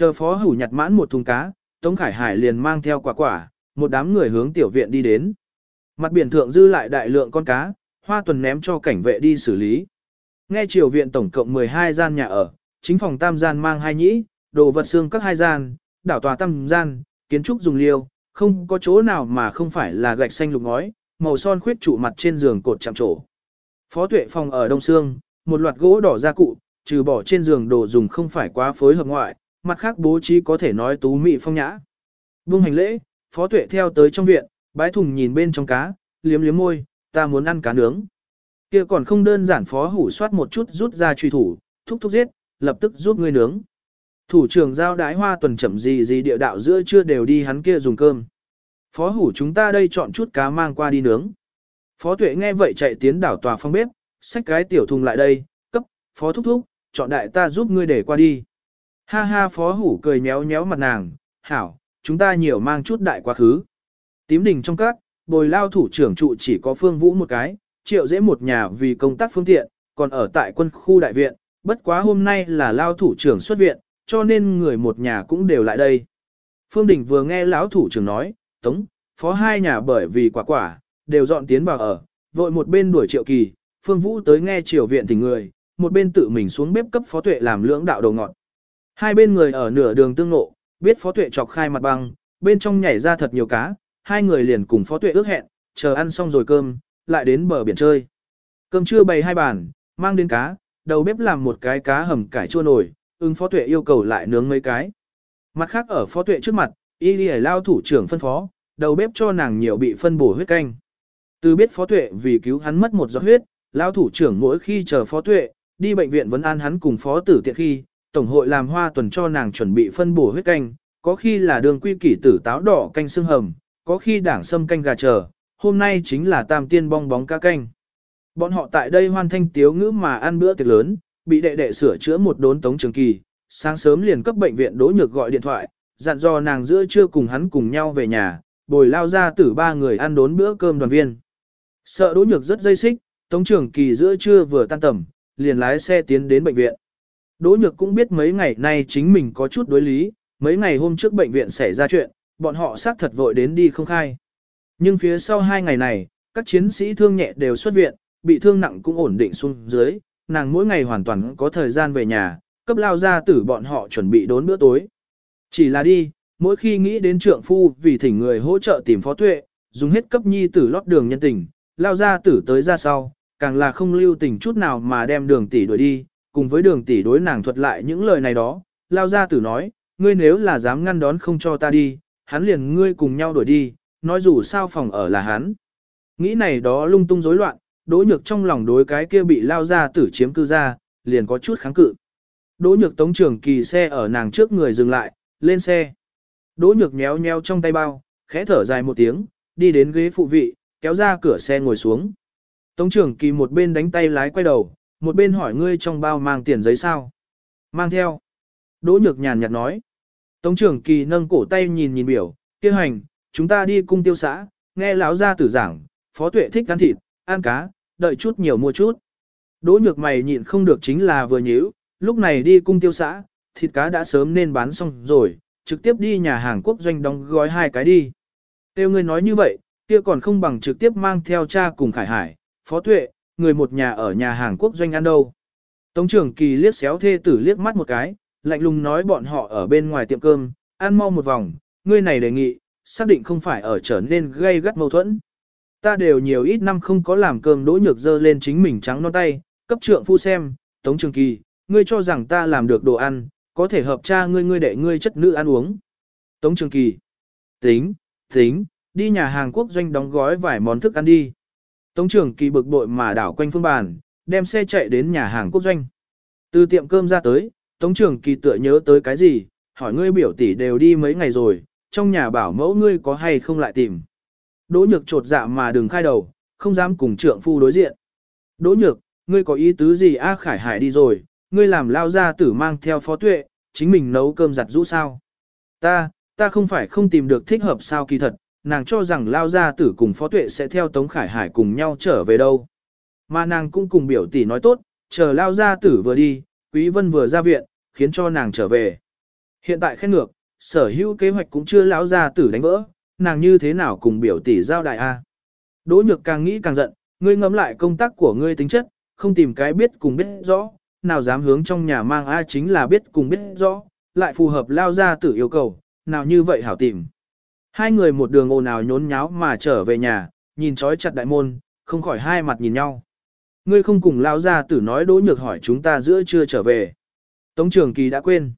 Chờ phó hủ nhặt mãn một thùng cá, Tống Khải Hải liền mang theo quả quả, một đám người hướng tiểu viện đi đến. Mặt biển thượng dư lại đại lượng con cá, hoa tuần ném cho cảnh vệ đi xử lý. Nghe triều viện tổng cộng 12 gian nhà ở, chính phòng tam gian mang hai nhĩ, đồ vật xương các hai gian, đảo tòa tam gian, kiến trúc dùng liêu, không có chỗ nào mà không phải là gạch xanh lục ngói, màu son khuyết trụ mặt trên giường cột chạm trổ. Phó tuệ phòng ở đông xương, một loạt gỗ đỏ gia cụ, trừ bỏ trên giường đồ dùng không phải quá phối hợp ngoại, mặt khác bố trí có thể nói tú mị phong nhã. Buông hành lễ, phó tuệ theo tới trong viện, bái thùng nhìn bên trong cá, liếm liếm môi, ta muốn ăn cá nướng. Kia còn không đơn giản phó hủ soát một chút rút ra truy thủ, thúc thúc giết, lập tức giúp ngươi nướng. Thủ trưởng giao đái hoa tuần chậm gì gì địa đạo giữa chưa đều đi hắn kia dùng cơm. Phó hủ chúng ta đây chọn chút cá mang qua đi nướng. Phó tuệ nghe vậy chạy tiến đảo tòa phong bếp, xách cái tiểu thùng lại đây, cấp, phó thúc thúc, chọn đại ta giúp ngươi để qua đi. Ha ha phó hủ cười nhéo nhéo mặt nàng, hảo, chúng ta nhiều mang chút đại quá khứ. Tím đình trong các, bồi lao thủ trưởng trụ chỉ có phương vũ một cái, triệu dễ một nhà vì công tác phương tiện, còn ở tại quân khu đại viện, bất quá hôm nay là lao thủ trưởng xuất viện, cho nên người một nhà cũng đều lại đây. Phương Đình vừa nghe lão thủ trưởng nói, tống, phó hai nhà bởi vì quả quả, đều dọn tiến vào ở, vội một bên đuổi triệu kỳ, Phương Vũ tới nghe triều viện tình người, một bên tự mình xuống bếp cấp phó tuệ làm lưỡng đạo đầu ngọt. Hai bên người ở nửa đường tương ngộ, biết phó tuệ chọc khai mặt băng, bên trong nhảy ra thật nhiều cá, hai người liền cùng phó tuệ ước hẹn, chờ ăn xong rồi cơm, lại đến bờ biển chơi. Cơm trưa bày hai bàn, mang đến cá, đầu bếp làm một cái cá hầm cải chua nổi, ưng phó tuệ yêu cầu lại nướng mấy cái. Mặt khác ở phó tuệ trước mặt, y đi lao thủ trưởng phân phó, đầu bếp cho nàng nhiều bị phân bổ huyết canh. Từ biết phó tuệ vì cứu hắn mất một giọt huyết, lao thủ trưởng mỗi khi chờ phó tuệ, đi bệnh viện vẫn an hắn cùng phó tử tiện khi, tổng hội làm hoa tuần cho nàng chuẩn bị phân bổ huyết canh, có khi là đường quy kỷ tử táo đỏ canh xương hầm, có khi đảng sâm canh gà chờ, hôm nay chính là tam tiên bong bóng cá canh. Bọn họ tại đây hoan thanh tiếu ngữ mà ăn bữa tiệc lớn, bị đệ đệ sửa chữa một đốn tống trường kỳ, sáng sớm liền cấp bệnh viện đỗ nhược gọi điện thoại, dặn dò nàng giữa trưa cùng hắn cùng nhau về nhà, bồi lao ra tử ba người ăn đốn bữa cơm đoàn viên. Sợ đỗ nhược rất dây xích, tống trường kỳ giữa trưa vừa tan tầm, liền lái xe tiến đến bệnh viện. Đỗ nhược cũng biết mấy ngày nay chính mình có chút đối lý, mấy ngày hôm trước bệnh viện xảy ra chuyện, bọn họ xác thật vội đến đi không khai. Nhưng phía sau hai ngày này, các chiến sĩ thương nhẹ đều xuất viện, bị thương nặng cũng ổn định xuống dưới, nàng mỗi ngày hoàn toàn có thời gian về nhà, cấp lao ra tử bọn họ chuẩn bị đốn bữa tối. Chỉ là đi, mỗi khi nghĩ đến trượng phu vì thỉnh người hỗ trợ tìm phó tuệ, dùng hết cấp nhi tử lót đường nhân tình, lao ra tử tới ra sau, càng là không lưu tình chút nào mà đem đường tỷ đuổi đi, cùng với đường tỷ đối nàng thuật lại những lời này đó, lao ra tử nói, ngươi nếu là dám ngăn đón không cho ta đi, hắn liền ngươi cùng nhau đuổi đi, nói dù sao phòng ở là hắn. Nghĩ này đó lung tung rối loạn, đỗ nhược trong lòng đối cái kia bị lao ra tử chiếm cư ra, liền có chút kháng cự. Đỗ nhược tống trưởng kỳ xe ở nàng trước người dừng lại, lên xe. Đỗ nhược nhéo nhéo trong tay bao, khẽ thở dài một tiếng, đi đến ghế phụ vị, kéo ra cửa xe ngồi xuống. Tống trưởng kỳ một bên đánh tay lái quay đầu, một bên hỏi ngươi trong bao mang tiền giấy sao. Mang theo. Đỗ nhược nhàn nhạt nói. Tống trưởng kỳ nâng cổ tay nhìn nhìn biểu, kia hành, chúng ta đi cung tiêu xã, nghe lão gia tử giảng, phó tuệ thích ăn thịt, ăn cá, đợi chút nhiều mua chút. Đỗ nhược mày nhịn không được chính là vừa nhíu, lúc này đi cung tiêu xã, thịt cá đã sớm nên bán xong rồi, trực tiếp đi nhà hàng quốc doanh đóng gói hai cái đi. Tiêu ngươi nói như vậy, kia còn không bằng trực tiếp mang theo cha cùng khải hải, phó tuệ, người một nhà ở nhà hàng quốc doanh ăn đâu. Tống trưởng kỳ liếc xéo thê tử liếc mắt một cái, lạnh lùng nói bọn họ ở bên ngoài tiệm cơm, ăn mau một vòng, ngươi này đề nghị, xác định không phải ở trở nên gây gắt mâu thuẫn. Ta đều nhiều ít năm không có làm cơm đỗ nhược dơ lên chính mình trắng non tay, cấp trượng phu xem, tống trường kỳ, ngươi cho rằng ta làm được đồ ăn, có thể hợp cha ngươi ngươi đệ ngươi chất nữ ăn uống. Tống trường kỳ, tính, tính, đi nhà hàng quốc doanh đóng gói vài món thức ăn đi. Tống trưởng kỳ bực bội mà đảo quanh phương bàn, đem xe chạy đến nhà hàng quốc doanh. Từ tiệm cơm ra tới, Tống trưởng kỳ tựa nhớ tới cái gì, hỏi ngươi biểu tỷ đều đi mấy ngày rồi, trong nhà bảo mẫu ngươi có hay không lại tìm. Đỗ nhược trột dạ mà đừng khai đầu, không dám cùng trượng phu đối diện. Đỗ nhược, ngươi có ý tứ gì A Khải Hải đi rồi, ngươi làm lao ra tử mang theo phó tuệ, chính mình nấu cơm giặt rũ sao. Ta, ta không phải không tìm được thích hợp sao kỳ thật, nàng cho rằng lao gia tử cùng phó tuệ sẽ theo Tống Khải Hải cùng nhau trở về đâu. Mà nàng cũng cùng biểu tỷ nói tốt, chờ lao gia tử vừa đi, Quý Vân vừa ra viện, khiến cho nàng trở về. Hiện tại khen ngược, sở hữu kế hoạch cũng chưa lão gia tử đánh vỡ, nàng như thế nào cùng biểu tỷ giao đại A. Đỗ nhược càng nghĩ càng giận, ngươi ngẫm lại công tác của ngươi tính chất, không tìm cái biết cùng biết rõ, nào dám hướng trong nhà mang A chính là biết cùng biết rõ, lại phù hợp lao gia tử yêu cầu, nào như vậy hảo tìm. Hai người một đường ồn ào nhốn nháo mà trở về nhà, nhìn trói chặt đại môn, không khỏi hai mặt nhìn nhau. Ngươi không cùng lao ra tử nói đỗ nhược hỏi chúng ta giữa chưa trở về. Tống trường kỳ đã quên.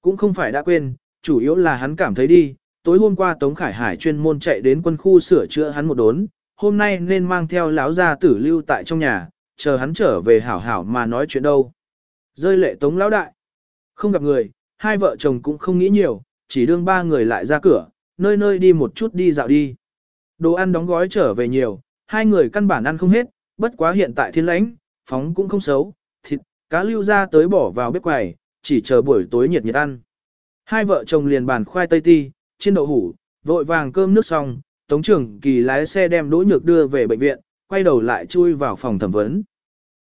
Cũng không phải đã quên, chủ yếu là hắn cảm thấy đi, tối hôm qua Tống Khải Hải chuyên môn chạy đến quân khu sửa chữa hắn một đốn, hôm nay nên mang theo lão gia tử lưu tại trong nhà, chờ hắn trở về hảo hảo mà nói chuyện đâu. Rơi lệ Tống lão đại. Không gặp người, hai vợ chồng cũng không nghĩ nhiều, chỉ đương ba người lại ra cửa, nơi nơi đi một chút đi dạo đi. Đồ ăn đóng gói trở về nhiều, hai người căn bản ăn không hết, bất quá hiện tại thiên lãnh, phóng cũng không xấu, thịt, cá lưu ra tới bỏ vào bếp quầy, chỉ chờ buổi tối nhiệt nhiệt ăn. Hai vợ chồng liền bàn khoai tây ti, trên đậu hủ, vội vàng cơm nước xong, Tống trưởng kỳ lái xe đem Đỗ Nhược đưa về bệnh viện, quay đầu lại chui vào phòng thẩm vấn.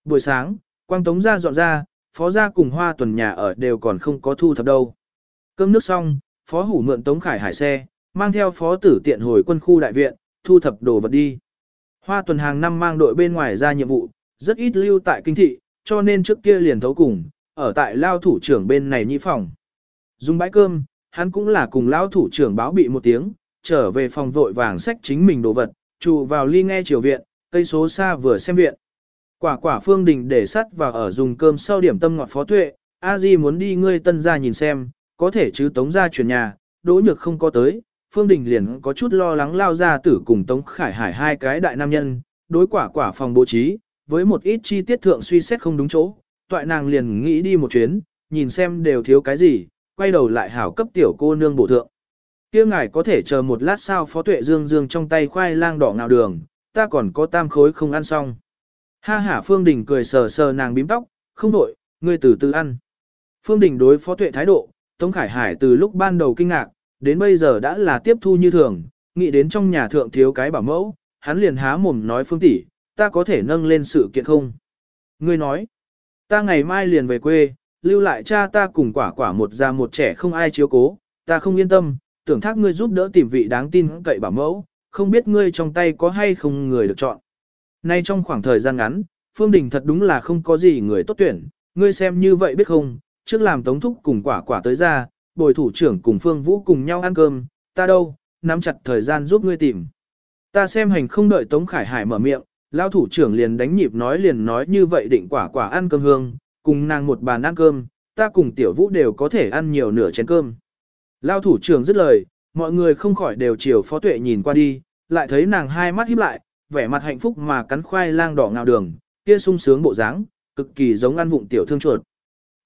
Buổi sáng, Quang Tống ra dọn ra, Phó gia cùng Hoa tuần nhà ở đều còn không có thu thập đâu. Cơm nước xong, Phó Hủ mượn Tống Khải Hải xe, mang theo Phó Tử tiện hồi quân khu đại viện, thu thập đồ vật đi. Hoa tuần hàng năm mang đội bên ngoài ra nhiệm vụ, rất ít lưu tại kinh thị, cho nên trước kia liền thấu cùng, ở tại lao thủ trưởng bên này nhị phòng. Dùng bãi cơm, hắn cũng là cùng lao thủ trưởng báo bị một tiếng, trở về phòng vội vàng sách chính mình đồ vật, trụ vào ly nghe triều viện, cây số xa vừa xem viện. Quả quả phương đình để sắt vào ở dùng cơm sau điểm tâm ngọt phó tuệ, a di muốn đi ngươi tân ra nhìn xem, có thể chứ tống ra chuyển nhà, đỗ nhược không có tới, phương đình liền có chút lo lắng lao ra tử cùng tống khải hải hai cái đại nam nhân, đối quả quả phòng bố trí, với một ít chi tiết thượng suy xét không đúng chỗ, toại nàng liền nghĩ đi một chuyến, nhìn xem đều thiếu cái gì, quay đầu lại hảo cấp tiểu cô nương bổ thượng. kia ngài có thể chờ một lát sao phó tuệ dương dương trong tay khoai lang đỏ ngào đường, ta còn có tam khối không ăn xong. Ha ha Phương Đình cười sờ sờ nàng bím tóc, không đổi, ngươi từ từ ăn. Phương Đình đối phó tuệ thái độ, Tống Khải Hải từ lúc ban đầu kinh ngạc, đến bây giờ đã là tiếp thu như thường, nghĩ đến trong nhà thượng thiếu cái bảo mẫu, hắn liền há mồm nói Phương tỷ, ta có thể nâng lên sự kiện không? Ngươi nói, ta ngày mai liền về quê, lưu lại cha ta cùng quả quả một già một trẻ không ai chiếu cố, ta không yên tâm, tưởng thác ngươi giúp đỡ tìm vị đáng tin cậy bảo mẫu, không biết ngươi trong tay có hay không người được chọn. Nay trong khoảng thời gian ngắn, Phương Đình thật đúng là không có gì người tốt tuyển, ngươi xem như vậy biết không, trước làm tống thúc cùng quả quả tới ra, bồi thủ trưởng cùng Phương Vũ cùng nhau ăn cơm, ta đâu, nắm chặt thời gian giúp ngươi tìm. Ta xem hành không đợi Tống Khải Hải mở miệng, lao thủ trưởng liền đánh nhịp nói liền nói như vậy định quả quả ăn cơm hương, cùng nàng một bàn ăn cơm, ta cùng tiểu vũ đều có thể ăn nhiều nửa chén cơm. Lao thủ trưởng dứt lời, mọi người không khỏi đều chiều phó tuệ nhìn qua đi, lại thấy nàng hai mắt híp lại, vẻ mặt hạnh phúc mà cắn khoai lang đỏ ngào đường, kia sung sướng bộ dáng, cực kỳ giống ăn vụng tiểu thương chuột.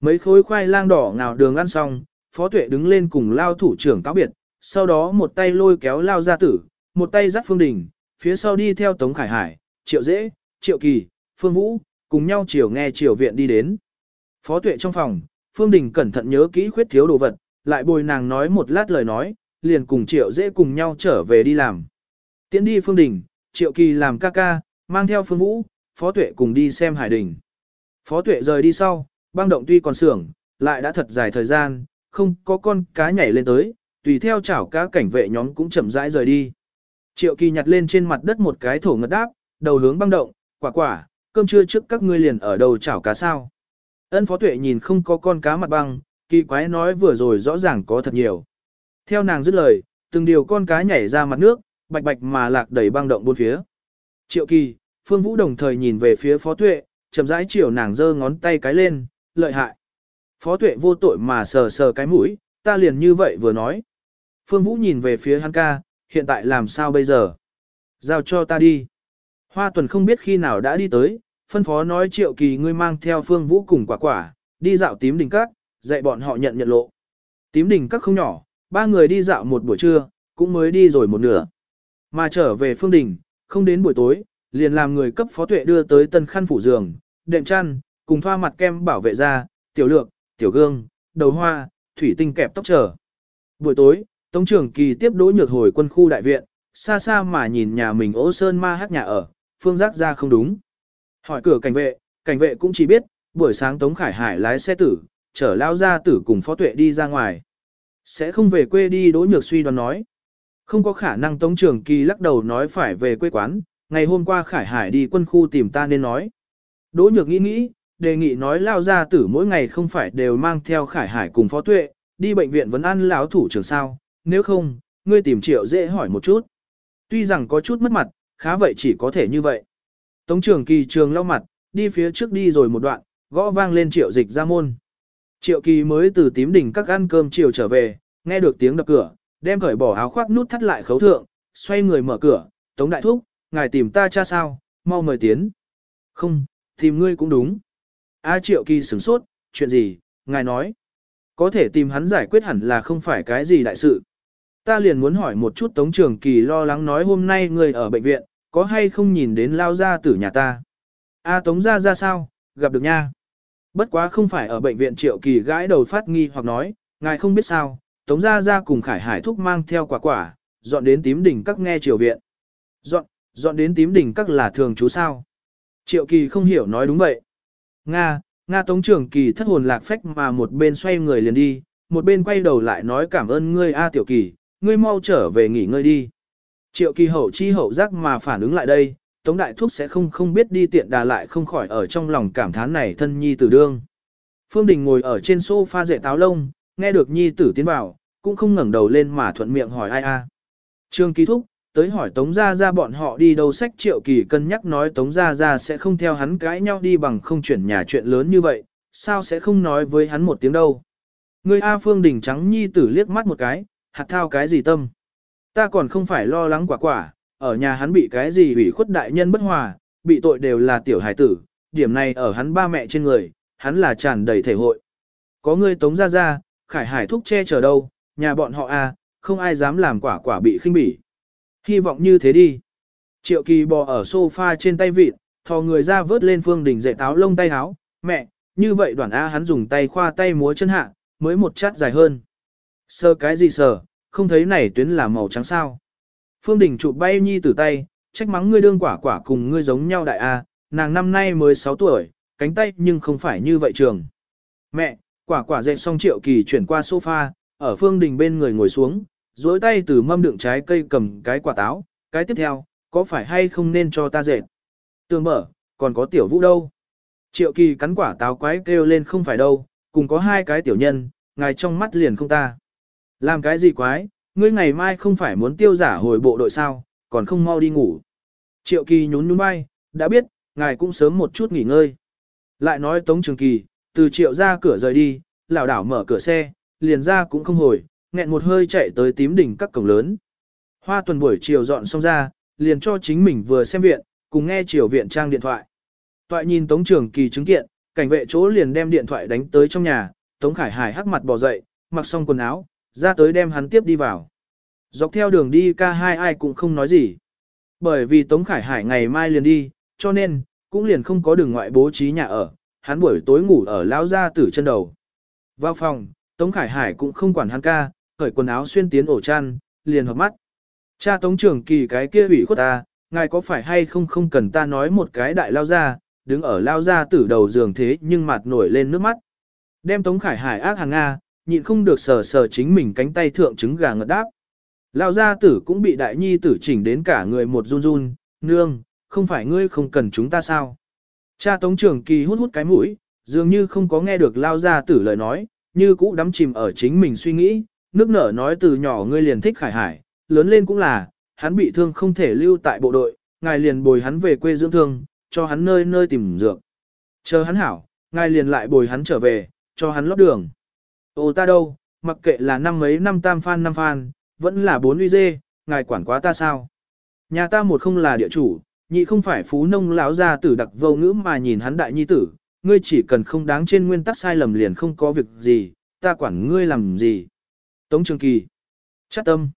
Mấy khối khoai lang đỏ ngào đường ăn xong, phó tuệ đứng lên cùng lao thủ trưởng cáo biệt, sau đó một tay lôi kéo lao gia tử, một tay dắt phương đình, phía sau đi theo Tống Khải Hải, Triệu Dễ, Triệu Kỳ, Phương Vũ, cùng nhau chiều nghe triều viện đi đến. Phó tuệ trong phòng, Phương Đình cẩn thận nhớ kỹ khuyết thiếu đồ vật, lại bồi nàng nói một lát lời nói, liền cùng Triệu Dễ cùng nhau trở về đi làm. Tiến đi Phương Đình, Triệu Kỳ làm ca ca, mang theo Phương Vũ, Phó Tuệ cùng đi xem Hải Đình. Phó Tuệ rời đi sau, băng động tuy còn sưởng, lại đã thật dài thời gian, không có con cá nhảy lên tới, tùy theo chảo cá cảnh vệ nhóm cũng chậm rãi rời đi. Triệu Kỳ nhặt lên trên mặt đất một cái thổ ngất đáp, đầu hướng băng động, quả quả, cơm trưa trước các ngươi liền ở đầu chảo cá sao. Ân Phó Tuệ nhìn không có con cá mặt băng, kỳ quái nói vừa rồi rõ ràng có thật nhiều. Theo nàng dứt lời, từng điều con cá nhảy ra mặt nước, bạch bạch mà lạc đầy băng động bốn phía. Triệu kỳ, Phương Vũ đồng thời nhìn về phía Phó Tuệ, chậm rãi chiều nàng giơ ngón tay cái lên, lợi hại. Phó Tuệ vô tội mà sờ sờ cái mũi, ta liền như vậy vừa nói. Phương Vũ nhìn về phía hắn ca, hiện tại làm sao bây giờ? Giao cho ta đi. Hoa tuần không biết khi nào đã đi tới, phân phó nói triệu kỳ ngươi mang theo Phương Vũ cùng quả quả, đi dạo tím đỉnh các, dạy bọn họ nhận nhận lộ. Tím đỉnh các không nhỏ, ba người đi dạo một buổi trưa, cũng mới đi rồi một nửa. Mà trở về phương đình, không đến buổi tối, liền làm người cấp phó tuệ đưa tới tân khăn phủ giường, đệm chăn, cùng thoa mặt kem bảo vệ da, tiểu lược, tiểu gương, đầu hoa, thủy tinh kẹp tóc trở. Buổi tối, Tống trưởng kỳ tiếp đỗ nhược hồi quân khu đại viện, xa xa mà nhìn nhà mình ố sơn ma hát nhà ở, phương giác ra không đúng. Hỏi cửa cảnh vệ, cảnh vệ cũng chỉ biết, buổi sáng Tống Khải Hải lái xe tử, chở lao ra tử cùng phó tuệ đi ra ngoài. Sẽ không về quê đi Đỗ Nhược suy đoán nói. Không có khả năng Tống trưởng Kỳ lắc đầu nói phải về quê quán, ngày hôm qua Khải Hải đi quân khu tìm ta nên nói. Đỗ Nhược nghĩ nghĩ, đề nghị nói lao ra tử mỗi ngày không phải đều mang theo Khải Hải cùng Phó Tuệ, đi bệnh viện vẫn ăn lão thủ trưởng sao, nếu không, ngươi tìm triệu dễ hỏi một chút. Tuy rằng có chút mất mặt, khá vậy chỉ có thể như vậy. Tống trưởng Kỳ trường lau mặt, đi phía trước đi rồi một đoạn, gõ vang lên triệu dịch ra môn. Triệu kỳ mới từ tím đỉnh các ăn cơm chiều trở về, nghe được tiếng đập cửa, đem cởi bỏ áo khoác nút thắt lại khấu thượng, xoay người mở cửa, tống đại thúc, ngài tìm ta cha sao, mau mời tiến. Không, tìm ngươi cũng đúng. A triệu kỳ sửng sốt, chuyện gì, ngài nói. Có thể tìm hắn giải quyết hẳn là không phải cái gì đại sự. Ta liền muốn hỏi một chút tống trường kỳ lo lắng nói hôm nay người ở bệnh viện, có hay không nhìn đến lao ra tử nhà ta. A tống ra ra sao, gặp được nha. Bất quá không phải ở bệnh viện triệu kỳ gãi đầu phát nghi hoặc nói, ngài không biết sao, Tống Gia Gia cùng Khải Hải thúc mang theo quả quả, dọn đến tím đỉnh các nghe triều viện. Dọn, dọn đến tím đỉnh các là thường chú sao. Triệu kỳ không hiểu nói đúng vậy. Nga, Nga Tống trưởng Kỳ thất hồn lạc phách mà một bên xoay người liền đi, một bên quay đầu lại nói cảm ơn ngươi A Tiểu Kỳ, ngươi mau trở về nghỉ ngơi đi. Triệu Kỳ hậu chi hậu giác mà phản ứng lại đây, Tống Đại Thúc sẽ không không biết đi tiện đà lại không khỏi ở trong lòng cảm thán này thân nhi tử đương. Phương Đình ngồi ở trên sofa dệ táo lông, nghe được nhi tử tiến vào, cũng không ngẩng đầu lên mà thuận miệng hỏi ai a. Trương Ký Thúc, tới hỏi Tống Gia Gia bọn họ đi đâu sách triệu kỳ cân nhắc nói Tống Gia Gia sẽ không theo hắn cãi nhau đi bằng không chuyển nhà chuyện lớn như vậy, sao sẽ không nói với hắn một tiếng đâu. Người A Phương Đình trắng nhi tử liếc mắt một cái, hạt thao cái gì tâm. Ta còn không phải lo lắng quả quả, ở nhà hắn bị cái gì ủy khuất đại nhân bất hòa, bị tội đều là tiểu hải tử, điểm này ở hắn ba mẹ trên người, hắn là tràn đầy thể hội. Có người tống gia gia khải hải thúc che chở đâu, nhà bọn họ à, không ai dám làm quả quả bị khinh bỉ. Hy vọng như thế đi. Triệu kỳ bò ở sofa trên tay vịt, thò người ra vớt lên phương đỉnh dạy táo lông tay háo, mẹ, như vậy đoàn A hắn dùng tay khoa tay múa chân hạ, mới một chát dài hơn. Sơ cái gì sờ, không thấy này tuyến là màu trắng sao. Phương Đình chụp bay nhi từ tay, trách mắng ngươi đương quả quả cùng ngươi giống nhau đại a, nàng năm nay mới 6 tuổi, cánh tay nhưng không phải như vậy trường. Mẹ, quả quả dậy xong triệu kỳ chuyển qua sofa, ở Phương Đình bên người ngồi xuống, duỗi tay từ mâm đựng trái cây cầm cái quả táo, cái tiếp theo, có phải hay không nên cho ta dệt. Tường mở, còn có tiểu vũ đâu. Triệu kỳ cắn quả táo quái kêu lên không phải đâu, cùng có hai cái tiểu nhân, ngài trong mắt liền không ta. Làm cái gì quái, ngươi ngày mai không phải muốn tiêu giả hồi bộ đội sao, còn không mau đi ngủ. Triệu kỳ nhún nhún vai, đã biết, ngài cũng sớm một chút nghỉ ngơi. Lại nói Tống Trường Kỳ, từ triệu ra cửa rời đi, lảo đảo mở cửa xe, liền ra cũng không hồi, nghẹn một hơi chạy tới tím đỉnh các cổng lớn. Hoa tuần buổi chiều dọn xong ra, liền cho chính mình vừa xem viện, cùng nghe chiều viện trang điện thoại. Toại nhìn Tống Trường Kỳ chứng kiện, cảnh vệ chỗ liền đem điện thoại đánh tới trong nhà, Tống Khải Hải hắc mặt bò dậy, mặc xong quần áo, ra tới đem hắn tiếp đi vào. Dọc theo đường đi ca hai ai cũng không nói gì. Bởi vì Tống Khải Hải ngày mai liền đi, cho nên, cũng liền không có đường ngoại bố trí nhà ở, hắn buổi tối ngủ ở lão gia tử chân đầu. Vào phòng, Tống Khải Hải cũng không quản hắn ca, khởi quần áo xuyên tiến ổ chăn, liền hợp mắt. Cha Tống trưởng kỳ cái kia ủy khuất ta, ngài có phải hay không không cần ta nói một cái đại lao ra, đứng ở lao ra tử đầu giường thế nhưng mặt nổi lên nước mắt. Đem Tống Khải Hải ác hàng Nga, nhịn không được sờ sờ chính mình cánh tay thượng trứng gà ngật đáp. lao gia tử cũng bị đại nhi tử chỉnh đến cả người một run run, nương, không phải ngươi không cần chúng ta sao. Cha tống trưởng kỳ hút hút cái mũi, dường như không có nghe được lao gia tử lời nói, như cũ đắm chìm ở chính mình suy nghĩ, nước nở nói từ nhỏ ngươi liền thích khải hải, lớn lên cũng là, hắn bị thương không thể lưu tại bộ đội, ngài liền bồi hắn về quê dưỡng thương, cho hắn nơi nơi tìm dược. Chờ hắn hảo, ngài liền lại bồi hắn trở về, cho hắn lót đường. Ô ta đâu, mặc kệ là năm mấy năm tam phan năm phan, vẫn là bốn uy dê, ngài quản quá ta sao? Nhà ta một không là địa chủ, nhị không phải phú nông lão gia tử đặc vô ngữ mà nhìn hắn đại nhi tử, ngươi chỉ cần không đáng trên nguyên tắc sai lầm liền không có việc gì, ta quản ngươi làm gì. Tống Trường Kỳ, chắc tâm,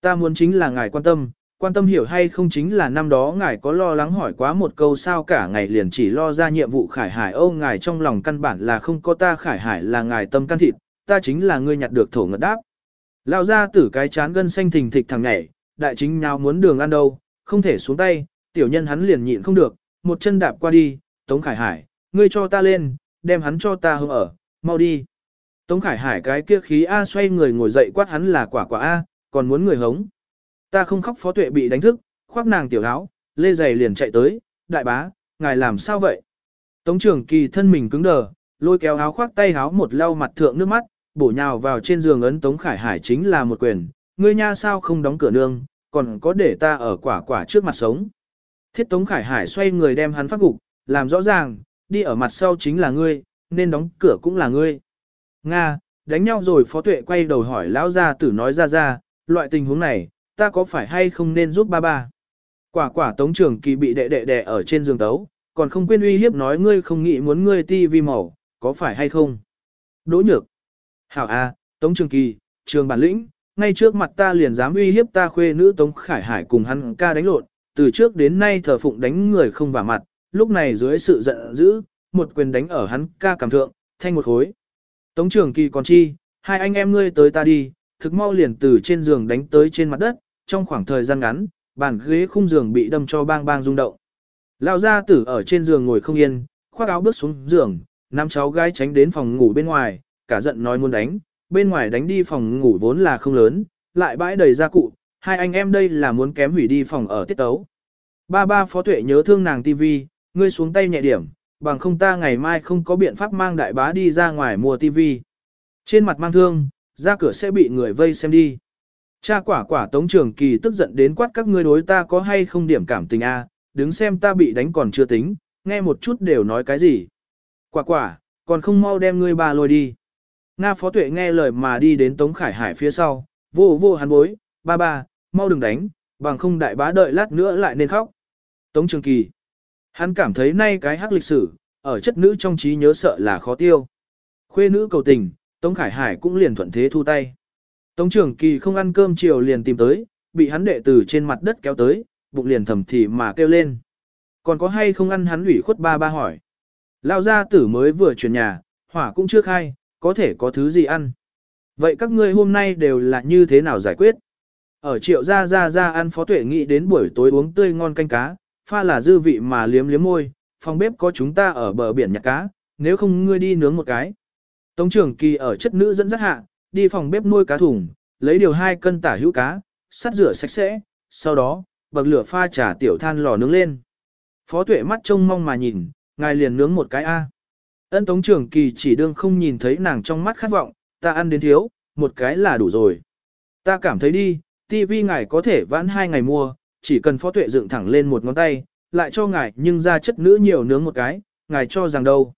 ta muốn chính là ngài quan tâm, quan tâm hiểu hay không chính là năm đó ngài có lo lắng hỏi quá một câu sao cả ngày liền chỉ lo ra nhiệm vụ khải hải ô, ngài trong lòng căn bản là không có ta khải hải là ngài tâm can thịt, ta chính là ngươi nhặt được thổ ngật đáp. Lao ra tử cái chán gân xanh thình thịch thằng nhảy, đại chính nào muốn đường ăn đâu, không thể xuống tay, tiểu nhân hắn liền nhịn không được, một chân đạp qua đi, Tống Khải Hải, ngươi cho ta lên, đem hắn cho ta hướng ở, mau đi. Tống Khải Hải cái kia khí A xoay người ngồi dậy quát hắn là quả quả A, còn muốn người hống. Ta không khóc phó tuệ bị đánh thức, khoác nàng tiểu áo, lê giày liền chạy tới, đại bá, ngài làm sao vậy? Tống trưởng kỳ thân mình cứng đờ, lôi kéo áo khoác tay áo một lau mặt thượng nước mắt, bổ nhào vào trên giường ấn Tống Khải Hải chính là một quyền, ngươi nha sao không đóng cửa nương, còn có để ta ở quả quả trước mặt sống. Thiết Tống Khải Hải xoay người đem hắn phát gục, làm rõ ràng, đi ở mặt sau chính là ngươi, nên đóng cửa cũng là ngươi. Nga, đánh nhau rồi phó tuệ quay đầu hỏi lão gia tử nói ra ra, loại tình huống này, ta có phải hay không nên giúp ba ba. Quả quả tống trưởng kỳ bị đệ đệ đệ ở trên giường tấu, còn không quên uy hiếp nói ngươi không nghĩ muốn ngươi ti vi màu, có phải hay không? Đỗ nhược. Hảo A, tống trường kỳ, trường bản lĩnh, ngay trước mặt ta liền dám uy hiếp ta khuê nữ tống khải hải cùng hắn ca đánh lộn, từ trước đến nay thờ phụng đánh người không vào mặt, lúc này dưới sự giận dữ, một quyền đánh ở hắn ca cảm thượng, thanh một khối. Tống trưởng kỳ còn chi, hai anh em ngươi tới ta đi, thực mau liền từ trên giường đánh tới trên mặt đất, trong khoảng thời gian ngắn, bàn ghế khung giường bị đâm cho bang bang rung động. Lão gia tử ở trên giường ngồi không yên, khoác áo bước xuống giường, năm cháu gái tránh đến phòng ngủ bên ngoài, cả giận nói muốn đánh, bên ngoài đánh đi phòng ngủ vốn là không lớn, lại bãi đầy gia cụ, hai anh em đây là muốn kém hủy đi phòng ở tiết tấu. Ba ba phó tuệ nhớ thương nàng tivi, ngươi xuống tay nhẹ điểm, bằng không ta ngày mai không có biện pháp mang đại bá đi ra ngoài mua tivi. Trên mặt mang thương, ra cửa sẽ bị người vây xem đi. Cha quả quả tống trường kỳ tức giận đến quát các ngươi đối ta có hay không điểm cảm tình a à? đứng xem ta bị đánh còn chưa tính, nghe một chút đều nói cái gì. Quả quả, còn không mau đem ngươi bà lôi đi. Nga phó tuệ nghe lời mà đi đến Tống Khải Hải phía sau, vô vô hắn bối, ba ba, mau đừng đánh, bằng không đại bá đợi lát nữa lại nên khóc. Tống Trường Kỳ, hắn cảm thấy nay cái hắc lịch sử, ở chất nữ trong trí nhớ sợ là khó tiêu. Khuê nữ cầu tình, Tống Khải Hải cũng liền thuận thế thu tay. Tống trưởng Kỳ không ăn cơm chiều liền tìm tới, bị hắn đệ tử trên mặt đất kéo tới, bụng liền thầm thì mà kêu lên. Còn có hay không ăn hắn ủy khuất ba ba hỏi. Lao gia tử mới vừa chuyển nhà, hỏa cũng chưa khai, có thể có thứ gì ăn. Vậy các ngươi hôm nay đều là như thế nào giải quyết? Ở triệu gia gia gia ăn phó tuệ nghĩ đến buổi tối uống tươi ngon canh cá, pha là dư vị mà liếm liếm môi, phòng bếp có chúng ta ở bờ biển nhặt cá, nếu không ngươi đi nướng một cái. Tống trưởng kỳ ở chất nữ dẫn dắt hạ, đi phòng bếp nuôi cá thùng, lấy điều hai cân tả hữu cá, sắt rửa sạch sẽ, sau đó, bậc lửa pha trà tiểu than lò nướng lên. Phó tuệ mắt trông mong mà nhìn, ngài liền nướng một cái A. Ân tống trưởng kỳ chỉ đương không nhìn thấy nàng trong mắt khát vọng, ta ăn đến thiếu, một cái là đủ rồi. Ta cảm thấy đi, tivi ngài có thể vãn hai ngày mua, chỉ cần phó tuệ dựng thẳng lên một ngón tay, lại cho ngài nhưng ra chất nữ nhiều nướng một cái, ngài cho rằng đâu.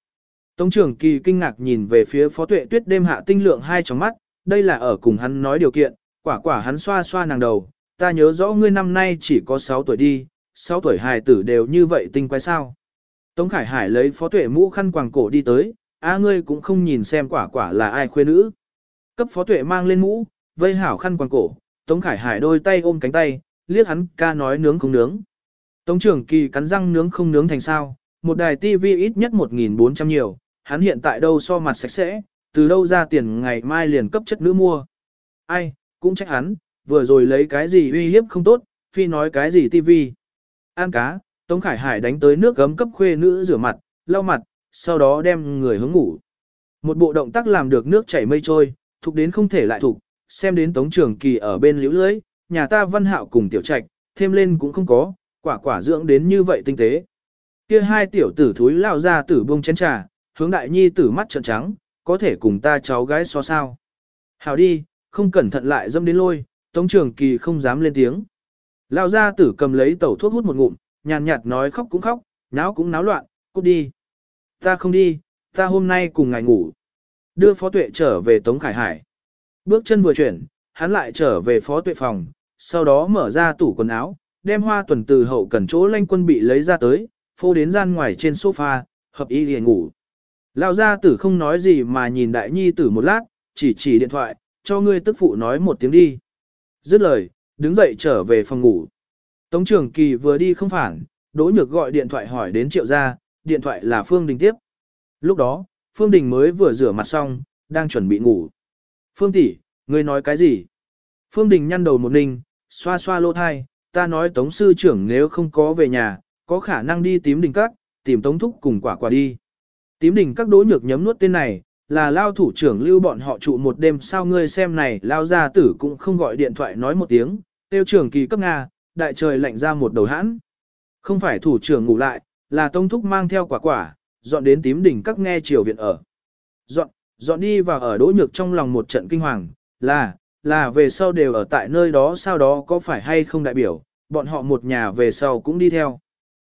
Tống trưởng kỳ kinh ngạc nhìn về phía phó tuệ tuyết đêm hạ tinh lượng hai tróng mắt, đây là ở cùng hắn nói điều kiện, quả quả hắn xoa xoa nàng đầu, ta nhớ rõ ngươi năm nay chỉ có 6 tuổi đi, 6 tuổi hài tử đều như vậy tinh quái sao. Tống Khải Hải lấy phó tuệ mũ khăn quàng cổ đi tới, a ngươi cũng không nhìn xem quả quả là ai khuê nữ. Cấp phó tuệ mang lên mũ, vây hảo khăn quàng cổ, Tống Khải Hải đôi tay ôm cánh tay, liếc hắn ca nói nướng không nướng. Tống trưởng kỳ cắn răng nướng không nướng thành sao, một đài tivi ít nhất 1.400 nhiều, hắn hiện tại đâu so mặt sạch sẽ, từ đâu ra tiền ngày mai liền cấp chất nữ mua. Ai, cũng trách hắn, vừa rồi lấy cái gì uy hiếp không tốt, phi nói cái gì tivi. An cá, Tống Khải Hải đánh tới nước gấm cấp khuê nữ rửa mặt, lau mặt, sau đó đem người hướng ngủ. Một bộ động tác làm được nước chảy mây trôi, thục đến không thể lại thục, xem đến Tống Trường Kỳ ở bên liễu lưới, nhà ta văn hạo cùng tiểu trạch, thêm lên cũng không có, quả quả dưỡng đến như vậy tinh tế. Kia hai tiểu tử thúi lao ra tử buông chén trà, hướng đại nhi tử mắt trợn trắng, có thể cùng ta cháu gái so sao. Hào đi, không cẩn thận lại dâm đến lôi, Tống Trường Kỳ không dám lên tiếng. Lao ra tử cầm lấy tẩu thuốc hút một ngụm, nhàn nhạt nói khóc cũng khóc, náo cũng náo loạn, cút đi. Ta không đi, ta hôm nay cùng ngài ngủ. Đưa phó tuệ trở về Tống Khải Hải. Bước chân vừa chuyển, hắn lại trở về phó tuệ phòng, sau đó mở ra tủ quần áo, đem hoa tuần từ hậu cần chỗ lanh quân bị lấy ra tới, phô đến gian ngoài trên sofa, hợp ý liền ngủ. Lão gia tử không nói gì mà nhìn đại nhi tử một lát, chỉ chỉ điện thoại, cho ngươi tức phụ nói một tiếng đi. Dứt lời, đứng dậy trở về phòng ngủ. Tống trưởng kỳ vừa đi không phản, Đỗ Nhược gọi điện thoại hỏi đến triệu gia, điện thoại là Phương Đình tiếp. Lúc đó, Phương Đình mới vừa rửa mặt xong, đang chuẩn bị ngủ. Phương tỷ, ngươi nói cái gì? Phương Đình nhăn đầu một ninh, xoa xoa lỗ thai, ta nói Tống sư trưởng nếu không có về nhà, có khả năng đi tím đình các, tìm Tống thúc cùng quả quả đi. Tím đình các Đỗ Nhược nhấm nuốt tên này, là lao thủ trưởng lưu bọn họ trụ một đêm sao ngươi xem này lao gia tử cũng không gọi điện thoại nói một tiếng, tiêu trưởng kỳ cấp Nga, đại trời lạnh ra một đầu hãn. Không phải thủ trưởng ngủ lại, là tông thúc mang theo quả quả, dọn đến tím đỉnh các nghe triều viện ở. Dọn, dọn đi và ở đỗ nhược trong lòng một trận kinh hoàng, là, là về sau đều ở tại nơi đó sau đó có phải hay không đại biểu, bọn họ một nhà về sau cũng đi theo.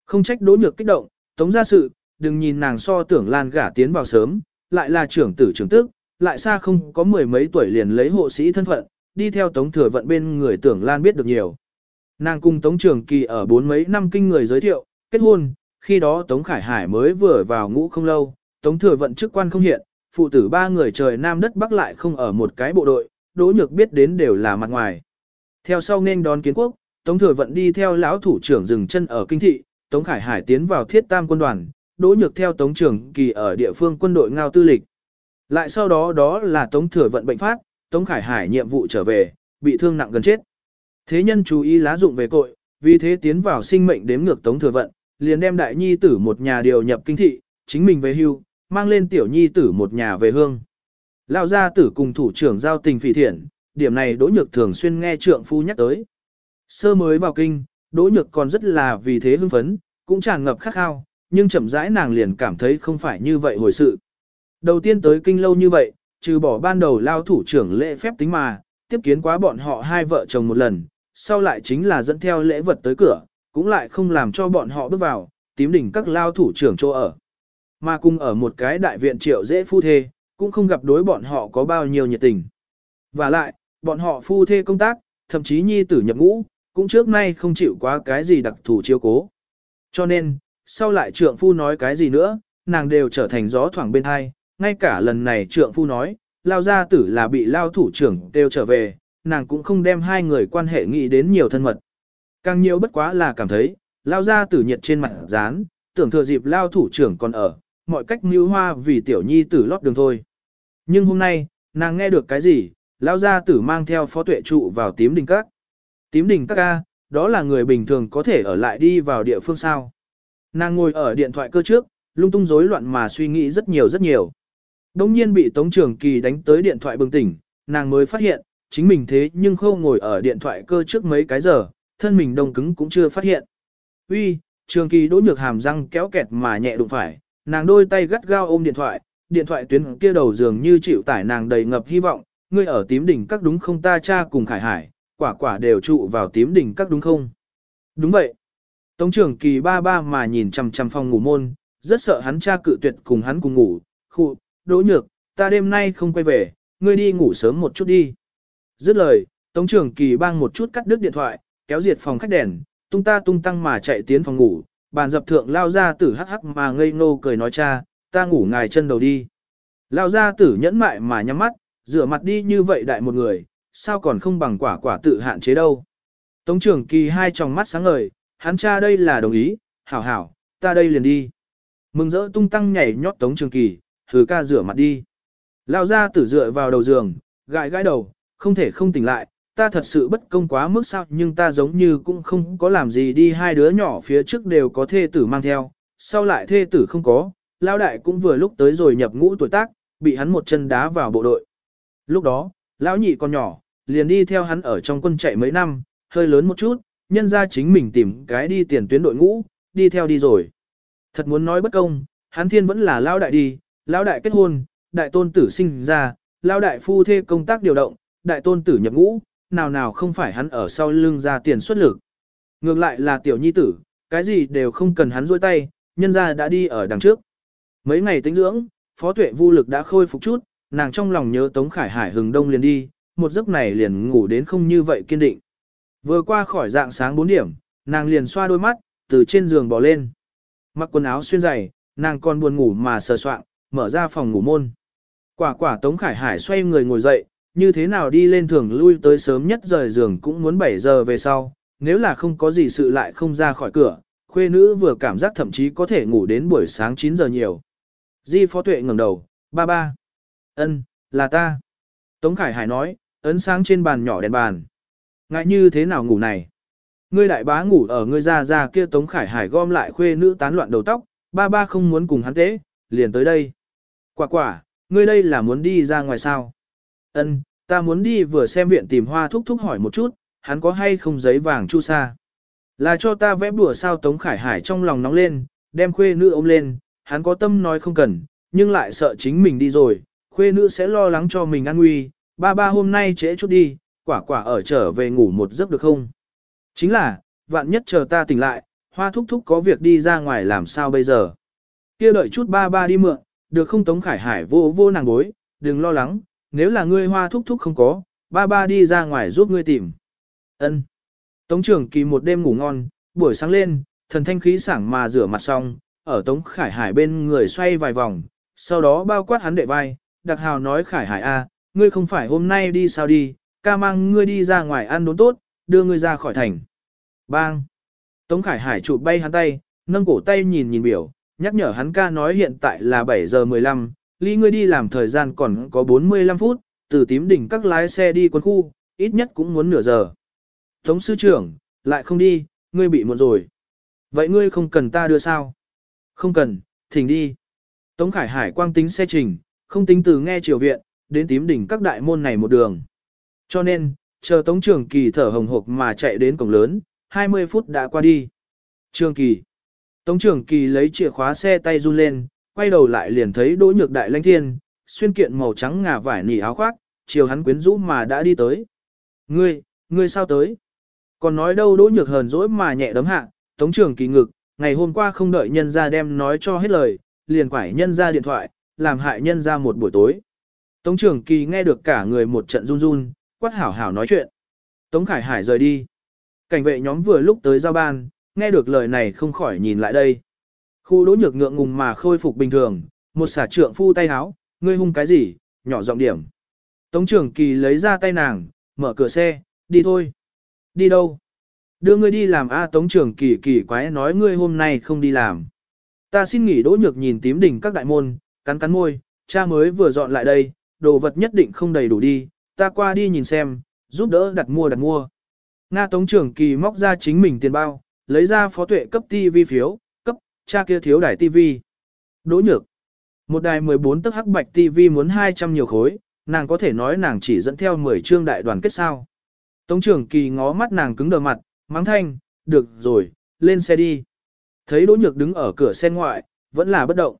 Không trách đỗ nhược kích động, tống ra sự, đừng nhìn nàng so tưởng lan gả tiến vào sớm, lại là trưởng tử trưởng tức, lại xa không có mười mấy tuổi liền lấy hộ sĩ thân phận, đi theo tống thừa vận bên người tưởng lan biết được nhiều. Nàng cùng tống trường kỳ ở bốn mấy năm kinh người giới thiệu, kết hôn, khi đó tống khải hải mới vừa vào ngũ không lâu, tống thừa vận chức quan không hiện, phụ tử ba người trời nam đất bắc lại không ở một cái bộ đội, đỗ nhược biết đến đều là mặt ngoài. Theo sau nên đón kiến quốc, tống thừa vận đi theo lão thủ trưởng dừng chân ở kinh thị, tống khải hải tiến vào thiết tam quân đoàn, đỗ nhược theo tống trưởng kỳ ở địa phương quân đội ngao tư lịch. Lại sau đó đó là tống thừa vận bệnh phát, tống khải hải nhiệm vụ trở về, bị thương nặng gần chết. Thế nhân chú ý lá dụng về cội, vì thế tiến vào sinh mệnh đếm ngược tống thừa vận, liền đem đại nhi tử một nhà điều nhập kinh thị, chính mình về hưu, mang lên tiểu nhi tử một nhà về hương. Lão gia tử cùng thủ trưởng giao tình phỉ thiện, điểm này đỗ nhược thường xuyên nghe trượng phu nhắc tới. Sơ mới vào kinh, đỗ nhược còn rất là vì thế hưng phấn, cũng tràn ngập khát khao, nhưng chậm rãi nàng liền cảm thấy không phải như vậy hồi sự. Đầu tiên tới kinh lâu như vậy, trừ bỏ ban đầu lao thủ trưởng lễ phép tính mà, tiếp kiến quá bọn họ hai vợ chồng một lần, sau lại chính là dẫn theo lễ vật tới cửa, cũng lại không làm cho bọn họ bước vào, tím đỉnh các lao thủ trưởng chỗ ở. Mà cùng ở một cái đại viện triệu dễ phu thê, cũng không gặp đối bọn họ có bao nhiêu nhiệt tình. Và lại, bọn họ phu thê công tác, thậm chí nhi tử nhập ngũ, cũng trước nay không chịu quá cái gì đặc thù chiêu cố. Cho nên, sau lại trượng phu nói cái gì nữa, nàng đều trở thành gió thoảng bên hai, ngay cả lần này trượng phu nói, lao gia tử là bị lao thủ trưởng đều trở về, nàng cũng không đem hai người quan hệ nghĩ đến nhiều thân mật. Càng nhiều bất quá là cảm thấy, lao gia tử nhiệt trên mặt dán, tưởng thừa dịp lao thủ trưởng còn ở, mọi cách mưu hoa vì tiểu nhi tử lót đường thôi. Nhưng hôm nay, nàng nghe được cái gì, Lão gia tử mang theo phó tuệ trụ vào tím đình các. Tím đình các ca, đó là người bình thường có thể ở lại đi vào địa phương sao. Nàng ngồi ở điện thoại cơ trước, lung tung rối loạn mà suy nghĩ rất nhiều rất nhiều. Đông nhiên bị Tống Trường Kỳ đánh tới điện thoại bừng tỉnh, nàng mới phát hiện, chính mình thế nhưng không ngồi ở điện thoại cơ trước mấy cái giờ, thân mình đông cứng cũng chưa phát hiện. Uy, Trường Kỳ đỗ nhược hàm răng kéo kẹt mà nhẹ đụng phải, nàng đôi tay gắt gao ôm điện thoại, điện thoại tuyến kia đầu dường như chịu tải nàng đầy ngập hy vọng, ngươi ở tím đỉnh các đúng không ta cha cùng Khải Hải, quả quả đều trụ vào tím đỉnh các đúng không? Đúng vậy. Tống trưởng kỳ ba ba mà nhìn chằm chằm phòng ngủ môn, rất sợ hắn cha cự tuyệt cùng hắn cùng ngủ, khu, đỗ nhược, ta đêm nay không quay về, ngươi đi ngủ sớm một chút đi. Dứt lời, Tống trưởng kỳ bang một chút cắt đứt điện thoại, kéo diệt phòng khách đèn, tung ta tung tăng mà chạy tiến phòng ngủ, bàn dập thượng lao ra tử hắc hắc mà ngây ngô cười nói cha, ta ngủ ngài chân đầu đi. Lao ra tử nhẫn mại mà nhắm mắt, rửa mặt đi như vậy đại một người, sao còn không bằng quả quả tự hạn chế đâu. Tống trưởng kỳ hai tròng mắt sáng ngời, hắn cha đây là đồng ý, hảo hảo, ta đây liền đi. Mừng rỡ tung tăng nhảy nhót tống trường kỳ, thử ca rửa mặt đi. Lao ra tử dựa vào đầu giường, gãi gãi đầu, không thể không tỉnh lại, ta thật sự bất công quá mức sao nhưng ta giống như cũng không có làm gì đi hai đứa nhỏ phía trước đều có thê tử mang theo, sau lại thê tử không có, Lao đại cũng vừa lúc tới rồi nhập ngũ tuổi tác, bị hắn một chân đá vào bộ đội. Lúc đó, lão nhị còn nhỏ, liền đi theo hắn ở trong quân chạy mấy năm, hơi lớn một chút, nhân ra chính mình tìm cái đi tiền tuyến đội ngũ, đi theo đi rồi. Thật muốn nói bất công, hắn thiên vẫn là lao đại đi, lao đại kết hôn, đại tôn tử sinh ra, lao đại phu thê công tác điều động, đại tôn tử nhập ngũ, nào nào không phải hắn ở sau lưng ra tiền xuất lực. Ngược lại là tiểu nhi tử, cái gì đều không cần hắn rôi tay, nhân ra đã đi ở đằng trước. Mấy ngày tính dưỡng, phó tuệ vô lực đã khôi phục chút, nàng trong lòng nhớ Tống Khải Hải hừng đông liền đi, một giấc này liền ngủ đến không như vậy kiên định. Vừa qua khỏi dạng sáng 4 điểm, nàng liền xoa đôi mắt, từ trên giường bò lên. Mặc quần áo xuyên dày, nàng còn buồn ngủ mà sờ soạng, mở ra phòng ngủ môn. Quả quả Tống Khải Hải xoay người ngồi dậy, như thế nào đi lên thường lui tới sớm nhất rời giường cũng muốn 7 giờ về sau, nếu là không có gì sự lại không ra khỏi cửa, khuê nữ vừa cảm giác thậm chí có thể ngủ đến buổi sáng 9 giờ nhiều. Di Phó Tuệ ngẩng đầu, ba ba. ân, là ta. Tống Khải Hải nói, ấn sáng trên bàn nhỏ đèn bàn. Ngại như thế nào ngủ này? Ngươi đại bá ngủ ở ngươi ra ra kia Tống Khải Hải gom lại khuê nữ tán loạn đầu tóc, ba ba không muốn cùng hắn tế, liền tới đây. Quả quả, ngươi đây là muốn đi ra ngoài sao? Ân, ta muốn đi vừa xem viện tìm hoa thúc thúc hỏi một chút, hắn có hay không giấy vàng chu sa. Là cho ta vẽ bùa sao Tống Khải Hải trong lòng nóng lên, đem khuê nữ ôm lên, hắn có tâm nói không cần, nhưng lại sợ chính mình đi rồi, khuê nữ sẽ lo lắng cho mình an nguy, ba ba hôm nay trễ chút đi, quả quả ở trở về ngủ một giấc được không? Chính là, vạn nhất chờ ta tỉnh lại, hoa thúc thúc có việc đi ra ngoài làm sao bây giờ? kia đợi chút ba ba đi mượn, được không Tống Khải Hải vô vô nàng bối, đừng lo lắng, nếu là ngươi hoa thúc thúc không có, ba ba đi ra ngoài giúp ngươi tìm. Ân. Tống trưởng kỳ một đêm ngủ ngon, buổi sáng lên, thần thanh khí sảng mà rửa mặt xong, ở Tống Khải Hải bên người xoay vài vòng, sau đó bao quát hắn đệ vai, đặc hào nói Khải Hải a, ngươi không phải hôm nay đi sao đi, ca mang ngươi đi ra ngoài ăn đốn tốt, đưa ngươi ra khỏi thành. Bang! Tống Khải Hải chụp bay hắn tay, nâng cổ tay nhìn nhìn biểu, nhắc nhở hắn ca nói hiện tại là 7 giờ 15, ly ngươi đi làm thời gian còn có 45 phút, từ tím đỉnh các lái xe đi quân khu, ít nhất cũng muốn nửa giờ. Tống sư trưởng, lại không đi, ngươi bị muộn rồi. Vậy ngươi không cần ta đưa sao? Không cần, thỉnh đi. Tống Khải Hải quang tính xe trình, không tính từ nghe triều viện, đến tím đỉnh các đại môn này một đường. Cho nên, chờ Tống Trường Kỳ thở hồng hộc mà chạy đến cổng lớn, 20 phút đã qua đi. Trường Kỳ. Tống Trường Kỳ lấy chìa khóa xe tay run lên, quay đầu lại liền thấy Đỗ Nhược Đại Lãnh Thiên, xuyên kiện màu trắng ngà vải nỉ áo khoác, chiều hắn quyến rũ mà đã đi tới. Ngươi, ngươi sao tới? Còn nói đâu Đỗ Nhược hờn dỗi mà nhẹ đấm hạ, Tống Trường Kỳ ngực, ngày hôm qua không đợi nhân ra đem nói cho hết lời, liền quải nhân ra điện thoại, làm hại nhân ra một buổi tối. Tống trưởng Kỳ nghe được cả người một trận run run, quát hảo hảo nói chuyện. Tống Khải Hải rời đi. Cảnh vệ nhóm vừa lúc tới giao ban, nghe được lời này không khỏi nhìn lại đây. Khu đỗ nhược ngượng ngùng mà khôi phục bình thường, một xả trượng phu tay háo, ngươi hung cái gì, nhỏ giọng điểm. Tống trưởng kỳ lấy ra tay nàng, mở cửa xe, đi thôi. Đi đâu? Đưa ngươi đi làm A Tống trưởng kỳ kỳ quái nói ngươi hôm nay không đi làm. Ta xin nghỉ đỗ nhược nhìn tím đỉnh các đại môn, cắn cắn môi, cha mới vừa dọn lại đây, đồ vật nhất định không đầy đủ đi, ta qua đi nhìn xem, giúp đỡ đặt mua đặt mua. Nga Tống trưởng kỳ móc ra chính mình tiền bao, lấy ra phó tuệ cấp TV phiếu, cấp, cha kia thiếu đài TV. Đỗ nhược. Một đài 14 tấc hắc bạch TV muốn 200 nhiều khối, nàng có thể nói nàng chỉ dẫn theo 10 chương đại đoàn kết sao. Tống trưởng kỳ ngó mắt nàng cứng đờ mặt, mắng thanh, được rồi, lên xe đi. Thấy Đỗ Nhược đứng ở cửa xe ngoại, vẫn là bất động.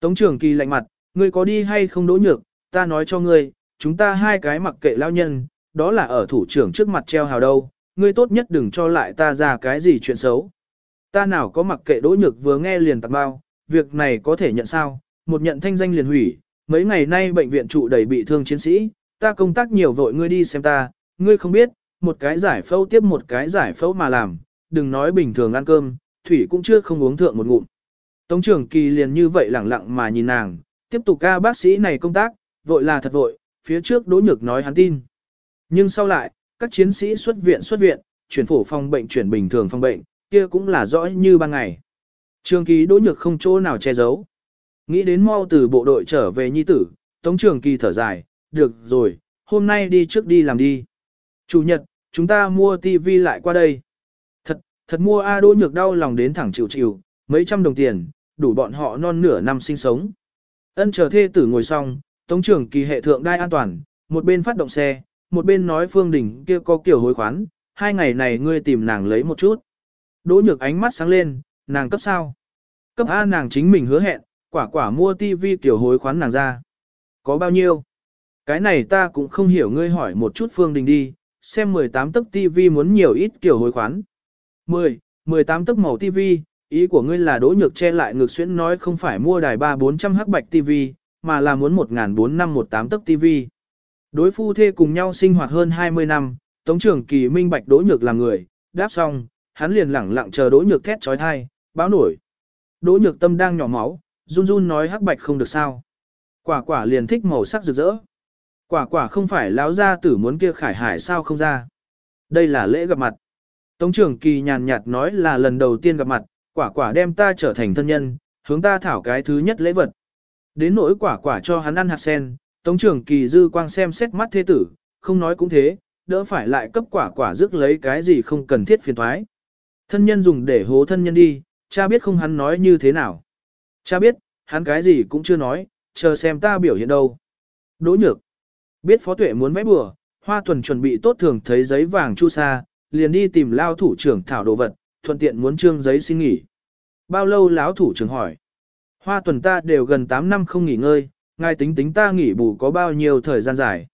Tống trưởng kỳ lạnh mặt, ngươi có đi hay không Đỗ Nhược, ta nói cho ngươi, chúng ta hai cái mặc kệ lao nhân, đó là ở thủ trưởng trước mặt treo hào đâu, ngươi tốt nhất đừng cho lại ta ra cái gì chuyện xấu. Ta nào có mặc kệ đỗ nhược vừa nghe liền tặng bao, việc này có thể nhận sao, một nhận thanh danh liền hủy, mấy ngày nay bệnh viện trụ đầy bị thương chiến sĩ, ta công tác nhiều vội ngươi đi xem ta, ngươi không biết, một cái giải phẫu tiếp một cái giải phẫu mà làm, đừng nói bình thường ăn cơm, thủy cũng chưa không uống thượng một ngụm. Tống trưởng kỳ liền như vậy lẳng lặng mà nhìn nàng, tiếp tục ca bác sĩ này công tác, vội là thật vội, phía trước đỗ nhược nói hắn tin. Nhưng sau lại, các chiến sĩ xuất viện xuất viện, chuyển phổ phòng bệnh chuyển bình thường phòng bệnh, kia cũng là rõ như ban ngày. Trường kỳ đỗ nhược không chỗ nào che giấu. Nghĩ đến mau từ bộ đội trở về nhi tử, tống trường kỳ thở dài, được rồi, hôm nay đi trước đi làm đi. Chủ nhật, chúng ta mua tivi lại qua đây. Thật, thật mua A đỗ nhược đau lòng đến thẳng chịu chịu, mấy trăm đồng tiền, đủ bọn họ non nửa năm sinh sống. Ân chờ thê tử ngồi xong, tống trưởng kỳ hệ thượng đai an toàn, một bên phát động xe, một bên nói Phương Đình kia có kiểu hối khoán, hai ngày này ngươi tìm nàng lấy một chút. Đỗ nhược ánh mắt sáng lên, nàng cấp sao? Cấp A nàng chính mình hứa hẹn, quả quả mua tivi kiểu hối khoán nàng ra. Có bao nhiêu? Cái này ta cũng không hiểu ngươi hỏi một chút Phương Đình đi, xem 18 tấc tv muốn nhiều ít kiểu hối khoán. 10, 18 tấc màu tv ý của ngươi là đỗ nhược che lại ngược xuyễn nói không phải mua đài 3-400 hắc bạch tv mà là muốn 1.4518 tấc tv Đối phu thê cùng nhau sinh hoạt hơn 20 năm, Tống trưởng kỳ minh bạch đỗ nhược là người, đáp xong, hắn liền lẳng lặng chờ đỗ nhược thét trói thai, báo nổi. Đỗ nhược tâm đang nhỏ máu, run run nói hắc bạch không được sao. Quả quả liền thích màu sắc rực rỡ. Quả quả không phải lão gia tử muốn kia khải hải sao không ra. Đây là lễ gặp mặt. Tống trưởng kỳ nhàn nhạt nói là lần đầu tiên gặp mặt, quả quả đem ta trở thành thân nhân, hướng ta thảo cái thứ nhất lễ vật. Đến nỗi quả quả cho hắn ăn hạt sen, Tống trưởng kỳ dư quang xem xét mắt thế tử, không nói cũng thế, đỡ phải lại cấp quả quả rước lấy cái gì không cần thiết phiền thoái. Thân nhân dùng để hố thân nhân đi, cha biết không hắn nói như thế nào. Cha biết, hắn cái gì cũng chưa nói, chờ xem ta biểu hiện đâu. Đỗ nhược. Biết phó tuệ muốn vẽ bừa, hoa tuần chuẩn bị tốt thường thấy giấy vàng chu sa, liền đi tìm lao thủ trưởng thảo đồ vật, thuận tiện muốn trương giấy xin nghỉ. Bao lâu lão thủ trưởng hỏi. Hoa tuần ta đều gần 8 năm không nghỉ ngơi, ngài tính tính ta nghỉ bù có bao nhiêu thời gian dài.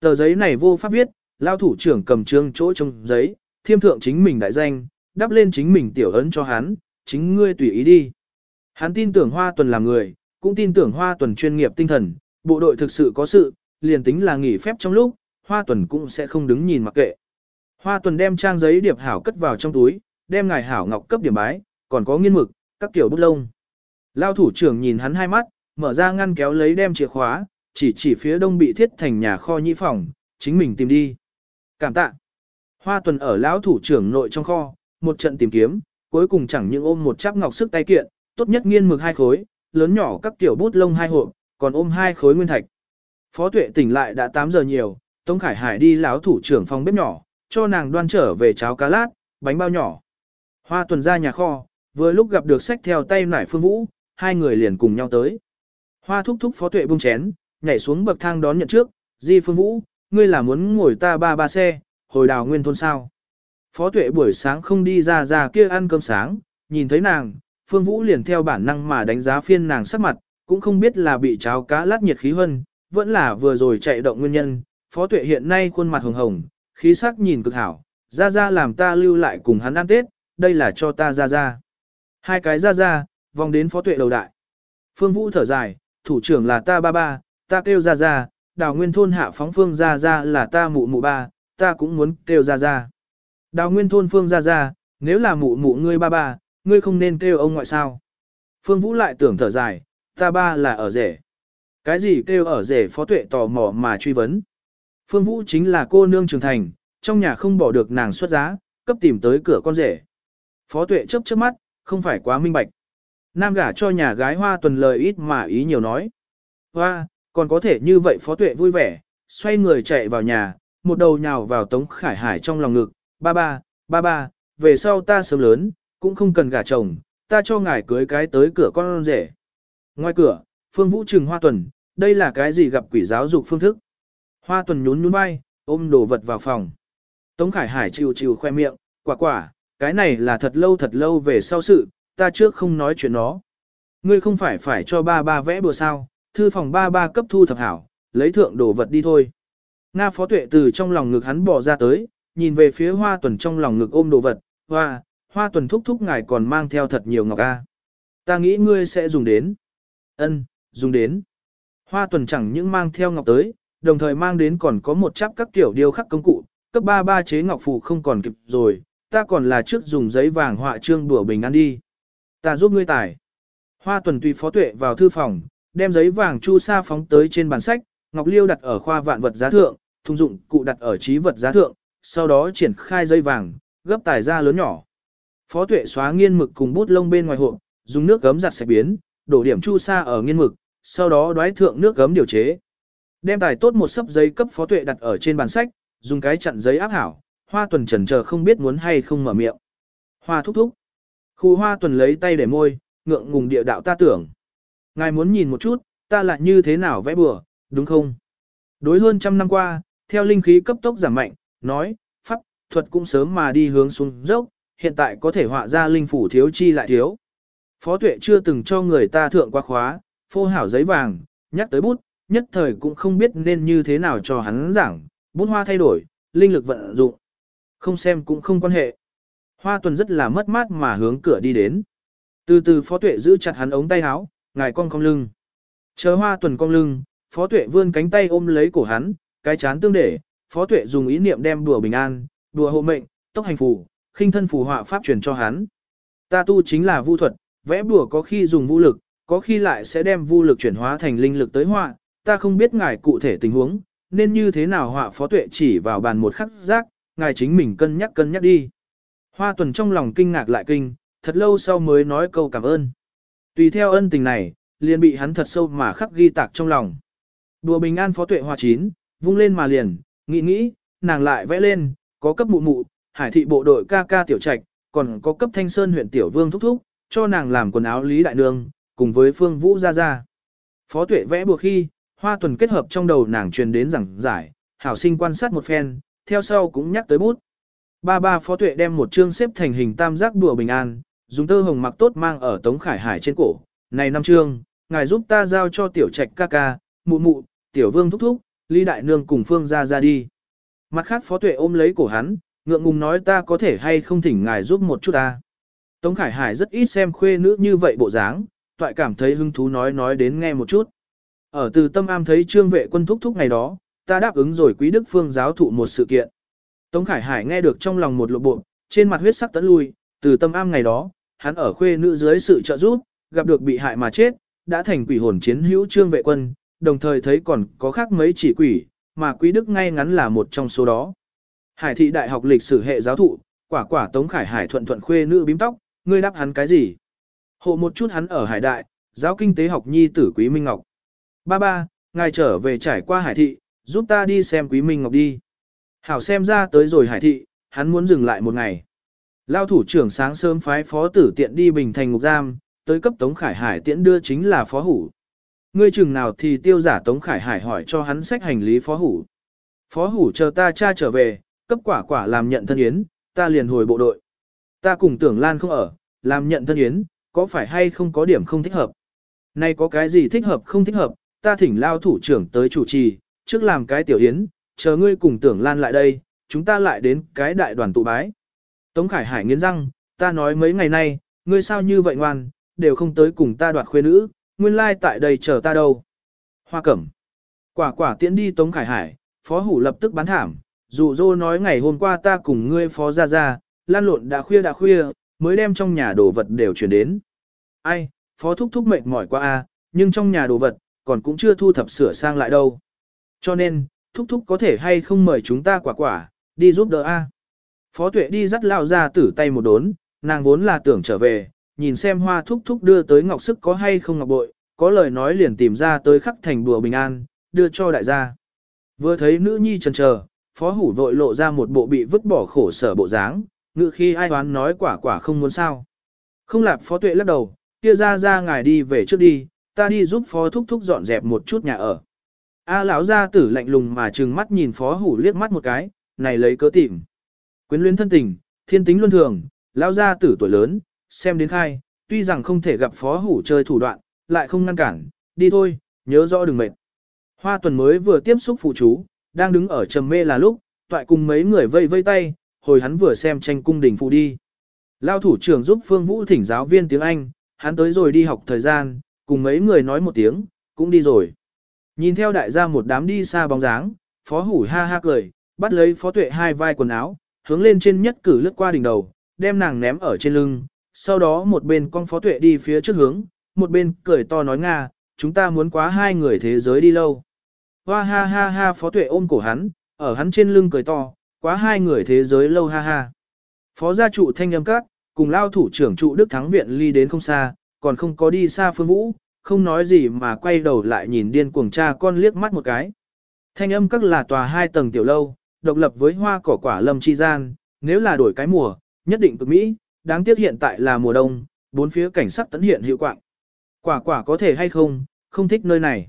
Tờ giấy này vô pháp viết, lao thủ trưởng cầm trương chỗ trong giấy, thiêm thượng chính mình đại danh, đắp lên chính mình tiểu ấn cho hắn, chính ngươi tùy ý đi. Hắn tin tưởng hoa tuần là người, cũng tin tưởng hoa tuần chuyên nghiệp tinh thần, bộ đội thực sự có sự, liền tính là nghỉ phép trong lúc, hoa tuần cũng sẽ không đứng nhìn mặc kệ. Hoa tuần đem trang giấy điệp hảo cất vào trong túi, đem ngài hảo ngọc cấp điểm bái, còn có nghiên mực, các kiểu bút lông. Lao thủ trưởng nhìn hắn hai mắt, mở ra ngăn kéo lấy đem chìa khóa, chỉ chỉ phía đông bị thiết thành nhà kho nhĩ phòng, chính mình tìm đi. Cảm tạ. Hoa tuần ở lão thủ trưởng nội trong kho, một trận tìm kiếm, cuối cùng chẳng những ôm một chắp ngọc sức tay kiện, tốt nhất nghiên mực hai khối, lớn nhỏ các tiểu bút lông hai hộp, còn ôm hai khối nguyên thạch. Phó tuệ tỉnh lại đã 8 giờ nhiều, Tống Khải Hải đi láo thủ trưởng phòng bếp nhỏ, cho nàng đoan trở về cháo cá lát, bánh bao nhỏ. Hoa tuần ra nhà kho, vừa lúc gặp được sách theo tay nải phương vũ, hai người liền cùng nhau tới. Hoa thúc thúc phó tuệ bung chén, nhảy xuống bậc thang đón nhận trước, di phương vũ, ngươi là muốn ngồi ta ba ba xe, hồi đào nguyên thôn sao. Phó tuệ buổi sáng không đi ra ra kia ăn cơm sáng, nhìn thấy nàng, phương vũ liền theo bản năng mà đánh giá phiên nàng sắc mặt, cũng không biết là bị cháo cá lát nhiệt khí hơn, vẫn là vừa rồi chạy động nguyên nhân. Phó tuệ hiện nay khuôn mặt hồng hồng, khí sắc nhìn cực hảo, ra ra làm ta lưu lại cùng hắn ăn tết, đây là cho ta ra ra. Hai cái ra ra, vòng đến phó tuệ đầu đại. Phương Vũ thở dài, thủ trưởng là ta ba ba, ta kêu ra ra, đào nguyên thôn hạ phóng phương ra ra là ta mụ mụ ba, ta cũng muốn kêu ra ra. Đào nguyên thôn phương ra ra, nếu là mụ mụ ngươi ba ba, ngươi không nên kêu ông ngoại sao. Phương Vũ lại tưởng thở dài, ta ba là ở rể. Cái gì kêu ở rể phó tuệ tò mò mà truy vấn. Phương Vũ chính là cô nương trưởng thành, trong nhà không bỏ được nàng xuất giá, cấp tìm tới cửa con rể. Phó tuệ chớp chớp mắt, không phải quá minh bạch. Nam gả cho nhà gái hoa tuần lời ít mà ý nhiều nói. Hoa, còn có thể như vậy phó tuệ vui vẻ, xoay người chạy vào nhà, một đầu nhào vào tống khải hải trong lòng ngực. Ba ba, ba ba, về sau ta sớm lớn, cũng không cần gả chồng, ta cho ngài cưới cái tới cửa con rể. Ngoài cửa, phương vũ trừng hoa tuần, đây là cái gì gặp quỷ giáo dục phương thức. Hoa tuần nhún nhún vai, ôm đồ vật vào phòng. Tống Khải Hải chịu chịu khoe miệng, quả quả, cái này là thật lâu thật lâu về sau sự, ta trước không nói chuyện nó. Ngươi không phải phải cho ba ba vẽ bừa sao, thư phòng ba ba cấp thu thập hảo, lấy thượng đồ vật đi thôi. Nga phó tuệ từ trong lòng ngực hắn bỏ ra tới, nhìn về phía hoa tuần trong lòng ngực ôm đồ vật, hoa, hoa tuần thúc thúc ngài còn mang theo thật nhiều ngọc a. Ta nghĩ ngươi sẽ dùng đến. Ân, dùng đến. Hoa tuần chẳng những mang theo ngọc tới, đồng thời mang đến còn có một chắp các kiểu điêu khắc công cụ, cấp ba ba chế ngọc phù không còn kịp rồi, ta còn là trước dùng giấy vàng họa trương đùa bình ăn đi. Ta giúp ngươi tải. Hoa tuần tùy phó tuệ vào thư phòng, đem giấy vàng chu sa phóng tới trên bàn sách, ngọc liêu đặt ở khoa vạn vật giá thượng, thùng dụng cụ đặt ở trí vật giá thượng, sau đó triển khai giấy vàng, gấp tải ra lớn nhỏ. Phó tuệ xóa nghiên mực cùng bút lông bên ngoài hộp, dùng nước gấm giặt sạch biến, đổ điểm chu sa ở nghiên mực, sau đó đoái thượng nước gấm điều chế. Đem tài tốt một sấp giấy cấp phó tuệ đặt ở trên bàn sách, dùng cái chặn giấy áp hảo, hoa tuần trần chờ không biết muốn hay không mở miệng. Hoa thúc thúc. Khu hoa tuần lấy tay để môi, ngượng ngùng địa đạo ta tưởng. Ngài muốn nhìn một chút, ta lại như thế nào vẽ bừa, đúng không? Đối hơn trăm năm qua, theo linh khí cấp tốc giảm mạnh, nói, pháp, thuật cũng sớm mà đi hướng xuống dốc, hiện tại có thể họa ra linh phủ thiếu chi lại thiếu. Phó tuệ chưa từng cho người ta thượng qua khóa, phô hảo giấy vàng, nhắc tới bút, nhất thời cũng không biết nên như thế nào cho hắn giảng, bút hoa thay đổi, linh lực vận dụng. Không xem cũng không quan hệ. Hoa tuần rất là mất mát mà hướng cửa đi đến. Từ từ phó tuệ giữ chặt hắn ống tay áo, ngài cong cong lưng. Chờ hoa tuần cong lưng, phó tuệ vươn cánh tay ôm lấy cổ hắn, cái chán tương để, phó tuệ dùng ý niệm đem đùa bình an, đùa hộ mệnh, tốc hành phù, khinh thân phù họa pháp truyền cho hắn. Ta tu chính là vu thuật, vẽ bùa có khi dùng vũ lực, có khi lại sẽ đem vu lực chuyển hóa thành linh lực tới họa, ta không biết ngài cụ thể tình huống, nên như thế nào họa phó tuệ chỉ vào bàn một khắc giác, ngài chính mình cân nhắc cân nhắc đi. Hoa tuần trong lòng kinh ngạc lại kinh, thật lâu sau mới nói câu cảm ơn. Tùy theo ân tình này, liền bị hắn thật sâu mà khắc ghi tạc trong lòng. Đùa bình an phó tuệ hoa chín, vung lên mà liền, nghĩ nghĩ, nàng lại vẽ lên, có cấp mụ mụ, hải thị bộ đội ca ca tiểu trạch, còn có cấp thanh sơn huyện tiểu vương thúc thúc, cho nàng làm quần áo lý đại nương, cùng với phương vũ ra ra. Phó tuệ vẽ buộc khi, hoa tuần kết hợp trong đầu nàng truyền đến giảng giải, hảo sinh quan sát một phen, theo sau cũng nhắc tới bút. Ba ba phó tuệ đem một chương xếp thành hình tam giác đùa bình an, dùng tơ hồng mặc tốt mang ở tống khải hải trên cổ. Này năm chương, ngài giúp ta giao cho tiểu trạch ca ca, mụ mụ, tiểu vương thúc thúc, ly đại nương cùng phương ra ra đi. Mặt khác phó tuệ ôm lấy cổ hắn, ngượng ngùng nói ta có thể hay không thỉnh ngài giúp một chút ta. Tống Khải Hải rất ít xem khuê nữ như vậy bộ dáng, toại cảm thấy hứng thú nói nói đến nghe một chút. Ở từ tâm am thấy trương vệ quân thúc thúc ngày đó, ta đáp ứng rồi quý đức phương giáo thụ một sự kiện. Tống Khải Hải nghe được trong lòng một lộ bộ, trên mặt huyết sắc tấn lui, từ tâm am ngày đó, hắn ở khuê nữ dưới sự trợ giúp, gặp được bị hại mà chết, đã thành quỷ hồn chiến hữu trương vệ quân, đồng thời thấy còn có khác mấy chỉ quỷ, mà quý đức ngay ngắn là một trong số đó. Hải thị đại học lịch sử hệ giáo thụ, quả quả Tống Khải Hải thuận thuận khuê nữ bím tóc, ngươi đáp hắn cái gì? Hộ một chút hắn ở hải đại, giáo kinh tế học nhi tử Quý Minh Ngọc. Ba ba, ngài trở về trải qua hải thị, giúp ta đi xem Quý Minh Ngọc đi. Hảo xem ra tới rồi hải thị, hắn muốn dừng lại một ngày. Lao thủ trưởng sáng sớm phái phó tử tiện đi bình thành ngục giam, tới cấp Tống Khải Hải tiễn đưa chính là phó hủ. Ngươi chừng nào thì tiêu giả Tống Khải Hải hỏi cho hắn sách hành lý phó hủ. Phó hủ chờ ta cha trở về, cấp quả quả làm nhận thân yến, ta liền hồi bộ đội. Ta cùng tưởng Lan không ở, làm nhận thân yến, có phải hay không có điểm không thích hợp? Nay có cái gì thích hợp không thích hợp, ta thỉnh lao thủ trưởng tới chủ trì, trước làm cái tiểu yến, chờ ngươi cùng tưởng Lan lại đây, chúng ta lại đến cái đại đoàn tụ bái. Tống Khải Hải nghiến răng, ta nói mấy ngày nay, ngươi sao như vậy ngoan, đều không tới cùng ta đoạt khuê nữ, nguyên lai tại đây chờ ta đâu. Hoa cẩm. Quả quả tiễn đi Tống Khải Hải, phó hủ lập tức bán thảm, dù dô nói ngày hôm qua ta cùng ngươi phó ra ra, lan lộn đã khuya đã khuya, mới đem trong nhà đồ vật đều chuyển đến. Ai, phó thúc thúc mệt mỏi quá a, nhưng trong nhà đồ vật, còn cũng chưa thu thập sửa sang lại đâu. Cho nên, thúc thúc có thể hay không mời chúng ta quả quả, đi giúp đỡ a. Phó tuệ đi dắt lao ra tử tay một đốn, nàng vốn là tưởng trở về, nhìn xem hoa thúc thúc đưa tới ngọc sức có hay không ngọc bội, có lời nói liền tìm ra tới khắc thành đùa bình an, đưa cho đại gia. Vừa thấy nữ nhi chần chờ, phó hủ vội lộ ra một bộ bị vứt bỏ khổ sở bộ dáng, ngự khi ai đoán nói quả quả không muốn sao. Không lạp phó tuệ lắc đầu, kia ra ra ngài đi về trước đi, ta đi giúp phó thúc thúc dọn dẹp một chút nhà ở. A lão gia tử lạnh lùng mà trừng mắt nhìn phó hủ liếc mắt một cái, này lấy cớ tìm. Quyến luyến thân tình, thiên tính luân thường, lão gia tử tuổi lớn, xem đến khai, tuy rằng không thể gặp phó hủ chơi thủ đoạn, lại không ngăn cản, đi thôi, nhớ rõ đừng mệt. Hoa tuần mới vừa tiếp xúc phụ chú, đang đứng ở trầm mê là lúc, toại cùng mấy người vây vây tay, hồi hắn vừa xem tranh cung đình phụ đi. Lao thủ trưởng giúp Phương Vũ thỉnh giáo viên tiếng Anh, hắn tới rồi đi học thời gian, cùng mấy người nói một tiếng, cũng đi rồi. Nhìn theo đại gia một đám đi xa bóng dáng, phó hủ ha ha cười, bắt lấy phó tuệ hai vai quần áo, hướng lên trên nhất cử lướt qua đỉnh đầu, đem nàng ném ở trên lưng, sau đó một bên con phó tuệ đi phía trước hướng, một bên cười to nói Nga, chúng ta muốn quá hai người thế giới đi lâu. Hoa ha ha ha phó tuệ ôm cổ hắn, ở hắn trên lưng cười to, quá hai người thế giới lâu ha ha. Phó gia trụ thanh âm các, cùng lao thủ trưởng trụ Đức Thắng Viện ly đến không xa, còn không có đi xa phương vũ, không nói gì mà quay đầu lại nhìn điên cuồng cha con liếc mắt một cái. Thanh âm các là tòa hai tầng tiểu lâu, độc lập với hoa cỏ quả lâm chi gian, nếu là đổi cái mùa, nhất định cực mỹ, đáng tiếc hiện tại là mùa đông, bốn phía cảnh sắc tấn hiện hiệu quạng. Quả quả có thể hay không, không thích nơi này.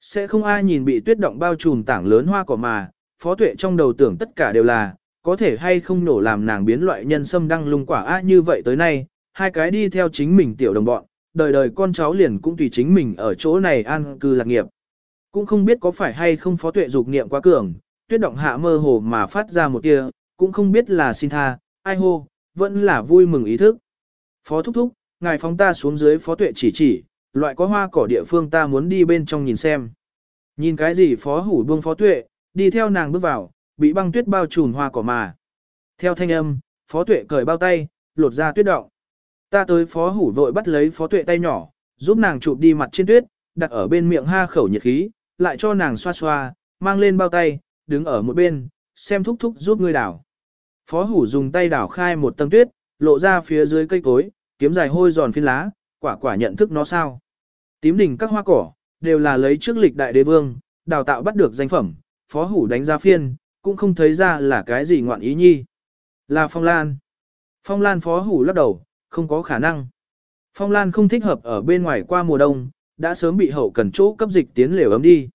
Sẽ không ai nhìn bị tuyết động bao trùm tảng lớn hoa cỏ mà, phó tuệ trong đầu tưởng tất cả đều là, có thể hay không nổ làm nàng biến loại nhân sâm đăng lung quả á như vậy tới nay, hai cái đi theo chính mình tiểu đồng bọn, đời đời con cháu liền cũng tùy chính mình ở chỗ này an cư lạc nghiệp. Cũng không biết có phải hay không phó tuệ dục niệm quá cường, tuyết động hạ mơ hồ mà phát ra một tia, cũng không biết là xin tha, ai hô, vẫn là vui mừng ý thức. Phó thúc thúc, ngài phóng ta xuống dưới phó tuệ chỉ chỉ, loại có hoa cỏ địa phương ta muốn đi bên trong nhìn xem. Nhìn cái gì phó hủ buông phó tuệ, đi theo nàng bước vào, bị băng tuyết bao trùm hoa cỏ mà. Theo thanh âm, phó tuệ cởi bao tay, lột ra tuyết động. Ta tới phó hủ vội bắt lấy phó tuệ tay nhỏ, giúp nàng chụp đi mặt trên tuyết, đặt ở bên miệng ha khẩu nhiệt khí, lại cho nàng xoa xoa, mang lên bao tay, đứng ở một bên, xem thúc thúc giúp ngươi đảo. Phó hủ dùng tay đảo khai một tầng tuyết, lộ ra phía dưới cây cối, kiếm dài hôi giòn phiến lá, quả quả nhận thức nó sao. Tím đỉnh các hoa cỏ, đều là lấy trước lịch đại đế vương, đào tạo bắt được danh phẩm, phó hủ đánh ra phiên, cũng không thấy ra là cái gì ngoạn ý nhi. Là phong lan. Phong lan phó hủ lắc đầu, không có khả năng. Phong lan không thích hợp ở bên ngoài qua mùa đông, đã sớm bị hậu cần chỗ cấp dịch tiến lều ấm đi.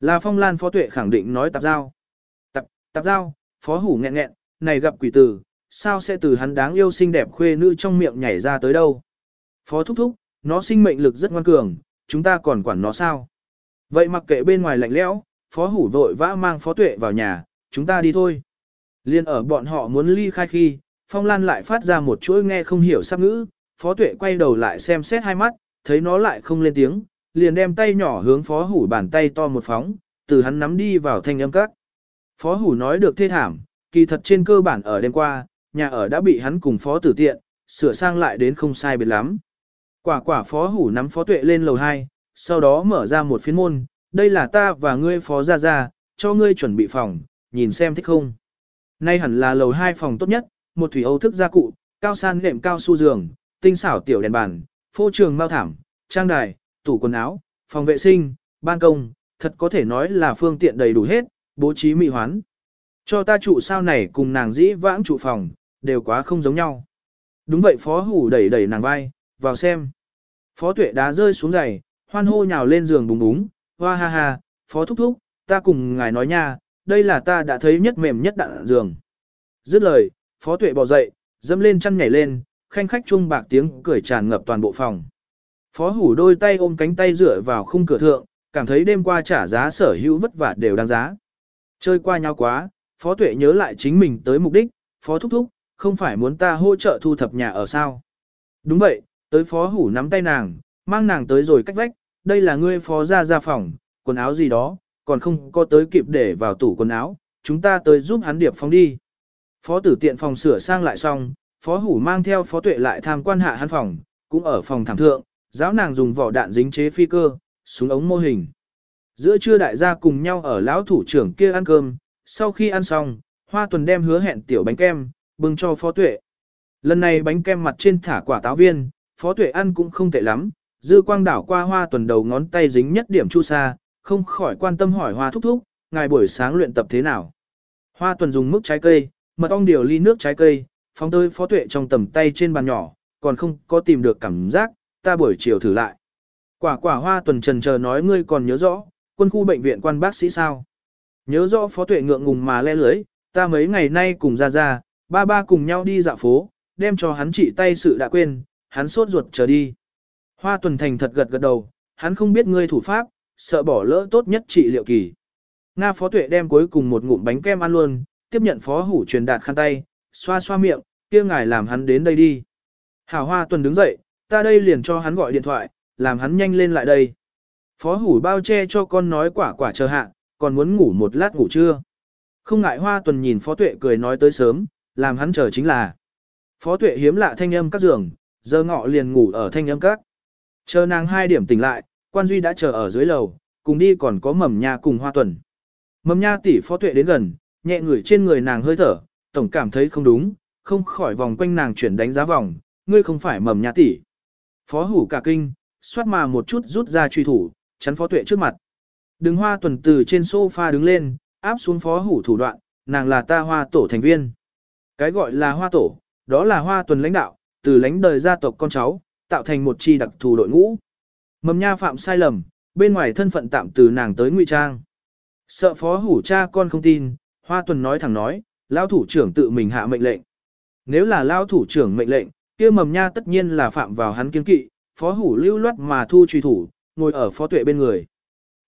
Là phong lan phó tuệ khẳng định nói tạp giao. Tạp, tạp giao, phó hủ nghẹn nghẹn, này gặp quỷ tử, sao sẽ từ hắn đáng yêu xinh đẹp khuê nữ trong miệng nhảy ra tới đâu. Phó thúc thúc, nó sinh mệnh lực rất ngoan cường, chúng ta còn quản nó sao. Vậy mặc kệ bên ngoài lạnh lẽo, phó hủ vội vã mang phó tuệ vào nhà, chúng ta đi thôi. Liên ở bọn họ muốn ly khai khi, phong lan lại phát ra một chuỗi nghe không hiểu sắp ngữ, phó tuệ quay đầu lại xem xét hai mắt, thấy nó lại không lên tiếng, liền đem tay nhỏ hướng phó hủ bàn tay to một phóng, từ hắn nắm đi vào thanh âm các. Phó hủ nói được thê thảm, kỳ thật trên cơ bản ở đêm qua, nhà ở đã bị hắn cùng phó tử tiện, sửa sang lại đến không sai biệt lắm. Quả quả phó hủ nắm phó tuệ lên lầu 2, sau đó mở ra một phiến môn, đây là ta và ngươi phó ra ra, cho ngươi chuẩn bị phòng, nhìn xem thích không. Nay hẳn là lầu 2 phòng tốt nhất, một thủy âu thức gia cụ, cao san nệm cao su giường, tinh xảo tiểu đèn bàn, phô trường mao thảm, trang đài, tủ quần áo, phòng vệ sinh, ban công, thật có thể nói là phương tiện đầy đủ hết, bố trí mỹ hoán. Cho ta trụ sao này cùng nàng dĩ vãng trụ phòng, đều quá không giống nhau. Đúng vậy phó hủ đẩy đẩy nàng vai, vào xem. Phó tuệ đá rơi xuống giày, hoan hô nhào lên giường bùng búng, hoa ha ha, phó thúc thúc, ta cùng ngài nói nha, đây là ta đã thấy nhất mềm nhất đạn giường. Dứt lời, phó tuệ bỏ dậy, dâm lên chăn nhảy lên, khanh khách chuông bạc tiếng cười tràn ngập toàn bộ phòng. Phó hủ đôi tay ôm cánh tay dựa vào khung cửa thượng, cảm thấy đêm qua trả giá sở hữu vất vả đều đáng giá. Chơi qua nhau quá, phó tuệ nhớ lại chính mình tới mục đích, phó thúc thúc, không phải muốn ta hỗ trợ thu thập nhà ở sao. Đúng vậy, tới phó hủ nắm tay nàng, mang nàng tới rồi cách vách, đây là ngươi phó ra ra phòng, quần áo gì đó, còn không có tới kịp để vào tủ quần áo, chúng ta tới giúp hắn điệp phòng đi. Phó tử tiện phòng sửa sang lại xong, phó hủ mang theo phó tuệ lại tham quan hạ hắn phòng, cũng ở phòng thảm thượng, giáo nàng dùng vỏ đạn dính chế phi cơ, súng ống mô hình. Giữa trưa đại gia cùng nhau ở lão thủ trưởng kia ăn cơm, sau khi ăn xong, Hoa Tuần đem hứa hẹn tiểu bánh kem, bưng cho phó tuệ. Lần này bánh kem mặt trên thả quả táo viên, phó tuệ ăn cũng không tệ lắm, dư quang đảo qua Hoa Tuần đầu ngón tay dính nhất điểm chu sa, không khỏi quan tâm hỏi Hoa thúc thúc, ngài buổi sáng luyện tập thế nào. Hoa Tuần dùng mức trái cây, mật ong điều ly nước trái cây, phóng tới phó tuệ trong tầm tay trên bàn nhỏ, còn không có tìm được cảm giác, ta buổi chiều thử lại. Quả quả hoa tuần trần chờ nói ngươi còn nhớ rõ, quân khu bệnh viện quan bác sĩ sao. Nhớ rõ phó tuệ ngượng ngùng mà le lưới, ta mấy ngày nay cùng ra ra, ba ba cùng nhau đi dạo phố, đem cho hắn trị tay sự đã quên, hắn sốt ruột chờ đi. Hoa tuần thành thật gật gật đầu, hắn không biết ngươi thủ pháp, sợ bỏ lỡ tốt nhất trị liệu kỳ. Nga phó tuệ đem cuối cùng một ngụm bánh kem ăn luôn, tiếp nhận phó hủ truyền đạt khăn tay, xoa xoa miệng, kia ngài làm hắn đến đây đi. Hảo hoa tuần đứng dậy, ta đây liền cho hắn gọi điện thoại, làm hắn nhanh lên lại đây. Phó hủ bao che cho con nói quả quả chờ hạ, còn muốn ngủ một lát ngủ trưa. Không ngại hoa tuần nhìn phó tuệ cười nói tới sớm, làm hắn chờ chính là. Phó tuệ hiếm lạ thanh âm các giường, giờ ngọ liền ngủ ở thanh âm các. Chờ nàng hai điểm tỉnh lại, quan duy đã chờ ở dưới lầu, cùng đi còn có mầm nha cùng hoa tuần. Mầm nha tỷ phó tuệ đến gần, nhẹ ngửi trên người nàng hơi thở, tổng cảm thấy không đúng, không khỏi vòng quanh nàng chuyển đánh giá vòng, ngươi không phải mầm nha tỷ. Phó hủ cả kinh, xoát mà một chút rút ra truy thủ, chắn phó tuệ trước mặt. Đứng hoa tuần từ trên sofa đứng lên, áp xuống phó hủ thủ đoạn, nàng là ta hoa tổ thành viên. Cái gọi là hoa tổ, đó là hoa tuần lãnh đạo, từ lãnh đời gia tộc con cháu, tạo thành một chi đặc thù đội ngũ. Mầm nha phạm sai lầm, bên ngoài thân phận tạm từ nàng tới ngụy trang. Sợ phó hủ cha con không tin, hoa tuần nói thẳng nói, lão thủ trưởng tự mình hạ mệnh lệnh. Nếu là lão thủ trưởng mệnh lệnh, kia mầm nha tất nhiên là phạm vào hắn kiên kỵ, phó hủ lưu loát mà thu truy thủ, ngồi ở phó tuệ bên người.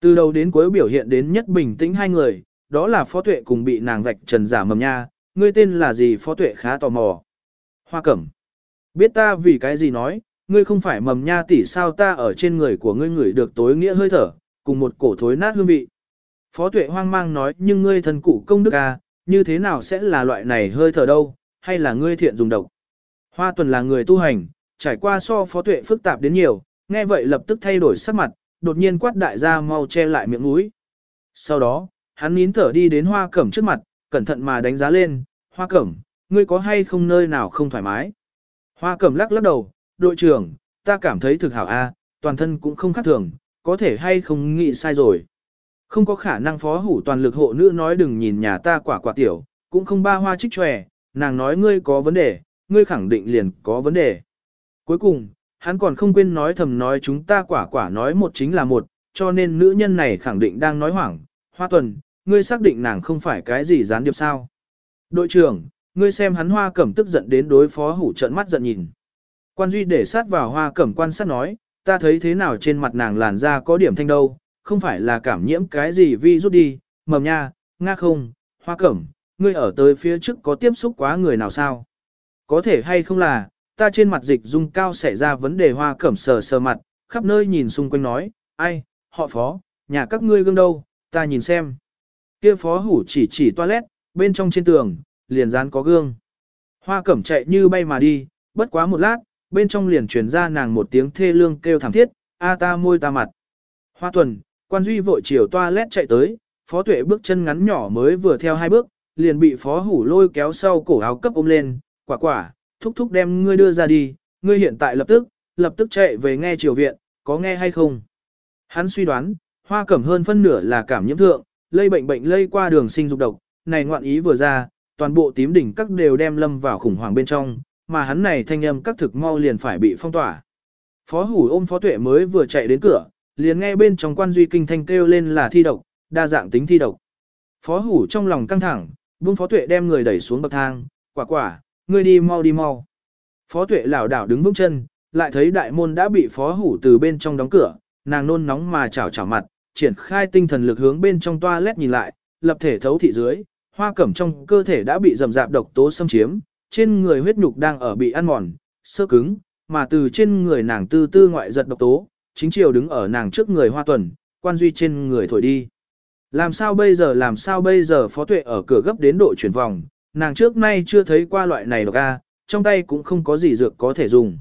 Từ đầu đến cuối biểu hiện đến nhất bình tĩnh hai người, đó là phó tuệ cùng bị nàng vạch trần giả mầm nha, ngươi tên là gì phó tuệ khá tò mò. Hoa cẩm. Biết ta vì cái gì nói, ngươi không phải mầm nha tỷ sao ta ở trên người của ngươi ngửi được tối nghĩa hơi thở, cùng một cổ thối nát hương vị. Phó tuệ hoang mang nói nhưng ngươi thần cụ công đức à, như thế nào sẽ là loại này hơi thở đâu, hay là ngươi thiện dùng độc. Hoa tuần là người tu hành, trải qua so phó tuệ phức tạp đến nhiều, nghe vậy lập tức thay đổi sắc mặt, đột nhiên quát đại gia mau che lại miệng mũi. Sau đó, hắn nín thở đi đến hoa cẩm trước mặt, cẩn thận mà đánh giá lên, hoa cẩm, ngươi có hay không nơi nào không thoải mái. Hoa cẩm lắc lắc đầu, đội trưởng, ta cảm thấy thực hảo a, toàn thân cũng không khác thường, có thể hay không nghĩ sai rồi. Không có khả năng phó hủ toàn lực hộ nữ nói đừng nhìn nhà ta quả quả tiểu, cũng không ba hoa trích tròe, nàng nói ngươi có vấn đề, ngươi khẳng định liền có vấn đề. Cuối cùng, Hắn còn không quên nói thầm nói chúng ta quả quả nói một chính là một, cho nên nữ nhân này khẳng định đang nói hoảng. Hoa tuần, ngươi xác định nàng không phải cái gì gián điệp sao? Đội trưởng, ngươi xem hắn hoa cẩm tức giận đến đối phó hủ trận mắt giận nhìn. Quan Duy để sát vào hoa cẩm quan sát nói, ta thấy thế nào trên mặt nàng làn da có điểm thanh đâu, không phải là cảm nhiễm cái gì vi rút đi, mầm nha, nga không, hoa cẩm, ngươi ở tới phía trước có tiếp xúc quá người nào sao? Có thể hay không là, ta trên mặt dịch dung cao xảy ra vấn đề hoa cẩm sờ sờ mặt, khắp nơi nhìn xung quanh nói, ai, họ phó, nhà các ngươi gương đâu, ta nhìn xem. Kia phó hủ chỉ chỉ toilet, bên trong trên tường, liền dán có gương. Hoa cẩm chạy như bay mà đi, bất quá một lát, bên trong liền truyền ra nàng một tiếng thê lương kêu thảm thiết, a ta môi ta mặt. Hoa tuần, quan duy vội chiều toilet chạy tới, phó tuệ bước chân ngắn nhỏ mới vừa theo hai bước, liền bị phó hủ lôi kéo sau cổ áo cấp ôm lên, quả quả, thúc thúc đem ngươi đưa ra đi, ngươi hiện tại lập tức, lập tức chạy về nghe triều viện, có nghe hay không? Hắn suy đoán, hoa cẩm hơn phân nửa là cảm nhiễm thượng, lây bệnh bệnh lây qua đường sinh dục độc, này ngoạn ý vừa ra, toàn bộ tím đỉnh các đều đem lâm vào khủng hoảng bên trong, mà hắn này thanh âm các thực mau liền phải bị phong tỏa. Phó hủ ôm phó tuệ mới vừa chạy đến cửa, liền nghe bên trong quan duy kinh thanh kêu lên là thi độc, đa dạng tính thi độc. Phó hủ trong lòng căng thẳng, buông phó tuệ đem người đẩy xuống bậc thang, quả quả, ngươi đi mau đi mau. Phó tuệ lảo đảo đứng vững chân, lại thấy đại môn đã bị phó hủ từ bên trong đóng cửa, nàng nôn nóng mà chảo chảo mặt, triển khai tinh thần lực hướng bên trong toilet nhìn lại, lập thể thấu thị dưới, hoa cẩm trong cơ thể đã bị rầm rạp độc tố xâm chiếm, trên người huyết nhục đang ở bị ăn mòn, sơ cứng, mà từ trên người nàng tư tư ngoại giật độc tố, chính chiều đứng ở nàng trước người hoa tuần, quan duy trên người thổi đi. Làm sao bây giờ làm sao bây giờ phó tuệ ở cửa gấp đến độ chuyển vòng, nàng trước nay chưa thấy qua loại này độc a, trong tay cũng không có gì dược có thể dùng.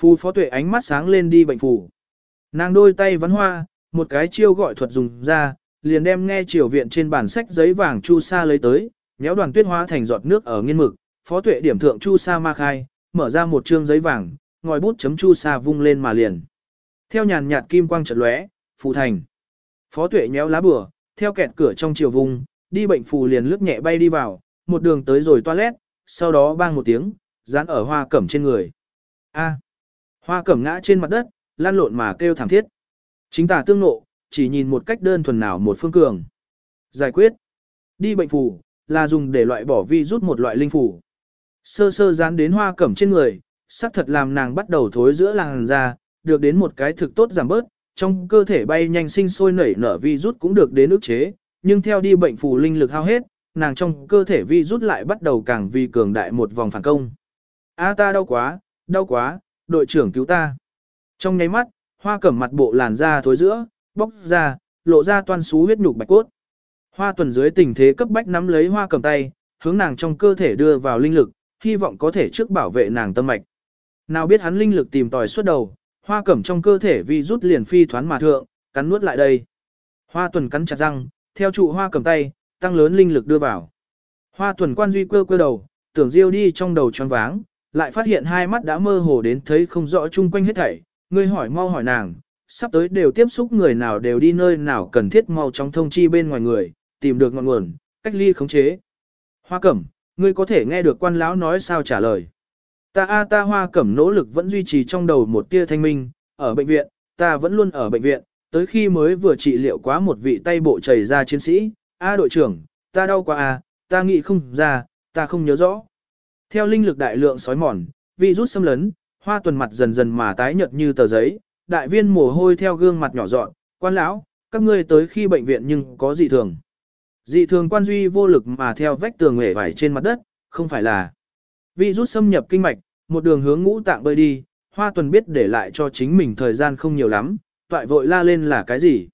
Phu phó tuệ ánh mắt sáng lên đi bệnh phủ. Nàng đôi tay vắn hoa, một cái chiêu gọi thuật dùng ra, liền đem nghe triều viện trên bản sách giấy vàng chu sa lấy tới, nhéo đoàn tuyết hóa thành giọt nước ở nghiên mực, phó tuệ điểm thượng chu sa ma khai, mở ra một trương giấy vàng, ngòi bút chấm chu sa vung lên mà liền. Theo nhàn nhạt kim quang chợt lóe, phù thành. Phó tuệ nhéo lá bừa, theo kẹt cửa trong chiều vùng, đi bệnh phù liền lướt nhẹ bay đi vào, một đường tới rồi toilet, sau đó bang một tiếng, dán ở hoa cẩm trên người. A. Hoa cẩm ngã trên mặt đất, lan lộn mà kêu thảm thiết. Chính tả tương nộ, chỉ nhìn một cách đơn thuần nào một phương cường. Giải quyết. Đi bệnh phù, là dùng để loại bỏ vi rút một loại linh phù. Sơ sơ dán đến hoa cẩm trên người, sắc thật làm nàng bắt đầu thối giữa làng ra, được đến một cái thực tốt giảm bớt, trong cơ thể bay nhanh sinh sôi nảy nở vi rút cũng được đến ức chế, nhưng theo đi bệnh phù linh lực hao hết, nàng trong cơ thể vi rút lại bắt đầu càng vi cường đại một vòng phản công. A ta đau quá, đau quá, đội trưởng cứu ta. Trong nháy mắt, hoa cẩm mặt bộ làn da thối giữa, bóc ra, lộ ra toan xú huyết nhục bạch cốt. Hoa tuần dưới tình thế cấp bách nắm lấy hoa cầm tay, hướng nàng trong cơ thể đưa vào linh lực, hy vọng có thể trước bảo vệ nàng tâm mạch. Nào biết hắn linh lực tìm tòi suốt đầu, hoa cẩm trong cơ thể vi rút liền phi thoán mà thượng, cắn nuốt lại đây. Hoa tuần cắn chặt răng, theo trụ hoa cầm tay, tăng lớn linh lực đưa vào. Hoa tuần quan duy quơ quơ đầu, tưởng diêu đi trong đầu tròn váng, lại phát hiện hai mắt đã mơ hồ đến thấy không rõ chung quanh hết thảy, ngươi hỏi mau hỏi nàng, sắp tới đều tiếp xúc người nào đều đi nơi nào cần thiết mau chóng thông chi bên ngoài người, tìm được ngọn nguồn, cách ly khống chế. Hoa cẩm, ngươi có thể nghe được quan lão nói sao trả lời. Ta a ta hoa cẩm nỗ lực vẫn duy trì trong đầu một tia thanh minh, ở bệnh viện, ta vẫn luôn ở bệnh viện, tới khi mới vừa trị liệu quá một vị tay bộ chảy ra chiến sĩ, a đội trưởng, ta đau quá a, ta nghĩ không ra, ta không nhớ rõ. Theo linh lực đại lượng sói mòn, vi rút xâm lấn, hoa tuần mặt dần dần mà tái nhợt như tờ giấy, đại viên mồ hôi theo gương mặt nhỏ dọn, quan lão, các ngươi tới khi bệnh viện nhưng có gì thường. Dị thường quan duy vô lực mà theo vách tường nghề vải trên mặt đất, không phải là. Vi rút xâm nhập kinh mạch, một đường hướng ngũ tạng bơi đi, hoa tuần biết để lại cho chính mình thời gian không nhiều lắm, toại vội la lên là cái gì.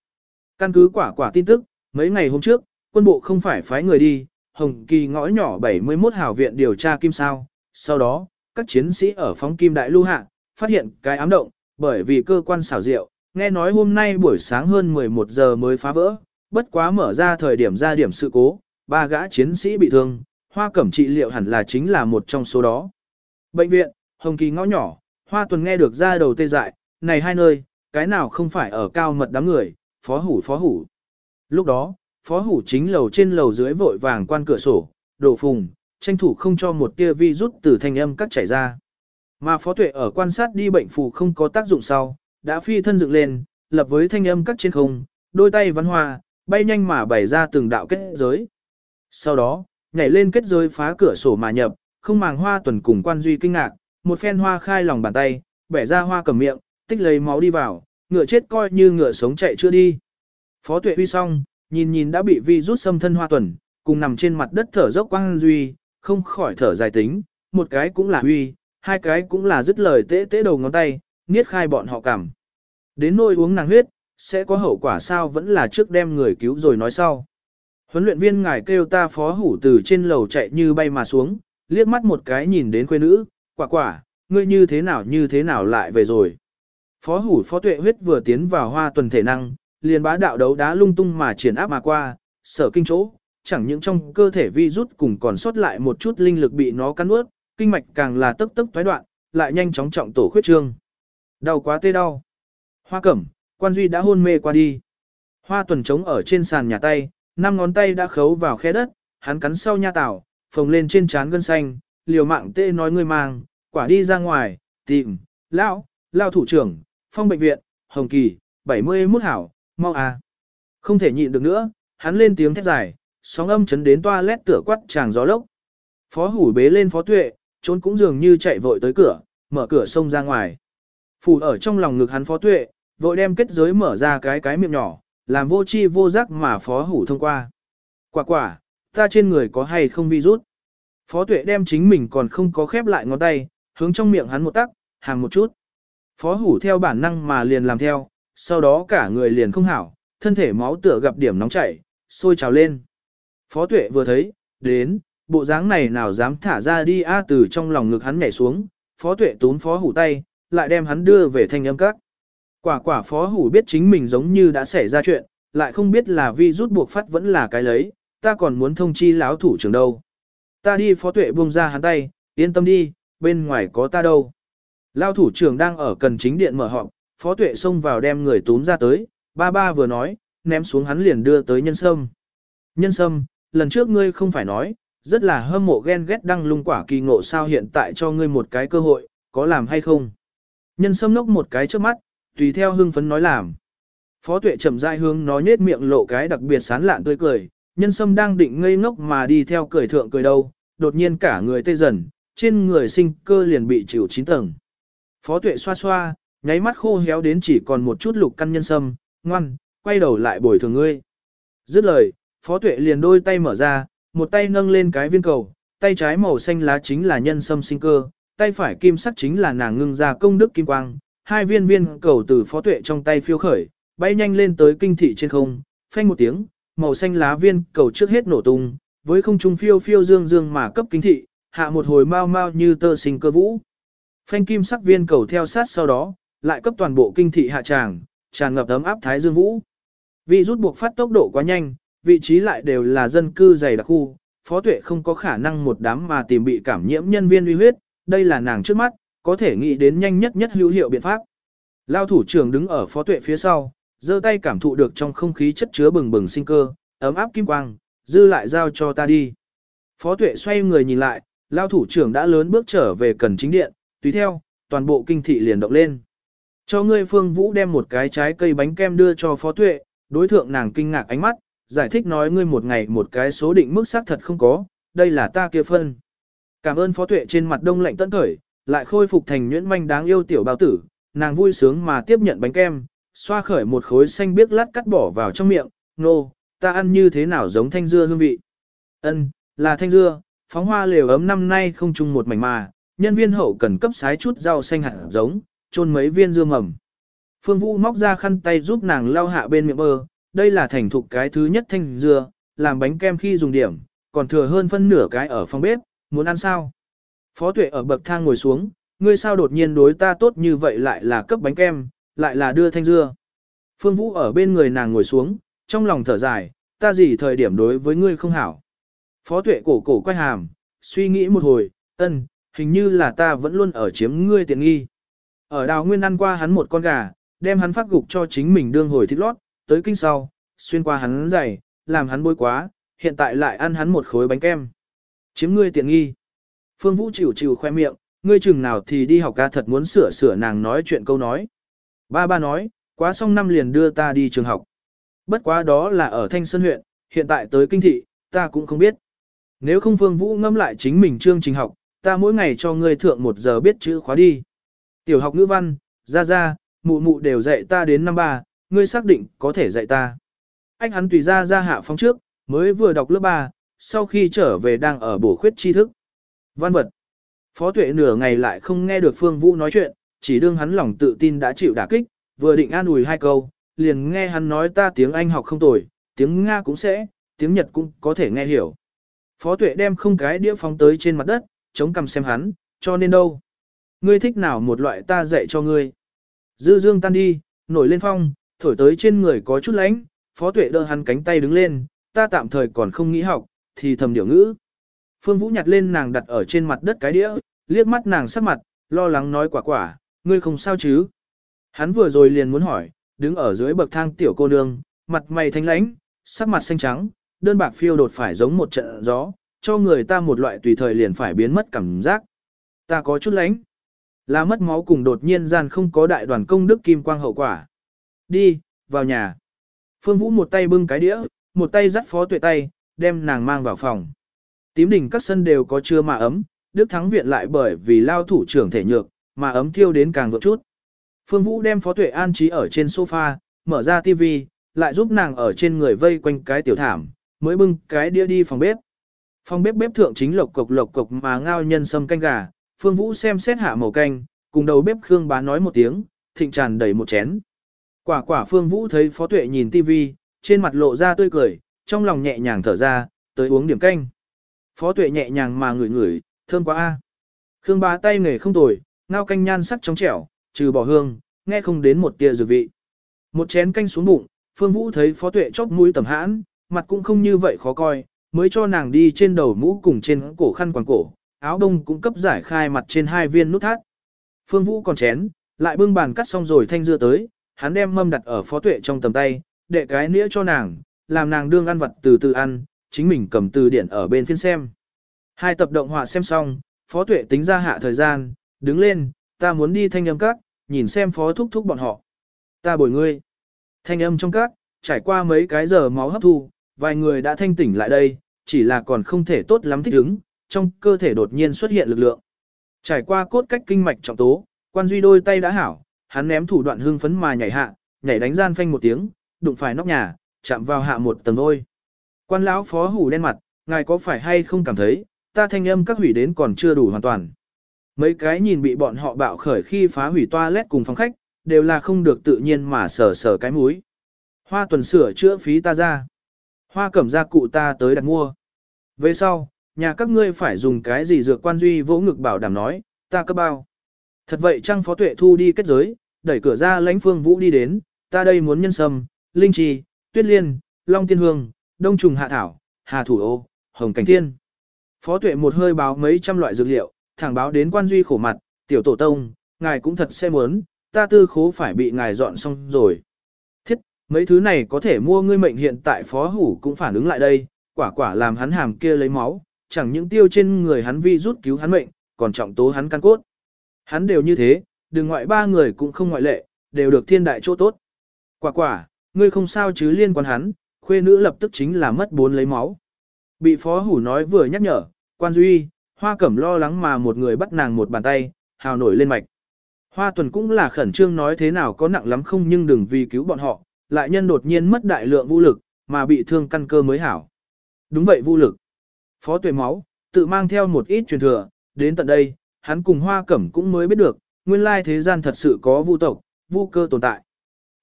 Căn cứ quả quả tin tức, mấy ngày hôm trước, quân bộ không phải phái người đi, Hồng Kỳ ngõ nhỏ 71 hào viện điều tra kim sao, sau đó, các chiến sĩ ở phóng kim đại lưu hạ, phát hiện cái ám động, bởi vì cơ quan xảo diệu, nghe nói hôm nay buổi sáng hơn 11 giờ mới phá vỡ, bất quá mở ra thời điểm ra điểm sự cố, ba gã chiến sĩ bị thương, hoa cẩm trị liệu hẳn là chính là một trong số đó. Bệnh viện, Hồng Kỳ ngõ nhỏ, hoa tuần nghe được ra đầu tê dại, này hai nơi, cái nào không phải ở cao mật đám người, phó hủ phó hủ. Lúc đó, phó hủ chính lầu trên lầu dưới vội vàng quan cửa sổ, đổ phùng, tranh thủ không cho một tia vi rút từ thanh âm cắt chảy ra. Mà phó tuệ ở quan sát đi bệnh phù không có tác dụng sau, đã phi thân dựng lên, lập với thanh âm cắt trên không, đôi tay văn hoa, bay nhanh mà bày ra từng đạo kết giới. Sau đó, nhảy lên kết giới phá cửa sổ mà nhập, không màng hoa tuần cùng quan duy kinh ngạc, một phen hoa khai lòng bàn tay, bẻ ra hoa cầm miệng, tích lấy máu đi vào, ngựa chết coi như ngựa sống chạy chưa đi. Phó tuệ huy xong, nhìn nhìn đã bị vi rút xâm thân hoa tuần, cùng nằm trên mặt đất thở dốc quan duy, không khỏi thở dài tính, một cái cũng là huy, hai cái cũng là dứt lời tế tế đầu ngón tay, niết khai bọn họ cảm. Đến nôi uống nàng huyết, sẽ có hậu quả sao vẫn là trước đem người cứu rồi nói sau. Huấn luyện viên ngài kêu ta phó hủ từ trên lầu chạy như bay mà xuống, liếc mắt một cái nhìn đến quê nữ, quả quả, ngươi như thế nào như thế nào lại về rồi. Phó hủ phó tuệ huyết vừa tiến vào hoa tuần thể năng, liền bá đạo đấu đá lung tung mà triển áp mà qua, sở kinh chỗ, chẳng những trong cơ thể vi rút cùng còn sót lại một chút linh lực bị nó cắn ướt, kinh mạch càng là tức tức thoái đoạn, lại nhanh chóng trọng tổ khuyết trương. Đau quá tê đau. Hoa cẩm, quan duy đã hôn mê qua đi. Hoa tuần trống ở trên sàn nhà tay, năm ngón tay đã khấu vào khe đất, hắn cắn sau nha tảo, phồng lên trên trán gân xanh, liều mạng tê nói người mang, quả đi ra ngoài, tìm, lão, lao thủ trưởng, phong bệnh viện, hồng kỳ, 71 hảo, mau à. Không thể nhịn được nữa, hắn lên tiếng thét dài, sóng âm chấn đến toa lét tựa quắt tràng gió lốc. Phó hủ bế lên phó tuệ, trốn cũng dường như chạy vội tới cửa, mở cửa xông ra ngoài. Phủ ở trong lòng ngực hắn phó tuệ, vội đem kết giới mở ra cái cái miệng nhỏ, làm vô chi vô giác mà phó hủ thông qua. Quả quả, ta trên người có hay không virus? Phó tuệ đem chính mình còn không có khép lại ngón tay, hướng trong miệng hắn một tắc, hàng một chút. Phó hủ theo bản năng mà liền làm theo, sau đó cả người liền không hảo, thân thể máu tựa gặp điểm nóng chảy, sôi trào lên. Phó tuệ vừa thấy, đến, bộ dáng này nào dám thả ra đi a từ trong lòng ngực hắn nhảy xuống, phó tuệ tún phó hủ tay, lại đem hắn đưa về thanh âm các. Quả quả phó hủ biết chính mình giống như đã xảy ra chuyện, lại không biết là vi rút buộc phát vẫn là cái lấy, ta còn muốn thông chi láo thủ trưởng đâu. Ta đi phó tuệ buông ra hắn tay, yên tâm đi, bên ngoài có ta đâu. Lao thủ trưởng đang ở cần chính điện mở họp, phó tuệ xông vào đem người túm ra tới, ba ba vừa nói, ném xuống hắn liền đưa tới nhân sâm. Nhân sâm, lần trước ngươi không phải nói, rất là hâm mộ ghen ghét đăng lung quả kỳ ngộ sao hiện tại cho ngươi một cái cơ hội, có làm hay không? Nhân sâm nốc một cái trước mắt, tùy theo hưng phấn nói làm. Phó tuệ chậm rãi hướng nó nhết miệng lộ cái đặc biệt sán lạn tươi cười, nhân sâm đang định ngây ngốc mà đi theo cười thượng cười đâu, đột nhiên cả người tê dần, trên người sinh cơ liền bị chịu chín tầng. Phó tuệ xoa xoa, nháy mắt khô héo đến chỉ còn một chút lục căn nhân sâm, ngoan, quay đầu lại bồi thường ngươi. Dứt lời, phó tuệ liền đôi tay mở ra, một tay nâng lên cái viên cầu, tay trái màu xanh lá chính là nhân sâm sinh cơ, tay phải kim sắc chính là nàng ngưng ra công đức kim quang, hai viên viên cầu từ phó tuệ trong tay phiêu khởi, bay nhanh lên tới kinh thị trên không, phanh một tiếng, màu xanh lá viên cầu trước hết nổ tung, với không trung phiêu phiêu dương dương mà cấp kinh thị, hạ một hồi mau mau như tơ sinh cơ vũ. Phanh kim sắc viên cầu theo sát sau đó, lại cấp toàn bộ kinh thị hạ tràng, tràn ngập ấm áp thái dương vũ. Vì rút buộc phát tốc độ quá nhanh, vị trí lại đều là dân cư dày đặc khu, phó tuệ không có khả năng một đám mà tìm bị cảm nhiễm nhân viên uy huyết, đây là nàng trước mắt, có thể nghĩ đến nhanh nhất nhất hữu hiệu biện pháp. Lao thủ trưởng đứng ở phó tuệ phía sau, giơ tay cảm thụ được trong không khí chất chứa bừng bừng sinh cơ, ấm áp kim quang, dư lại giao cho ta đi. Phó tuệ xoay người nhìn lại, lao thủ trưởng đã lớn bước trở về cần chính điện, tùy theo, toàn bộ kinh thị liền động lên. Cho ngươi phương vũ đem một cái trái cây bánh kem đưa cho phó tuệ, đối thượng nàng kinh ngạc ánh mắt, giải thích nói ngươi một ngày một cái số định mức xác thật không có, đây là ta kia phân. Cảm ơn phó tuệ trên mặt đông lạnh tận khởi, lại khôi phục thành nhuyễn manh đáng yêu tiểu bao tử, nàng vui sướng mà tiếp nhận bánh kem, xoa khởi một khối xanh biếc lát cắt bỏ vào trong miệng, nô, ta ăn như thế nào giống thanh dưa hương vị. Ân, là thanh dưa, phóng hoa lều ấm năm nay không chung một mảnh mà, nhân viên hậu cần cấp sái chút rau xanh hạt giống, trôn mấy viên dưa mầm. Phương Vũ móc ra khăn tay giúp nàng lau hạ bên miệng bơ, đây là thành thục cái thứ nhất thanh dưa, làm bánh kem khi dùng điểm, còn thừa hơn phân nửa cái ở phòng bếp, muốn ăn sao? Phó tuệ ở bậc thang ngồi xuống, ngươi sao đột nhiên đối ta tốt như vậy lại là cấp bánh kem, lại là đưa thanh dưa. Phương Vũ ở bên người nàng ngồi xuống, trong lòng thở dài, ta gì thời điểm đối với ngươi không hảo. Phó tuệ cổ cổ quay hàm, suy nghĩ một hồi, ân, hình như là ta vẫn luôn ở chiếm ngươi tiện nghi. Ở đào nguyên ăn qua hắn một con gà, đem hắn phát gục cho chính mình đương hồi thịt lót, tới kinh sau, xuyên qua hắn giày, làm hắn bôi quá, hiện tại lại ăn hắn một khối bánh kem. Chiếm ngươi tiện nghi. Phương Vũ chịu chịu khoe miệng, ngươi chừng nào thì đi học ca thật muốn sửa sửa nàng nói chuyện câu nói. Ba ba nói, quá xong năm liền đưa ta đi trường học. Bất quá đó là ở Thanh Sơn huyện, hiện tại tới kinh thị, ta cũng không biết. Nếu không Phương Vũ ngâm lại chính mình chương trình học, ta mỗi ngày cho ngươi thượng một giờ biết chữ khóa đi. Tiểu học ngữ văn, ra ra, mụ mụ đều dạy ta đến năm ba, ngươi xác định có thể dạy ta. Anh hắn tùy ra ra hạ phóng trước, mới vừa đọc lớp 3, sau khi trở về đang ở bổ khuyết tri thức. Văn vật. Phó tuệ nửa ngày lại không nghe được Phương Vũ nói chuyện, chỉ đương hắn lòng tự tin đã chịu đả kích, vừa định an ủi hai câu, liền nghe hắn nói ta tiếng Anh học không tồi, tiếng Nga cũng sẽ, tiếng Nhật cũng có thể nghe hiểu. Phó tuệ đem không cái đĩa phóng tới trên mặt đất, chống cầm xem hắn, cho nên đâu. Ngươi thích nào một loại ta dạy cho ngươi. Dư dương tan đi, nổi lên phong, thổi tới trên người có chút lánh, phó tuệ đỡ hắn cánh tay đứng lên, ta tạm thời còn không nghĩ học, thì thầm điệu ngữ. Phương Vũ nhặt lên nàng đặt ở trên mặt đất cái đĩa, liếc mắt nàng sắc mặt, lo lắng nói quả quả, ngươi không sao chứ. Hắn vừa rồi liền muốn hỏi, đứng ở dưới bậc thang tiểu cô nương, mặt mày thanh lãnh, sắc mặt xanh trắng, đơn bạc phiêu đột phải giống một trận gió, cho người ta một loại tùy thời liền phải biến mất cảm giác. Ta có chút lánh. Là mất máu cùng đột nhiên gian không có đại đoàn công đức kim quang hậu quả. Đi, vào nhà. Phương Vũ một tay bưng cái đĩa, một tay dắt phó tuệ tay, đem nàng mang vào phòng. Tím đỉnh các sân đều có chưa mà ấm, Đức Thắng viện lại bởi vì lao thủ trưởng thể nhược, mà ấm thiêu đến càng vượt chút. Phương Vũ đem phó tuệ an trí ở trên sofa, mở ra tivi, lại giúp nàng ở trên người vây quanh cái tiểu thảm, mới bưng cái đĩa đi phòng bếp. Phòng bếp bếp thượng chính lộc cộc lộc cộc mà ngao nhân sâm canh gà, Phương Vũ xem xét hạ màu canh, cùng đầu bếp Khương bá nói một tiếng, thịnh tràn đầy một chén. Quả quả Phương Vũ thấy Phó Tuệ nhìn tivi, trên mặt lộ ra tươi cười, trong lòng nhẹ nhàng thở ra, tới uống điểm canh. Phó Tuệ nhẹ nhàng mà ngửi ngửi, thơm quá a. Khương bá tay nghề không tồi, ngao canh nhan sắc trong trẻo, trừ bỏ hương, nghe không đến một tia dược vị. Một chén canh xuống bụng, Phương Vũ thấy Phó Tuệ chóp mũi tầm hãn, mặt cũng không như vậy khó coi, mới cho nàng đi trên đầu mũ cùng trên cổ khăn quàng cổ, áo đông cũng cấp giải khai mặt trên hai viên nút thắt. Phương Vũ còn chén, lại bưng bàn cắt xong rồi thanh dưa tới, hắn đem mâm đặt ở phó tuệ trong tầm tay, đệ cái nĩa cho nàng, làm nàng đương ăn vật từ từ ăn, chính mình cầm từ điển ở bên phiên xem. Hai tập động họa xem xong, phó tuệ tính ra hạ thời gian, đứng lên, ta muốn đi thanh âm các, nhìn xem phó thúc thúc bọn họ. Ta bồi ngươi. Thanh âm trong các, trải qua mấy cái giờ máu hấp thu, vài người đã thanh tỉnh lại đây, chỉ là còn không thể tốt lắm thích ứng, trong cơ thể đột nhiên xuất hiện lực lượng. Trải qua cốt cách kinh mạch trọng tố, quan duy đôi tay đã hảo, hắn ném thủ đoạn hưng phấn mà nhảy hạ, nhảy đánh gian phanh một tiếng, đụng phải nóc nhà, chạm vào hạ một tầng đôi. Quan lão phó hủ đen mặt, ngài có phải hay không cảm thấy, ta thanh âm các hủy đến còn chưa đủ hoàn toàn. Mấy cái nhìn bị bọn họ bạo khởi khi phá hủy toilet cùng phòng khách, đều là không được tự nhiên mà sờ sờ cái mũi. Hoa tuần sửa chữa phí ta ra. Hoa cẩm gia cụ ta tới đặt mua. Về sau, nhà các ngươi phải dùng cái gì dược quan duy vỗ ngực bảo đảm nói, ta cấp bao. Thật vậy trang phó tuệ thu đi kết giới, đẩy cửa ra lãnh phương vũ đi đến, ta đây muốn nhân sâm, linh trì, tuyết liên, long tiên hương, đông trùng hạ thảo, hà thủ ô, hồng cảnh thiên. Phó tuệ một hơi báo mấy trăm loại dược liệu, thẳng báo đến quan duy khổ mặt, tiểu tổ tông, ngài cũng thật sẽ muốn, ta tư khố phải bị ngài dọn xong rồi. Thiết, mấy thứ này có thể mua ngươi mệnh hiện tại phó hủ cũng phản ứng lại đây, quả quả làm hắn hàm kia lấy máu, chẳng những tiêu trên người hắn vi rút cứu hắn mệnh, còn trọng tố hắn căn cốt. Hắn đều như thế, đừng ngoại ba người cũng không ngoại lệ, đều được thiên đại chỗ tốt. Quả quả, ngươi không sao chứ liên quan hắn, khuê nữ lập tức chính là mất bốn lấy máu. Bị phó hủ nói vừa nhắc nhở, quan duy, hoa cẩm lo lắng mà một người bắt nàng một bàn tay, hào nổi lên mạch. Hoa tuần cũng là khẩn trương nói thế nào có nặng lắm không nhưng đừng vì cứu bọn họ, lại nhân đột nhiên mất đại lượng vũ lực, mà bị thương căn cơ mới hảo. Đúng vậy vũ lực. Phó tuệ máu, tự mang theo một ít truyền thừa, đến tận đây, hắn cùng hoa cẩm cũng mới biết được, nguyên lai thế gian thật sự có vu tộc, vu cơ tồn tại.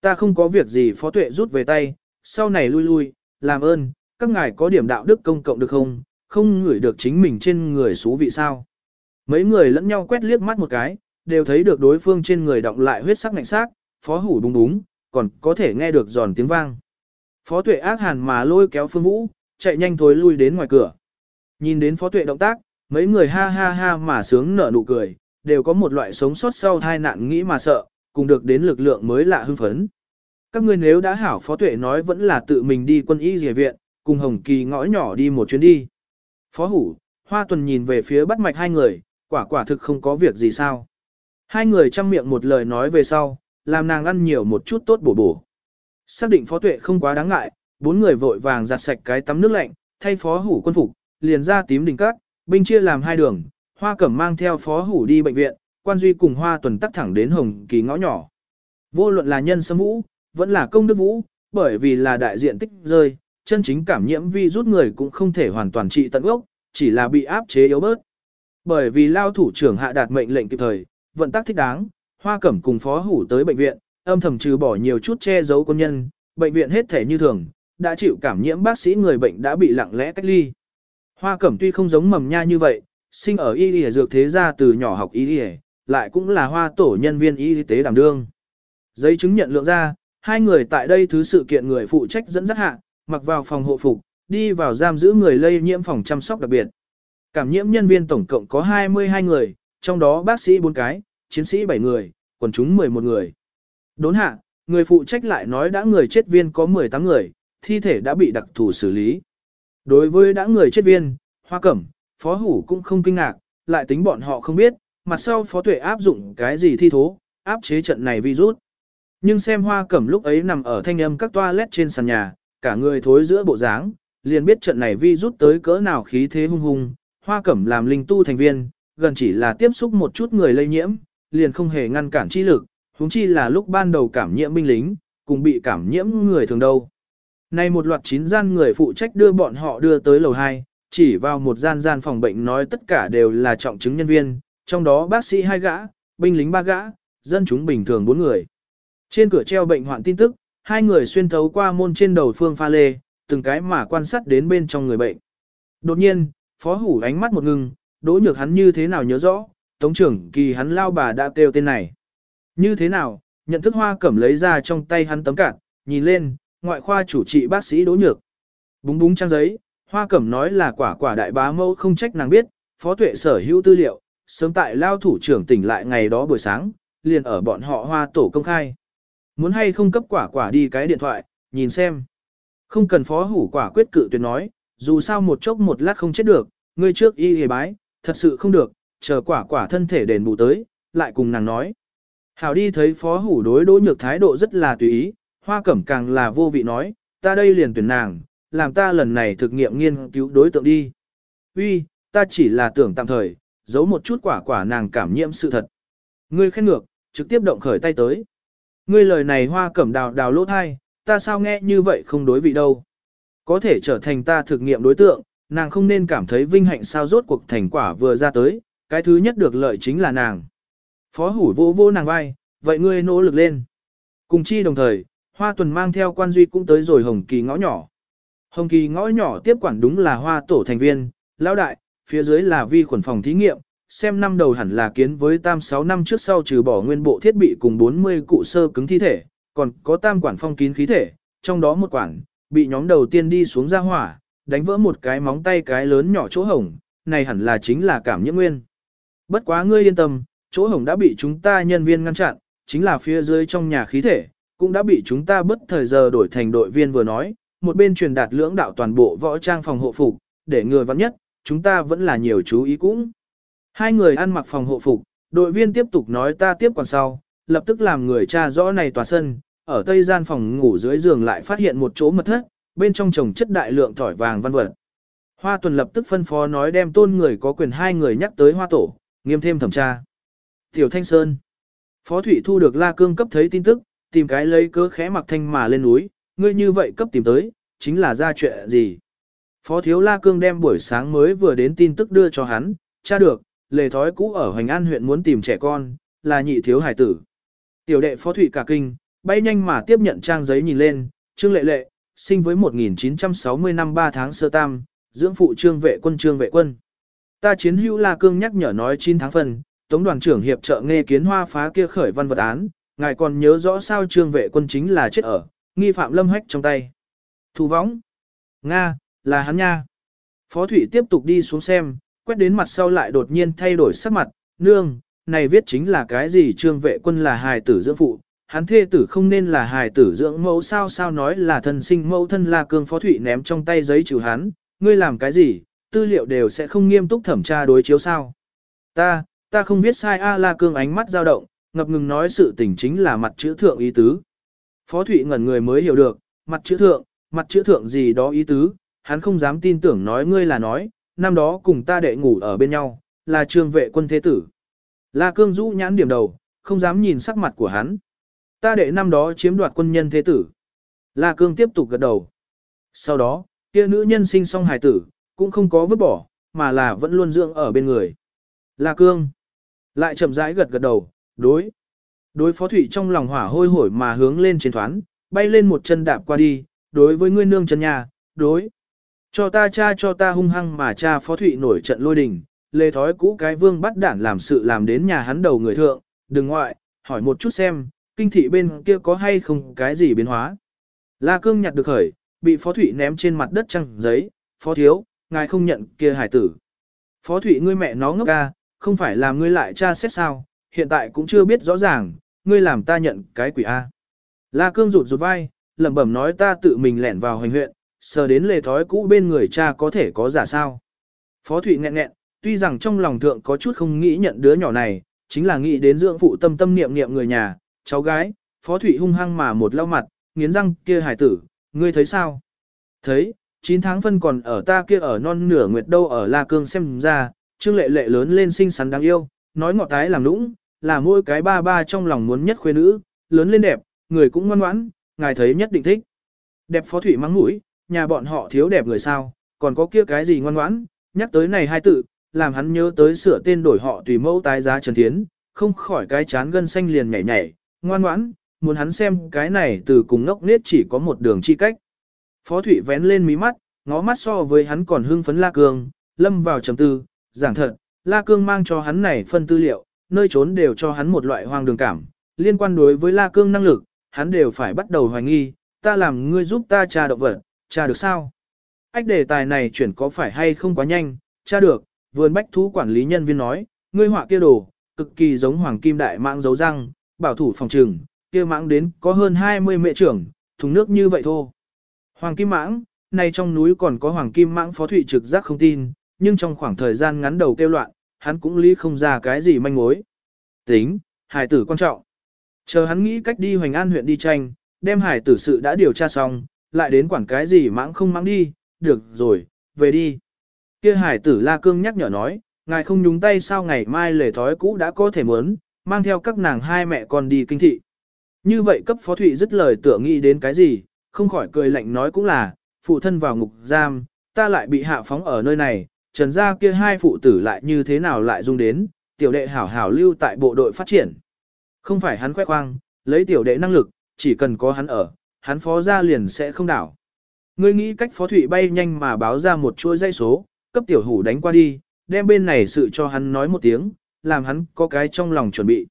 Ta không có việc gì phó tuệ rút về tay, sau này lui lui, làm ơn, các ngài có điểm đạo đức công cộng được không, không ngửi được chính mình trên người xú vị sao. Mấy người lẫn nhau quét liếc mắt một cái, đều thấy được đối phương trên người động lại huyết sắc ngạnh sắc, phó hủ đúng đúng, còn có thể nghe được giòn tiếng vang. Phó tuệ ác hàn mà lôi kéo phương vũ, chạy nhanh thối lui đến ngoài cửa. Nhìn đến phó tuệ động tác, mấy người ha ha ha mà sướng nở nụ cười, đều có một loại sống sót sau tai nạn nghĩ mà sợ, cùng được đến lực lượng mới lạ hưng phấn. Các ngươi nếu đã hảo phó tuệ nói vẫn là tự mình đi quân y dề viện, cùng Hồng Kỳ ngõ nhỏ đi một chuyến đi. Phó hủ, Hoa Tuần nhìn về phía bắt mạch hai người, quả quả thực không có việc gì sao. Hai người chăm miệng một lời nói về sau, làm nàng ăn nhiều một chút tốt bổ bổ. Xác định phó tuệ không quá đáng ngại, bốn người vội vàng giặt sạch cái tắm nước lạnh, thay phó hủ quân phục, liền ra tím đỉnh cát, binh chia làm hai đường, hoa cẩm mang theo phó hủ đi bệnh viện, quan duy cùng hoa tuần tắt thẳng đến hồng kỳ ngõ nhỏ. Vô luận là nhân sâm vũ, vẫn là công đức vũ, bởi vì là đại diện tích rơi, chân chính cảm nhiễm vi rút người cũng không thể hoàn toàn trị tận gốc, chỉ là bị áp chế yếu bớt. Bởi vì lao thủ trưởng hạ đạt mệnh lệnh kịp thời, vận tác thích đáng, hoa cẩm cùng phó hủ tới bệnh viện, âm thầm trừ bỏ nhiều chút che giấu quân nhân, bệnh viện hết thể như thường, đã chịu cảm nhiễm bác sĩ người bệnh đã bị lặng lẽ cách ly. Hoa cẩm tuy không giống mầm nha như vậy, sinh ở y y dược thế gia từ nhỏ học y y, lại cũng là hoa tổ nhân viên y tế đảm đương. Giấy chứng nhận lượng ra, hai người tại đây thứ sự kiện người phụ trách dẫn dắt hạ, mặc vào phòng hộ phục, đi vào giam giữ người lây nhiễm phòng chăm sóc đặc biệt. Cảm nhiễm nhân viên tổng cộng có 22 người, trong đó bác sĩ 4 cái, chiến sĩ 7 người, quần chúng 11 người. Đốn hạ, người phụ trách lại nói đã người chết viên có 18 người, thi thể đã bị đặc thù xử lý. Đối với đã người chết viên, hoa cẩm, phó hủ cũng không kinh ngạc, lại tính bọn họ không biết, mặt sau phó tuệ áp dụng cái gì thi thố, áp chế trận này virus. Nhưng xem hoa cẩm lúc ấy nằm ở thanh âm các toilet trên sàn nhà, cả người thối giữa bộ dáng, liền biết trận này vi rút tới cỡ nào khí thế hung hung, hoa cẩm làm linh tu thành viên, gần chỉ là tiếp xúc một chút người lây nhiễm, liền không hề ngăn cản chi lực, huống chi là lúc ban đầu cảm nhiễm binh lính, cùng bị cảm nhiễm người thường đâu. Nay một loạt chín gian người phụ trách đưa bọn họ đưa tới lầu 2, chỉ vào một gian gian phòng bệnh nói tất cả đều là trọng chứng nhân viên, trong đó bác sĩ hai gã, binh lính ba gã, dân chúng bình thường bốn người. Trên cửa treo bệnh hoạn tin tức, hai người xuyên thấu qua môn trên đầu phương pha lê, từng cái mà quan sát đến bên trong người bệnh. Đột nhiên, phó hủ ánh mắt một ngưng, đỗ nhược hắn như thế nào nhớ rõ, tống trưởng kỳ hắn lao bà đã kêu tên này. Như thế nào, nhận thức hoa cẩm lấy ra trong tay hắn tấm cạn, nhìn lên, ngoại khoa chủ trị bác sĩ đỗ nhược. Búng búng trang giấy, hoa cẩm nói là quả quả đại bá mẫu không trách nàng biết, phó tuệ sở hữu tư liệu, sớm tại lao thủ trưởng tỉnh lại ngày đó buổi sáng, liền ở bọn họ hoa tổ công khai. Muốn hay không cấp quả quả đi cái điện thoại, nhìn xem. Không cần phó hủ quả quyết cự tuyệt nói, dù sao một chốc một lát không chết được, ngươi trước y hề bái, thật sự không được, chờ quả quả thân thể đền bù tới, lại cùng nàng nói. Hảo đi thấy phó hủ đối đỗ nhược thái độ rất là tùy ý, hoa cẩm càng là vô vị nói, ta đây liền tuyển nàng, làm ta lần này thực nghiệm nghiên cứu đối tượng đi. Uy, ta chỉ là tưởng tạm thời, giấu một chút quả quả nàng cảm nhiễm sự thật. Ngươi khen ngược, trực tiếp động khởi tay tới. Ngươi lời này hoa cẩm đào đào lỗ thai, ta sao nghe như vậy không đối vị đâu. Có thể trở thành ta thực nghiệm đối tượng, nàng không nên cảm thấy vinh hạnh sao rốt cuộc thành quả vừa ra tới, cái thứ nhất được lợi chính là nàng. Phó hủ vô vô nàng vai, vậy ngươi nỗ lực lên. Cùng chi đồng thời, Hoa Tuần mang theo quan duy cũng tới rồi Hồng Kỳ ngõ nhỏ. Hồng Kỳ ngõ nhỏ tiếp quản đúng là hoa tổ thành viên, lão đại, phía dưới là vi khuẩn phòng thí nghiệm, xem năm đầu hẳn là kiến với tam sáu năm trước sau trừ bỏ nguyên bộ thiết bị cùng 40 cụ sơ cứng thi thể, còn có tam quản phong kín khí thể, trong đó một quản, bị nhóm đầu tiên đi xuống ra hỏa, đánh vỡ một cái móng tay cái lớn nhỏ chỗ hồng, này hẳn là chính là cảm nhiễm nguyên. Bất quá ngươi yên tâm, chỗ hồng đã bị chúng ta nhân viên ngăn chặn, chính là phía dưới trong nhà khí thể, cũng đã bị chúng ta bất thời giờ đổi thành đội viên vừa nói, một bên truyền đạt lưỡng đạo toàn bộ võ trang phòng hộ phục, để người vắng nhất, chúng ta vẫn là nhiều chú ý cũng. Hai người ăn mặc phòng hộ phục, đội viên tiếp tục nói ta tiếp còn sau, lập tức làm người tra rõ này tòa sân, ở tây gian phòng ngủ dưới giường lại phát hiện một chỗ mật thất, bên trong trồng chất đại lượng thỏi vàng văn vật. Hoa tuần lập tức phân phó nói đem tôn người có quyền hai người nhắc tới hoa tổ, nghiêm thêm thẩm tra. Tiểu Thanh Sơn Phó Thủy thu được La Cương cấp thấy tin tức, tìm cái lấy cớ khẽ mặc thanh mà lên núi, ngươi như vậy cấp tìm tới, chính là ra chuyện gì. Phó Thiếu La Cương đem buổi sáng mới vừa đến tin tức đưa cho hắn, tra được, lề thói cũ ở Hoành An huyện muốn tìm trẻ con, là nhị thiếu hải tử. Tiểu đệ Phó Thủy cả kinh, bay nhanh mà tiếp nhận trang giấy nhìn lên, Trương Lệ Lệ, sinh với 1960 năm 3 tháng sơ tam, dưỡng phụ trương vệ quân trương vệ quân. Ta chiến hữu La Cương nhắc nhở nói 9 tháng phần, Tống đoàn trưởng hiệp trợ nghe kiến hoa phá kia khởi văn vật án, ngài còn nhớ rõ sao trương vệ quân chính là chết ở, nghi phạm lâm hách trong tay. Thu võng. Nga, là hắn nha. Phó Thủy tiếp tục đi xuống xem, quét đến mặt sau lại đột nhiên thay đổi sắc mặt, nương, này viết chính là cái gì trương vệ quân là hài tử dưỡng phụ, hắn thê tử không nên là hài tử dưỡng mẫu sao sao nói là thân sinh mẫu thân la cương phó thụy ném trong tay giấy trừ hắn, ngươi làm cái gì, tư liệu đều sẽ không nghiêm túc thẩm tra đối chiếu sao. Ta, ta không biết sai A La Cương ánh mắt dao động, ngập ngừng nói sự tình chính là mặt chữ thượng ý tứ. Phó Thụy ngẩn người mới hiểu được, mặt chữ thượng, mặt chữ thượng gì đó ý tứ, hắn không dám tin tưởng nói ngươi là nói, năm đó cùng ta đệ ngủ ở bên nhau, là trương vệ quân thế tử. La Cương rũ nhãn điểm đầu, không dám nhìn sắc mặt của hắn. Ta đệ năm đó chiếm đoạt quân nhân thế tử. La Cương tiếp tục gật đầu. Sau đó, kia nữ nhân sinh xong hài tử, cũng không có vứt bỏ, mà là vẫn luôn dưỡng ở bên người. La Cương lại chậm rãi gật gật đầu, đối. Đối phó thủy trong lòng hỏa hôi hổi mà hướng lên trên thoán, bay lên một chân đạp qua đi, đối với ngươi nương chân nhà, đối. Cho ta cha cho ta hung hăng mà cha phó thụy nổi trận lôi đình, lê thói cũ cái vương bắt đản làm sự làm đến nhà hắn đầu người thượng, đừng ngoại, hỏi một chút xem, kinh thị bên kia có hay không cái gì biến hóa. La cương nhặt được khởi, bị phó thụy ném trên mặt đất trăng giấy, phó thiếu, ngài không nhận kia hải tử. Phó thụy ngươi mẹ nó ngốc ca, không phải là ngươi lại cha xét sao, hiện tại cũng chưa biết rõ ràng, ngươi làm ta nhận cái quỷ A. La cương rụt rụt vai, lẩm bẩm nói ta tự mình lẻn vào hành huyện, sờ đến lề thói cũ bên người cha có thể có giả sao. Phó Thụy nghẹn nghẹn, tuy rằng trong lòng thượng có chút không nghĩ nhận đứa nhỏ này, chính là nghĩ đến dưỡng phụ tâm tâm niệm niệm người nhà, cháu gái, phó Thụy hung hăng mà một lau mặt, nghiến răng kia hải tử, ngươi thấy sao? Thấy, 9 tháng phân còn ở ta kia ở non nửa nguyệt đâu ở La Cương xem ra, trương lệ lệ lớn lên xinh xắn đáng yêu, nói ngọt tái làm lũng, là mỗi cái ba ba trong lòng muốn nhất khuê nữ, lớn lên đẹp, người cũng ngoan ngoãn, ngài thấy nhất định thích. Đẹp phó Thụy mắng mũi, nhà bọn họ thiếu đẹp người sao, còn có kia cái gì ngoan ngoãn, nhắc tới này hai tự, làm hắn nhớ tới sửa tên đổi họ tùy mẫu tái giá Trần Thiến, không khỏi cái chán gân xanh liền nhảy nhảy, ngoan ngoãn, muốn hắn xem cái này từ cùng ngốc nết chỉ có một đường chi cách. Phó Thụy vén lên mí mắt, ngó mắt so với hắn còn hưng phấn La Cương, lâm vào trầm tư, giảng thật, La Cương mang cho hắn này phân tư liệu, nơi trốn đều cho hắn một loại hoang đường cảm, liên quan đối với La Cương năng lực, hắn đều phải bắt đầu hoài nghi, ta làm ngươi giúp ta tra động vật, tra được sao? Ách đề tài này chuyển có phải hay không quá nhanh, tra được, vườn bách thú quản lý nhân viên nói, ngươi họa kia đồ, cực kỳ giống hoàng kim đại mạng dấu răng, bảo thủ phòng trừng, kia mãng đến có hơn 20 mệ trưởng, thùng nước như vậy thôi. Hoàng kim mãng, này trong núi còn có hoàng kim mãng phó thụy trực giác không tin, nhưng trong khoảng thời gian ngắn đầu kêu loạn, hắn cũng lý không ra cái gì manh mối. Tính, hải tử quan trọng. Chờ hắn nghĩ cách đi hoành an huyện đi tranh, đem hải tử sự đã điều tra xong, lại đến quản cái gì mãng không mãng đi, được rồi, về đi. Kia hải tử La Cương nhắc nhở nói, ngài không nhúng tay sao ngày mai lề thói cũ đã có thể muốn, mang theo các nàng hai mẹ con đi kinh thị. Như vậy cấp phó thụy dứt lời tựa nghĩ đến cái gì, không khỏi cười lạnh nói cũng là, phụ thân vào ngục giam, ta lại bị hạ phóng ở nơi này, trần gia kia hai phụ tử lại như thế nào lại dung đến, tiểu đệ hảo hảo lưu tại bộ đội phát triển. Không phải hắn khoe khoang, lấy tiểu đệ năng lực, chỉ cần có hắn ở, hắn phó ra liền sẽ không đảo. Ngươi nghĩ cách phó thụy bay nhanh mà báo ra một chuỗi dây số, cấp tiểu hủ đánh qua đi, đem bên này sự cho hắn nói một tiếng, làm hắn có cái trong lòng chuẩn bị.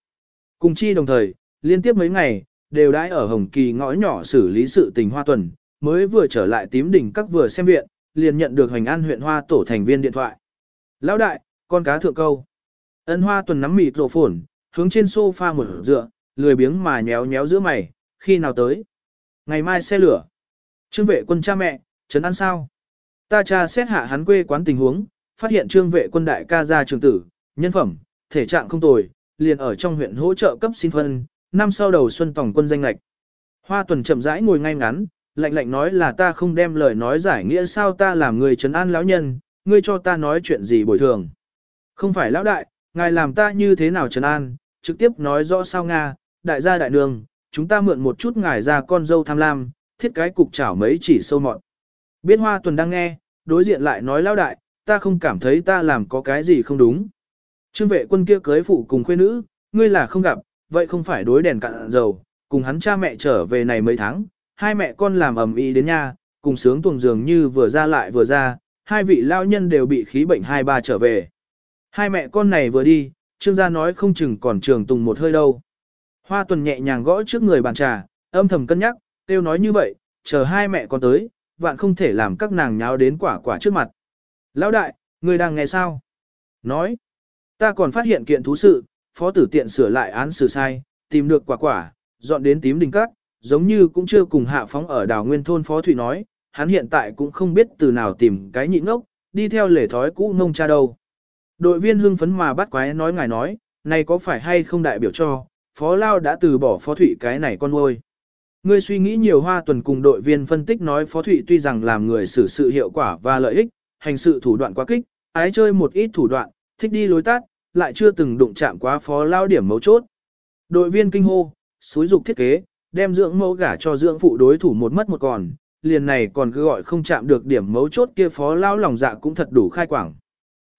Cùng chi đồng thời, liên tiếp mấy ngày, đều đãi ở Hồng Kỳ ngõ nhỏ xử lý sự tình hoa tuần, mới vừa trở lại tím đỉnh các vừa xem viện, liền nhận được hành An huyện Hoa tổ thành viên điện thoại. Lão đại, con cá thượng câu. Ân Hoa tuần nắm mịt rổ phồn, hướng trên sofa một dựa, lười biếng mà nhéo nhéo giữa mày, khi nào tới? Ngày mai xe lửa. Trương vệ quân cha mẹ, trấn an sao? Ta cha xét hạ hắn quê quán tình huống, phát hiện trương vệ quân đại ca gia trường tử, nhân phẩm, thể trạng không tồi, liền ở trong huyện hỗ trợ cấp xin phân, năm sau đầu xuân tổng quân danh lạch. Hoa tuần chậm rãi ngồi ngay ngắn, lạnh lạnh nói là ta không đem lời nói giải nghĩa sao ta làm người trấn an lão nhân, ngươi cho ta nói chuyện gì bồi thường. Không phải lão đại, ngài làm ta như thế nào trấn an, trực tiếp nói rõ sao Nga, đại gia đại đường, chúng ta mượn một chút ngài ra con dâu tham lam, thiết cái cục chảo mấy chỉ sâu mọn. Biết hoa tuần đang nghe, đối diện lại nói lão đại, ta không cảm thấy ta làm có cái gì không đúng. Trương vệ quân kia cưới phụ cùng khuê nữ, ngươi là không gặp, vậy không phải đối đèn cạn dầu, cùng hắn cha mẹ trở về này mấy tháng, hai mẹ con làm ầm ĩ đến nha, cùng sướng tuồng dường như vừa ra lại vừa ra, hai vị lao nhân đều bị khí bệnh hai ba trở về. Hai mẹ con này vừa đi, trương gia nói không chừng còn trường tùng một hơi đâu. Hoa tuần nhẹ nhàng gõ trước người bàn trà, âm thầm cân nhắc, tiêu nói như vậy, chờ hai mẹ con tới, vạn không thể làm các nàng nháo đến quả quả trước mặt. Lão đại, người đang nghe sao? Nói, ta còn phát hiện kiện thú sự, phó tử tiện sửa lại án xử sai, tìm được quả quả, dọn đến tím đình cắt, giống như cũng chưa cùng hạ phóng ở đảo nguyên thôn phó thủy nói, hắn hiện tại cũng không biết từ nào tìm cái nhịn ngốc, đi theo lề thói cũ ngông cha đâu. Đội viên hưng phấn mà bắt quái nói ngài nói, này có phải hay không đại biểu cho, phó lao đã từ bỏ phó thụy cái này con nuôi. Ngươi suy nghĩ nhiều hoa tuần cùng đội viên phân tích nói phó thụy tuy rằng làm người xử sự hiệu quả và lợi ích, hành sự thủ đoạn quá kích, ái chơi một ít thủ đoạn, thích đi lối tắt, lại chưa từng đụng chạm quá phó lao điểm mấu chốt. Đội viên kinh hô, xúi dục thiết kế, đem dưỡng mẫu gả cho dưỡng phụ đối thủ một mất một còn, liền này còn cứ gọi không chạm được điểm mấu chốt kia phó lao lòng dạ cũng thật đủ khai quảng.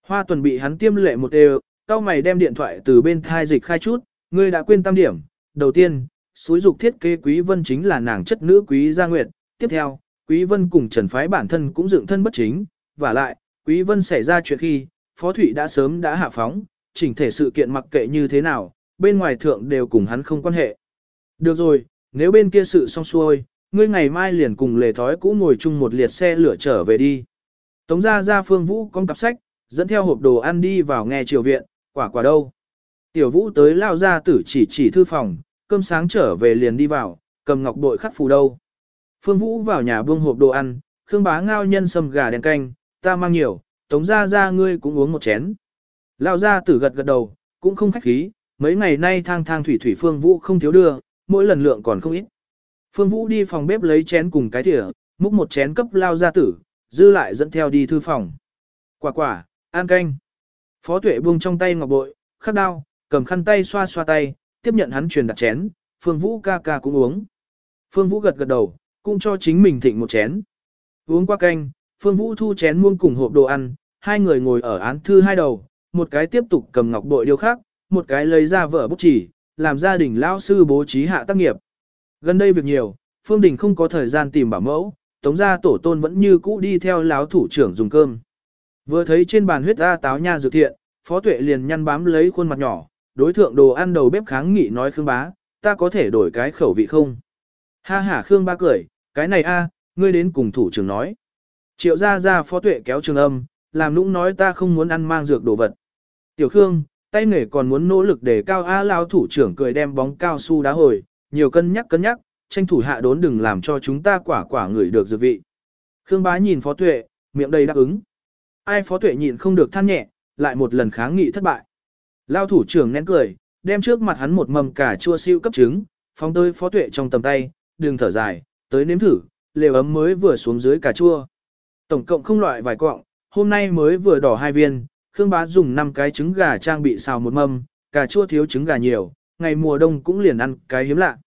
Hoa tuần bị hắn tiêm lệ một đều, cao mày đem điện thoại từ bên thai dịch khai chút, ngươi đã quên tam điểm. Đầu tiên, suối dục thiết kế Quý Vân chính là nàng chất nữ Quý Gia Nguyệt. Tiếp theo, Quý Vân cùng Trần Phái bản thân cũng dựng thân bất chính. Và lại, Quý Vân xảy ra chuyện khi, Phó Thụy đã sớm đã hạ phóng, chỉnh thể sự kiện mặc kệ như thế nào, bên ngoài thượng đều cùng hắn không quan hệ. Được rồi, nếu bên kia sự xong xuôi, ngươi ngày mai liền cùng lề thói cũ ngồi chung một liệt xe lửa trở về đi. Tống gia ra phương vũ con cặp sách, dẫn theo hộp đồ ăn đi vào nghe triều viện, quả quả đâu. Tiểu vũ tới lao ra tử chỉ chỉ thư phòng, cơm sáng trở về liền đi vào, cầm ngọc bội khắc phù đâu. Phương vũ vào nhà buông hộp đồ ăn, khương bá ngao nhân sâm gà đèn canh, ta mang nhiều, tống ra ra ngươi cũng uống một chén. Lao ra tử gật gật đầu, cũng không khách khí, mấy ngày nay thang thang thủy thủy phương vũ không thiếu đưa, mỗi lần lượng còn không ít. Phương vũ đi phòng bếp lấy chén cùng cái thìa, múc một chén cấp lao ra tử, dư lại dẫn theo đi thư phòng. Quả quả, An canh. Phó tuệ buông trong tay ngọc bội, khắc đao, cầm khăn tay xoa xoa tay, tiếp nhận hắn truyền đặt chén, Phương Vũ ca ca cũng uống. Phương Vũ gật gật đầu, cũng cho chính mình thịnh một chén. Uống qua canh, Phương Vũ thu chén muông cùng hộp đồ ăn, hai người ngồi ở án thư hai đầu, một cái tiếp tục cầm ngọc bội điêu khắc, một cái lấy ra vở bút chỉ, làm gia đình lão sư bố trí hạ tác nghiệp. Gần đây việc nhiều, Phương Đình không có thời gian tìm bảo mẫu, tống gia tổ tôn vẫn như cũ đi theo lão thủ trưởng dùng cơm. Vừa thấy trên bàn huyết ra táo nha dược thiện, Phó Tuệ liền nhăn bám lấy khuôn mặt nhỏ, đối thượng đồ ăn đầu bếp kháng nghị nói Khương bá, ta có thể đổi cái khẩu vị không? Ha ha Khương bá cười, cái này a, ngươi đến cùng thủ trưởng nói. Triệu ra ra Phó Tuệ kéo trường âm, làm nũng nói ta không muốn ăn mang dược đồ vật. Tiểu Khương, tay nghề còn muốn nỗ lực để cao A lao thủ trưởng cười đem bóng cao su đá hồi, nhiều cân nhắc cân nhắc, tranh thủ hạ đốn đừng làm cho chúng ta quả quả ngửi được dược vị. Khương bá nhìn Phó Tuệ, miệng đầy đáp ứng. Ai phó tuệ nhịn không được than nhẹ, lại một lần kháng nghị thất bại. Lao thủ trưởng nén cười, đem trước mặt hắn một mầm cà chua siêu cấp trứng, phóng tới phó tuệ trong tầm tay, đường thở dài, tới nếm thử, lều ấm mới vừa xuống dưới cà chua. Tổng cộng không loại vài cọng, hôm nay mới vừa đỏ hai viên, Khương Bá dùng 5 cái trứng gà trang bị xào một mâm, cà chua thiếu trứng gà nhiều, ngày mùa đông cũng liền ăn cái hiếm lạ.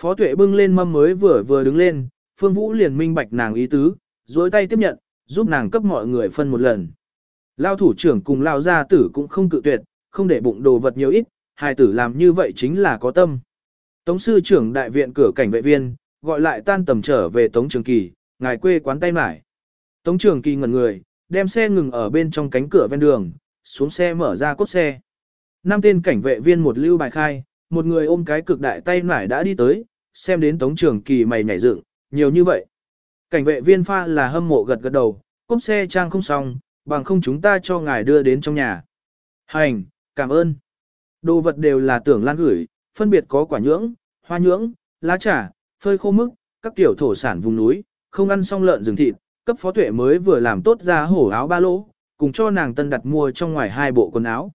Phó tuệ bưng lên mâm mới vừa vừa đứng lên, Phương Vũ liền minh bạch nàng ý tứ, dối tay tiếp nhận, giúp nàng cấp mọi người phân một lần. Lao thủ trưởng cùng lao gia tử cũng không cự tuyệt, không để bụng đồ vật nhiều ít, hai tử làm như vậy chính là có tâm. Tống sư trưởng đại viện cửa cảnh vệ viên, gọi lại tan tầm trở về Tống Trường Kỳ, ngài quê quán tay mải. Tống Trường Kỳ ngẩn người, đem xe ngừng ở bên trong cánh cửa ven đường, xuống xe mở ra cốt xe. Năm tên cảnh vệ viên một lưu bài khai, một người ôm cái cực đại tay mải đã đi tới, xem đến Tống Trường Kỳ mày nhảy dựng, nhiều như vậy. Cảnh vệ viên pha là hâm mộ gật gật đầu, cốp xe trang không xong, bằng không chúng ta cho ngài đưa đến trong nhà. Hành, cảm ơn. Đồ vật đều là tưởng lan gửi, phân biệt có quả nhưỡng, hoa nhưỡng, lá trà, phơi khô mức, các kiểu thổ sản vùng núi, không ăn xong lợn rừng thịt, cấp phó tuệ mới vừa làm tốt ra hổ áo ba lỗ, cùng cho nàng tân đặt mua trong ngoài hai bộ quần áo.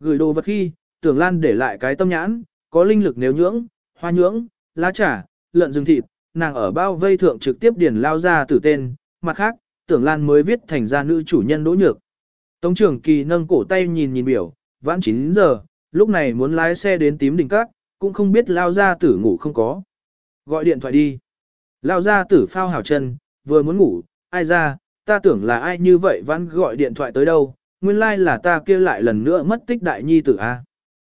Gửi đồ vật khi, tưởng lan để lại cái tâm nhãn, có linh lực nếu nhưỡng, hoa nhưỡng, lá trà, lợn rừng thịt, nàng ở bao vây thượng trực tiếp điền lao ra tử tên, mặt khác, tưởng lan mới viết thành ra nữ chủ nhân đỗ nhược. Tống trưởng kỳ nâng cổ tay nhìn nhìn biểu, vãn 9 giờ, lúc này muốn lái xe đến tím đỉnh cát, cũng không biết lao ra tử ngủ không có. Gọi điện thoại đi. Lao ra tử phao hào chân, vừa muốn ngủ, ai ra, ta tưởng là ai như vậy vãn gọi điện thoại tới đâu, nguyên lai like là ta kia lại lần nữa mất tích đại nhi tử A.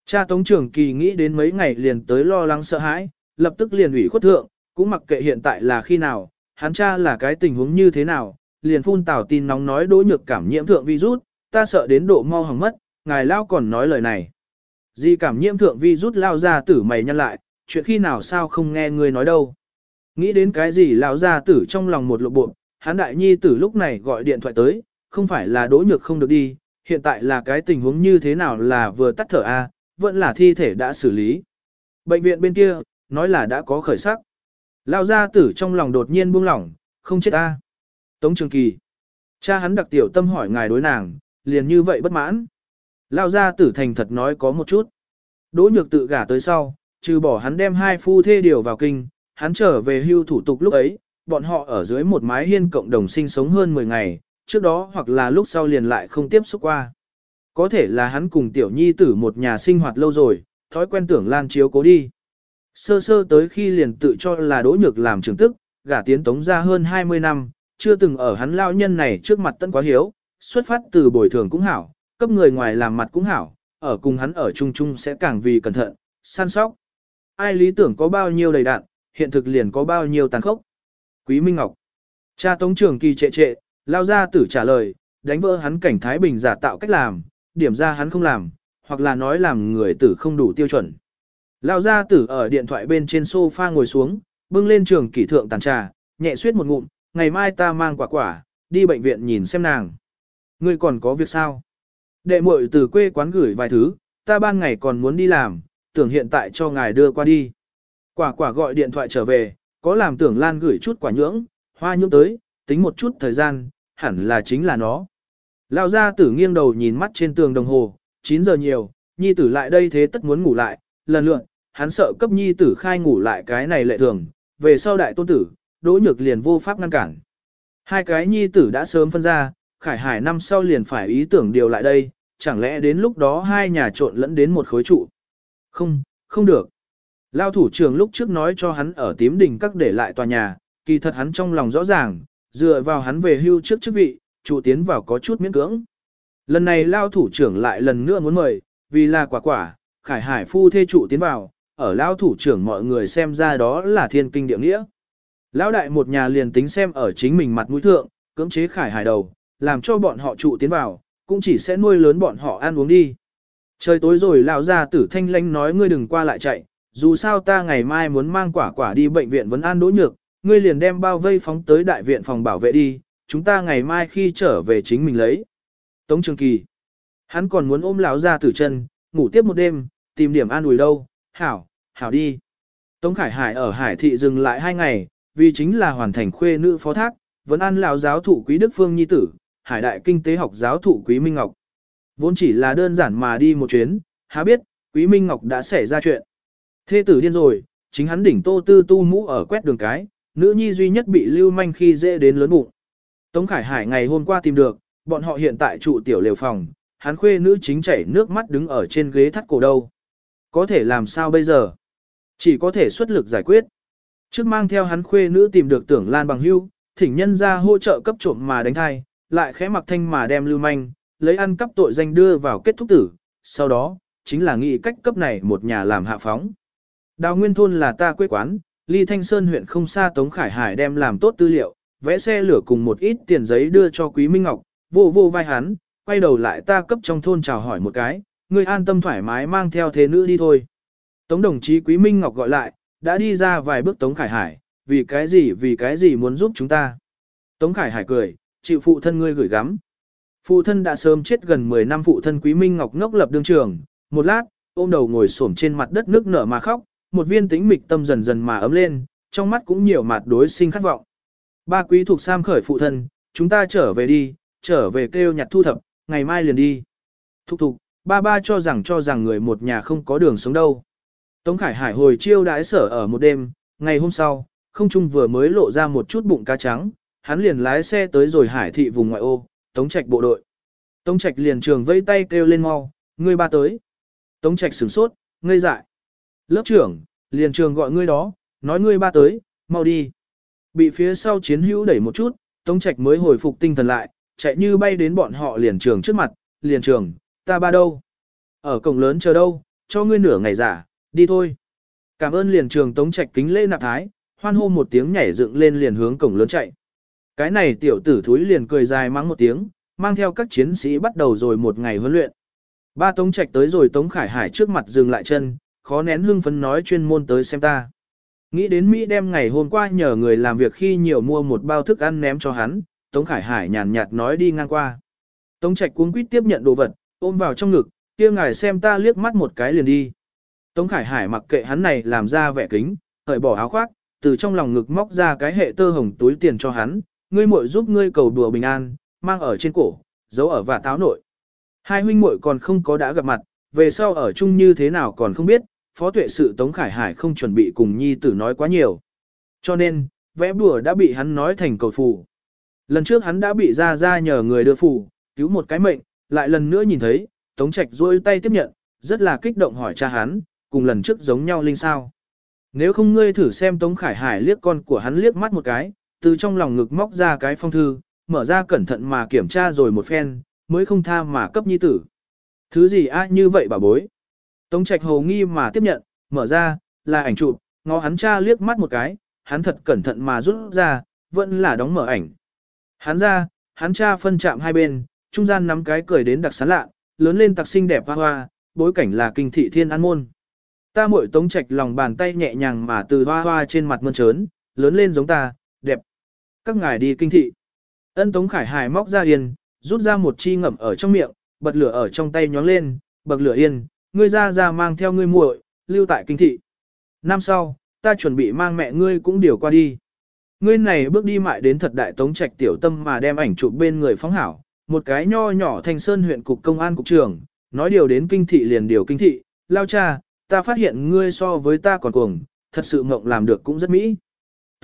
Cha Tống trưởng kỳ nghĩ đến mấy ngày liền tới lo lắng sợ hãi, lập tức liền ủy khuất thượng, cũng mặc kệ hiện tại là khi nào, hắn cha là cái tình huống như thế nào, liền phun tào tin nóng nói đối nhược cảm nhiễm thượng virus, ta sợ đến độ mau hỏng mất, ngài lao còn nói lời này. Di cảm nhiễm thượng vi rút lao ra tử mày nhăn lại, chuyện khi nào sao không nghe ngươi nói đâu. Nghĩ đến cái gì lao ra tử trong lòng một lộ bộ, Hán đại nhi tử lúc này gọi điện thoại tới, không phải là đỗ nhược không được đi, hiện tại là cái tình huống như thế nào là vừa tắt thở a, vẫn là thi thể đã xử lý. Bệnh viện bên kia, nói là đã có khởi sắc. Lao gia tử trong lòng đột nhiên buông lỏng, không chết ta. Tống Trường Kỳ. Cha hắn đặc tiểu tâm hỏi ngài đối nàng, liền như vậy bất mãn. Lao ra tử thành thật nói có một chút. Đỗ nhược tự gả tới sau, trừ bỏ hắn đem hai phu thê điều vào kinh, hắn trở về hưu thủ tục lúc ấy, bọn họ ở dưới một mái hiên cộng đồng sinh sống hơn 10 ngày, trước đó hoặc là lúc sau liền lại không tiếp xúc qua. Có thể là hắn cùng tiểu nhi tử một nhà sinh hoạt lâu rồi, thói quen tưởng lan chiếu cố đi. Sơ sơ tới khi liền tự cho là đỗ nhược làm trưởng tức, gả tiến tống ra hơn 20 năm, chưa từng ở hắn lao nhân này trước mặt tân quá hiếu, xuất phát từ bồi thường cũng hảo, cấp người ngoài làm mặt cũng hảo, ở cùng hắn ở chung chung sẽ càng vì cẩn thận, săn sóc. Ai lý tưởng có bao nhiêu đầy đạn, hiện thực liền có bao nhiêu tàn khốc. Quý Minh Ngọc. Cha Tống Trường Kỳ trệ trệ, lao ra tử trả lời, đánh vỡ hắn cảnh Thái Bình giả tạo cách làm, điểm ra hắn không làm, hoặc là nói làm người tử không đủ tiêu chuẩn. Lao ra tử ở điện thoại bên trên sofa ngồi xuống, bưng lên trường kỷ thượng tàn trà, nhẹ suyết một ngụm, ngày mai ta mang quả quả, đi bệnh viện nhìn xem nàng. Ngươi còn có việc sao? Đệ muội từ quê quán gửi vài thứ, ta ban ngày còn muốn đi làm, tưởng hiện tại cho ngài đưa qua đi. Quả quả gọi điện thoại trở về, có làm tưởng Lan gửi chút quả nhưỡng, hoa nhưỡng tới, tính một chút thời gian, hẳn là chính là nó. Lão gia tử nghiêng đầu nhìn mắt trên tường đồng hồ, 9 giờ nhiều, nhi tử lại đây thế tất muốn ngủ lại, lần lượt, hắn sợ cấp nhi tử khai ngủ lại cái này lệ thường, về sau đại tôn tử, đỗ nhược liền vô pháp ngăn cản. Hai cái nhi tử đã sớm phân ra, khải hải năm sau liền phải ý tưởng điều lại đây, chẳng lẽ đến lúc đó hai nhà trộn lẫn đến một khối trụ. Không, không được. Lao thủ trưởng lúc trước nói cho hắn ở tím đỉnh các để lại tòa nhà, kỳ thật hắn trong lòng rõ ràng, dựa vào hắn về hưu trước chức vị, trụ tiến vào có chút miễn cưỡng. Lần này Lao thủ trưởng lại lần nữa muốn mời, vì là quả quả, khải hải phu thê trụ tiến vào, ở Lao thủ trưởng mọi người xem ra đó là thiên kinh địa nghĩa. Lão đại một nhà liền tính xem ở chính mình mặt mũi thượng, cưỡng chế khải hải đầu, làm cho bọn họ trụ tiến vào, cũng chỉ sẽ nuôi lớn bọn họ ăn uống đi. Trời tối rồi lão gia tử thanh lanh nói ngươi đừng qua lại chạy, dù sao ta ngày mai muốn mang quả quả đi bệnh viện vấn an đỗ nhược, ngươi liền đem bao vây phóng tới đại viện phòng bảo vệ đi, chúng ta ngày mai khi trở về chính mình lấy. Tống Trường Kỳ, hắn còn muốn ôm lão gia tử chân, ngủ tiếp một đêm, tìm điểm an ủi đâu, hảo, hảo đi. Tống Khải Hải ở Hải thị dừng lại hai ngày, vì chính là hoàn thành khuê nữ phó thác, vẫn an lão giáo thụ quý Đức Phương Nhi tử, Hải đại kinh tế học giáo thụ quý Minh Ngọc. Vốn chỉ là đơn giản mà đi một chuyến, há biết, quý Minh Ngọc đã xảy ra chuyện. Thê tử điên rồi, chính hắn đỉnh tô tư tu mũ ở quét đường cái, nữ nhi duy nhất bị lưu manh khi dễ đến lớn bụng. Tống Khải Hải ngày hôm qua tìm được, bọn họ hiện tại trụ tiểu lều phòng, hắn khuê nữ chính chảy nước mắt đứng ở trên ghế thắt cổ đâu. Có thể làm sao bây giờ? Chỉ có thể xuất lực giải quyết. Trước mang theo hắn khuê nữ tìm được tưởng Lan bằng hưu, thỉnh nhân ra hỗ trợ cấp trộm mà đánh thai, lại khẽ mặc thanh mà đem lưu manh, lấy ăn cắp tội danh đưa vào kết thúc tử, sau đó, chính là nghị cách cấp này một nhà làm hạ phóng. Đào Nguyên Thôn là ta quê quán, ly Thanh Sơn huyện không xa Tống Khải Hải đem làm tốt tư liệu, vẽ xe lửa cùng một ít tiền giấy đưa cho Quý Minh Ngọc, vô vô vai hắn, quay đầu lại ta cấp trong thôn chào hỏi một cái, ngươi an tâm thoải mái mang theo thế nữ đi thôi. Tống đồng chí Quý Minh Ngọc gọi lại, đã đi ra vài bước Tống Khải Hải, vì cái gì vì cái gì muốn giúp chúng ta. Tống Khải Hải cười, chịu phụ thân ngươi gửi gắm. Phụ thân đã sớm chết gần 10 năm phụ thân Quý Minh Ngọc ngốc lập đương trường, một lát, ôm đầu ngồi xổm trên mặt đất nước nở mà khóc, một viên tĩnh mịch tâm dần dần mà ấm lên, trong mắt cũng nhiều mặt đối sinh khát vọng. Ba quý thuộc Sam khởi phụ thân, chúng ta trở về đi, trở về kêu nhặt thu thập, ngày mai liền đi. Thục thục, ba ba cho rằng cho rằng người một nhà không có đường sống đâu. Tống Khải Hải hồi chiêu đãi sở ở một đêm, ngày hôm sau, không trung vừa mới lộ ra một chút bụng cá trắng, hắn liền lái xe tới rồi hải thị vùng ngoại ô, Tống Trạch bộ đội. Tống Trạch liền trường vẫy tay kêu lên mau, ngươi ba tới. Tống Trạch sửng sốt, ngây dại. Lớp trưởng, liền trường gọi ngươi đó, nói ngươi ba tới, mau đi. Bị phía sau chiến hữu đẩy một chút, Tống Trạch mới hồi phục tinh thần lại, chạy như bay đến bọn họ liền trường trước mặt, liền trường, ta ba đâu? Ở cổng lớn chờ đâu, cho ngươi nửa ngày giả, đi thôi. Cảm ơn liền trường Tống Trạch kính lễ nạp thái, hoan hô một tiếng nhảy dựng lên liền hướng cổng lớn chạy. Cái này tiểu tử thúi liền cười dài mắng một tiếng, mang theo các chiến sĩ bắt đầu rồi một ngày huấn luyện. Ba Tống Trạch tới rồi Tống Khải Hải trước mặt dừng lại chân, khó nén hưng phấn nói chuyên môn tới xem ta. Nghĩ đến Mỹ đem ngày hôm qua nhờ người làm việc khi nhiều mua một bao thức ăn ném cho hắn, Tống Khải Hải nhàn nhạt nói đi ngang qua. Tống Trạch cuống quýt tiếp nhận đồ vật, ôm vào trong ngực, kia ngài xem ta liếc mắt một cái liền đi. Tống Khải Hải mặc kệ hắn này làm ra vẻ kính, hởi bỏ áo khoác, từ trong lòng ngực móc ra cái hệ tơ hồng túi tiền cho hắn, ngươi muội giúp ngươi cầu đùa bình an, mang ở trên cổ, giấu ở và táo nội, Hai huynh muội còn không có đã gặp mặt, về sau ở chung như thế nào còn không biết, phó tuệ sự Tống Khải Hải không chuẩn bị cùng nhi tử nói quá nhiều. Cho nên, vẽ bùa đã bị hắn nói thành cầu phù. Lần trước hắn đã bị ra ra nhờ người đưa phù, cứu một cái mệnh, lại lần nữa nhìn thấy, Tống Trạch duỗi tay tiếp nhận, rất là kích động hỏi cha hắn, cùng lần trước giống nhau linh sao. Nếu không ngươi thử xem Tống Khải Hải liếc con của hắn liếc mắt một cái, từ trong lòng ngực móc ra cái phong thư, mở ra cẩn thận mà kiểm tra rồi một phen, mới không tha mà cấp nhi tử. Thứ gì a như vậy bà bối? Tống Trạch hồ nghi mà tiếp nhận, mở ra, là ảnh chụp, ngó hắn cha liếc mắt một cái, hắn thật cẩn thận mà rút ra, vẫn là đóng mở ảnh. Hắn ra, hắn cha phân chạm hai bên, trung gian nắm cái cười đến đặc sán lạ, lớn lên tặc xinh đẹp hoa hoa, bối cảnh là kinh thị thiên an môn. Ta muội tống trạch lòng bàn tay nhẹ nhàng mà từ hoa hoa trên mặt mơn trớn, lớn lên giống ta, đẹp. Các ngài đi kinh thị. Ân tống khải hải móc ra yên, rút ra một chi ngậm ở trong miệng, bật lửa ở trong tay nhóng lên, bật lửa yên, ngươi ra ra mang theo ngươi muội, lưu tại kinh thị. Năm sau, ta chuẩn bị mang mẹ ngươi cũng điều qua đi. Ngươi này bước đi mại đến thật đại tống trạch tiểu tâm mà đem ảnh chụp bên người phóng hảo, một cái nho nhỏ thành sơn huyện cục công an cục trưởng, nói điều đến kinh thị liền điều kinh thị, lao cha, ta phát hiện ngươi so với ta còn cuồng, thật sự mộng làm được cũng rất mỹ.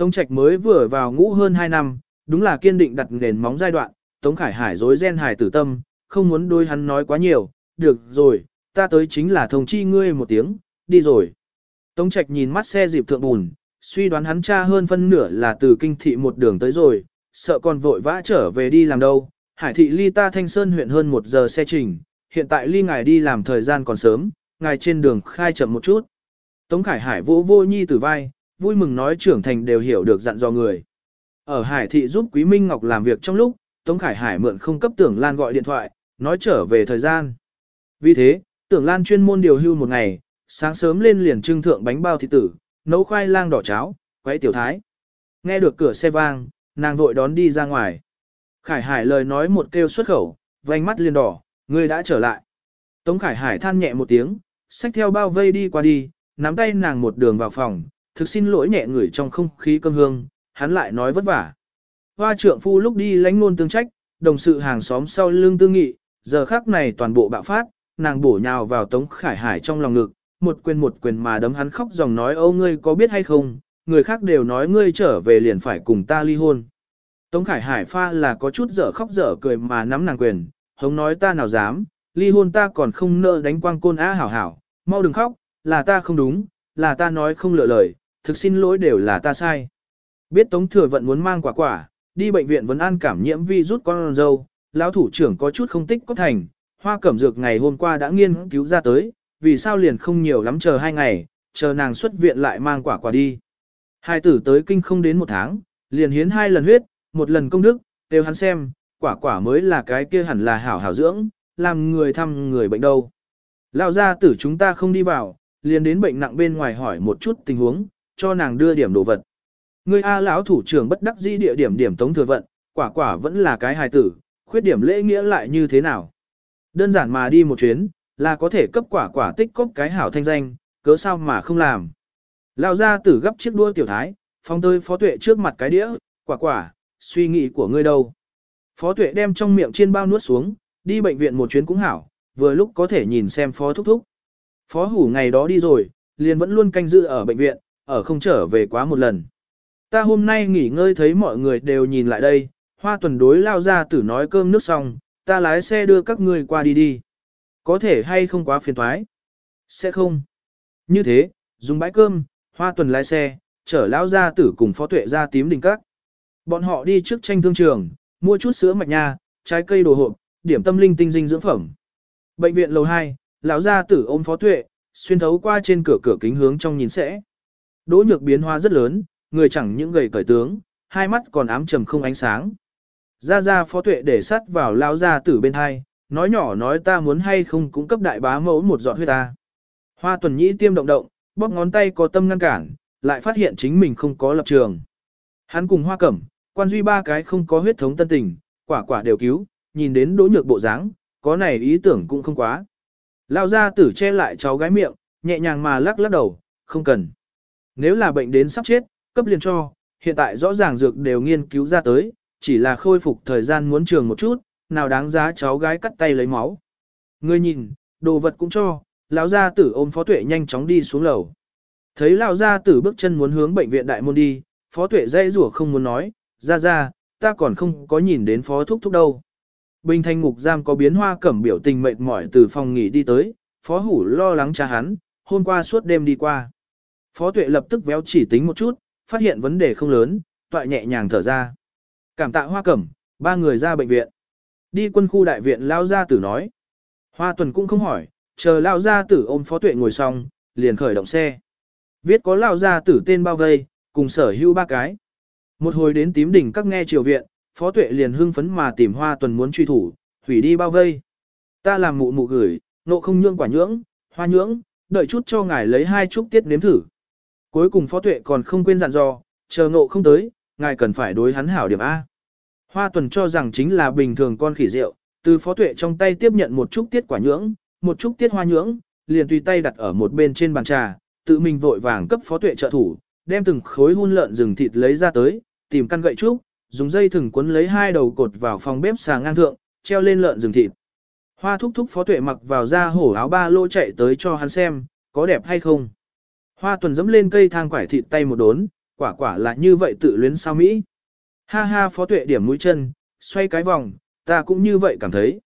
Tống trạch mới vừa vào ngũ hơn 2 năm, đúng là kiên định đặt nền móng giai đoạn, Tống Khải Hải dối gen hài tử tâm, không muốn đôi hắn nói quá nhiều, được rồi, ta tới chính là thông chi ngươi một tiếng, đi rồi. Tống Trạch nhìn mắt xe dịp thượng bùn, suy đoán hắn cha hơn phân nửa là từ kinh thị một đường tới rồi, sợ còn vội vã trở về đi làm đâu. Hải thị ly ta thanh sơn huyện hơn một giờ xe trình, hiện tại ly ngài đi làm thời gian còn sớm, ngài trên đường khai chậm một chút. Tống Khải Hải vỗ vô nhi từ vai, vui mừng nói trưởng thành đều hiểu được dặn dò người. Ở Hải thị giúp Quý Minh Ngọc làm việc trong lúc, Tống Khải Hải mượn không cấp tưởng Lan gọi điện thoại, nói trở về thời gian. Vì thế, tưởng Lan chuyên môn điều hưu một ngày, sáng sớm lên liền trưng thượng bánh bao thịt tử, nấu khoai lang đỏ cháo, quấy tiểu thái. Nghe được cửa xe vang, nàng vội đón đi ra ngoài. Khải Hải lời nói một kêu xuất khẩu, vành mắt liền đỏ, người đã trở lại. Tống Khải Hải than nhẹ một tiếng, xách theo bao vây đi qua đi, nắm tay nàng một đường vào phòng, thực xin lỗi nhẹ người trong không khí cơm hương, hắn lại nói vất vả. Hoa trượng phu lúc đi lánh ngôn tương trách, đồng sự hàng xóm sau lưng tương nghị, giờ khác này toàn bộ bạo phát, nàng bổ nhào vào Tống Khải Hải trong lòng ngực, một quyền một quyền mà đấm hắn khóc dòng nói ô ngươi có biết hay không, người khác đều nói ngươi trở về liền phải cùng ta ly hôn. Tống Khải Hải pha là có chút dở khóc dở cười mà nắm nàng quyền, hống nói ta nào dám, ly hôn ta còn không nợ đánh quang côn á hảo hảo, mau đừng khóc, là ta không đúng, là ta nói không lựa lời, thực xin lỗi đều là ta sai. Biết Tống Thừa Vận muốn mang quả quả, đi bệnh viện vẫn an cảm nhiễm vi rút con dâu, lão thủ trưởng có chút không tích có thành, hoa cẩm dược ngày hôm qua đã nghiên cứu ra tới, vì sao liền không nhiều lắm chờ hai ngày, chờ nàng xuất viện lại mang quả quả đi. Hai tử tới kinh không đến một tháng, liền hiến hai lần huyết, một lần công đức, đều hắn xem, quả quả mới là cái kia hẳn là hảo hảo dưỡng, làm người thăm người bệnh đâu. Lão gia tử chúng ta không đi vào, liền đến bệnh nặng bên ngoài hỏi một chút tình huống, cho nàng đưa điểm đồ vật. Người A lão thủ trưởng bất đắc dĩ địa điểm điểm tống thừa vận, quả quả vẫn là cái hài tử, khuyết điểm lễ nghĩa lại như thế nào. Đơn giản mà đi một chuyến, là có thể cấp quả quả tích cốc cái hảo thanh danh, cớ sao mà không làm. Lão gia tử gấp chiếc đua tiểu thái, phong tơi phó tuệ trước mặt cái đĩa, quả quả, suy nghĩ của ngươi đâu. Phó tuệ đem trong miệng chiên bao nuốt xuống, đi bệnh viện một chuyến cũng hảo, vừa lúc có thể nhìn xem phó thúc thúc. Phó hủ ngày đó đi rồi, liền vẫn luôn canh giữ ở bệnh viện, ở không trở về quá một lần. Ta hôm nay nghỉ ngơi thấy mọi người đều nhìn lại đây, hoa tuần đối lao ra tử nói cơm nước xong, ta lái xe đưa các ngươi qua đi đi. Có thể hay không quá phiền thoái? Sẽ không. Như thế, dùng bãi cơm, hoa tuần lái xe, chở lão gia tử cùng phó tuệ ra tím đình các. Bọn họ đi trước tranh thương trường, mua chút sữa mạch nha, trái cây đồ hộp, điểm tâm linh tinh dinh dưỡng phẩm. Bệnh viện lầu 2, lão gia tử ôm phó tuệ, xuyên thấu qua trên cửa cửa kính hướng trong nhìn sẽ. Đỗ nhược biến hóa rất lớn, người chẳng những gầy cởi tướng, hai mắt còn ám trầm không ánh sáng. Ra ra phó tuệ để sắt vào lão gia tử bên hai, nói nhỏ nói ta muốn hay không cũng cấp đại bá mẫu một giọt huyết ta. Hoa tuần nhĩ tiêm động động, bóp ngón tay có tâm ngăn cản, lại phát hiện chính mình không có lập trường. Hắn cùng hoa cẩm, quan duy ba cái không có huyết thống tân tình, quả quả đều cứu, nhìn đến đỗ nhược bộ dáng, có này ý tưởng cũng không quá. Lao ra tử che lại cháu gái miệng, nhẹ nhàng mà lắc lắc đầu, không cần. Nếu là bệnh đến sắp chết, cấp liền cho, hiện tại rõ ràng dược đều nghiên cứu ra tới, chỉ là khôi phục thời gian muốn trường một chút, nào đáng giá cháu gái cắt tay lấy máu. Ngươi nhìn, đồ vật cũng cho, lão gia tử ôm phó tuệ nhanh chóng đi xuống lầu. Thấy lão gia tử bước chân muốn hướng bệnh viện đại môn đi, phó tuệ dây rủa không muốn nói, ra ra, ta còn không có nhìn đến phó thúc thúc đâu. Bình thanh ngục giam có biến hoa cẩm biểu tình mệt mỏi từ phòng nghỉ đi tới, phó hủ lo lắng cha hắn, hôm qua suốt đêm đi qua. Phó tuệ lập tức véo chỉ tính một chút, phát hiện vấn đề không lớn, toại nhẹ nhàng thở ra. Cảm tạ hoa cẩm, ba người ra bệnh viện. Đi quân khu đại viện lao gia tử nói. Hoa tuần cũng không hỏi, chờ lao gia tử ôm phó tuệ ngồi xong, liền khởi động xe. Viết có lao gia tử tên bao vây, cùng sở hữu ba cái. Một hồi đến tím đỉnh các nghe triều viện, phó tuệ liền hưng phấn mà tìm hoa tuần muốn truy thủ, hủy đi bao vây. Ta làm mụ mụ gửi, nộ không nhương quả nhưỡng, hoa nhưỡng, đợi chút cho ngài lấy hai chút tiết nếm thử. Cuối cùng phó tuệ còn không quên dặn dò, chờ ngộ không tới, ngài cần phải đối hắn hảo điểm A. Hoa tuần cho rằng chính là bình thường con khỉ rượu, từ phó tuệ trong tay tiếp nhận một chút tiết quả nhưỡng, một chút tiết hoa nhưỡng, liền tùy tay đặt ở một bên trên bàn trà, tự mình vội vàng cấp phó tuệ trợ thủ, đem từng khối hun lợn rừng thịt lấy ra tới, tìm căn gậy trúc, dùng dây thừng quấn lấy hai đầu cột vào phòng bếp xà ngang thượng, treo lên lợn rừng thịt. Hoa thúc thúc phó tuệ mặc vào da hổ áo ba lô chạy tới cho hắn xem, có đẹp hay không. Hoa tuần dẫm lên cây thang quải thịt tay một đốn, quả quả là như vậy tự luyến sao Mỹ. Ha ha phó tuệ điểm mũi chân, xoay cái vòng, ta cũng như vậy cảm thấy.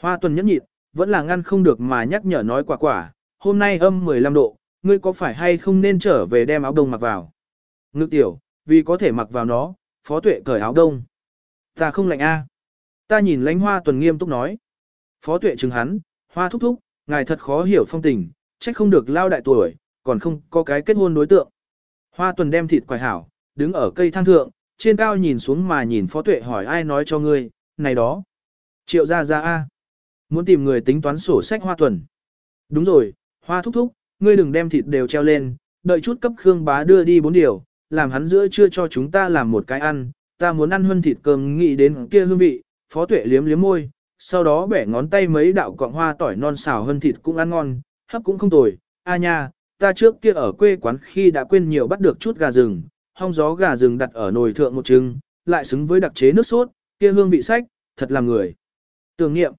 Hoa tuần nhẫn nhịn, vẫn là ngăn không được mà nhắc nhở nói quả quả, hôm nay âm 15 độ, ngươi có phải hay không nên trở về đem áo đông mặc vào. Ngực tiểu, vì có thể mặc vào nó, phó tuệ cởi áo đông. Ta không lạnh a. Ta nhìn lánh hoa tuần nghiêm túc nói. Phó tuệ chứng hắn, hoa thúc thúc, ngài thật khó hiểu phong tình, trách không được lao đại tuổi, còn không có cái kết hôn đối tượng. Hoa tuần đem thịt quài hảo, đứng ở cây thang thượng, trên cao nhìn xuống mà nhìn phó tuệ hỏi ai nói cho ngươi, này đó. Triệu ra ra a Muốn tìm người tính toán sổ sách hoa tuần. Đúng rồi, hoa thúc thúc, ngươi đừng đem thịt đều treo lên, đợi chút cấp Khương bá đưa đi bốn điều, làm hắn giữa chưa cho chúng ta làm một cái ăn, ta muốn ăn hơn thịt cơm nghĩ đến kia hương vị, phó tuệ liếm liếm môi, sau đó bẻ ngón tay mấy đạo cọng hoa tỏi non xào hơn thịt cũng ăn ngon, hấp cũng không tồi, a nha, ta trước kia ở quê quán khi đã quên nhiều bắt được chút gà rừng, hong gió gà rừng đặt ở nồi thượng một trứng, lại xứng với đặc chế nước sốt, kia hương vị sách, thật là người. Tưởng niệm.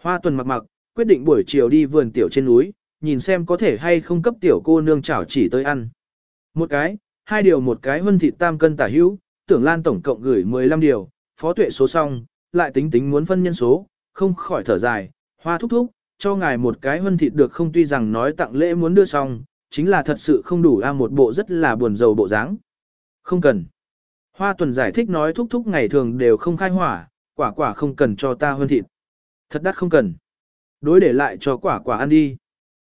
Hoa tuần mặc mặc, quyết định buổi chiều đi vườn tiểu trên núi, nhìn xem có thể hay không cấp tiểu cô nương chảo chỉ tới ăn. Một cái, hai điều một cái vân thịt tam cân tả hữu, tưởng lan tổng cộng gửi 15 điều, phó tuệ số xong, lại tính tính muốn phân nhân số, không khỏi thở dài, hoa thúc thúc, cho ngài một cái hân thịt được không tuy rằng nói tặng lễ muốn đưa xong, chính là thật sự không đủ a một bộ rất là buồn rầu bộ dáng. Không cần. Hoa tuần giải thích nói thúc thúc ngày thường đều không khai hỏa, quả quả không cần cho ta hơn thịt. Thật đắt không cần. Đối để lại cho quả quả ăn đi.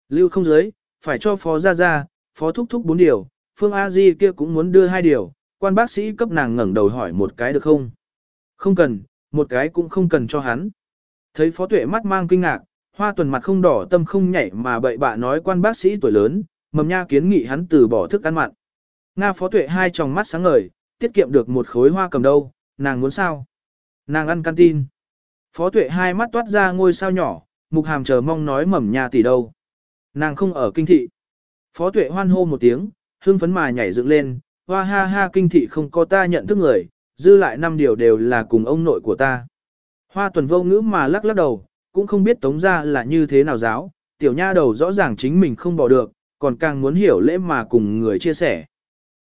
Lưu không giới, phải cho phó ra ra, phó thúc thúc bốn điều, phương A Di kia cũng muốn đưa hai điều, quan bác sĩ cấp nàng ngẩng đầu hỏi một cái được không? Không cần, một cái cũng không cần cho hắn. Thấy phó tuệ mắt mang kinh ngạc, hoa tuần mặt không đỏ tâm không nhảy mà bậy bạ nói quan bác sĩ tuổi lớn, mầm nha kiến nghị hắn từ bỏ thức ăn mặn. Nga phó tuệ hai tròng mắt sáng ngời, tiết kiệm được một khối hoa cầm đâu, nàng muốn sao? Nàng ăn canteen. Phó tuệ hai mắt toát ra ngôi sao nhỏ, mục hàm chờ mong nói mầm nha tỷ đâu. Nàng không ở kinh thị. Phó tuệ hoan hô một tiếng, hưng phấn mà nhảy dựng lên, hoa ha ha kinh thị không có ta nhận thức người, dư lại năm điều đều là cùng ông nội của ta. Hoa tuần vô ngữ mà lắc lắc đầu, cũng không biết tống ra là như thế nào giáo, tiểu nha đầu rõ ràng chính mình không bỏ được, còn càng muốn hiểu lễ mà cùng người chia sẻ.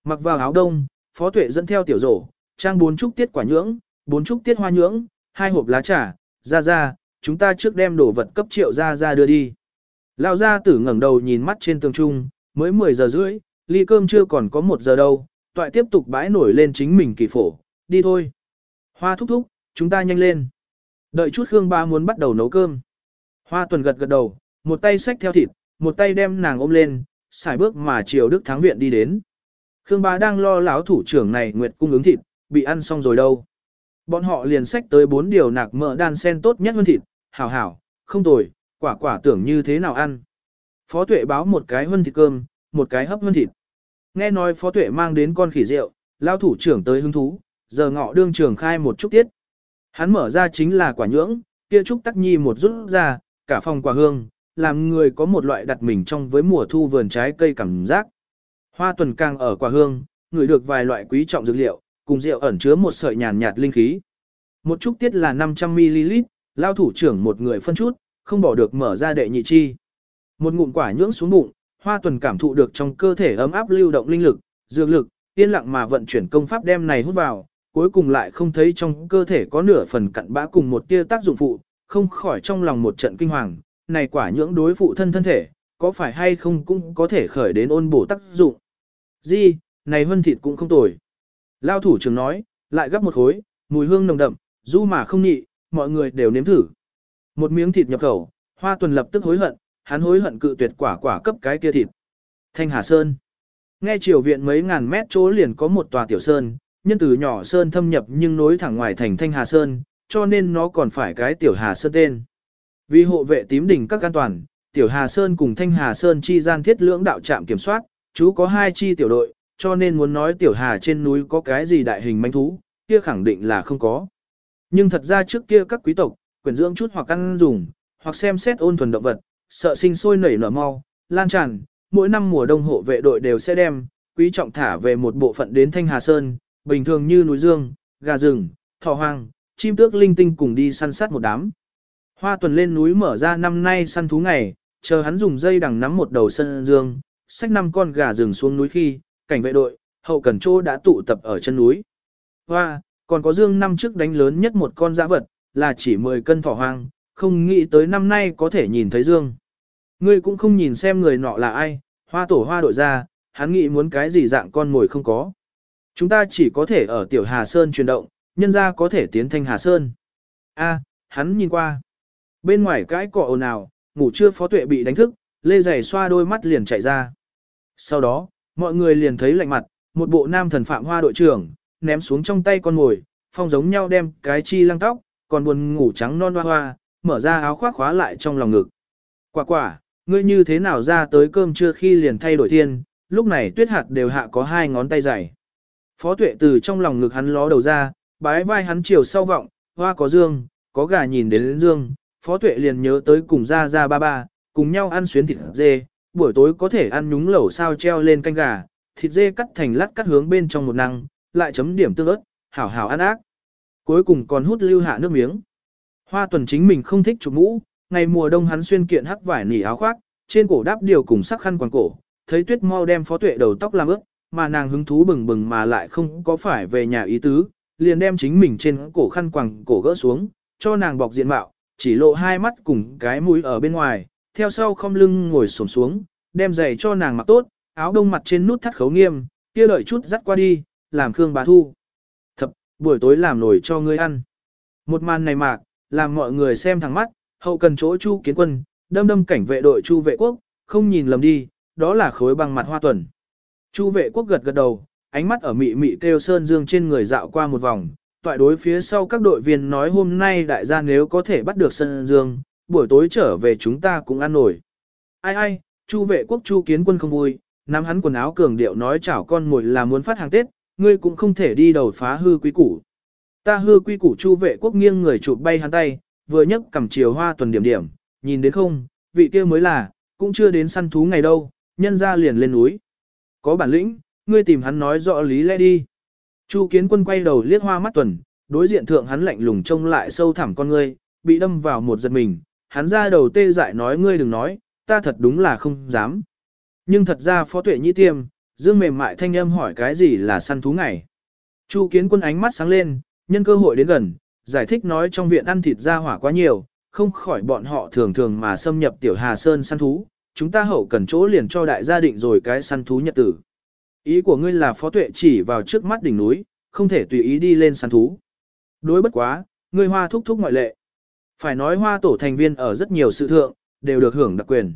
Mặc vào áo đông, phó tuệ dẫn theo tiểu rổ, trang bốn chúc tiết quả nhưỡng, bốn chúc tiết hoa nhưỡng, hai hộp lá trà, ra ra, chúng ta trước đem đồ vật cấp triệu ra ra đưa đi. Lão gia tử ngẩng đầu nhìn mắt trên tường trung, mới 10 giờ rưỡi, ly cơm chưa còn có một giờ đâu, toại tiếp tục bãi nổi lên chính mình kỳ phổ, đi thôi. Hoa thúc thúc, chúng ta nhanh lên. Đợi chút Khương Ba muốn bắt đầu nấu cơm. Hoa tuần gật gật đầu, một tay xách theo thịt, một tay đem nàng ôm lên, xài bước mà chiều Đức Thắng Viện đi đến. Khương Ba đang lo lão thủ trưởng này nguyệt cung ứng thịt, bị ăn xong rồi đâu. Bọn họ liền xách tới bốn điều nạc mỡ đan sen tốt nhất hơn thịt, hảo hảo, không tồi, quả quả tưởng như thế nào ăn. Phó tuệ báo một cái hơn thịt cơm, một cái hấp hơn thịt. Nghe nói phó tuệ mang đến con khỉ rượu, lão thủ trưởng tới hứng thú, giờ ngọ đương trường khai một chút tiết. Hắn mở ra chính là quả nhưỡng, kia trúc tắc nhi một rút ra, cả phòng quả hương, làm người có một loại đặt mình trong với mùa thu vườn trái cây cảm giác. Hoa tuần càng ở quả hương, ngửi được vài loại quý trọng dược liệu, cùng rượu ẩn chứa một sợi nhàn nhạt linh khí. Một chút tiết là 500ml, lao thủ trưởng một người phân chút, không bỏ được mở ra đệ nhị chi. Một ngụm quả nhưỡng xuống bụng, Hoa Tuần cảm thụ được trong cơ thể ấm áp lưu động linh lực, dược lực, yên lặng mà vận chuyển công pháp đem này hút vào, cuối cùng lại không thấy trong cơ thể có nửa phần cặn bã cùng một tia tác dụng phụ, không khỏi trong lòng một trận kinh hoàng, này quả nhưỡng đối phụ thân thân thể, có phải hay không cũng có thể khởi đến ôn bổ tác dụng. Di, này hân thịt cũng không tồi. Lao thủ trưởng nói, lại gấp một khối, mùi hương nồng đậm, du mà không nhị, mọi người đều nếm thử. Một miếng thịt nhập khẩu, Hoa Tuần lập tức hối hận, hắn hối hận cự tuyệt quả quả cấp cái kia thịt. Thanh Hà Sơn. Nghe triều viện mấy ngàn mét chỗ liền có một tòa tiểu sơn, nhân từ nhỏ sơn thâm nhập nhưng nối thẳng ngoài thành Thanh Hà Sơn, cho nên nó còn phải cái tiểu Hà Sơn tên. Vì hộ vệ tím đỉnh các an toàn, tiểu Hà Sơn cùng Thanh Hà Sơn chi gian thiết lưỡng đạo trạm kiểm soát, chú có hai chi tiểu đội, cho nên muốn nói tiểu Hà trên núi có cái gì đại hình manh thú, kia khẳng định là không có. Nhưng thật ra trước kia các quý tộc, quyển dưỡng chút hoặc ăn dùng, hoặc xem xét ôn thuần động vật, sợ sinh sôi nảy nở mau, lan tràn, mỗi năm mùa đông hộ vệ đội đều sẽ đem, quý trọng thả về một bộ phận đến Thanh Hà Sơn, bình thường như núi dương, gà rừng, thỏ hoang, chim tước linh tinh cùng đi săn sát một đám. Hoa tuần lên núi mở ra năm nay săn thú ngày, chờ hắn dùng dây đằng nắm một đầu sân dương, xách năm con gà rừng xuống núi khi, cảnh vệ đội, hậu cần chỗ đã tụ tập ở chân núi. Hoa, còn có dương năm trước đánh lớn nhất một con dã vật, là chỉ 10 cân thỏ hoang, không nghĩ tới năm nay có thể nhìn thấy dương. Ngươi cũng không nhìn xem người nọ là ai, hoa tổ hoa đội ra, hắn nghĩ muốn cái gì dạng con mồi không có. Chúng ta chỉ có thể ở tiểu Hà Sơn chuyển động, nhân ra có thể tiến thanh Hà Sơn. A, hắn nhìn qua. Bên ngoài cái cọ ồn ào, ngủ trưa phó tuệ bị đánh thức, lê giày xoa đôi mắt liền chạy ra. Sau đó, mọi người liền thấy lạnh mặt, một bộ nam thần phạm hoa đội trưởng, ném xuống trong tay con ngồi, phong giống nhau đem cái chi lăng tóc, còn buồn ngủ trắng non hoa hoa, mở ra áo khoác khóa lại trong lòng ngực. Quả quả, ngươi như thế nào ra tới cơm trưa khi liền thay đổi thiên, lúc này tuyết hạt đều hạ có hai ngón tay dày. Phó tuệ từ trong lòng ngực hắn ló đầu ra, bái vai hắn chiều sau vọng, hoa có dương, có gà nhìn đến, đến dương, phó tuệ liền nhớ tới cùng ra ra ba ba, cùng nhau ăn xuyến thịt dê, buổi tối có thể ăn nhúng lẩu sao treo lên canh gà, thịt dê cắt thành lát cắt hướng bên trong một năng, lại chấm điểm tương ớt, hảo hảo ăn ác. Cuối cùng còn hút lưu hạ nước miếng. Hoa tuần chính mình không thích chụp mũ, ngày mùa đông hắn xuyên kiện hắc vải nỉ áo khoác, trên cổ đáp điều cùng sắc khăn quàng cổ, thấy tuyết mau đem phó tuệ đầu tóc làm ướt, mà nàng hứng thú bừng bừng mà lại không có phải về nhà ý tứ, liền đem chính mình trên cổ khăn quàng cổ gỡ xuống, cho nàng bọc diện mạo, chỉ lộ hai mắt cùng cái mũi ở bên ngoài, theo sau không lưng ngồi xổm xuống, đem giày cho nàng mặc tốt, áo đông mặt trên nút thắt khấu nghiêm, kia lợi chút dắt qua đi, làm Khương bà thu. Thập, buổi tối làm nổi cho ngươi ăn. Một màn này mạc, làm mọi người xem thẳng mắt, hậu cần chỗ chu kiến quân, đâm đâm cảnh vệ đội chu vệ quốc, không nhìn lầm đi, đó là khối băng mặt hoa tuần. Chu vệ quốc gật gật đầu, ánh mắt ở mị mị kêu sơn dương trên người dạo qua một vòng, toại đối phía sau các đội viên nói hôm nay đại gia nếu có thể bắt được sơn dương, buổi tối trở về chúng ta cũng ăn nổi. Ai ai, chu vệ quốc chu kiến quân không vui, nắm hắn quần áo cường điệu nói chảo con ngồi là muốn phát hàng Tết, ngươi cũng không thể đi đầu phá hư quý củ. Ta hư quy củ chu vệ quốc nghiêng người chụp bay hắn tay, vừa nhấc cầm chiều hoa tuần điểm điểm, nhìn đến không, vị kia mới là, cũng chưa đến săn thú ngày đâu, nhân ra liền lên núi. Có bản lĩnh, ngươi tìm hắn nói rõ lý lẽ đi. Chu kiến quân quay đầu liếc hoa mắt tuần, đối diện thượng hắn lạnh lùng trông lại sâu thẳm con ngươi, bị đâm vào một giật mình, hắn ra đầu tê dại nói ngươi đừng nói, ta thật đúng là không dám. Nhưng thật ra phó tuệ nhĩ tiêm, dương mềm mại thanh âm hỏi cái gì là săn thú ngày. Chu kiến quân ánh mắt sáng lên, nhân cơ hội đến gần, giải thích nói trong viện ăn thịt ra hỏa quá nhiều, không khỏi bọn họ thường thường mà xâm nhập tiểu hà sơn săn thú, chúng ta hậu cần chỗ liền cho đại gia định rồi cái săn thú nhật tử. Ý của ngươi là phó tuệ chỉ vào trước mắt đỉnh núi, không thể tùy ý đi lên săn thú. Đối bất quá, ngươi hoa thúc thúc ngoại lệ. Phải nói hoa tổ thành viên ở rất nhiều sự thượng, đều được hưởng đặc quyền.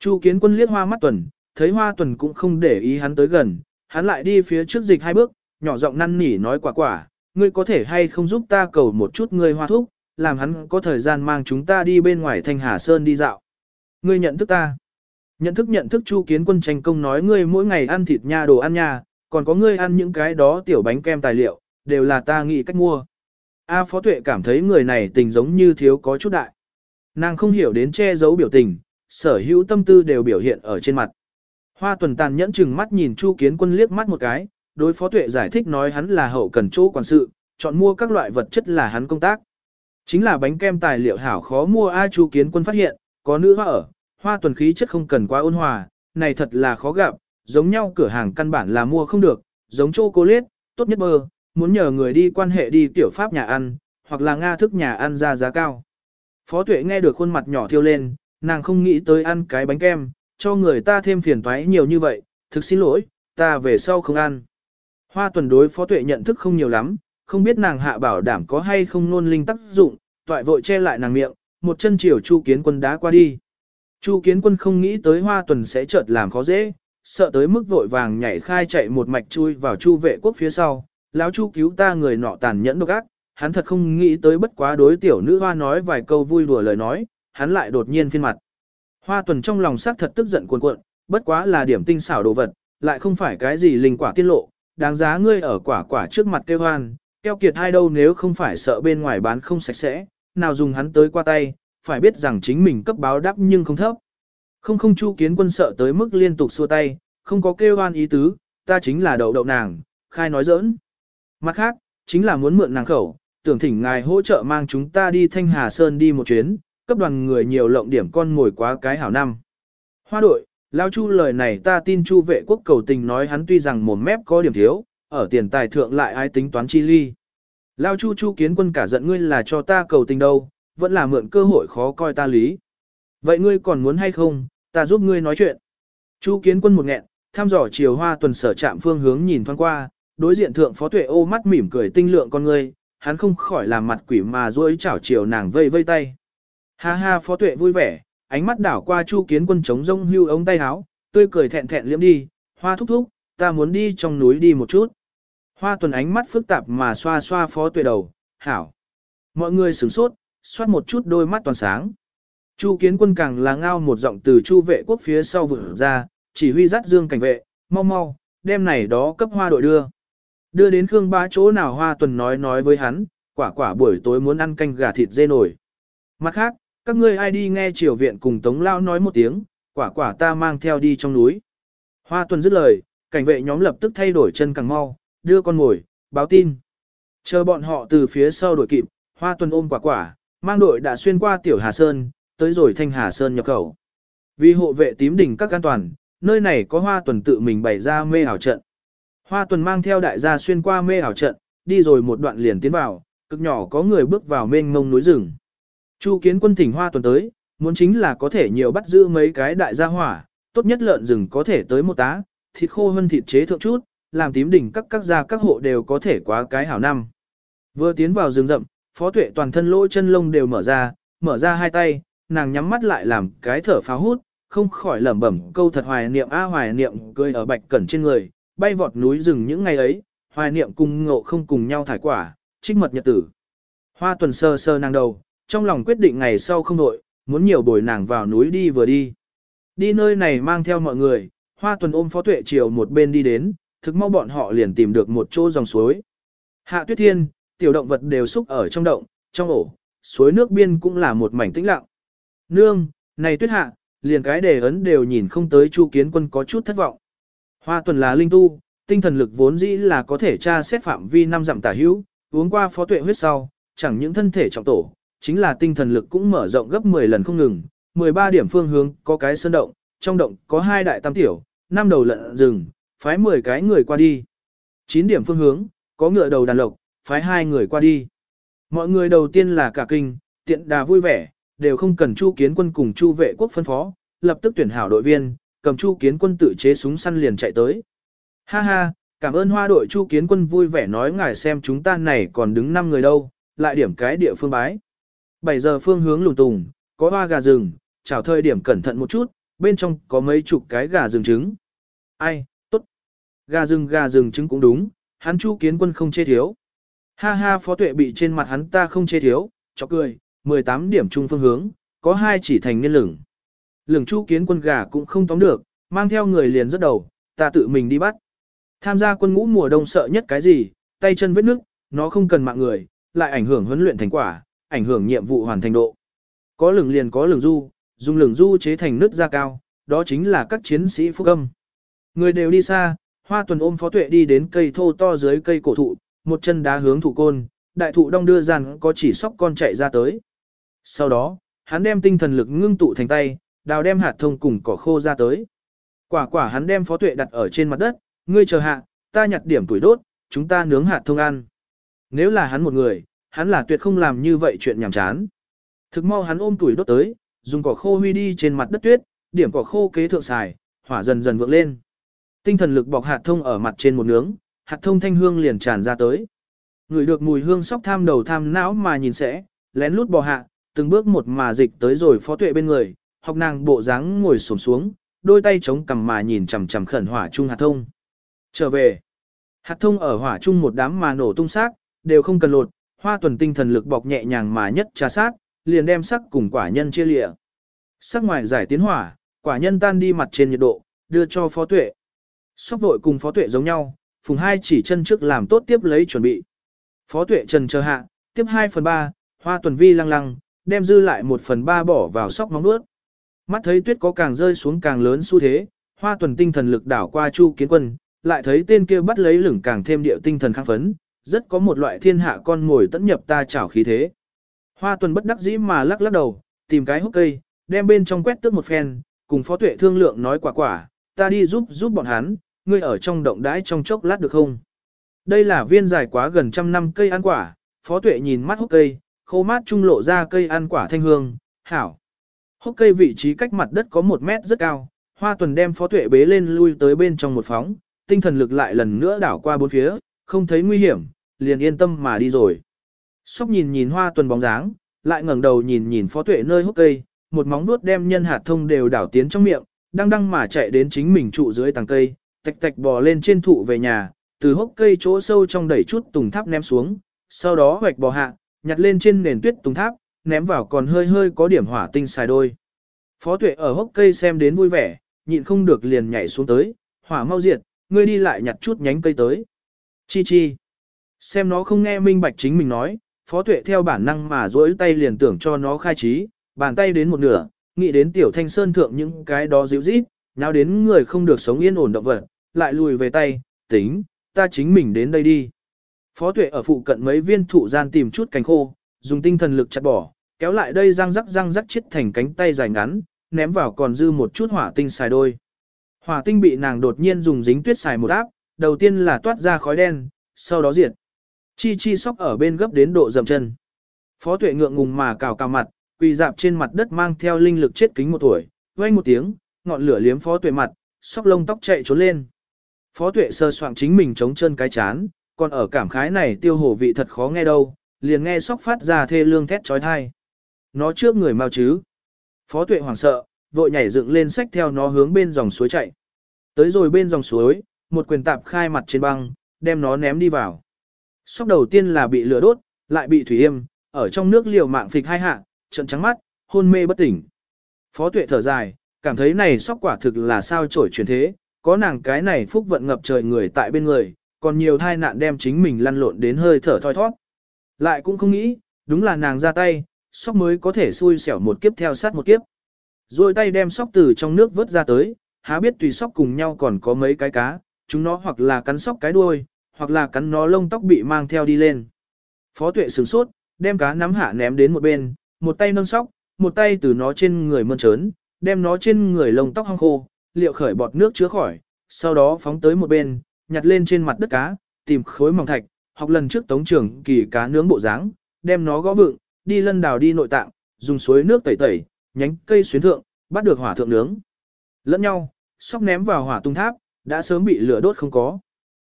Chu kiến quân liếc hoa mắt tuần, thấy hoa tuần cũng không để ý hắn tới gần, hắn lại đi phía trước dịch hai bước, nhỏ giọng năn nỉ nói quả quả, ngươi có thể hay không giúp ta cầu một chút ngươi hoa thúc, làm hắn có thời gian mang chúng ta đi bên ngoài thanh hà sơn đi dạo. Ngươi nhận thức ta. Nhận thức nhận thức chu kiến quân tranh công nói ngươi mỗi ngày ăn thịt nha đồ ăn nha, còn có ngươi ăn những cái đó tiểu bánh kem tài liệu, đều là ta nghĩ cách mua. A Phó Tuệ cảm thấy người này tình giống như thiếu có chút đại. Nàng không hiểu đến che giấu biểu tình, sở hữu tâm tư đều biểu hiện ở trên mặt. Hoa tuần tàn nhẫn chừng mắt nhìn Chu Kiến Quân liếc mắt một cái, đối Phó Tuệ giải thích nói hắn là hậu cần chỗ quản sự, chọn mua các loại vật chất là hắn công tác. Chính là bánh kem tài liệu hảo khó mua A Chu Kiến Quân phát hiện, có nữ hoa ở, hoa tuần khí chất không cần quá ôn hòa, này thật là khó gặp, giống nhau cửa hàng căn bản là mua không được, giống chocolate, tốt nhất bơ, muốn nhờ người đi quan hệ đi tiểu pháp nhà ăn, hoặc là Nga thức nhà ăn ra giá cao. Phó tuệ nghe được khuôn mặt nhỏ thiêu lên, nàng không nghĩ tới ăn cái bánh kem, cho người ta thêm phiền toái nhiều như vậy, thực xin lỗi, ta về sau không ăn. Hoa tuần đối phó tuệ nhận thức không nhiều lắm, không biết nàng hạ bảo đảm có hay không nôn linh tác dụng, toại vội che lại nàng miệng, một chân chiều Chu Kiến Quân đá qua đi. Chu Kiến Quân không nghĩ tới Hoa Tuần sẽ chợt làm khó dễ, sợ tới mức vội vàng nhảy khai chạy một mạch chui vào Chu vệ quốc phía sau, lão Chu cứu ta người nọ tàn nhẫn độc ác, hắn thật không nghĩ tới bất quá đối tiểu nữ hoa nói vài câu vui đùa lời nói, hắn lại đột nhiên phiên mặt. Hoa Tuần trong lòng xác thật tức giận cuồn cuộn, bất quá là điểm tinh xảo đồ vật, lại không phải cái gì linh quả tiết lộ, đáng giá ngươi ở quả quả trước mặt kêu hoan, keo kiệt hai đâu nếu không phải sợ bên ngoài bán không sạch sẽ, nào dùng hắn tới qua tay, phải biết rằng chính mình cấp báo đáp nhưng không thấp. Không không chu kiến quân sợ tới mức liên tục xua tay, không có kêu oan ý tứ, ta chính là đậu đậu nàng, khai nói giỡn. Mặt khác, chính là muốn mượn nàng khẩu, tưởng thỉnh ngài hỗ trợ mang chúng ta đi Thanh Hà Sơn đi một chuyến, cấp đoàn người nhiều lộng điểm con ngồi quá cái hảo năm. Hoa đội, Lao Chu lời này ta tin Chu vệ quốc cầu tình nói hắn tuy rằng mồm mép có điểm thiếu, ở tiền tài thượng lại ai tính toán chi ly. Lao Chu Chu kiến quân cả giận ngươi là cho ta cầu tình đâu, vẫn là mượn cơ hội khó coi ta lý. Vậy ngươi còn muốn hay không, ta giúp ngươi nói chuyện. Chu kiến quân một nghẹn, thăm dò chiều hoa tuần sở trạm phương hướng nhìn thoáng qua, đối diện thượng phó tuệ ô mắt mỉm cười tinh lượng con ngươi, hắn không khỏi làm mặt quỷ mà duỗi chảo chiều nàng vây vây tay. Ha ha phó tuệ vui vẻ, ánh mắt đảo qua chu kiến quân chống rông hưu ống tay áo, tươi cười thẹn thẹn liếm đi, hoa thúc thúc, ta muốn đi trong núi đi một chút. Hoa tuần ánh mắt phức tạp mà xoa xoa phó tuệ đầu, hảo. Mọi người sửng sốt, xoát một chút đôi mắt toàn sáng. Chu kiến quân càng là ngao một giọng từ chu vệ quốc phía sau vừa ra, chỉ huy dắt dương cảnh vệ, mau mau, đem này đó cấp hoa đội đưa. Đưa đến Khương Ba chỗ nào hoa tuần nói nói với hắn, quả quả buổi tối muốn ăn canh gà thịt dê nổi. Mặt khác, các ngươi ai đi nghe triều viện cùng Tống Lao nói một tiếng, quả quả ta mang theo đi trong núi. Hoa tuần dứt lời, cảnh vệ nhóm lập tức thay đổi chân càng mau, đưa con ngồi, báo tin. Chờ bọn họ từ phía sau đuổi kịp, hoa tuần ôm quả quả, mang đội đã xuyên qua tiểu Hà Sơn, tới rồi thanh Hà Sơn nhập khẩu. Vì hộ vệ tím đỉnh các an toàn, nơi này có hoa tuần tự mình bày ra mê ảo trận. Hoa tuần mang theo đại gia xuyên qua mê ảo trận, đi rồi một đoạn liền tiến vào, cực nhỏ có người bước vào mênh mông núi rừng. Chu kiến quân thỉnh hoa tuần tới, muốn chính là có thể nhiều bắt giữ mấy cái đại gia hỏa, tốt nhất lợn rừng có thể tới một tá, thịt khô hơn thịt chế thượng chút, làm tím đỉnh các các gia các hộ đều có thể quá cái hảo năm. Vừa tiến vào rừng rậm, phó tuệ toàn thân lỗ chân lông đều mở ra, mở ra hai tay, nàng nhắm mắt lại làm cái thở pháo hút, không khỏi lẩm bẩm câu thật hoài niệm a hoài niệm cười ở bạch cẩn trên người, bay vọt núi rừng những ngày ấy, hoài niệm cùng ngộ không cùng nhau thải quả, trích mật nhật tử. Hoa tuần sơ sơ nàng đầu, trong lòng quyết định ngày sau không đội, muốn nhiều bồi nàng vào núi đi vừa đi. Đi nơi này mang theo mọi người, hoa tuần ôm phó tuệ chiều một bên đi đến, thực mau bọn họ liền tìm được một chỗ dòng suối. Hạ tuyết thiên, tiểu động vật đều xúc ở trong động, trong ổ, suối nước biên cũng là một mảnh tĩnh lặng. Nương, này tuyết hạ, liền cái đề ấn đều nhìn không tới chu kiến quân có chút thất vọng. Hoa tuần là linh tu, tinh thần lực vốn dĩ là có thể tra xét phạm vi năm dặm tả hữu, uống qua phó tuệ huyết sau, chẳng những thân thể trọng tổ, chính là tinh thần lực cũng mở rộng gấp 10 lần không ngừng, 13 điểm phương hướng có cái sơn động, trong động có hai đại tam tiểu, năm đầu lợn rừng, phái 10 cái người qua đi. 9 điểm phương hướng, có ngựa đầu đàn lộc, phái hai người qua đi. Mọi người đầu tiên là cả kinh, tiện đà vui vẻ, đều không cần Chu Kiến Quân cùng Chu Vệ Quốc phân phó, lập tức tuyển hảo đội viên, cầm Chu Kiến Quân tự chế súng săn liền chạy tới. Ha ha, cảm ơn hoa đội Chu Kiến Quân vui vẻ nói ngài xem chúng ta này còn đứng 5 người đâu, lại điểm cái địa phương bái. 7 giờ phương hướng lùng tùng, có hoa gà rừng, chào thời điểm cẩn thận một chút, bên trong có mấy chục cái gà rừng trứng. Ai, tốt. Gà rừng gà rừng trứng cũng đúng, hắn Chu Kiến Quân không chê thiếu. Ha ha phó tuệ bị trên mặt hắn ta không chê thiếu, cho cười, 18 điểm chung phương hướng, có hai chỉ thành niên lửng. Lửng chu kiến quân gà cũng không tóm được, mang theo người liền rất đầu, ta tự mình đi bắt. Tham gia quân ngũ mùa đông sợ nhất cái gì, tay chân vết nước, nó không cần mạng người, lại ảnh hưởng huấn luyện thành quả, ảnh hưởng nhiệm vụ hoàn thành độ. Có lửng liền có lửng du, dùng lửng du chế thành nước da cao, đó chính là các chiến sĩ phúc âm. Người đều đi xa, hoa tuần ôm phó tuệ đi đến cây thô to dưới cây cổ thụ, một chân đá hướng thủ côn, đại thụ đong đưa dàn có chỉ sóc con chạy ra tới. Sau đó, hắn đem tinh thần lực ngưng tụ thành tay, đào đem hạt thông cùng cỏ khô ra tới. Quả quả hắn đem phó tuệ đặt ở trên mặt đất, ngươi chờ hạ, ta nhặt điểm tuổi đốt, chúng ta nướng hạt thông ăn. Nếu là hắn một người, hắn là tuyệt không làm như vậy chuyện nhảm chán. Thực mau hắn ôm tuổi đốt tới, dùng cỏ khô huy đi trên mặt đất tuyết, điểm cỏ khô kế thượng xài, hỏa dần dần vượng lên. Tinh thần lực bọc hạt thông ở mặt trên một nướng, hạt thông thanh hương liền tràn ra tới. Người được mùi hương sóc tham đầu tham não mà nhìn sẽ, lén lút bò hạ, từng bước một mà dịch tới rồi phó tuệ bên người, học nàng bộ dáng ngồi xổm xuống, đôi tay chống cằm mà nhìn chằm chằm khẩn hỏa chung hạt thông. Trở về, hạt thông ở hỏa chung một đám mà nổ tung xác, đều không cần lột, hoa tuần tinh thần lực bọc nhẹ nhàng mà nhất trà sát, liền đem sắc cùng quả nhân chia lịa. Sắc ngoài giải tiến hỏa, quả nhân tan đi mặt trên nhiệt độ, đưa cho phó tuệ. Sóc vội cùng phó tuệ giống nhau, phùng hai chỉ chân trước làm tốt tiếp lấy chuẩn bị. Phó tuệ trần chờ hạ, tiếp 2 phần 3, hoa tuần vi lăng lăng, đem dư lại 1 phần 3 bỏ vào sóc móng nuốt. Mắt thấy tuyết có càng rơi xuống càng lớn xu thế, hoa tuần tinh thần lực đảo qua chu kiến quân, lại thấy tên kia bắt lấy lửng càng thêm điệu tinh thần kháng phấn, rất có một loại thiên hạ con ngồi tẫn nhập ta chảo khí thế. Hoa tuần bất đắc dĩ mà lắc lắc đầu, tìm cái hốc cây, đem bên trong quét tước một phen, cùng phó tuệ thương lượng nói quả quả, ta đi giúp giúp bọn hắn, ngươi ở trong động đãi trong chốc lát được không? Đây là viên dài quá gần trăm năm cây ăn quả, phó tuệ nhìn mắt hốc cây, khô mát trung lộ ra cây ăn quả thanh hương, hảo. Hốc cây vị trí cách mặt đất có một mét rất cao, hoa tuần đem phó tuệ bế lên lui tới bên trong một phóng, tinh thần lực lại lần nữa đảo qua bốn phía, không thấy nguy hiểm, liền yên tâm mà đi rồi. Sóc nhìn nhìn hoa tuần bóng dáng, lại ngẩng đầu nhìn nhìn phó tuệ nơi hốc cây, một móng nuốt đem nhân hạt thông đều đảo tiến trong miệng, đang đăng mà chạy đến chính mình trụ dưới tầng cây, tạch tạch bò lên trên thụ về nhà, từ hốc cây chỗ sâu trong đẩy chút tùng tháp ném xuống, sau đó hoạch bò hạ, nhặt lên trên nền tuyết tùng tháp, ném vào còn hơi hơi có điểm hỏa tinh xài đôi. Phó tuệ ở hốc cây xem đến vui vẻ, nhịn không được liền nhảy xuống tới, hỏa mau diệt, ngươi đi lại nhặt chút nhánh cây tới. Chi chi. Xem nó không nghe minh bạch chính mình nói, phó tuệ theo bản năng mà duỗi tay liền tưởng cho nó khai trí, bàn tay đến một nửa, nghĩ đến tiểu thanh sơn thượng những cái đó dịu rít, nào đến người không được sống yên ổn động vật, lại lùi về tay, tính, ta chính mình đến đây đi. Phó tuệ ở phụ cận mấy viên thụ gian tìm chút cánh khô, dùng tinh thần lực chặt bỏ, kéo lại đây răng rắc răng rắc chết thành cánh tay dài ngắn, ném vào còn dư một chút hỏa tinh xài đôi. Hỏa tinh bị nàng đột nhiên dùng dính tuyết xài một áp, đầu tiên là toát ra khói đen, sau đó diệt. Chi chi sóc ở bên gấp đến độ dầm chân. Phó tuệ ngượng ngùng mà cào cào mặt, quỳ dạp trên mặt đất mang theo linh lực chết kính một tuổi, vang một tiếng, ngọn lửa liếm phó tuệ mặt, sóc lông tóc chạy trốn lên. Phó tuệ sơ soạn chính mình chống chân cái chán, còn ở cảm khái này tiêu hổ vị thật khó nghe đâu, liền nghe sóc phát ra thê lương thét trói thai. Nó trước người mau chứ. Phó tuệ hoảng sợ, vội nhảy dựng lên sách theo nó hướng bên dòng suối chạy. Tới rồi bên dòng suối, một quyền tạp khai mặt trên băng, đem nó ném đi vào. Sóc đầu tiên là bị lửa đốt, lại bị thủy yêm, ở trong nước liều mạng phịch hai hạ, trận trắng mắt, hôn mê bất tỉnh. Phó tuệ thở dài, cảm thấy này sóc quả thực là sao trổi chuyển thế, có nàng cái này phúc vận ngập trời người tại bên người, còn nhiều thai nạn đem chính mình lăn lộn đến hơi thở thoi thoát. Lại cũng không nghĩ, đúng là nàng ra tay, sóc mới có thể xui xẻo một kiếp theo sát một kiếp. Rồi tay đem sóc từ trong nước vớt ra tới, há biết tùy sóc cùng nhau còn có mấy cái cá, chúng nó hoặc là cắn sóc cái đuôi, hoặc là cắn nó lông tóc bị mang theo đi lên. Phó tuệ sửng sốt, đem cá nắm hạ ném đến một bên, một tay nâng sóc, một tay từ nó trên người mơn trớn, đem nó trên người lông tóc hong khô, liệu khởi bọt nước chứa khỏi, sau đó phóng tới một bên, nhặt lên trên mặt đất cá, tìm khối mỏng thạch, học lần trước tống trưởng kỳ cá nướng bộ dáng, đem nó gõ vựng, đi lân đào đi nội tạng, dùng suối nước tẩy tẩy, nhánh cây xuyến thượng, bắt được hỏa thượng nướng. Lẫn nhau, sóc ném vào hỏa tung tháp, đã sớm bị lửa đốt không có.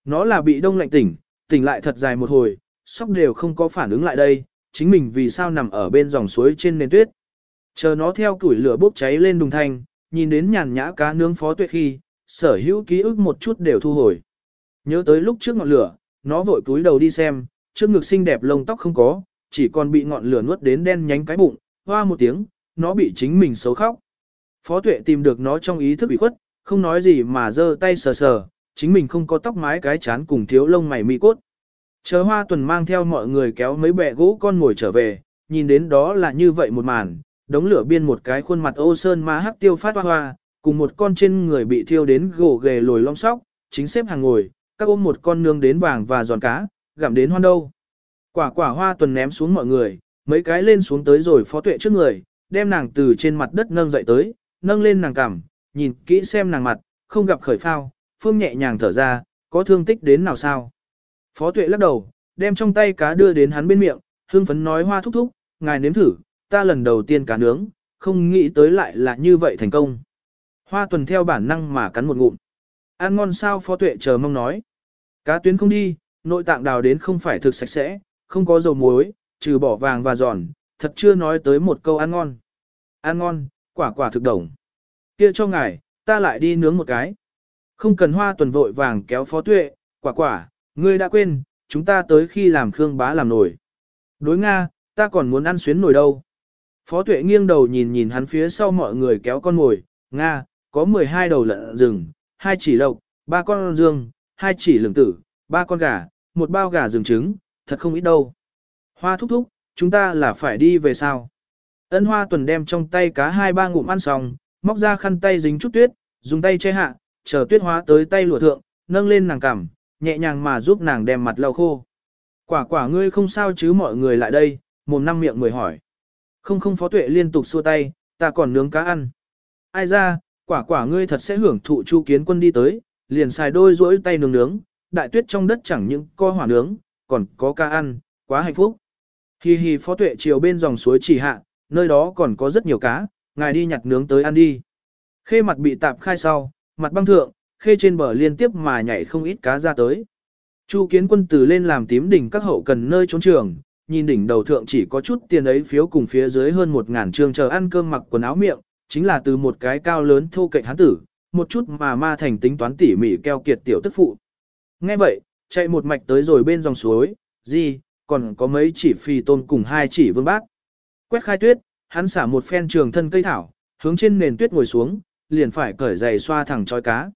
Nó là bị đông lạnh tỉnh, tỉnh lại thật dài một hồi, sóc đều không có phản ứng lại đây, chính mình vì sao nằm ở bên dòng suối trên nền tuyết. Chờ nó theo củi lửa bốc cháy lên đùng thanh, nhìn đến nhàn nhã cá nướng phó tuệ khi, sở hữu ký ức một chút đều thu hồi. Nhớ tới lúc trước ngọn lửa, nó vội túi đầu đi xem, trước ngực xinh đẹp lông tóc không có, chỉ còn bị ngọn lửa nuốt đến đen nhánh cái bụng, hoa một tiếng, nó bị chính mình xấu khóc. Phó tuệ tìm được nó trong ý thức bị khuất, không nói gì mà giơ tay sờ sờ, chính mình không có tóc mái cái chán cùng thiếu lông mày mi cốt. Chờ hoa tuần mang theo mọi người kéo mấy bẹ gỗ con ngồi trở về, nhìn đến đó là như vậy một màn, đống lửa biên một cái khuôn mặt ô sơn ma hắc tiêu phát hoa hoa, cùng một con trên người bị thiêu đến gỗ ghề lồi long sóc, chính xếp hàng ngồi, các ôm một con nương đến vàng và giòn cá, gặm đến hoan đâu. Quả quả hoa tuần ném xuống mọi người, mấy cái lên xuống tới rồi phó tuệ trước người, đem nàng từ trên mặt đất nâng dậy tới, nâng lên nàng cằm, nhìn kỹ xem nàng mặt, không gặp khởi phao, phương nhẹ nhàng thở ra, có thương tích đến nào sao. Phó tuệ lắc đầu, đem trong tay cá đưa đến hắn bên miệng, hương phấn nói hoa thúc thúc, ngài nếm thử, ta lần đầu tiên cá nướng, không nghĩ tới lại là như vậy thành công. Hoa tuần theo bản năng mà cắn một ngụm. Ăn ngon sao phó tuệ chờ mong nói. Cá tuyến không đi, nội tạng đào đến không phải thực sạch sẽ, không có dầu muối, trừ bỏ vàng và giòn, thật chưa nói tới một câu ăn ngon. Ăn ngon, quả quả thực đồng. Kia cho ngài, ta lại đi nướng một cái. Không cần hoa tuần vội vàng kéo phó tuệ, quả quả, ngươi đã quên, chúng ta tới khi làm Khương bá làm nổi. Đối Nga, ta còn muốn ăn xuyến nổi đâu. Phó tuệ nghiêng đầu nhìn nhìn hắn phía sau mọi người kéo con ngồi, Nga, có 12 đầu lợn rừng, hai chỉ lộc, ba con dương, hai chỉ lửng tử, ba con gà, một bao gà rừng trứng, thật không ít đâu. Hoa thúc thúc, chúng ta là phải đi về sao? Ân hoa tuần đem trong tay cá hai ba ngụm ăn xong, móc ra khăn tay dính chút tuyết, dùng tay che hạ, chờ tuyết hóa tới tay lụa thượng, nâng lên nàng cằm, nhẹ nhàng mà giúp nàng đem mặt lau khô. Quả quả ngươi không sao chứ mọi người lại đây, mồm năm miệng mười hỏi. Không không phó tuệ liên tục xua tay, ta còn nướng cá ăn. Ai ra, quả quả ngươi thật sẽ hưởng thụ chu kiến quân đi tới, liền xài đôi rỗi tay nướng nướng, đại tuyết trong đất chẳng những co hỏa nướng, còn có cá ăn, quá hạnh phúc. Hi hi phó tuệ chiều bên dòng suối chỉ hạ, nơi đó còn có rất nhiều cá, ngài đi nhặt nướng tới ăn đi. Khê mặt bị tạp khai sau, mặt băng thượng, khê trên bờ liên tiếp mà nhảy không ít cá ra tới. Chu kiến quân từ lên làm tím đỉnh các hậu cần nơi trốn trường, nhìn đỉnh đầu thượng chỉ có chút tiền ấy phiếu cùng phía dưới hơn một ngàn trương chờ ăn cơm mặc quần áo miệng, chính là từ một cái cao lớn thô cạnh hán tử, một chút mà ma thành tính toán tỉ mỉ keo kiệt tiểu tức phụ. Nghe vậy, chạy một mạch tới rồi bên dòng suối, gì, còn có mấy chỉ phi tôn cùng hai chỉ vương bác. Quét khai tuyết, hắn xả một phen trường thân cây thảo, hướng trên nền tuyết ngồi xuống, liền phải cởi giày xoa thẳng chói cá.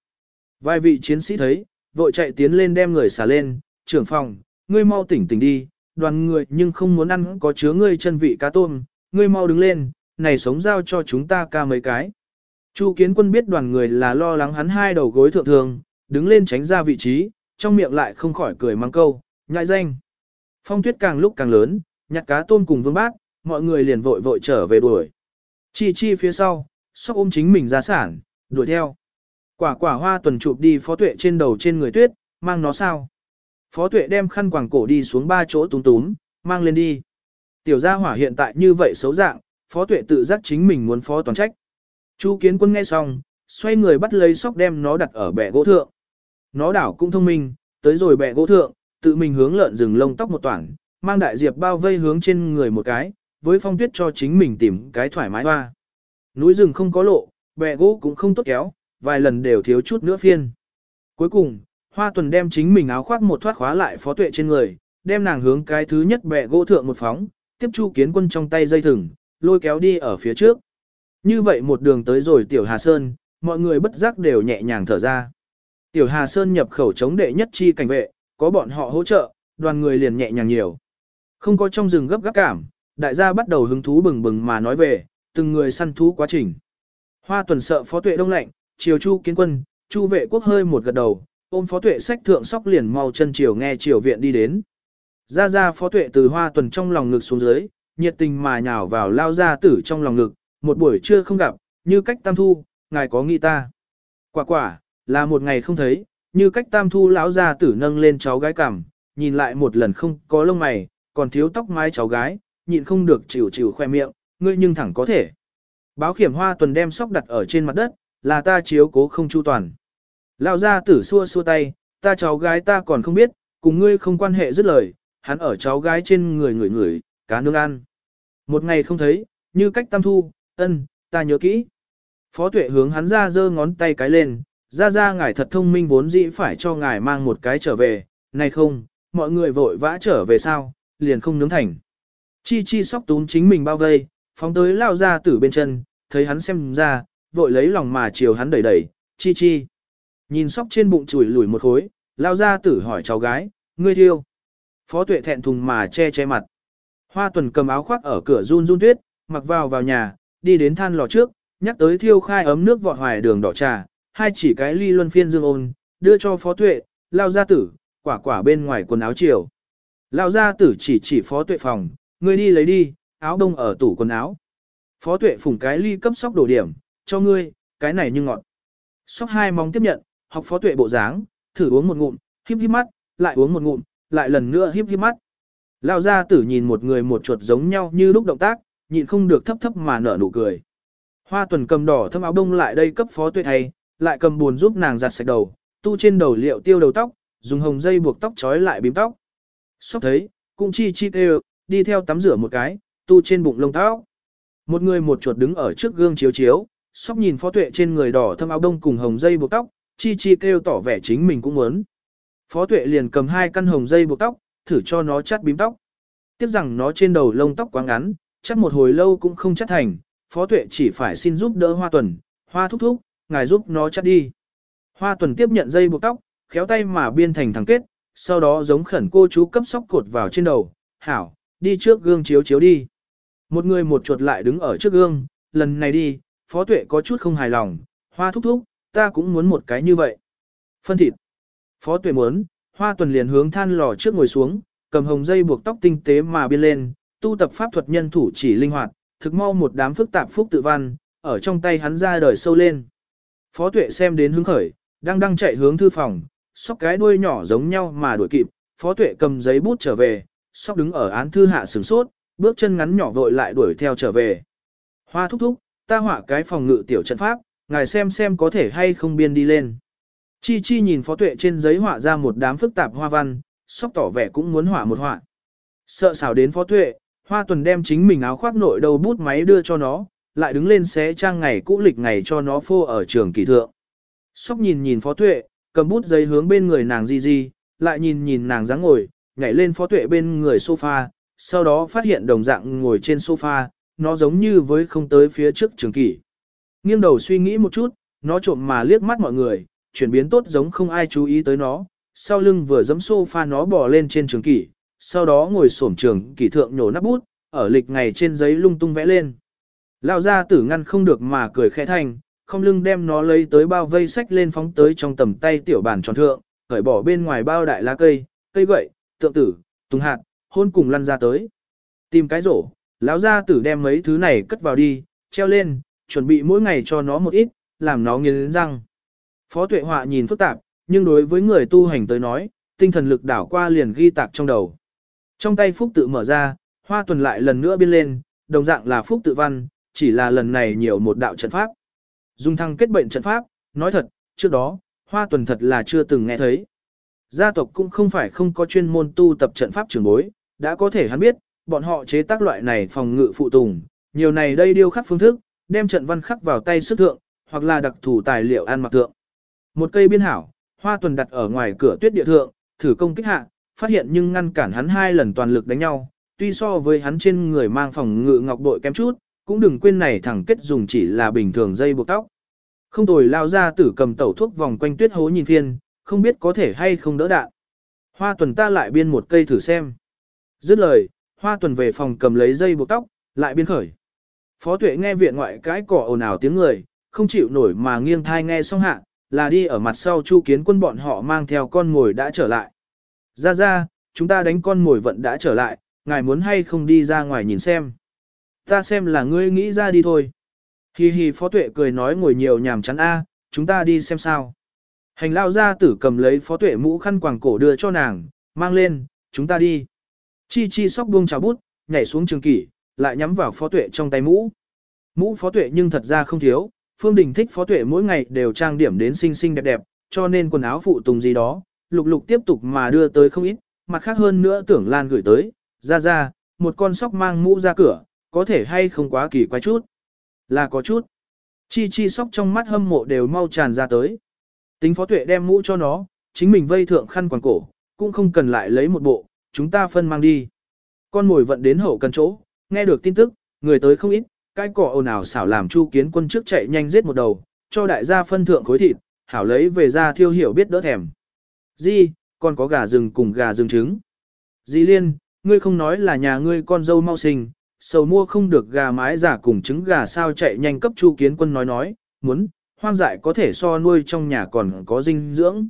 Vài vị chiến sĩ thấy, vội chạy tiến lên đem người xả lên, trưởng phòng, ngươi mau tỉnh tỉnh đi, đoàn người nhưng không muốn ăn có chứa ngươi chân vị cá tôm, ngươi mau đứng lên, này sống giao cho chúng ta ca mấy cái. Chu kiến quân biết đoàn người là lo lắng hắn hai đầu gối thượng thường, đứng lên tránh ra vị trí, trong miệng lại không khỏi cười mang câu, nhại danh. Phong tuyết càng lúc càng lớn, nhặt cá tôm cùng vương bác, mọi người liền vội vội trở về đuổi. Chi chi phía sau, sóc ôm chính mình ra sản, đuổi theo. Quả quả hoa tuần chụp đi phó tuệ trên đầu trên người tuyết, mang nó sao. Phó tuệ đem khăn quàng cổ đi xuống ba chỗ túm túm, mang lên đi. Tiểu gia hỏa hiện tại như vậy xấu dạng, phó tuệ tự giác chính mình muốn phó toàn trách. Chu kiến quân nghe xong, xoay người bắt lấy sóc đem nó đặt ở bệ gỗ thượng. Nó đảo cũng thông minh, tới rồi bệ gỗ thượng, tự mình hướng lợn rừng lông tóc một toản, mang đại diệp bao vây hướng trên người một cái, với phong tuyết cho chính mình tìm cái thoải mái hoa. Núi rừng không có lộ, bệ gỗ cũng không tốt kéo, vài lần đều thiếu chút nữa phiên. Cuối cùng, Hoa Tuần đem chính mình áo khoác một thoát khóa lại phó tuệ trên người, đem nàng hướng cái thứ nhất bẹ gỗ thượng một phóng, tiếp chu kiến quân trong tay dây thừng, lôi kéo đi ở phía trước. Như vậy một đường tới rồi Tiểu Hà Sơn, mọi người bất giác đều nhẹ nhàng thở ra. Tiểu Hà Sơn nhập khẩu chống đệ nhất chi cảnh vệ, có bọn họ hỗ trợ, đoàn người liền nhẹ nhàng nhiều. Không có trong rừng gấp gáp cảm, đại gia bắt đầu hứng thú bừng bừng mà nói về, từng người săn thú quá trình. Hoa tuần sợ phó tuệ đông lạnh, chiều chu kiến quân, chu vệ quốc hơi một gật đầu, ôm phó tuệ sách thượng sóc liền mau chân chiều nghe chiều viện đi đến. Ra ra phó tuệ từ hoa tuần trong lòng ngực xuống dưới, nhiệt tình mà nhào vào lao ra tử trong lòng ngực, một buổi trưa không gặp, như cách tam thu, ngài có nghĩ ta. Quả quả, là một ngày không thấy, như cách tam thu lão ra tử nâng lên cháu gái cằm, nhìn lại một lần không có lông mày, còn thiếu tóc mái cháu gái, nhịn không được chịu chịu khoe miệng, ngươi nhưng thẳng có thể. Báo khiểm hoa tuần đem sóc đặt ở trên mặt đất, là ta chiếu cố không chu toàn lao ra tử xua xua tay, ta cháu gái ta còn không biết, cùng ngươi không quan hệ dứt lời, hắn ở cháu gái trên người người người, cá nương ăn. Một ngày không thấy, như cách tam thu, ân, ta nhớ kỹ. Phó tuệ hướng hắn ra giơ ngón tay cái lên, ra ra ngài thật thông minh vốn dĩ phải cho ngài mang một cái trở về, này không, mọi người vội vã trở về sao, liền không nướng thành. Chi chi sóc tún chính mình bao vây, phóng tới lao ra tử bên chân, thấy hắn xem ra, vội lấy lòng mà chiều hắn đẩy đẩy, chi chi. Nhìn sóc trên bụng chùi lùi một khối, lao ra tử hỏi cháu gái, ngươi thiêu. Phó tuệ thẹn thùng mà che che mặt. Hoa tuần cầm áo khoác ở cửa run run tuyết, mặc vào vào nhà, đi đến than lò trước, nhắc tới thiêu khai ấm nước vọt hoài đường đỏ trà, hai chỉ cái ly luân phiên dương ôn, đưa cho phó tuệ, lao ra tử, quả quả bên ngoài quần áo chiều. Lão gia tử chỉ chỉ phó tuệ phòng, ngươi đi lấy đi, áo đông ở tủ quần áo. Phó tuệ phùng cái ly cấp sóc đổ điểm, cho ngươi, cái này như ngọt. Sóc hai mong tiếp nhận, học phó tuệ bộ dáng, thử uống một ngụm, híp híp mắt, lại uống một ngụm, lại lần nữa híp híp mắt. Lão gia tử nhìn một người một chuột giống nhau như lúc động tác, nhịn không được thấp thấp mà nở nụ cười. Hoa tuần cầm đỏ thâm áo đông lại đây cấp phó tuệ thay, lại cầm buồn giúp nàng giặt sạch đầu, tu trên đầu liệu tiêu đầu tóc, dùng hồng dây buộc tóc trói lại bím tóc. Sóc thấy, cũng chi chi kêu, đi theo tắm rửa một cái, tu trên bụng lông tóc. Một người một chuột đứng ở trước gương chiếu chiếu, sóc nhìn phó tuệ trên người đỏ thâm áo đông cùng hồng dây buộc tóc, chi chi kêu tỏ vẻ chính mình cũng muốn. Phó tuệ liền cầm hai căn hồng dây buộc tóc, thử cho nó chắt bím tóc. Tiếp rằng nó trên đầu lông tóc quá ngắn, chắt một hồi lâu cũng không chắt thành, phó tuệ chỉ phải xin giúp đỡ hoa tuần, hoa thúc thúc, ngài giúp nó chắt đi. Hoa tuần tiếp nhận dây buộc tóc, khéo tay mà biên thành thẳng kết, sau đó giống khẩn cô chú cấp sóc cột vào trên đầu, hảo, đi trước gương chiếu chiếu đi. Một người một chuột lại đứng ở trước gương, lần này đi, phó tuệ có chút không hài lòng, hoa thúc thúc, ta cũng muốn một cái như vậy. Phân thịt. Phó tuệ muốn, hoa tuần liền hướng than lò trước ngồi xuống, cầm hồng dây buộc tóc tinh tế mà biên lên, tu tập pháp thuật nhân thủ chỉ linh hoạt, thực mau một đám phức tạp phúc tự văn, ở trong tay hắn ra đời sâu lên. Phó tuệ xem đến hứng khởi, đang đang chạy hướng thư phòng, sóc cái đuôi nhỏ giống nhau mà đuổi kịp, phó tuệ cầm giấy bút trở về, sóc đứng ở án thư hạ sửng sốt, bước chân ngắn nhỏ vội lại đuổi theo trở về. Hoa thúc thúc, ta họa cái phòng ngự tiểu trận pháp, ngài xem xem có thể hay không biên đi lên. Chi chi nhìn phó tuệ trên giấy họa ra một đám phức tạp hoa văn, sóc tỏ vẻ cũng muốn họa một họa. Sợ xảo đến phó tuệ, hoa tuần đem chính mình áo khoác nội đầu bút máy đưa cho nó, lại đứng lên xé trang ngày cũ lịch ngày cho nó phô ở trường kỳ thượng. Sóc nhìn nhìn phó tuệ, cầm bút giấy hướng bên người nàng di di, lại nhìn nhìn nàng dáng ngồi, nhảy lên phó tuệ bên người sofa, sau đó phát hiện đồng dạng ngồi trên sofa, nó giống như với không tới phía trước trường kỷ. Nghiêng đầu suy nghĩ một chút, nó trộm mà liếc mắt mọi người, chuyển biến tốt giống không ai chú ý tới nó, sau lưng vừa giẫm sofa nó bò lên trên trường kỷ, sau đó ngồi xổm trường kỷ thượng nhổ nắp bút, ở lịch ngày trên giấy lung tung vẽ lên. Lão gia tử ngăn không được mà cười khẽ thành, không lưng đem nó lấy tới bao vây sách lên phóng tới trong tầm tay tiểu bản tròn thượng, cởi bỏ bên ngoài bao đại lá cây, cây gậy, tượng tử, tùng hạt, hôn cùng lăn ra tới. Tìm cái rổ, lão gia tử đem mấy thứ này cất vào đi, treo lên, chuẩn bị mỗi ngày cho nó một ít, làm nó nghiến răng. Phó tuệ họa nhìn phức tạp, nhưng đối với người tu hành tới nói, tinh thần lực đảo qua liền ghi tạc trong đầu. Trong tay phúc tự mở ra, hoa tuần lại lần nữa biên lên, đồng dạng là phúc tự văn, chỉ là lần này nhiều một đạo trận pháp. Dung thăng kết bệnh trận pháp, nói thật, trước đó, hoa tuần thật là chưa từng nghe thấy. Gia tộc cũng không phải không có chuyên môn tu tập trận pháp trường bối, đã có thể hắn biết, bọn họ chế tác loại này phòng ngự phụ tùng, nhiều này đây điêu khắc phương thức, đem trận văn khắc vào tay sức thượng, hoặc là đặc thù tài liệu ăn mặc thượng. Một cây biên hảo, hoa tuần đặt ở ngoài cửa tuyết địa thượng, thử công kích hạ, phát hiện nhưng ngăn cản hắn hai lần toàn lực đánh nhau, tuy so với hắn trên người mang phòng ngự ngọc bội kém chút, cũng đừng quên này thẳng kết dùng chỉ là bình thường dây buộc tóc. Không tồi lao ra tử cầm tẩu thuốc vòng quanh tuyết hố nhìn phiên, không biết có thể hay không đỡ đạn. Hoa tuần ta lại biên một cây thử xem. Dứt lời, hoa tuần về phòng cầm lấy dây buộc tóc, lại biên khởi. Phó tuệ nghe viện ngoại cái cỏ ồn ào tiếng người, không chịu nổi mà nghiêng thai nghe xong hạ, là đi ở mặt sau chu kiến quân bọn họ mang theo con ngồi đã trở lại. Ra ra, chúng ta đánh con ngồi vận đã trở lại, ngài muốn hay không đi ra ngoài nhìn xem. Ta xem là ngươi nghĩ ra đi thôi. Hi hi phó tuệ cười nói ngồi nhiều nhàm chán a, chúng ta đi xem sao. Hành lao ra tử cầm lấy phó tuệ mũ khăn quàng cổ đưa cho nàng, mang lên, chúng ta đi. Chi chi sóc buông trào bút, nhảy xuống trường kỷ, lại nhắm vào phó tuệ trong tay mũ. Mũ phó tuệ nhưng thật ra không thiếu, Phương Đình thích phó tuệ mỗi ngày đều trang điểm đến xinh xinh đẹp đẹp, cho nên quần áo phụ tùng gì đó, lục lục tiếp tục mà đưa tới không ít, mặt khác hơn nữa tưởng Lan gửi tới, ra ra, một con sóc mang mũ ra cửa, có thể hay không quá kỳ quái chút. Là có chút. Chi chi sóc trong mắt hâm mộ đều mau tràn ra tới. Tính phó tuệ đem mũ cho nó, chính mình vây thượng khăn quàng cổ, cũng không cần lại lấy một bộ, chúng ta phân mang đi. Con mồi vận đến hậu cần chỗ, nghe được tin tức, người tới không ít, cái cỏ ồn ào xảo làm chu kiến quân trước chạy nhanh giết một đầu, cho đại gia phân thượng khối thịt, hảo lấy về ra thiêu hiểu biết đỡ thèm. Di, còn có gà rừng cùng gà rừng trứng. Di liên, ngươi không nói là nhà ngươi con dâu mau sinh, sầu mua không được gà mái giả cùng trứng gà sao chạy nhanh cấp chu kiến quân nói nói, muốn, hoang dại có thể so nuôi trong nhà còn có dinh dưỡng.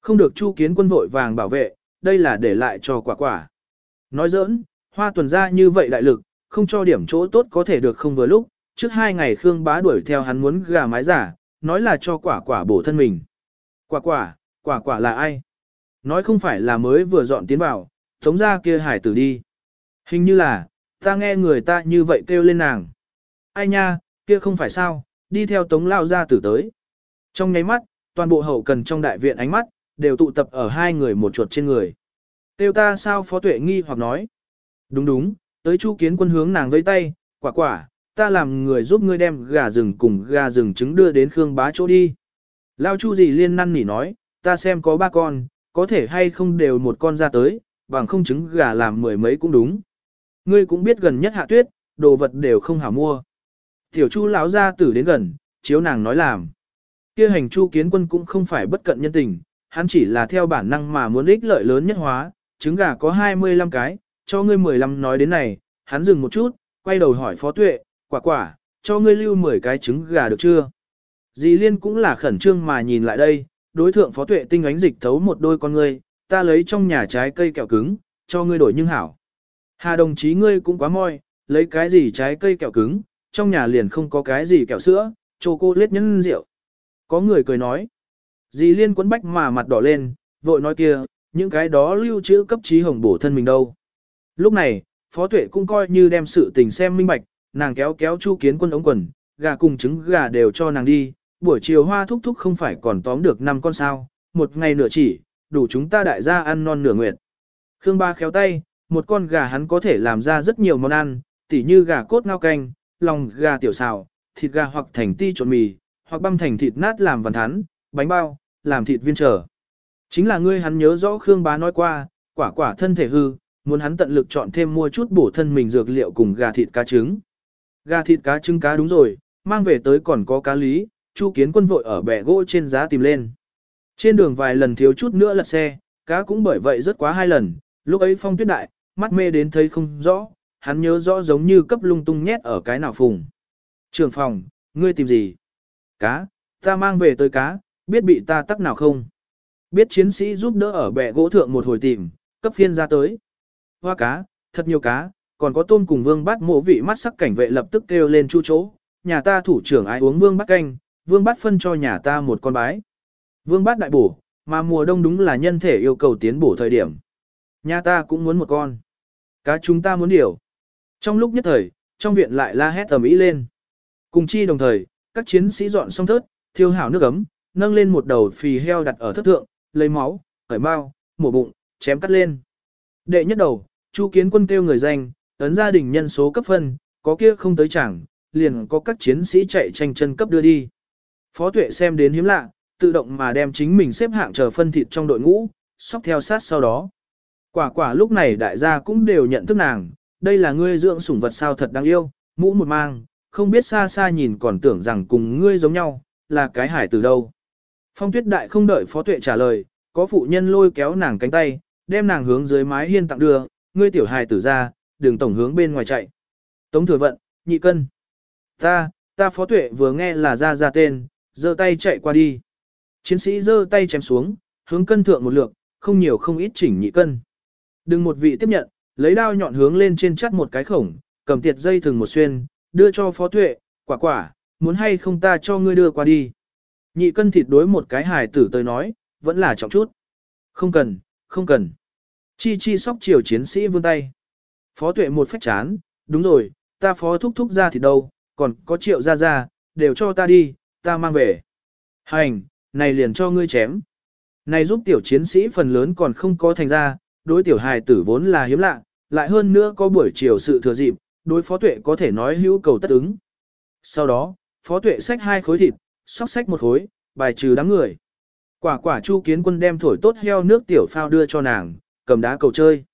Không được chu kiến quân vội vàng bảo vệ, đây là để lại cho quả quả. Nói giỡn, hoa tuần ra như vậy đại lực, không cho điểm chỗ tốt có thể được không vừa lúc, trước hai ngày Khương bá đuổi theo hắn muốn gà mái giả, nói là cho quả quả bổ thân mình. Quả quả, quả quả là ai? Nói không phải là mới vừa dọn tiến vào, tống ra kia hải tử đi. Hình như là, ta nghe người ta như vậy kêu lên nàng. Ai nha, kia không phải sao, đi theo tống lao ra tử tới. Trong nháy mắt, toàn bộ hậu cần trong đại viện ánh mắt, đều tụ tập ở hai người một chuột trên người. Tiêu ta sao phó tuệ nghi hoặc nói. Đúng đúng, tới chu kiến quân hướng nàng vẫy tay, quả quả, ta làm người giúp ngươi đem gà rừng cùng gà rừng trứng đưa đến Khương bá chỗ đi. Lao chu gì liên năn nỉ nói, ta xem có ba con, có thể hay không đều một con ra tới, bằng không trứng gà làm mười mấy cũng đúng. Ngươi cũng biết gần nhất hạ tuyết, đồ vật đều không hảo mua. Tiểu chu lão ra tử đến gần, chiếu nàng nói làm. Kia hành chu kiến quân cũng không phải bất cận nhân tình, hắn chỉ là theo bản năng mà muốn ích lợi lớn nhất hóa, trứng gà có 25 cái, cho ngươi 15 nói đến này, hắn dừng một chút, quay đầu hỏi phó tuệ, quả quả, cho ngươi lưu 10 cái trứng gà được chưa? Dì Liên cũng là khẩn trương mà nhìn lại đây, đối thượng phó tuệ tinh ánh dịch thấu một đôi con ngươi, ta lấy trong nhà trái cây kẹo cứng, cho ngươi đổi nhưng hảo. Hà đồng chí ngươi cũng quá moi, lấy cái gì trái cây kẹo cứng, trong nhà liền không có cái gì kẹo sữa, chô cô lết nhân rượu. Có người cười nói, dì Liên quấn bách mà mặt đỏ lên, vội nói kia, những cái đó lưu trữ cấp trí hồng bổ thân mình đâu. Lúc này, phó tuệ cũng coi như đem sự tình xem minh bạch, nàng kéo kéo chu kiến quân ống quần, gà cùng trứng gà đều cho nàng đi, buổi chiều hoa thúc thúc không phải còn tóm được năm con sao, một ngày nửa chỉ, đủ chúng ta đại gia ăn non nửa nguyệt. Khương Ba khéo tay, một con gà hắn có thể làm ra rất nhiều món ăn, tỉ như gà cốt ngao canh, lòng gà tiểu xào, thịt gà hoặc thành ti trộn mì, hoặc băm thành thịt nát làm vằn thắn, bánh bao, làm thịt viên trở. Chính là ngươi hắn nhớ rõ Khương Bá nói qua, quả quả thân thể hư, muốn hắn tận lực chọn thêm mua chút bổ thân mình dược liệu cùng gà thịt cá trứng. Gà thịt cá trứng cá đúng rồi, mang về tới còn có cá lý, Chu Kiến Quân vội ở bè gỗ trên giá tìm lên. Trên đường vài lần thiếu chút nữa lật xe, cá cũng bởi vậy rất quá hai lần, lúc ấy phong tuyết đại, mắt mê đến thấy không rõ, hắn nhớ rõ giống như cấp lung tung nhét ở cái nào phùng. Trường phòng, ngươi tìm gì? Cá, ta mang về tới cá, biết bị ta tắc nào không? Biết chiến sĩ giúp đỡ ở bè gỗ thượng một hồi tìm, cấp phiên ra tới. Hoa cá, thật nhiều cá, còn có tôm cùng vương bát mộ vị mắt sắc cảnh vệ lập tức kêu lên chu chỗ. Nhà ta thủ trưởng ai uống vương bát canh, vương bát phân cho nhà ta một con bái. Vương bát đại bổ, mà mùa đông đúng là nhân thể yêu cầu tiến bổ thời điểm. Nhà ta cũng muốn một con. Cá chúng ta muốn điều. Trong lúc nhất thời, trong viện lại la hét tầm ý lên. Cùng chi đồng thời, các chiến sĩ dọn xong thớt, thiêu hảo nước ấm, nâng lên một đầu phì heo đặt ở thất thượng, lấy máu, khởi mau, mổ bụng, chém cắt lên. Đệ nhất đầu, Chu Kiến Quân kêu người danh, ấn gia đình nhân số cấp phân, có kia không tới chẳng, liền có các chiến sĩ chạy tranh chân cấp đưa đi. Phó Tuệ xem đến hiếm lạ, tự động mà đem chính mình xếp hạng chờ phân thịt trong đội ngũ, sóc theo sát sau đó. Quả quả lúc này đại gia cũng đều nhận thức nàng, đây là ngươi dưỡng sủng vật sao thật đáng yêu, mũ một mang, không biết xa xa nhìn còn tưởng rằng cùng ngươi giống nhau, là cái hải từ đâu. Phong tuyết đại không đợi phó tuệ trả lời, có phụ nhân lôi kéo nàng cánh tay, đem nàng hướng dưới mái hiên tặng đưa, ngươi tiểu hài tử ra, đường tổng hướng bên ngoài chạy. Tống thừa vận, nhị cân. Ta, ta phó tuệ vừa nghe là ra ra tên, giơ tay chạy qua đi. Chiến sĩ giơ tay chém xuống, hướng cân thượng một lượt, không nhiều không ít chỉnh nhị cân. Đừng một vị tiếp nhận, lấy đao nhọn hướng lên trên chắt một cái khổng, cầm tiệt dây thừng một xuyên, đưa cho phó tuệ, quả quả, muốn hay không ta cho ngươi đưa qua đi. Nhị cân thịt đối một cái hài tử tới nói, vẫn là trọng chút. Không cần, không cần. Chi chi sóc chiều chiến sĩ vươn tay. Phó tuệ một phách chán, đúng rồi, ta phó thúc thúc ra thì đâu, còn có triệu ra ra, đều cho ta đi, ta mang về. Hành, này liền cho ngươi chém. Này giúp tiểu chiến sĩ phần lớn còn không có thành ra, đối tiểu hài tử vốn là hiếm lạ, lại hơn nữa có buổi chiều sự thừa dịp, đối phó tuệ có thể nói hữu cầu tất ứng. Sau đó, phó tuệ xách hai khối thịt, sóc xách một khối, bài trừ đám người. Quả quả chu kiến quân đem thổi tốt heo nước tiểu phao đưa cho nàng, cầm đá cầu chơi.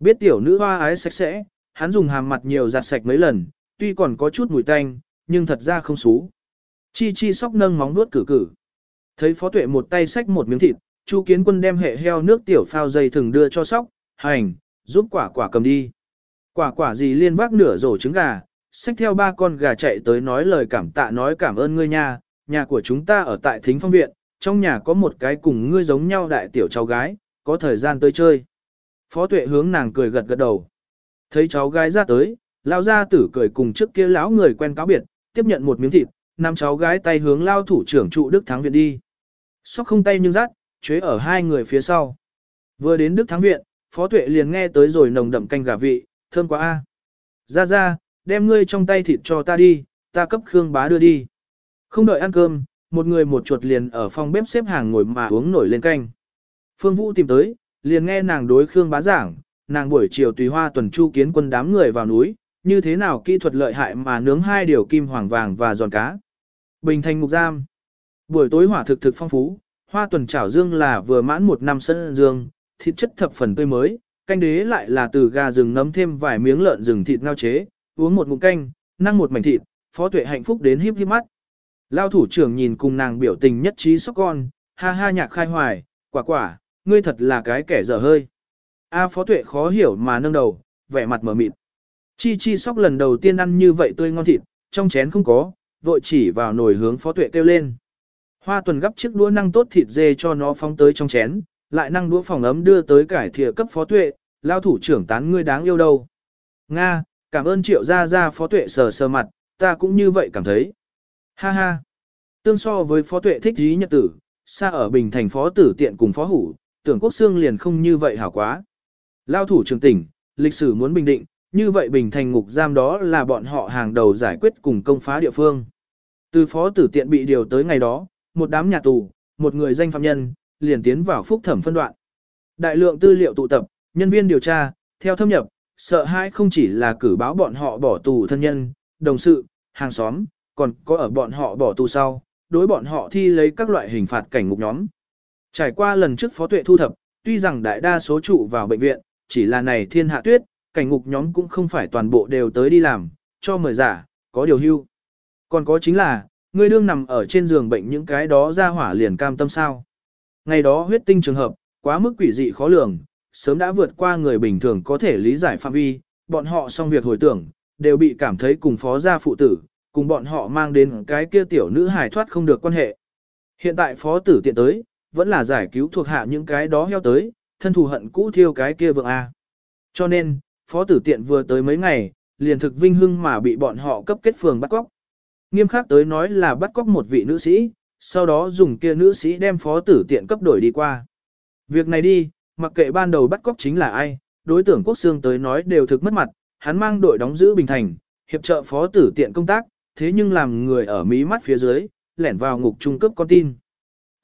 Biết tiểu nữ hoa ái sạch sẽ, hắn dùng hàm mặt nhiều giặt sạch mấy lần, tuy còn có chút mùi tanh, nhưng thật ra không xú. Chi chi sóc nâng móng nuốt cử cử. Thấy phó tuệ một tay xách một miếng thịt, chu kiến quân đem hệ heo nước tiểu phao dây thừng đưa cho sóc, hành, giúp quả quả cầm đi. Quả quả gì liên vác nửa rổ trứng gà, xách theo ba con gà chạy tới nói lời cảm tạ nói cảm ơn ngươi nha, nhà của chúng ta ở tại thính phong viện, trong nhà có một cái cùng ngươi giống nhau đại tiểu cháu gái, có thời gian tới chơi. Phó tuệ hướng nàng cười gật gật đầu. Thấy cháu gái ra tới, lao gia tử cười cùng trước kia lão người quen cáo biệt, tiếp nhận một miếng thịt, nam cháu gái tay hướng lao thủ trưởng trụ Đức Thắng Viện đi. Sóc không tay nhưng rát, chế ở hai người phía sau. Vừa đến Đức Thắng Viện, Phó Tuệ liền nghe tới rồi nồng đậm canh gà vị, thơm quá a. Ra ra, đem ngươi trong tay thịt cho ta đi, ta cấp Khương bá đưa đi. Không đợi ăn cơm, một người một chuột liền ở phòng bếp xếp hàng ngồi mà uống nổi lên canh. Phương Vũ tìm tới, liền nghe nàng đối Khương bá giảng, nàng buổi chiều tùy hoa tuần chu kiến quân đám người vào núi, như thế nào kỹ thuật lợi hại mà nướng hai điều kim hoàng vàng và giòn cá. Bình thành ngục giam. Buổi tối hỏa thực thực phong phú, hoa tuần chảo dương là vừa mãn một năm sân dương, thịt chất thập phần tươi mới, canh đế lại là từ gà rừng nấm thêm vài miếng lợn rừng thịt ngao chế, uống một ngụm canh, năng một mảnh thịt, phó tuệ hạnh phúc đến híp híp mắt. Lao thủ trưởng nhìn cùng nàng biểu tình nhất trí sóc con, ha ha nhạc khai hoài, quả quả, ngươi thật là cái kẻ dở hơi. A phó tuệ khó hiểu mà nâng đầu, vẻ mặt mở mịt. Chi chi sóc lần đầu tiên ăn như vậy tươi ngon thịt, trong chén không có, vội chỉ vào nồi hướng phó tuệ kêu lên. Hoa tuần gấp chiếc đũa năng tốt thịt dê cho nó phóng tới trong chén, lại năng đũa phòng ấm đưa tới cải thìa cấp phó tuệ, lao thủ trưởng tán ngươi đáng yêu đâu. Nga, cảm ơn triệu gia gia phó tuệ sờ sờ mặt, ta cũng như vậy cảm thấy. Ha ha. Tương so với phó tuệ thích dí nhật tử, xa ở bình thành phó tử tiện cùng phó hủ, tưởng quốc xương liền không như vậy hảo quá. Lao thủ trường tỉnh, lịch sử muốn bình định, như vậy bình thành ngục giam đó là bọn họ hàng đầu giải quyết cùng công phá địa phương. Từ phó tử tiện bị điều tới ngày đó, một đám nhà tù, một người danh phạm nhân, liền tiến vào phúc thẩm phân đoạn. Đại lượng tư liệu tụ tập, nhân viên điều tra, theo thâm nhập, sợ hãi không chỉ là cử báo bọn họ bỏ tù thân nhân, đồng sự, hàng xóm, còn có ở bọn họ bỏ tù sau, đối bọn họ thi lấy các loại hình phạt cảnh ngục nhóm. Trải qua lần trước phó tuệ thu thập, tuy rằng đại đa số trụ vào bệnh viện, chỉ là này thiên hạ tuyết, cảnh ngục nhóm cũng không phải toàn bộ đều tới đi làm, cho mời giả, có điều hưu. Còn có chính là, người đương nằm ở trên giường bệnh những cái đó ra hỏa liền cam tâm sao. Ngày đó huyết tinh trường hợp, quá mức quỷ dị khó lường, sớm đã vượt qua người bình thường có thể lý giải phạm vi, bọn họ xong việc hồi tưởng, đều bị cảm thấy cùng phó gia phụ tử, cùng bọn họ mang đến cái kia tiểu nữ hài thoát không được quan hệ. Hiện tại phó tử tiện tới, vẫn là giải cứu thuộc hạ những cái đó heo tới, thân thù hận cũ thiêu cái kia vượng A. Cho nên, phó tử tiện vừa tới mấy ngày, liền thực vinh hưng mà bị bọn họ cấp kết phường bắt cóc. Nghiêm khắc tới nói là bắt cóc một vị nữ sĩ, sau đó dùng kia nữ sĩ đem phó tử tiện cấp đổi đi qua. Việc này đi, mặc kệ ban đầu bắt cóc chính là ai, đối tượng quốc xương tới nói đều thực mất mặt, hắn mang đội đóng giữ Bình Thành, hiệp trợ phó tử tiện công tác, thế nhưng làm người ở mí mắt phía dưới, lẻn vào ngục trung cấp con tin.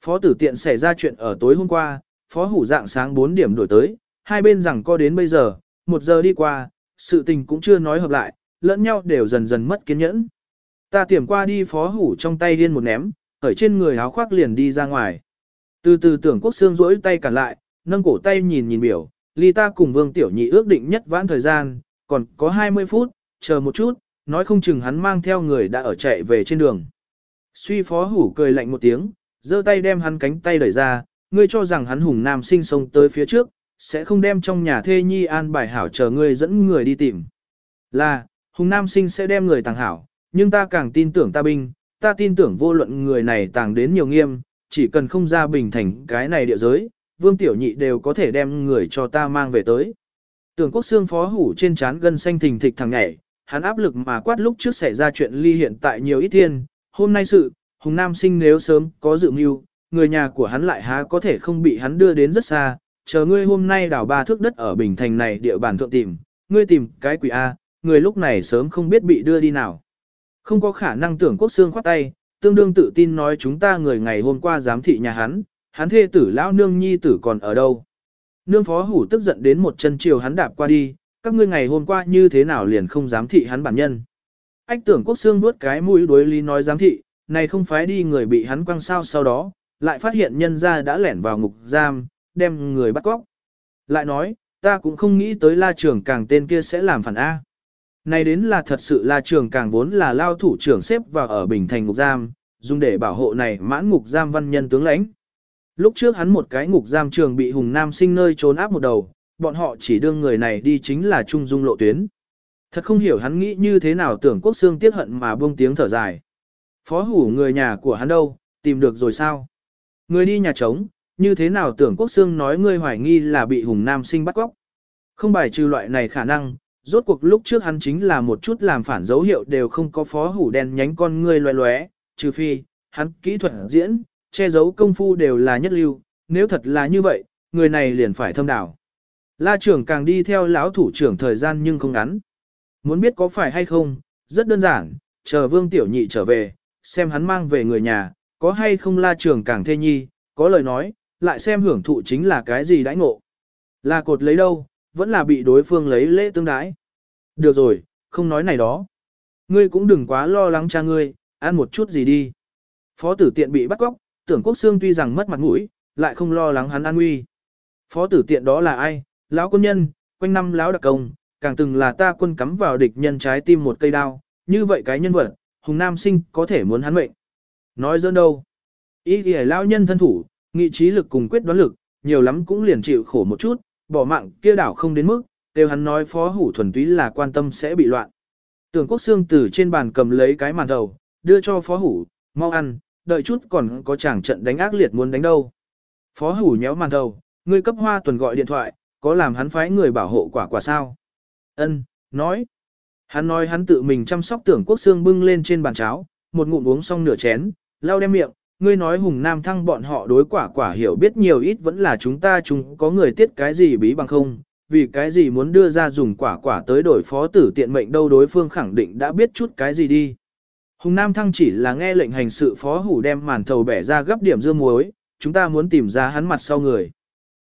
Phó tử tiện xảy ra chuyện ở tối hôm qua, phó hủ dạng sáng 4 điểm đổi tới, hai bên rằng co đến bây giờ, một giờ đi qua, sự tình cũng chưa nói hợp lại, lẫn nhau đều dần dần mất kiên nhẫn. Ta tiệm qua đi phó hủ trong tay điên một ném, ở trên người áo khoác liền đi ra ngoài. Từ từ tưởng quốc xương rỗi tay cản lại, nâng cổ tay nhìn nhìn biểu, ly ta cùng vương tiểu nhị ước định nhất vãn thời gian, còn có 20 phút, chờ một chút, nói không chừng hắn mang theo người đã ở chạy về trên đường. Suy phó hủ cười lạnh một tiếng, giơ tay đem hắn cánh tay đẩy ra, ngươi cho rằng hắn hùng nam sinh sống tới phía trước, sẽ không đem trong nhà thê nhi an bài hảo chờ ngươi dẫn người đi tìm. Là, hùng nam sinh sẽ đem người tàng hảo, nhưng ta càng tin tưởng ta binh, ta tin tưởng vô luận người này tàng đến nhiều nghiêm, chỉ cần không ra bình thành cái này địa giới, vương tiểu nhị đều có thể đem người cho ta mang về tới. Tưởng quốc xương phó hủ trên trán gân xanh thình thịch thằng nhảy, hắn áp lực mà quát lúc trước xảy ra chuyện ly hiện tại nhiều ít thiên, hôm nay sự, hùng nam sinh nếu sớm có dự mưu, người nhà của hắn lại há có thể không bị hắn đưa đến rất xa, chờ ngươi hôm nay đào ba thước đất ở Bình Thành này địa bàn thượng tìm, ngươi tìm cái quỷ A, người lúc này sớm không biết bị đưa đi nào. Không có khả năng tưởng quốc xương khoát tay, tương đương tự tin nói chúng ta người ngày hôm qua giám thị nhà hắn, hắn thê tử lão nương nhi tử còn ở đâu. Nương phó hủ tức giận đến một chân chiều hắn đạp qua đi, các ngươi ngày hôm qua như thế nào liền không giám thị hắn bản nhân. Ách tưởng quốc xương nuốt cái mũi đối lý nói giám thị, này không phải đi người bị hắn quăng sao sau đó, lại phát hiện nhân ra đã lẻn vào ngục giam, đem người bắt cóc. Lại nói, ta cũng không nghĩ tới la trưởng càng tên kia sẽ làm phản A. Này đến là thật sự la trường càng vốn là lao thủ trưởng xếp vào ở Bình Thành ngục giam, dùng để bảo hộ này mãn ngục giam văn nhân tướng lãnh. Lúc trước hắn một cái ngục giam trường bị Hùng Nam sinh nơi trốn áp một đầu, bọn họ chỉ đương người này đi chính là trung dung lộ tuyến. Thật không hiểu hắn nghĩ như thế nào tưởng quốc xương tiếc hận mà buông tiếng thở dài. Phó hủ người nhà của hắn đâu, tìm được rồi sao? Người đi nhà trống, như thế nào tưởng quốc xương nói ngươi hoài nghi là bị Hùng Nam sinh bắt cóc? Không bài trừ loại này khả năng, rốt cuộc lúc trước hắn chính là một chút làm phản dấu hiệu đều không có phó hủ đen nhánh con ngươi loé loé, trừ phi, hắn kỹ thuật diễn, che giấu công phu đều là nhất lưu, nếu thật là như vậy, người này liền phải thâm đảo. La trưởng càng đi theo lão thủ trưởng thời gian nhưng không ngắn. Muốn biết có phải hay không, rất đơn giản, chờ vương tiểu nhị trở về, xem hắn mang về người nhà, có hay không la trưởng càng thê nhi, có lời nói, lại xem hưởng thụ chính là cái gì đãi ngộ. Là cột lấy đâu, vẫn là bị đối phương lấy lễ tương đái. Được rồi, không nói này đó. Ngươi cũng đừng quá lo lắng cha ngươi, ăn một chút gì đi. Phó tử tiện bị bắt cóc, tưởng quốc xương tuy rằng mất mặt mũi, lại không lo lắng hắn an nguy. Phó tử tiện đó là ai? Lão quân nhân, quanh năm lão đặc công, càng từng là ta quân cắm vào địch nhân trái tim một cây đao, như vậy cái nhân vật, Hùng Nam Sinh có thể muốn hắn mệnh. Nói dơn đâu? Ý thì lão nhân thân thủ, nghị trí lực cùng quyết đoán lực, nhiều lắm cũng liền chịu khổ một chút, bỏ mạng kia đảo không đến mức, đều hắn nói phó hủ thuần túy là quan tâm sẽ bị loạn. Tưởng quốc xương từ trên bàn cầm lấy cái màn đầu, đưa cho phó hủ, mau ăn, đợi chút còn có chàng trận đánh ác liệt muốn đánh đâu. Phó hủ nhéo màn đầu, người cấp hoa tuần gọi điện thoại, có làm hắn phái người bảo hộ quả quả sao? Ân, nói. Hắn nói hắn tự mình chăm sóc tưởng quốc xương bưng lên trên bàn cháo, một ngụm uống xong nửa chén, lau đem miệng, ngươi nói hùng nam thăng bọn họ đối quả quả hiểu biết nhiều ít vẫn là chúng ta chúng có người tiết cái gì bí bằng không, vì cái gì muốn đưa ra dùng quả quả tới đổi phó tử tiện mệnh đâu đối phương khẳng định đã biết chút cái gì đi. Hùng Nam Thăng chỉ là nghe lệnh hành sự phó hủ đem màn thầu bẻ ra gấp điểm dưa muối, chúng ta muốn tìm ra hắn mặt sau người.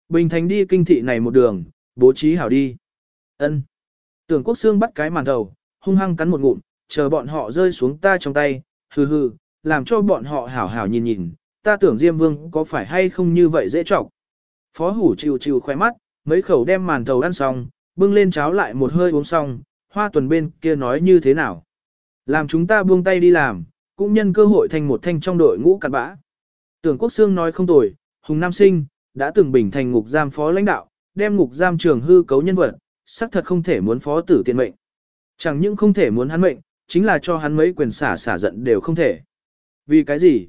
Bình Thành đi kinh thị này một đường, bố trí hảo đi. Ân. Tưởng Quốc Xương bắt cái màn thầu, hung hăng cắn một ngụm, chờ bọn họ rơi xuống ta trong tay, hừ hừ, làm cho bọn họ hảo hảo nhìn nhìn, ta tưởng Diêm Vương có phải hay không như vậy dễ trọng. Phó hủ chịu chịu khoe mắt, mấy khẩu đem màn thầu ăn xong, bưng lên cháo lại một hơi uống xong, hoa tuần bên kia nói như thế nào. Làm chúng ta buông tay đi làm, cũng nhân cơ hội thành một thanh trong đội ngũ cặn bã. Tưởng Quốc Sương nói không tồi, Hùng Nam Sinh, đã từng bình thành ngục giam phó lãnh đạo, đem ngục giam trường hư cấu nhân vật, xác thật không thể muốn phó tử tiện mệnh. Chẳng những không thể muốn hắn mệnh, chính là cho hắn mấy quyền xả xả giận đều không thể. Vì cái gì?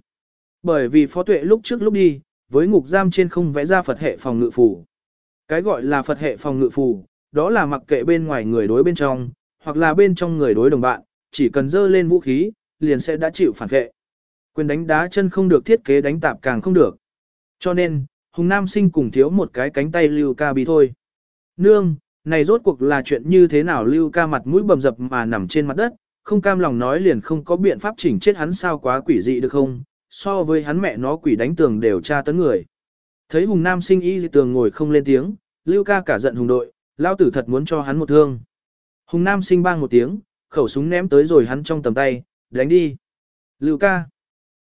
Bởi vì phó tuệ lúc trước lúc đi, với ngục giam trên không vẽ ra Phật hệ phòng ngự phù. Cái gọi là Phật hệ phòng ngự phù, đó là mặc kệ bên ngoài người đối bên trong, hoặc là bên trong người đối đồng bạn, chỉ cần dơ lên vũ khí, liền sẽ đã chịu phản vệ. Quyền đánh đá chân không được thiết kế đánh tạp càng không được. Cho nên, Hùng Nam sinh cùng thiếu một cái cánh tay Lưu Ca bì thôi. Nương, này rốt cuộc là chuyện như thế nào Lưu Ca mặt mũi bầm dập mà nằm trên mặt đất, không cam lòng nói liền không có biện pháp chỉnh chết hắn sao quá quỷ dị được không, so với hắn mẹ nó quỷ đánh tường đều tra tấn người. Thấy Hùng Nam sinh y tường ngồi không lên tiếng, Lưu Ca cả giận Hùng đội, lao tử thật muốn cho hắn một thương. Hùng Nam sinh bang một tiếng, khẩu súng ném tới rồi hắn trong tầm tay, đánh đi. Lưu Ca.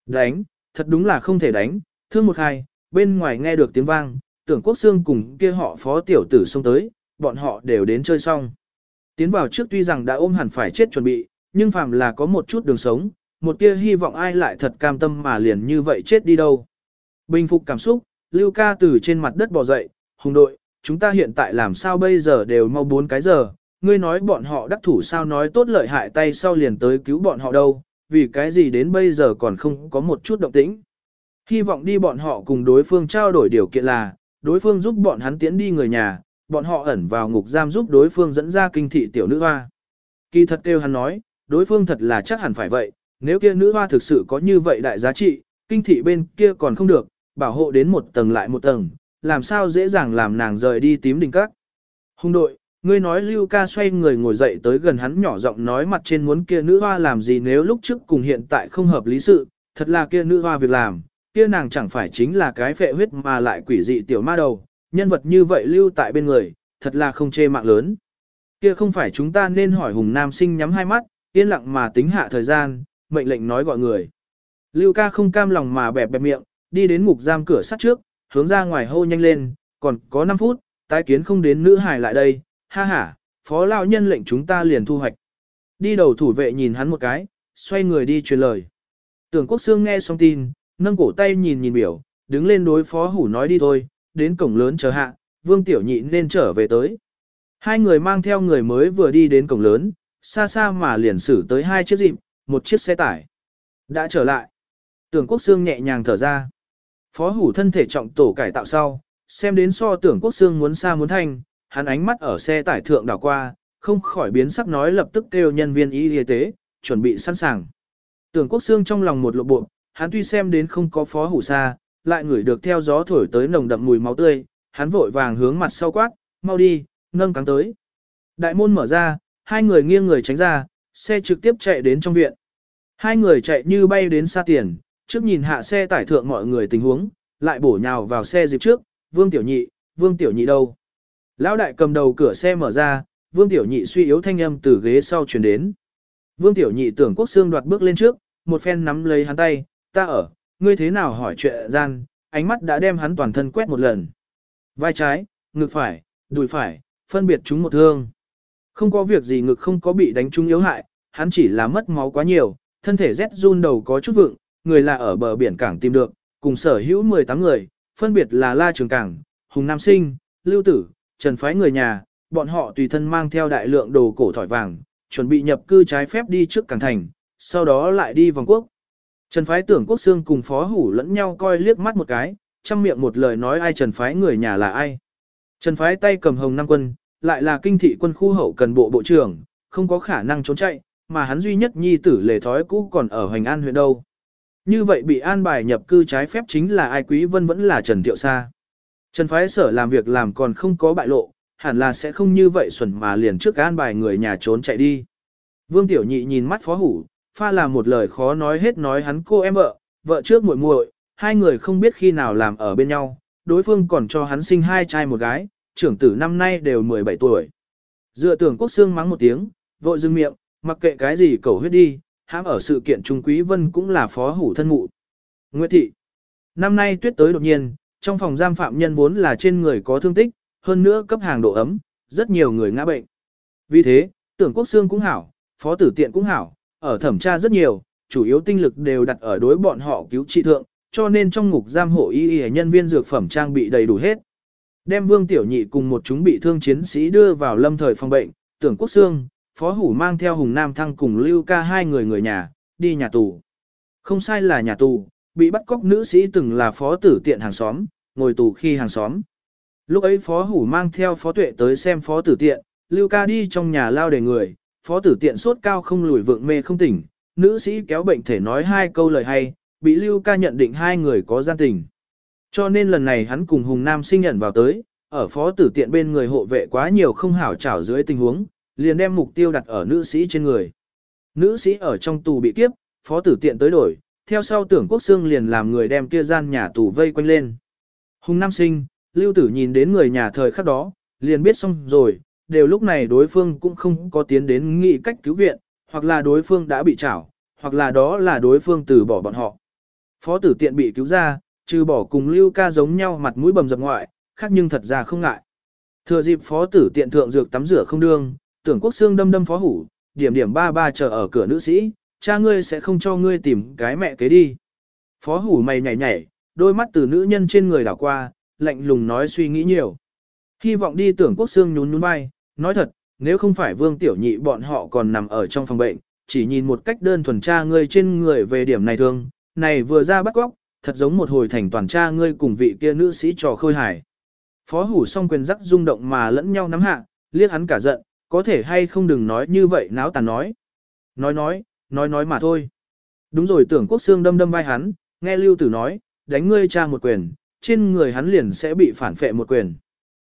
Đánh, thật đúng là không thể đánh, thương một hai, bên ngoài nghe được tiếng vang, tưởng quốc xương cùng kia họ phó tiểu tử xông tới, bọn họ đều đến chơi xong. Tiến vào trước tuy rằng đã ôm hẳn phải chết chuẩn bị, nhưng phàm là có một chút đường sống, một tia hy vọng ai lại thật cam tâm mà liền như vậy chết đi đâu. Bình phục cảm xúc, Lưu ca từ trên mặt đất bò dậy, hùng đội, chúng ta hiện tại làm sao bây giờ đều mau 4 cái giờ, ngươi nói bọn họ đắc thủ sao nói tốt lợi hại tay sau liền tới cứu bọn họ đâu, vì cái gì đến bây giờ còn không có một chút động tĩnh. Hy vọng đi bọn họ cùng đối phương trao đổi điều kiện là, đối phương giúp bọn hắn tiến đi người nhà, bọn họ ẩn vào ngục giam giúp đối phương dẫn ra kinh thị tiểu nữ hoa. Kỳ thật kêu hắn nói, đối phương thật là chắc hẳn phải vậy, nếu kia nữ hoa thực sự có như vậy đại giá trị, kinh thị bên kia còn không được, bảo hộ đến một tầng lại một tầng, làm sao dễ dàng làm nàng rời đi tím đình các. Hùng đội, ngươi nói Lưu ca xoay người ngồi dậy tới gần hắn nhỏ giọng nói mặt trên muốn kia nữ hoa làm gì nếu lúc trước cùng hiện tại không hợp lý sự, thật là kia nữ hoa việc làm, kia nàng chẳng phải chính là cái phệ huyết mà lại quỷ dị tiểu ma đầu, nhân vật như vậy lưu tại bên người, thật là không chê mạng lớn. Kia không phải chúng ta nên hỏi hùng nam sinh nhắm hai mắt, yên lặng mà tính hạ thời gian, mệnh lệnh nói gọi người. Lưu ca không cam lòng mà bẹp bẹp miệng, đi đến ngục giam cửa sắt trước, hướng ra ngoài hô nhanh lên, còn có 5 phút, tái kiến không đến nữ hài lại đây, ha ha, phó lão nhân lệnh chúng ta liền thu hoạch. Đi đầu thủ vệ nhìn hắn một cái, xoay người đi truyền lời. Tưởng quốc xương nghe xong tin, nâng cổ tay nhìn nhìn biểu, đứng lên đối phó hủ nói đi thôi, đến cổng lớn chờ hạ, vương tiểu nhị nên trở về tới. Hai người mang theo người mới vừa đi đến cổng lớn, xa xa mà liền xử tới hai chiếc dịp, một chiếc xe tải. Đã trở lại. Tưởng quốc xương nhẹ nhàng thở ra. Phó hủ thân thể trọng tổ cải tạo sau, xem đến so tưởng quốc xương muốn xa muốn thanh, hắn ánh mắt ở xe tải thượng đảo qua, không khỏi biến sắc nói lập tức kêu nhân viên y y tế, chuẩn bị sẵn sàng. Tưởng quốc xương trong lòng một lộ bộ, hắn tuy xem đến không có phó hủ xa, lại ngửi được theo gió thổi tới nồng đậm mùi máu tươi, hắn vội vàng hướng mặt sau quát, mau đi, nâng cắn tới. Đại môn mở ra, hai người nghiêng người tránh ra, xe trực tiếp chạy đến trong viện. Hai người chạy như bay đến xa tiền, trước nhìn hạ xe tải thượng mọi người tình huống, lại bổ nhào vào xe dịp trước, vương tiểu nhị, vương tiểu nhị đâu. Lão đại cầm đầu cửa xe mở ra, vương tiểu nhị suy yếu thanh âm từ ghế sau chuyển đến. Vương tiểu nhị tưởng quốc xương đoạt bước lên trước, một phen nắm lấy hắn tay, ta ở, ngươi thế nào hỏi chuyện gian, ánh mắt đã đem hắn toàn thân quét một lần. Vai trái, ngực phải, đùi phải, phân biệt chúng một thương. Không có việc gì ngực không có bị đánh trúng yếu hại, hắn chỉ là mất máu quá nhiều, thân thể rét run đầu có chút vượng, người là ở bờ biển cảng tìm được, cùng sở hữu 18 người, phân biệt là La Trường Cảng, Hùng Nam Sinh, Lưu Tử, Trần Phái người nhà, bọn họ tùy thân mang theo đại lượng đồ cổ thỏi vàng, chuẩn bị nhập cư trái phép đi trước cảng thành, sau đó lại đi vòng quốc. Trần Phái tưởng quốc xương cùng phó hủ lẫn nhau coi liếc mắt một cái, chăm miệng một lời nói ai Trần Phái người nhà là ai. Trần Phái tay cầm hồng năm quân, lại là kinh thị quân khu hậu cần bộ bộ trưởng, không có khả năng trốn chạy, mà hắn duy nhất nhi tử lề thói cũ còn ở Hoành An huyện đâu. Như vậy bị an bài nhập cư trái phép chính là ai quý vân vẫn là Trần Thiệu Sa. Trần Phái sở làm việc làm còn không có bại lộ, hẳn là sẽ không như vậy xuẩn mà liền trước an bài người nhà trốn chạy đi. Vương Tiểu Nhị nhìn mắt phó hủ, pha là một lời khó nói hết nói hắn cô em vợ, vợ trước muội muội, hai người không biết khi nào làm ở bên nhau, đối phương còn cho hắn sinh hai trai một gái, trưởng tử năm nay đều 17 tuổi. Dựa tưởng quốc xương mắng một tiếng, vội dừng miệng, mặc kệ cái gì cầu huyết đi, hãm ở sự kiện Trung Quý Vân cũng là phó hủ thân mụ. Nguyễn thị. Năm nay tuyết tới đột nhiên, trong phòng giam phạm nhân vốn là trên người có thương tích, hơn nữa cấp hàng độ ấm, rất nhiều người ngã bệnh. Vì thế, tưởng quốc xương cũng hảo, phó tử tiện cũng hảo, ở thẩm tra rất nhiều, chủ yếu tinh lực đều đặt ở đối bọn họ cứu trị thượng, cho nên trong ngục giam hộ y y nhân viên dược phẩm trang bị đầy đủ hết. Đem Vương Tiểu Nhị cùng một chúng bị thương chiến sĩ đưa vào lâm thời phòng bệnh, tưởng quốc xương, phó hủ mang theo Hùng Nam Thăng cùng Lưu Ca hai người người nhà, đi nhà tù. Không sai là nhà tù, bị bắt cóc nữ sĩ từng là phó tử tiện hàng xóm, ngồi tù khi hàng xóm. Lúc ấy phó hủ mang theo phó tuệ tới xem phó tử tiện, Lưu Ca đi trong nhà lao để người, phó tử tiện sốt cao không lùi vượng mê không tỉnh, nữ sĩ kéo bệnh thể nói hai câu lời hay, bị Lưu Ca nhận định hai người có gian tình. Cho nên lần này hắn cùng Hùng Nam sinh nhận vào tới, ở phó tử tiện bên người hộ vệ quá nhiều không hảo trảo dưới tình huống, liền đem mục tiêu đặt ở nữ sĩ trên người. Nữ sĩ ở trong tù bị kiếp, phó tử tiện tới đổi, theo sau tưởng quốc xương liền làm người đem kia gian nhà tù vây quanh lên. Hùng Nam sinh, lưu tử nhìn đến người nhà thời khắc đó, liền biết xong rồi, đều lúc này đối phương cũng không có tiến đến nghị cách cứu viện, hoặc là đối phương đã bị trảo, hoặc là đó là đối phương từ bỏ bọn họ. Phó tử tiện bị cứu ra, trừ bỏ cùng lưu ca giống nhau mặt mũi bầm dập ngoại, khác nhưng thật ra không ngại. Thừa dịp phó tử tiện thượng dược tắm rửa không đương, tưởng quốc xương đâm đâm phó hủ, điểm điểm ba ba chờ ở cửa nữ sĩ, cha ngươi sẽ không cho ngươi tìm cái mẹ kế đi. Phó hủ mày nhảy nhảy, đôi mắt từ nữ nhân trên người đảo qua, lạnh lùng nói suy nghĩ nhiều. Hy vọng đi tưởng quốc xương nhún nhún vai, nói thật, nếu không phải vương tiểu nhị bọn họ còn nằm ở trong phòng bệnh, chỉ nhìn một cách đơn thuần tra ngươi trên người về điểm này thương, này vừa ra bắt góc, thật giống một hồi thành toàn tra ngươi cùng vị kia nữ sĩ trò khôi hài. Phó hủ song quyền rắc rung động mà lẫn nhau nắm hạ, liếc hắn cả giận, có thể hay không đừng nói như vậy náo tàn nói. Nói nói, nói nói mà thôi. Đúng rồi tưởng quốc xương đâm đâm vai hắn, nghe lưu tử nói, đánh ngươi cha một quyền, trên người hắn liền sẽ bị phản phệ một quyền.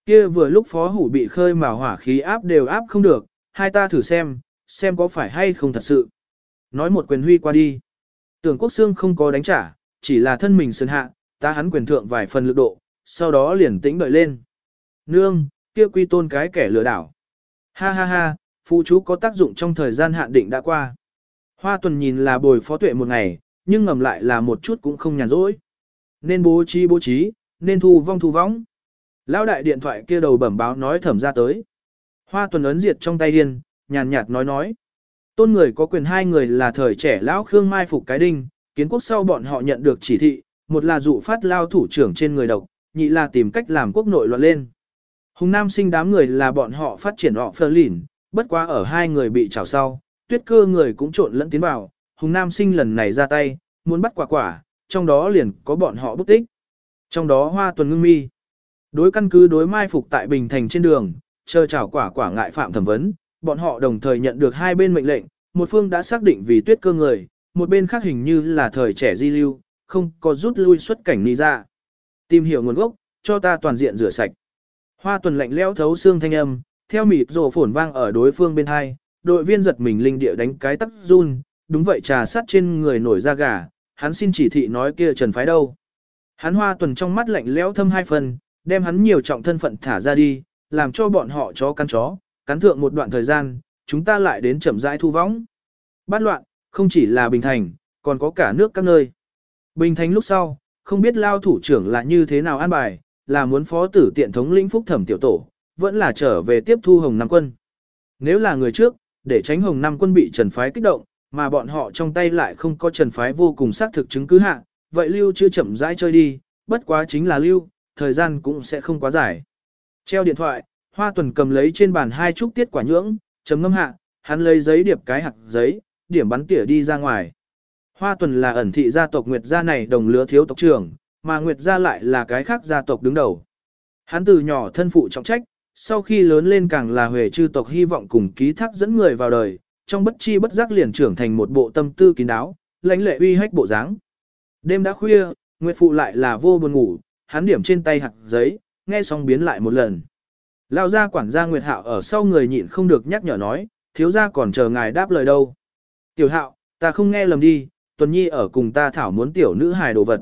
Kia vừa lúc phó hủ bị khơi mà hỏa khí áp đều áp không được, hai ta thử xem, xem có phải hay không thật sự. Nói một quyền huy qua đi. Tưởng quốc xương không có đánh trả, chỉ là thân mình sơn hạ, ta hắn quyền thượng vài phần lực độ, sau đó liền tĩnh đợi lên. Nương, kia quy tôn cái kẻ lừa đảo. Ha ha ha, phụ chú có tác dụng trong thời gian hạn định đã qua. Hoa tuần nhìn là bồi phó tuệ một ngày, nhưng ngầm lại là một chút cũng không nhàn rỗi. Nên bố trí bố trí, nên thu vong thu vong. Lão đại điện thoại kia đầu bẩm báo nói thẩm ra tới. Hoa tuần ấn diệt trong tay điên, nhàn nhạt nói nói. Tôn người có quyền hai người là thời trẻ lão Khương Mai Phục Cái Đinh, kiến quốc sau bọn họ nhận được chỉ thị, một là dụ phát lao thủ trưởng trên người độc, nhị là tìm cách làm quốc nội loạn lên. Hùng Nam sinh đám người là bọn họ phát triển họ phơ lỉn, bất quá ở hai người bị trào sau, tuyết cơ người cũng trộn lẫn tiến vào, Hùng Nam sinh lần này ra tay, muốn bắt quả quả, trong đó liền có bọn họ bức tích. Trong đó hoa tuần ngưng mi. Đối căn cứ đối mai phục tại Bình Thành trên đường, chờ chảo quả quả ngại phạm thẩm vấn, bọn họ đồng thời nhận được hai bên mệnh lệnh, một phương đã xác định vì tuyết cơ người, một bên khác hình như là thời trẻ di lưu, không có rút lui xuất cảnh ni ra. Tìm hiểu nguồn gốc, cho ta toàn diện rửa sạch. Hoa tuần lạnh lẽo thấu xương thanh âm, theo mịt rồ phổn vang ở đối phương bên hai, đội viên giật mình linh địa đánh cái tắc run, đúng vậy trà sát trên người nổi da gà, hắn xin chỉ thị nói kia trần phái đâu. Hắn hoa tuần trong mắt lạnh lẽo thâm hai phần, đem hắn nhiều trọng thân phận thả ra đi, làm cho bọn họ chó cắn chó, cắn thượng một đoạn thời gian, chúng ta lại đến chậm rãi thu võng. Bát loạn, không chỉ là Bình Thành, còn có cả nước các nơi. Bình Thành lúc sau, không biết lao thủ trưởng là như thế nào an bài, là muốn phó tử tiện thống lĩnh phúc thẩm tiểu tổ, vẫn là trở về tiếp thu Hồng Nam quân. Nếu là người trước, để tránh Hồng Nam quân bị trần phái kích động, mà bọn họ trong tay lại không có trần phái vô cùng xác thực chứng cứ hạ, vậy lưu chưa chậm rãi chơi đi, bất quá chính là lưu, thời gian cũng sẽ không quá dài. Treo điện thoại, Hoa Tuần cầm lấy trên bàn hai chút tiết quả nhưỡng, chấm ngâm hạ, hắn lấy giấy điệp cái hạt giấy, điểm bắn tỉa đi ra ngoài. Hoa Tuần là ẩn thị gia tộc Nguyệt gia này đồng lứa thiếu tộc trưởng, mà Nguyệt gia lại là cái khác gia tộc đứng đầu. Hắn từ nhỏ thân phụ trọng trách, sau khi lớn lên càng là huệ chư tộc hy vọng cùng ký thác dẫn người vào đời, trong bất chi bất giác liền trưởng thành một bộ tâm tư kín đáo, lãnh lệ uy hách bộ dáng. Đêm đã khuya, Nguyệt phụ lại là vô buồn ngủ, hắn điểm trên tay hạt giấy, nghe xong biến lại một lần. Lao ra quản gia Nguyệt Hạo ở sau người nhịn không được nhắc nhở nói, thiếu gia còn chờ ngài đáp lời đâu. Tiểu Hạo, ta không nghe lầm đi, Tuần Nhi ở cùng ta thảo muốn tiểu nữ hài đồ vật.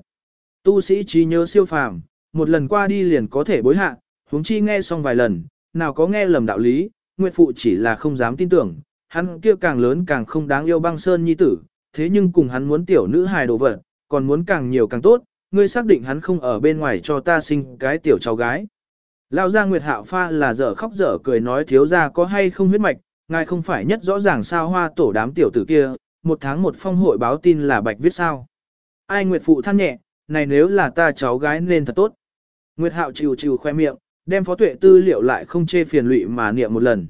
Tu sĩ trí nhớ siêu phàm, một lần qua đi liền có thể bối hạ, huống chi nghe xong vài lần, nào có nghe lầm đạo lý, Nguyệt Phụ chỉ là không dám tin tưởng, hắn kia càng lớn càng không đáng yêu băng sơn nhi tử, thế nhưng cùng hắn muốn tiểu nữ hài đồ vật, còn muốn càng nhiều càng tốt, ngươi xác định hắn không ở bên ngoài cho ta sinh cái tiểu cháu gái. Lão gia Nguyệt Hạo pha là dở khóc dở cười nói thiếu gia có hay không huyết mạch, ngài không phải nhất rõ ràng sao hoa tổ đám tiểu tử kia, một tháng một phong hội báo tin là bạch viết sao. Ai Nguyệt phụ than nhẹ, này nếu là ta cháu gái nên thật tốt. Nguyệt Hạo chịu chịu khoe miệng, đem phó tuệ tư liệu lại không chê phiền lụy mà niệm một lần.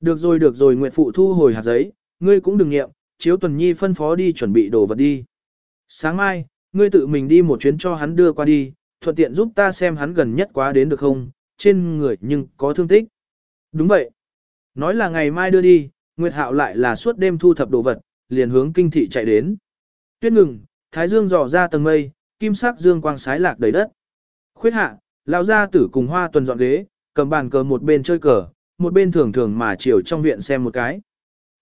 Được rồi được rồi Nguyệt phụ thu hồi hạt giấy, ngươi cũng đừng niệm, chiếu tuần nhi phân phó đi chuẩn bị đồ vật đi. Sáng mai, ngươi tự mình đi một chuyến cho hắn đưa qua đi, thuận tiện giúp ta xem hắn gần nhất quá đến được không, trên người nhưng có thương tích. Đúng vậy. Nói là ngày mai đưa đi, Nguyệt Hạo lại là suốt đêm thu thập đồ vật, liền hướng kinh thị chạy đến. Tuyết ngừng, thái dương dò ra tầng mây, kim sắc dương quang sái lạc đầy đất. Khuyết hạ, lão gia tử cùng hoa tuần dọn ghế, cầm bàn cờ một bên chơi cờ, một bên thường thường mà chiều trong viện xem một cái.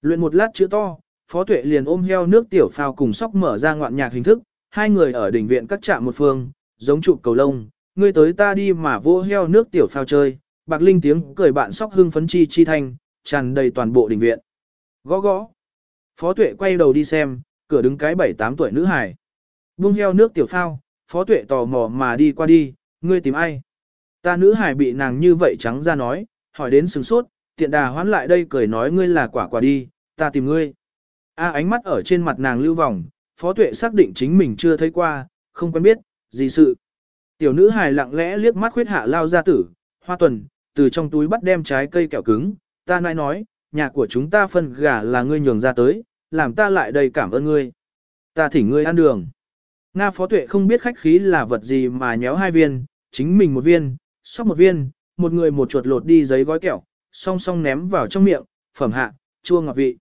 Luyện một lát chữ to, phó tuệ liền ôm heo nước tiểu phao cùng sóc mở ra ngoạn nhạc hình thức, hai người ở đỉnh viện cắt chạm một phương, giống chụp cầu lông, ngươi tới ta đi mà vô heo nước tiểu phao chơi, bạc linh tiếng cười bạn sóc hưng phấn chi chi thanh, tràn đầy toàn bộ đình viện. Gõ gõ. Phó tuệ quay đầu đi xem, cửa đứng cái bảy tám tuổi nữ hải. Vung heo nước tiểu phao, phó tuệ tò mò mà đi qua đi, ngươi tìm ai? Ta nữ hải bị nàng như vậy trắng ra nói, hỏi đến sừng sốt, tiện đà hoán lại đây cười nói ngươi là quả quả đi, ta tìm ngươi. A ánh mắt ở trên mặt nàng lưu vòng, phó tuệ xác định chính mình chưa thấy qua, không quen biết, gì sự. Tiểu nữ hài lặng lẽ liếc mắt khuyết hạ lao ra tử, hoa tuần, từ trong túi bắt đem trái cây kẹo cứng, ta nãi nói, nhà của chúng ta phân gà là ngươi nhường ra tới, làm ta lại đây cảm ơn ngươi. Ta thỉnh ngươi ăn đường. Nga phó tuệ không biết khách khí là vật gì mà nhéo hai viên, chính mình một viên, sóc một viên, một người một chuột lột đi giấy gói kẹo, song song ném vào trong miệng, phẩm hạ, chua ngọt vị.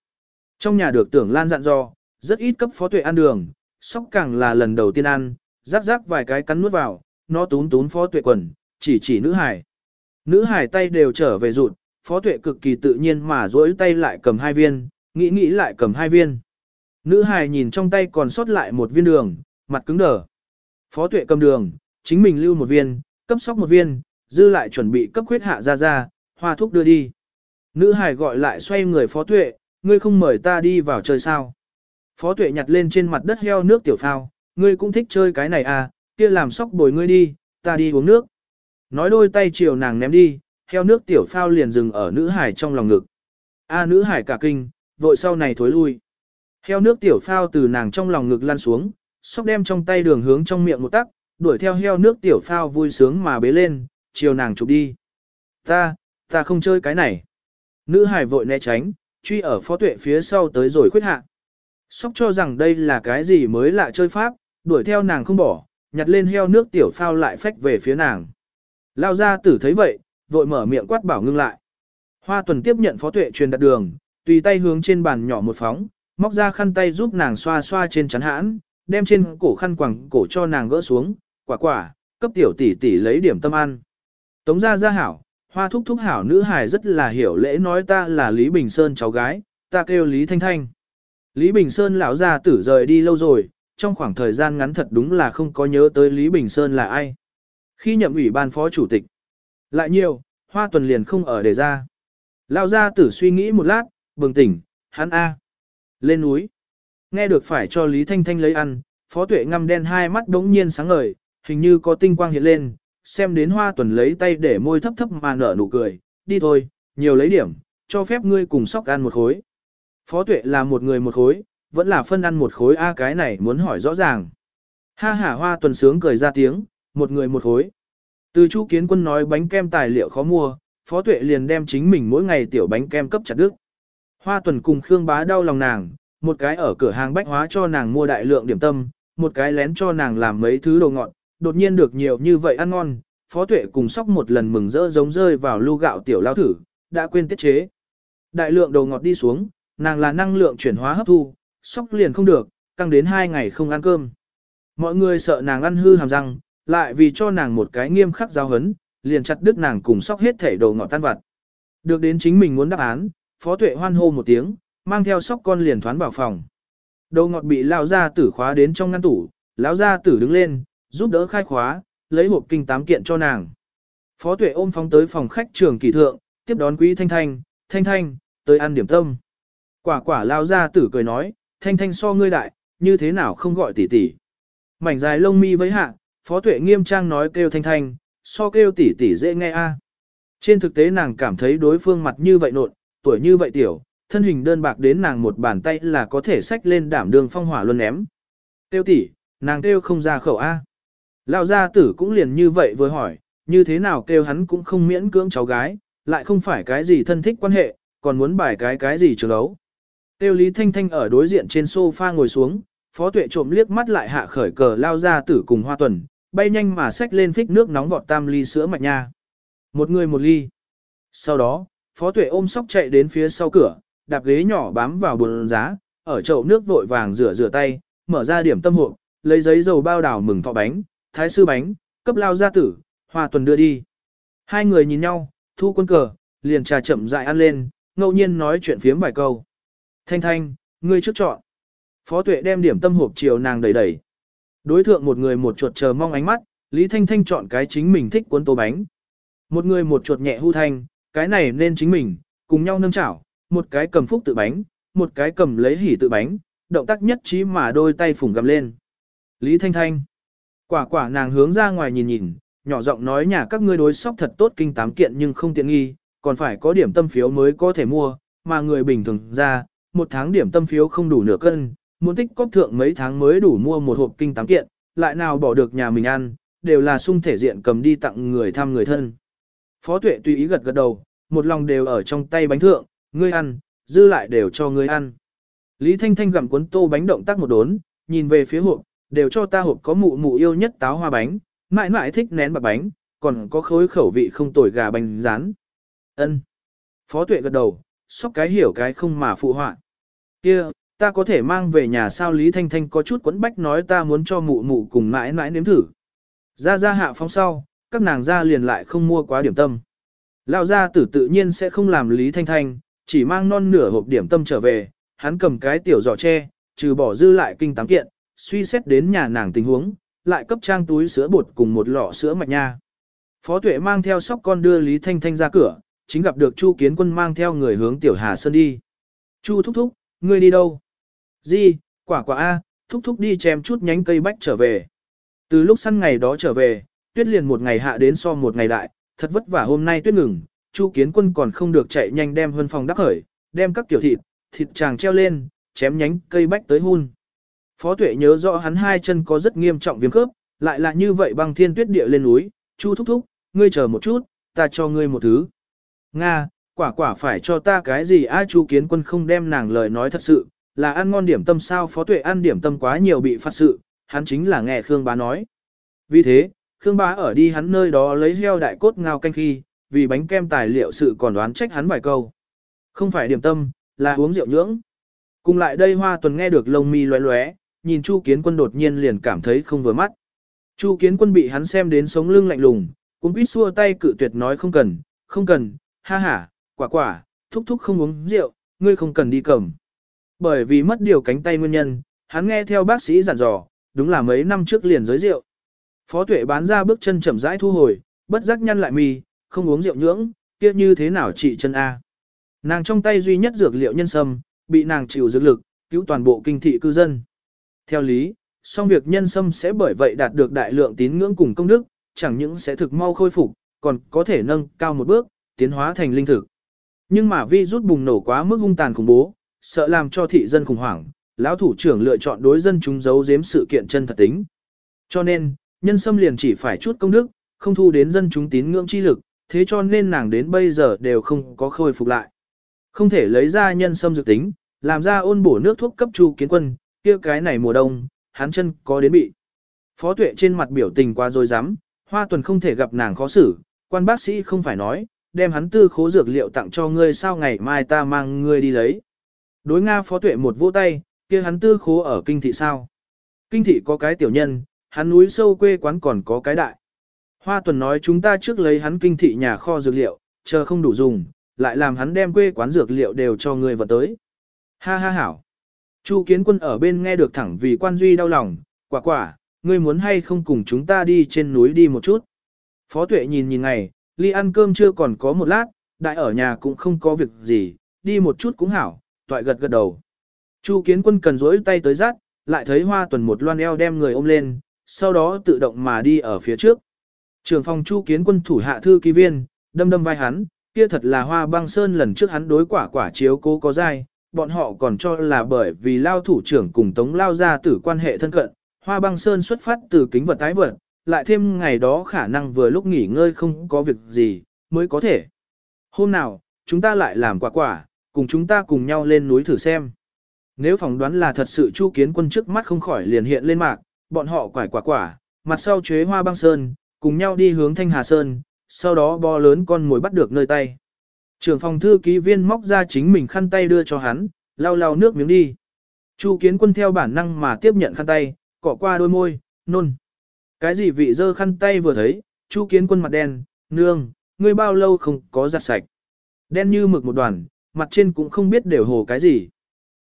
Trong nhà được tưởng lan dặn dò, rất ít cấp phó tuệ ăn đường, sóc càng là lần đầu tiên ăn, rắc rắc vài cái cắn nuốt vào, nó tún tún phó tuệ quần, chỉ chỉ nữ hải. Nữ hải tay đều trở về rụt, phó tuệ cực kỳ tự nhiên mà duỗi tay lại cầm hai viên, nghĩ nghĩ lại cầm hai viên. Nữ hải nhìn trong tay còn sót lại một viên đường, mặt cứng đờ. Phó tuệ cầm đường, chính mình lưu một viên, cấp sóc một viên, dư lại chuẩn bị cấp khuyết hạ ra ra, hoa thuốc đưa đi. Nữ hải gọi lại xoay người phó tuệ, ngươi không mời ta đi vào chơi sao. Phó tuệ nhặt lên trên mặt đất heo nước tiểu phao, ngươi cũng thích chơi cái này à, kia làm sóc bồi ngươi đi, ta đi uống nước. Nói đôi tay chiều nàng ném đi, heo nước tiểu phao liền dừng ở nữ hải trong lòng ngực. A nữ hải cả kinh, vội sau này thối lui. Heo nước tiểu phao từ nàng trong lòng ngực lăn xuống, sóc đem trong tay đường hướng trong miệng một tắc, đuổi theo heo nước tiểu phao vui sướng mà bế lên, chiều nàng chụp đi. Ta, ta không chơi cái này. Nữ hải vội né tránh, truy ở phó tuệ phía sau tới rồi khuyết hạ. Sóc cho rằng đây là cái gì mới lạ chơi pháp, đuổi theo nàng không bỏ, nhặt lên heo nước tiểu phao lại phách về phía nàng. Lao ra tử thấy vậy, vội mở miệng quát bảo ngưng lại. Hoa tuần tiếp nhận phó tuệ truyền đặt đường, tùy tay hướng trên bàn nhỏ một phóng, móc ra khăn tay giúp nàng xoa xoa trên chắn hãn, đem trên cổ khăn quẳng cổ cho nàng gỡ xuống, quả quả, cấp tiểu tỷ tỷ lấy điểm tâm ăn. Tống gia gia hảo, hoa thúc thúc hảo nữ hài rất là hiểu lễ nói ta là Lý Bình Sơn cháu gái, ta kêu Lý Thanh Thanh. Lý Bình Sơn lão gia tử rời đi lâu rồi, trong khoảng thời gian ngắn thật đúng là không có nhớ tới Lý Bình Sơn là ai. Khi nhậm ủy ban phó chủ tịch, lại nhiều, hoa tuần liền không ở đề ra. Lão gia tử suy nghĩ một lát, bừng tỉnh, hắn A. Lên núi. Nghe được phải cho Lý Thanh Thanh lấy ăn, phó tuệ ngăm đen hai mắt đống nhiên sáng ngời, hình như có tinh quang hiện lên, xem đến hoa tuần lấy tay để môi thấp thấp mà nở nụ cười, đi thôi, nhiều lấy điểm, cho phép ngươi cùng sóc ăn một khối. Phó tuệ là một người một khối, vẫn là phân ăn một khối A cái này muốn hỏi rõ ràng. Ha ha hoa tuần sướng cười ra tiếng, một người một khối. Từ chu kiến quân nói bánh kem tài liệu khó mua, phó tuệ liền đem chính mình mỗi ngày tiểu bánh kem cấp chặt đức. Hoa tuần cùng Khương bá đau lòng nàng, một cái ở cửa hàng bách hóa cho nàng mua đại lượng điểm tâm, một cái lén cho nàng làm mấy thứ đồ ngọt, đột nhiên được nhiều như vậy ăn ngon, phó tuệ cùng sóc một lần mừng rỡ giống rơi vào lu gạo tiểu lao thử, đã quên tiết chế. Đại lượng đồ ngọt đi xuống, nàng là năng lượng chuyển hóa hấp thu, sóc liền không được, căng đến hai ngày không ăn cơm. Mọi người sợ nàng ăn hư hàm răng, lại vì cho nàng một cái nghiêm khắc giao hấn, liền chặt đứt nàng cùng sóc hết thể đồ ngọt tan vặt. Được đến chính mình muốn đáp án, phó tuệ hoan hô một tiếng, mang theo sóc con liền thoán vào phòng. Đồ ngọt bị lão gia tử khóa đến trong ngăn tủ, lão gia tử đứng lên, giúp đỡ khai khóa, lấy hộp kinh tám kiện cho nàng. Phó tuệ ôm phóng tới phòng khách trường kỳ thượng, tiếp đón quý thanh thanh, thanh thanh, tới ăn điểm tâm. Quả quả lao ra tử cười nói, thanh thanh so ngươi đại, như thế nào không gọi tỷ tỷ. Mảnh dài lông mi với hạ, phó tuệ nghiêm trang nói kêu thanh thanh, so kêu tỷ tỷ dễ nghe a. Trên thực tế nàng cảm thấy đối phương mặt như vậy nộn, tuổi như vậy tiểu, thân hình đơn bạc đến nàng một bàn tay là có thể xách lên đảm đường phong hỏa luôn ném. Tiêu tỷ, nàng kêu không ra khẩu A. Lão gia tử cũng liền như vậy vừa hỏi, như thế nào kêu hắn cũng không miễn cưỡng cháu gái, lại không phải cái gì thân thích quan hệ, còn muốn bài cái cái gì trường ấu. Tiêu Lý Thanh Thanh ở đối diện trên sofa ngồi xuống, phó tuệ trộm liếc mắt lại hạ khởi cờ lao ra tử cùng hoa tuần, bay nhanh mà xách lên phích nước nóng vọt tam ly sữa mạch nha. Một người một ly. Sau đó, phó tuệ ôm sóc chạy đến phía sau cửa, đạp ghế nhỏ bám vào bồn giá, ở chậu nước vội vàng rửa rửa tay, mở ra điểm tâm hộp, lấy giấy dầu bao đảo mừng thọ bánh, thái sư bánh, cấp lao gia tử, Hoa tuần đưa đi. Hai người nhìn nhau, thu quân cờ, liền trà chậm dại ăn lên, ngẫu nhiên nói chuyện phiếm vài câu. Thanh thanh, ngươi trước chọn. Phó tuệ đem điểm tâm hộp chiều nàng đẩy đẩy. Đối thượng một người một chuột chờ mong ánh mắt, Lý Thanh Thanh chọn cái chính mình thích cuốn tô bánh. Một người một chuột nhẹ hưu thanh, cái này nên chính mình, cùng nhau nâng chảo, một cái cầm phúc tự bánh, một cái cầm lấy hỉ tự bánh, động tác nhất trí mà đôi tay phủng gầm lên. Lý Thanh Thanh. Quả quả nàng hướng ra ngoài nhìn nhìn, nhỏ giọng nói nhà các ngươi đối sóc thật tốt kinh tám kiện nhưng không tiện nghi, còn phải có điểm tâm phiếu mới có thể mua, mà người bình thường ra, một tháng điểm tâm phiếu không đủ nửa cân, muốn tích cóp thượng mấy tháng mới đủ mua một hộp kinh tám kiện, lại nào bỏ được nhà mình ăn, đều là sung thể diện cầm đi tặng người thăm người thân. Phó tuệ tùy ý gật gật đầu, một lòng đều ở trong tay bánh thượng, ngươi ăn, dư lại đều cho ngươi ăn. Lý Thanh Thanh gặm cuốn tô bánh động tác một đốn, nhìn về phía hộp, đều cho ta hộp có mụ mụ yêu nhất táo hoa bánh, mãi mãi thích nén bạc bánh, còn có khối khẩu vị không tồi gà bánh rán. Ân. Phó tuệ gật đầu, sóc cái hiểu cái không mà phụ họa. Kia, ta có thể mang về nhà sao Lý Thanh Thanh có chút quấn bách nói ta muốn cho mụ mụ cùng mãi mãi nếm thử. Ra ra hạ phong sau, các nàng ra liền lại không mua quá điểm tâm. Lão gia tử tự nhiên sẽ không làm Lý Thanh Thanh, chỉ mang non nửa hộp điểm tâm trở về, hắn cầm cái tiểu giỏ tre, trừ bỏ dư lại kinh tám kiện, suy xét đến nhà nàng tình huống, lại cấp trang túi sữa bột cùng một lọ sữa mạch nha. Phó Tuệ mang theo sóc con đưa Lý Thanh Thanh ra cửa, chính gặp được Chu Kiến Quân mang theo người hướng Tiểu Hà Sơn đi. Chu thúc thúc, ngươi đi đâu? Di, quả quả A, thúc thúc đi chém chút nhánh cây bách trở về. Từ lúc săn ngày đó trở về, tuyết liền một ngày hạ đến so một ngày đại, thật vất vả hôm nay tuyết ngừng, Chu Kiến Quân còn không được chạy nhanh đem hơn phòng đắc khởi, đem các tiểu thịt, thịt chàng treo lên, chém nhánh cây bách tới hun. Phó Tuệ nhớ rõ hắn hai chân có rất nghiêm trọng viêm khớp, lại là như vậy băng thiên tuyết địa lên núi, Chu thúc thúc, ngươi chờ một chút, ta cho ngươi một thứ. Nga, quả quả phải cho ta cái gì a Chu Kiến Quân không đem nàng lời nói thật sự, là ăn ngon điểm tâm sao Phó Tuệ ăn điểm tâm quá nhiều bị phạt sự, hắn chính là nghe Khương Bá nói. Vì thế, Khương Bá ở đi hắn nơi đó lấy heo đại cốt ngao canh khi, vì bánh kem tài liệu sự còn đoán trách hắn vài câu. Không phải điểm tâm, là uống rượu nhưỡng. Cùng lại đây Hoa Tuần nghe được lông mi loé loé, nhìn Chu Kiến Quân đột nhiên liền cảm thấy không vừa mắt. Chu Kiến Quân bị hắn xem đến sống lưng lạnh lùng, cũng biết xua tay cự tuyệt nói không cần, không cần, ha ha, quả quả, thúc thúc không uống rượu, ngươi không cần đi cầm. Bởi vì mất điều cánh tay nguyên nhân, hắn nghe theo bác sĩ dặn dò, đúng là mấy năm trước liền giới rượu. Phó tuệ bán ra bước chân chậm rãi thu hồi, bất giác nhăn lại mì, không uống rượu nhưỡng, kia như thế nào trị chân A. Nàng trong tay duy nhất dược liệu nhân sâm, bị nàng chịu dược lực, cứu toàn bộ kinh thị cư dân. Theo lý, song việc nhân sâm sẽ bởi vậy đạt được đại lượng tín ngưỡng cùng công đức, chẳng những sẽ thực mau khôi phục, còn có thể nâng cao một bước, tiến hóa thành linh thực. Nhưng mà vi rút bùng nổ quá mức hung tàn khủng bố, sợ làm cho thị dân khủng hoảng, lão thủ trưởng lựa chọn đối dân chúng giấu giếm sự kiện chân thật tính. Cho nên, nhân sâm liền chỉ phải chút công đức, không thu đến dân chúng tín ngưỡng chi lực, thế cho nên nàng đến bây giờ đều không có khôi phục lại. Không thể lấy ra nhân sâm dược tính, làm ra ôn bổ nước thuốc cấp chu kiến quân, kia cái này mùa đông, hắn chân có đến bị. Phó tuệ trên mặt biểu tình quá rồi dám, hoa tuần không thể gặp nàng khó xử, quan bác sĩ không phải nói, đem hắn tư khố dược liệu tặng cho ngươi sao ngày mai ta mang ngươi đi lấy. Đối Nga phó tuệ một vỗ tay, kia hắn tư khố ở kinh thị sao. Kinh thị có cái tiểu nhân, hắn núi sâu quê quán còn có cái đại. Hoa tuần nói chúng ta trước lấy hắn kinh thị nhà kho dược liệu, chờ không đủ dùng, lại làm hắn đem quê quán dược liệu đều cho người vật tới. Ha ha hảo. Chu kiến quân ở bên nghe được thẳng vì quan duy đau lòng, quả quả, ngươi muốn hay không cùng chúng ta đi trên núi đi một chút. Phó tuệ nhìn nhìn ngày, ly ăn cơm chưa còn có một lát, đại ở nhà cũng không có việc gì, đi một chút cũng hảo, toại gật gật đầu. Chu kiến quân cần rỗi tay tới rát, lại thấy hoa tuần một loan eo đem người ôm lên, sau đó tự động mà đi ở phía trước. Trường phòng chu kiến quân thủ hạ thư ký viên, đâm đâm vai hắn, kia thật là hoa băng sơn lần trước hắn đối quả quả chiếu cố có dai, bọn họ còn cho là bởi vì lao thủ trưởng cùng tống lao ra tử quan hệ thân cận, hoa băng sơn xuất phát từ kính vật tái vật, lại thêm ngày đó khả năng vừa lúc nghỉ ngơi không có việc gì, mới có thể. Hôm nào, chúng ta lại làm quả quả, cùng chúng ta cùng nhau lên núi thử xem. Nếu phỏng đoán là thật sự chu kiến quân trước mắt không khỏi liền hiện lên mạc, bọn họ quải quả quả, mặt sau chế hoa băng sơn, cùng nhau đi hướng Thanh Hà Sơn, sau đó bo lớn con mồi bắt được nơi tay. Trưởng phòng thư ký viên móc ra chính mình khăn tay đưa cho hắn, lau lau nước miếng đi. Chu kiến quân theo bản năng mà tiếp nhận khăn tay, cọ qua đôi môi, nôn. Cái gì vị dơ khăn tay vừa thấy, chu kiến quân mặt đen, nương, ngươi bao lâu không có giặt sạch. Đen như mực một đoàn, mặt trên cũng không biết đều hồ cái gì.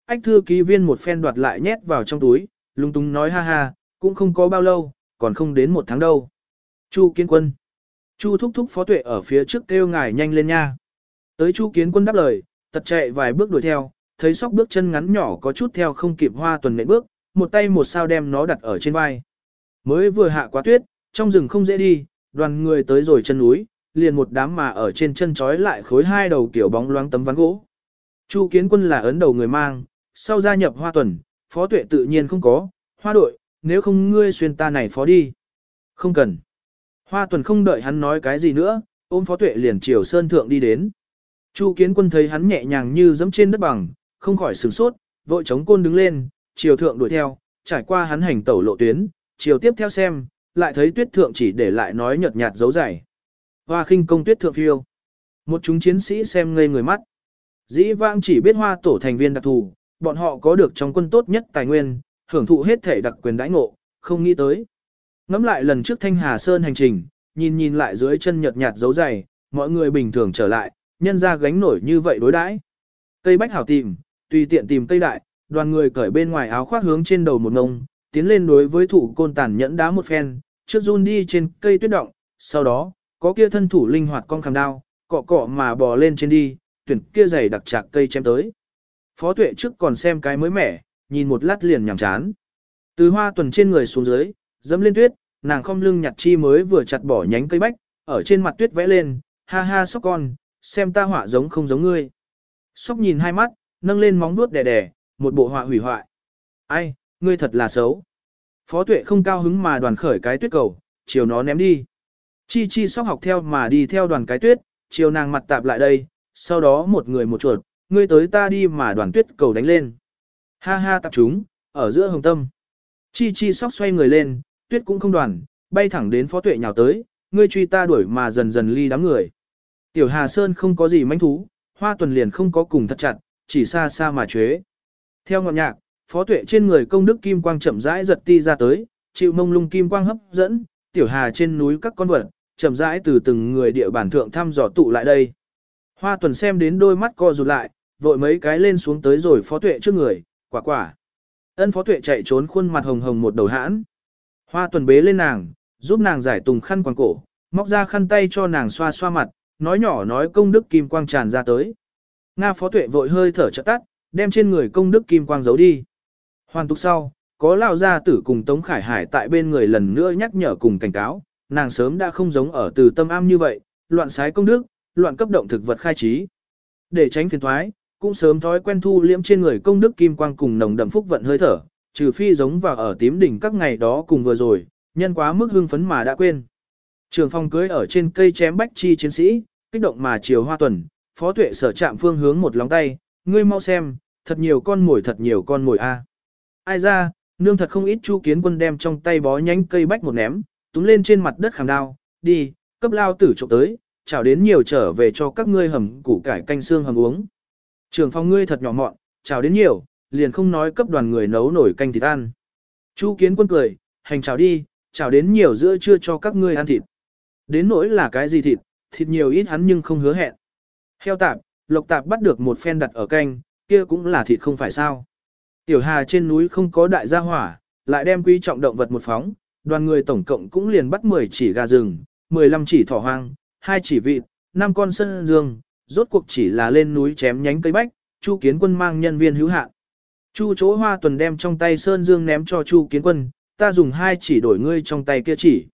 Ách thư ký viên một phen đoạt lại nhét vào trong túi, lung tung nói ha ha, cũng không có bao lâu, còn không đến một tháng đâu. Chu kiến quân. Chu thúc thúc phó tuệ ở phía trước kêu ngài nhanh lên nha. Tới chu kiến quân đáp lời, tật chạy vài bước đuổi theo, thấy sóc bước chân ngắn nhỏ có chút theo không kịp hoa tuần nệ bước, một tay một sao đem nó đặt ở trên vai. Mới vừa hạ quá tuyết, trong rừng không dễ đi, đoàn người tới rồi chân núi, liền một đám mà ở trên chân trói lại khối hai đầu kiểu bóng loáng tấm ván gỗ. Chu kiến quân là ấn đầu người mang, sau gia nhập hoa tuần, phó tuệ tự nhiên không có, hoa đội, nếu không ngươi xuyên ta này phó đi. Không cần. Hoa tuần không đợi hắn nói cái gì nữa, ôm phó tuệ liền chiều sơn thượng đi đến. Chu kiến quân thấy hắn nhẹ nhàng như dẫm trên đất bằng, không khỏi sửng sốt, vội chống côn đứng lên, chiều thượng đuổi theo, trải qua hắn hành tẩu lộ tuyến, chiều tiếp theo xem, lại thấy tuyết thượng chỉ để lại nói nhợt nhạt dấu dày. Hoa khinh công tuyết thượng phiêu. Một chúng chiến sĩ xem ngây người mắt. Dĩ vãng chỉ biết hoa tổ thành viên đặc thù, bọn họ có được trong quân tốt nhất tài nguyên, hưởng thụ hết thể đặc quyền đãi ngộ, không nghĩ tới. Ngắm lại lần trước Thanh Hà Sơn hành trình, nhìn nhìn lại dưới chân nhợt nhạt dấu dày, mọi người bình thường trở lại, nhân ra gánh nổi như vậy đối đãi. Cây bách hảo tìm, tùy tiện tìm cây đại, đoàn người cởi bên ngoài áo khoác hướng trên đầu một ngông, tiến lên đối với thủ côn tàn nhẫn đá một phen, trước run đi trên cây tuyết động, sau đó, có kia thân thủ linh hoạt con khảm đao, cọ cọ mà bò lên trên đi, tuyển kia giày đặc chạc cây chém tới. Phó tuệ trước còn xem cái mới mẻ, nhìn một lát liền nhằm chán. Từ hoa tuần trên người xuống dưới, dẫm lên tuyết, nàng không lưng nhặt chi mới vừa chặt bỏ nhánh cây bách, ở trên mặt tuyết vẽ lên, ha ha sóc con, xem ta họa giống không giống ngươi. Sóc nhìn hai mắt, nâng lên móng vuốt đè đè, một bộ họa hủy hoại. Ai, ngươi thật là xấu. Phó tuệ không cao hứng mà đoàn khởi cái tuyết cầu, chiều nó ném đi. Chi chi sóc học theo mà đi theo đoàn cái tuyết, chiều nàng mặt tạp lại đây, sau đó một người một chuột, ngươi tới ta đi mà đoàn tuyết cầu đánh lên. Ha ha tập chúng, ở giữa hồng tâm. Chi chi sóc xoay người lên, tuyết cũng không đoàn, bay thẳng đến phó tuệ nhào tới, ngươi truy ta đuổi mà dần dần ly đám người. Tiểu Hà Sơn không có gì manh thú, hoa tuần liền không có cùng thật chặt, chỉ xa xa mà chế. Theo ngọn nhạc, phó tuệ trên người công đức kim quang chậm rãi giật ti ra tới, chịu mông lung kim quang hấp dẫn, tiểu hà trên núi các con vật, chậm rãi từ từng người địa bản thượng thăm dò tụ lại đây. Hoa tuần xem đến đôi mắt co rụt lại, vội mấy cái lên xuống tới rồi phó tuệ trước người, quả quả. Ân phó tuệ chạy trốn khuôn mặt hồng hồng một đầu hãn. Hoa tuần bế lên nàng, giúp nàng giải tùng khăn quàng cổ, móc ra khăn tay cho nàng xoa xoa mặt, nói nhỏ nói công đức kim quang tràn ra tới. Nga phó tuệ vội hơi thở chợt tắt, đem trên người công đức kim quang giấu đi. Hoàn tục sau, có lao gia tử cùng Tống Khải Hải tại bên người lần nữa nhắc nhở cùng cảnh cáo, nàng sớm đã không giống ở từ tâm am như vậy, loạn sái công đức, loạn cấp động thực vật khai trí. Để tránh phiền thoái, cũng sớm thói quen thu liễm trên người công đức kim quang cùng nồng đậm phúc vận hơi thở, trừ phi giống vào ở tím đỉnh các ngày đó cùng vừa rồi, nhân quá mức hưng phấn mà đã quên. Trường phong cưới ở trên cây chém bách chi chiến sĩ, kích động mà chiều hoa tuần, phó tuệ sở chạm phương hướng một lóng tay, ngươi mau xem, thật nhiều con mồi thật nhiều con mồi a. Ai ra, nương thật không ít chu kiến quân đem trong tay bó nhánh cây bách một ném, túm lên trên mặt đất khảm đao, đi, cấp lao tử trộm tới, chào đến nhiều trở về cho các ngươi hầm củ cải canh xương hầm uống. Trường phòng ngươi thật nhỏ mọn, chào đến nhiều, liền không nói cấp đoàn người nấu nổi canh thịt ăn. Chu kiến quân cười, hành chào đi, chào đến nhiều giữa trưa cho các ngươi ăn thịt. Đến nỗi là cái gì thịt, thịt nhiều ít hắn nhưng không hứa hẹn. Heo tạp, lộc tạp bắt được một phen đặt ở canh, kia cũng là thịt không phải sao. Tiểu Hà trên núi không có đại gia hỏa, lại đem quý trọng động vật một phóng, đoàn người tổng cộng cũng liền bắt 10 chỉ gà rừng, 15 chỉ thỏ hoang, 2 chỉ vịt, 5 con sân dương, rốt cuộc chỉ là lên núi chém nhánh cây bách, Chu Kiến Quân mang nhân viên hữu hạn. Chu chỗ hoa tuần đem trong tay sơn dương ném cho Chu Kiến Quân, ta dùng hai chỉ đổi ngươi trong tay kia chỉ.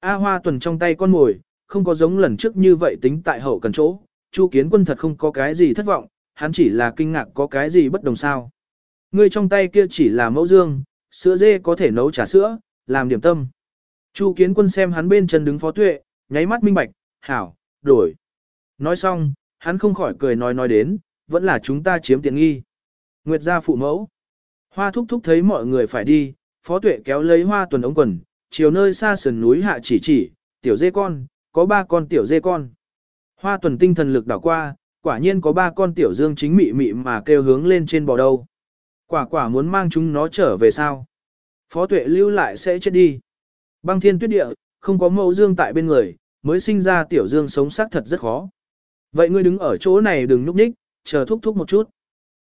A hoa tuần trong tay con mồi, không có giống lần trước như vậy tính tại hậu cần chỗ, Chu Kiến Quân thật không có cái gì thất vọng, hắn chỉ là kinh ngạc có cái gì bất đồng sao. Ngươi trong tay kia chỉ là mẫu dương, sữa dê có thể nấu trà sữa, làm điểm tâm. Chu Kiến Quân xem hắn bên chân đứng phó tuệ, nháy mắt minh bạch, hảo, đổi. Nói xong, hắn không khỏi cười nói nói đến, vẫn là chúng ta chiếm tiện nghi. Nguyệt gia phụ mẫu. Hoa thúc thúc thấy mọi người phải đi, phó tuệ kéo lấy hoa tuần ống quần, chiều nơi xa sườn núi hạ chỉ chỉ, tiểu dê con, có ba con tiểu dê con. Hoa tuần tinh thần lực đảo qua, quả nhiên có ba con tiểu dương chính mị mị mà kêu hướng lên trên bò đầu. Quả quả muốn mang chúng nó trở về sao? Phó tuệ lưu lại sẽ chết đi. Băng thiên tuyết địa, không có mẫu dương tại bên người, mới sinh ra tiểu dương sống xác thật rất khó. Vậy ngươi đứng ở chỗ này đừng núp nhích, chờ thúc thúc một chút.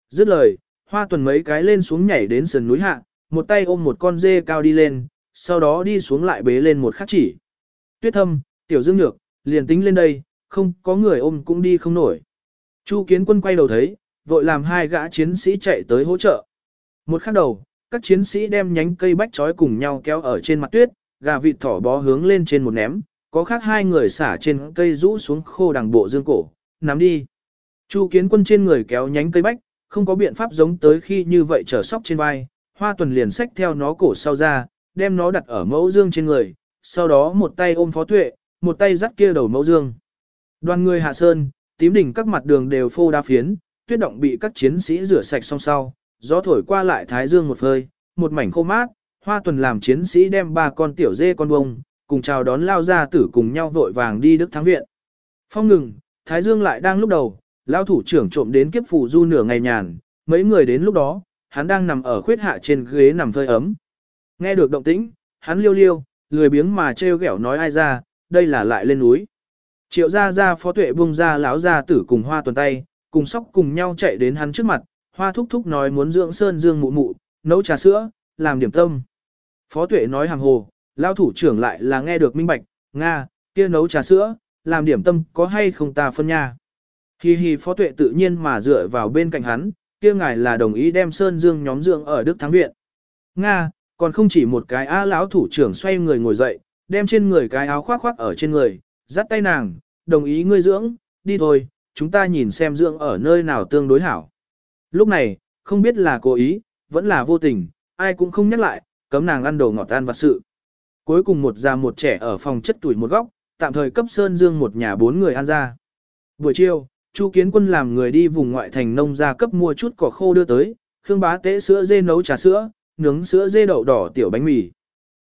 Dứt lời, hoa tuần mấy cái lên xuống nhảy đến sườn núi hạ, một tay ôm một con dê cao đi lên, sau đó đi xuống lại bế lên một khắc chỉ. Tuyết thâm, tiểu dương nhược, liền tính lên đây, không có người ôm cũng đi không nổi. Chu kiến quân quay đầu thấy, vội làm hai gã chiến sĩ chạy tới hỗ trợ. Một khắc đầu, các chiến sĩ đem nhánh cây bách trói cùng nhau kéo ở trên mặt tuyết, gà vịt thỏ bó hướng lên trên một ném, có khác hai người xả trên cây rũ xuống khô đằng bộ dương cổ, nắm đi. Chu kiến quân trên người kéo nhánh cây bách, không có biện pháp giống tới khi như vậy trở sóc trên vai, hoa tuần liền xách theo nó cổ sau ra, đem nó đặt ở mẫu dương trên người, sau đó một tay ôm phó tuệ, một tay dắt kia đầu mẫu dương. Đoàn người hạ sơn, tím đỉnh các mặt đường đều phô đa phiến, tuyết động bị các chiến sĩ rửa sạch xong sau, gió thổi qua lại thái dương một phơi, một mảnh khô mát, hoa tuần làm chiến sĩ đem ba con tiểu dê con bông, cùng chào đón lao ra tử cùng nhau vội vàng đi Đức Thắng Viện. Phong ngừng, thái dương lại đang lúc đầu, lao thủ trưởng trộm đến kiếp phù du nửa ngày nhàn, mấy người đến lúc đó, hắn đang nằm ở khuyết hạ trên ghế nằm phơi ấm. Nghe được động tĩnh, hắn liêu liêu, lười biếng mà trêu ghẹo nói ai ra, đây là lại lên núi. Triệu gia gia phó tuệ bung ra lão gia tử cùng hoa tuần tay, cùng sóc cùng nhau chạy đến hắn trước mặt, hoa thúc thúc nói muốn dưỡng sơn dương mụ mụ, nấu trà sữa, làm điểm tâm. Phó tuệ nói hàng hồ, lao thủ trưởng lại là nghe được minh bạch, Nga, kia nấu trà sữa, làm điểm tâm có hay không ta phân nha. Hi hi phó tuệ tự nhiên mà dựa vào bên cạnh hắn, kia ngài là đồng ý đem sơn dương nhóm dưỡng ở Đức Thắng Viện. Nga, còn không chỉ một cái á lão thủ trưởng xoay người ngồi dậy, đem trên người cái áo khoác khoác ở trên người, dắt tay nàng, đồng ý ngươi dưỡng, đi thôi, chúng ta nhìn xem dưỡng ở nơi nào tương đối hảo. Lúc này, không biết là cố ý, vẫn là vô tình, ai cũng không nhắc lại, cấm nàng ăn đồ ngọt ăn vật sự. Cuối cùng một già một trẻ ở phòng chất tuổi một góc, tạm thời cấp Sơn Dương một nhà bốn người ăn ra. Buổi chiều, Chu Kiến Quân làm người đi vùng ngoại thành nông gia cấp mua chút cỏ khô đưa tới, Khương Bá tế sữa dê nấu trà sữa, nướng sữa dê đậu đỏ tiểu bánh mì.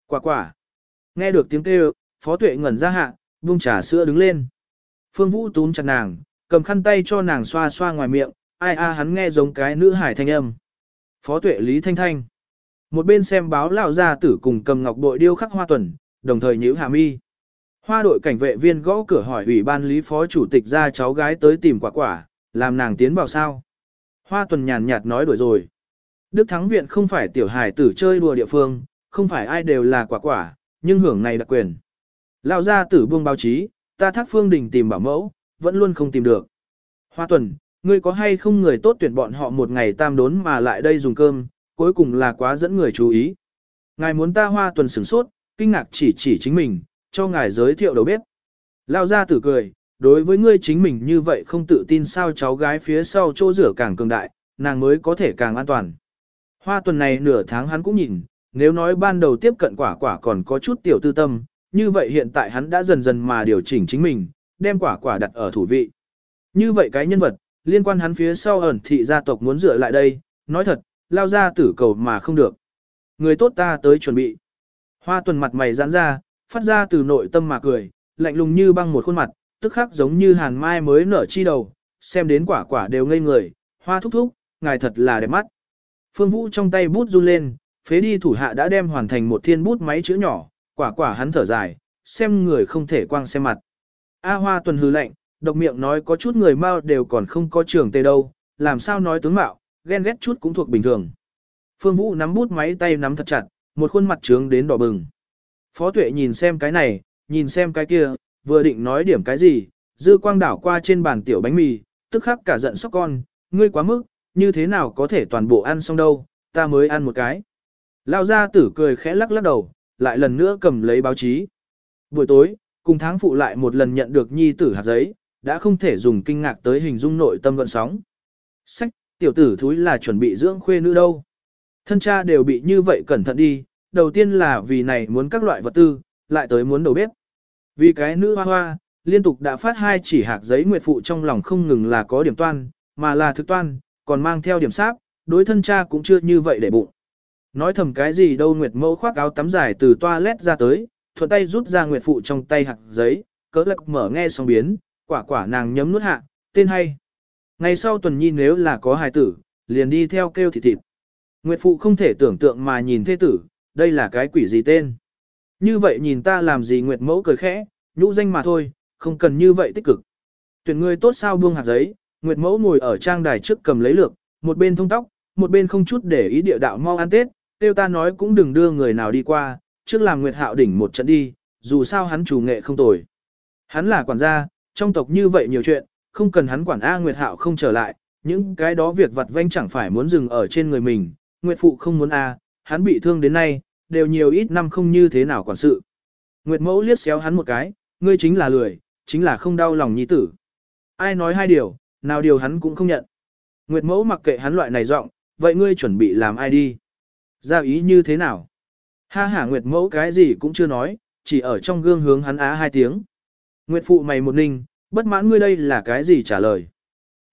Quả quả. Nghe được tiếng kêu, Phó Tuệ ngẩn ra hạ, vung trà sữa đứng lên. Phương Vũ túm chặt nàng, cầm khăn tay cho nàng xoa xoa ngoài miệng, ai a hắn nghe giống cái nữ hải thanh âm. Phó tuệ Lý Thanh Thanh. Một bên xem báo lão gia tử cùng cầm ngọc bội điêu khắc hoa tuần, đồng thời nhíu hạ mi. Hoa đội cảnh vệ viên gõ cửa hỏi ủy ban lý phó chủ tịch ra cháu gái tới tìm quả quả, làm nàng tiến vào sao. Hoa tuần nhàn nhạt nói đuổi rồi. Đức Thắng Viện không phải tiểu hài tử chơi đùa địa phương, không phải ai đều là quả quả, nhưng hưởng này đặc quyền. Lão gia tử buông báo chí, ta thác phương đình tìm bảo mẫu, vẫn luôn không tìm được. Hoa tuần, ngươi có hay không người tốt tuyển bọn họ một ngày tam đốn mà lại đây dùng cơm, cuối cùng là quá dẫn người chú ý. Ngài muốn ta hoa tuần sửng sốt, kinh ngạc chỉ chỉ chính mình, cho ngài giới thiệu đầu bếp. Lao ra tử cười, đối với ngươi chính mình như vậy không tự tin sao cháu gái phía sau chỗ rửa càng cường đại, nàng mới có thể càng an toàn. Hoa tuần này nửa tháng hắn cũng nhìn, nếu nói ban đầu tiếp cận quả quả còn có chút tiểu tư tâm, như vậy hiện tại hắn đã dần dần mà điều chỉnh chính mình, đem quả quả đặt ở thủ vị. Như vậy cái nhân vật, liên quan hắn phía sau ẩn thị gia tộc muốn dựa lại đây, nói thật, lao ra tử cầu mà không được. Người tốt ta tới chuẩn bị. Hoa tuần mặt mày giãn ra, phát ra từ nội tâm mà cười, lạnh lùng như băng một khuôn mặt, tức khắc giống như hàn mai mới nở chi đầu, xem đến quả quả đều ngây người, hoa thúc thúc, ngài thật là đẹp mắt. Phương Vũ trong tay bút run lên, phế đi thủ hạ đã đem hoàn thành một thiên bút máy chữ nhỏ, quả quả hắn thở dài, xem người không thể quang xem mặt. A hoa tuần hư lạnh, độc miệng nói có chút người mau đều còn không có trường tê đâu, làm sao nói tướng mạo, ghen ghét chút cũng thuộc bình thường. Phương Vũ nắm bút máy tay nắm thật chặt, một khuôn mặt trướng đến đỏ bừng. Phó tuệ nhìn xem cái này, nhìn xem cái kia, vừa định nói điểm cái gì, dư quang đảo qua trên bàn tiểu bánh mì, tức khắc cả giận sóc con, ngươi quá mức, như thế nào có thể toàn bộ ăn xong đâu, ta mới ăn một cái. Lao ra tử cười khẽ lắc lắc đầu, lại lần nữa cầm lấy báo chí. Buổi tối, cùng tháng phụ lại một lần nhận được nhi tử hạt giấy, đã không thể dùng kinh ngạc tới hình dung nội tâm gợn sóng. Sách, tiểu tử thúi là chuẩn bị dưỡng khuê nữ đâu. Thân cha đều bị như vậy cẩn thận đi, đầu tiên là vì này muốn các loại vật tư, lại tới muốn đầu bếp. Vì cái nữ hoa hoa, liên tục đã phát hai chỉ hạc giấy nguyệt phụ trong lòng không ngừng là có điểm toan, mà là thực toan, còn mang theo điểm sáp, đối thân cha cũng chưa như vậy để bụng. Nói thầm cái gì đâu nguyệt mẫu khoác áo tắm dài từ toilet ra tới, thuận tay rút ra nguyệt phụ trong tay hạc giấy, cỡ lạc mở nghe xong biến, quả quả nàng nhấm nuốt hạ, tên hay. Ngày sau tuần nhi nếu là có hài tử, liền đi theo kêu thịt thịt. Nguyệt phụ không thể tưởng tượng mà nhìn thế tử, đây là cái quỷ gì tên. Như vậy nhìn ta làm gì Nguyệt mẫu cười khẽ, nhũ danh mà thôi, không cần như vậy tích cực. Tuyển người tốt sao buông hạt giấy, Nguyệt mẫu ngồi ở trang đài trước cầm lấy lược, một bên thông tóc, một bên không chút để ý địa đạo mau ăn tết, tiêu ta nói cũng đừng đưa người nào đi qua, trước làm Nguyệt hạo đỉnh một trận đi, dù sao hắn chủ nghệ không tồi. Hắn là quản gia, trong tộc như vậy nhiều chuyện, không cần hắn quản A Nguyệt hạo không trở lại, những cái đó việc vặt vanh chẳng phải muốn dừng ở trên người mình, Nguyệt phụ không muốn A, hắn bị thương đến nay, đều nhiều ít năm không như thế nào quản sự. Nguyệt mẫu liếc xéo hắn một cái, ngươi chính là lười, chính là không đau lòng nhi tử. Ai nói hai điều, nào điều hắn cũng không nhận. Nguyệt mẫu mặc kệ hắn loại này giọng, vậy ngươi chuẩn bị làm ai đi? Giao ý như thế nào? Ha ha Nguyệt mẫu cái gì cũng chưa nói, chỉ ở trong gương hướng hắn á hai tiếng. Nguyệt phụ mày một ninh, bất mãn ngươi đây là cái gì trả lời?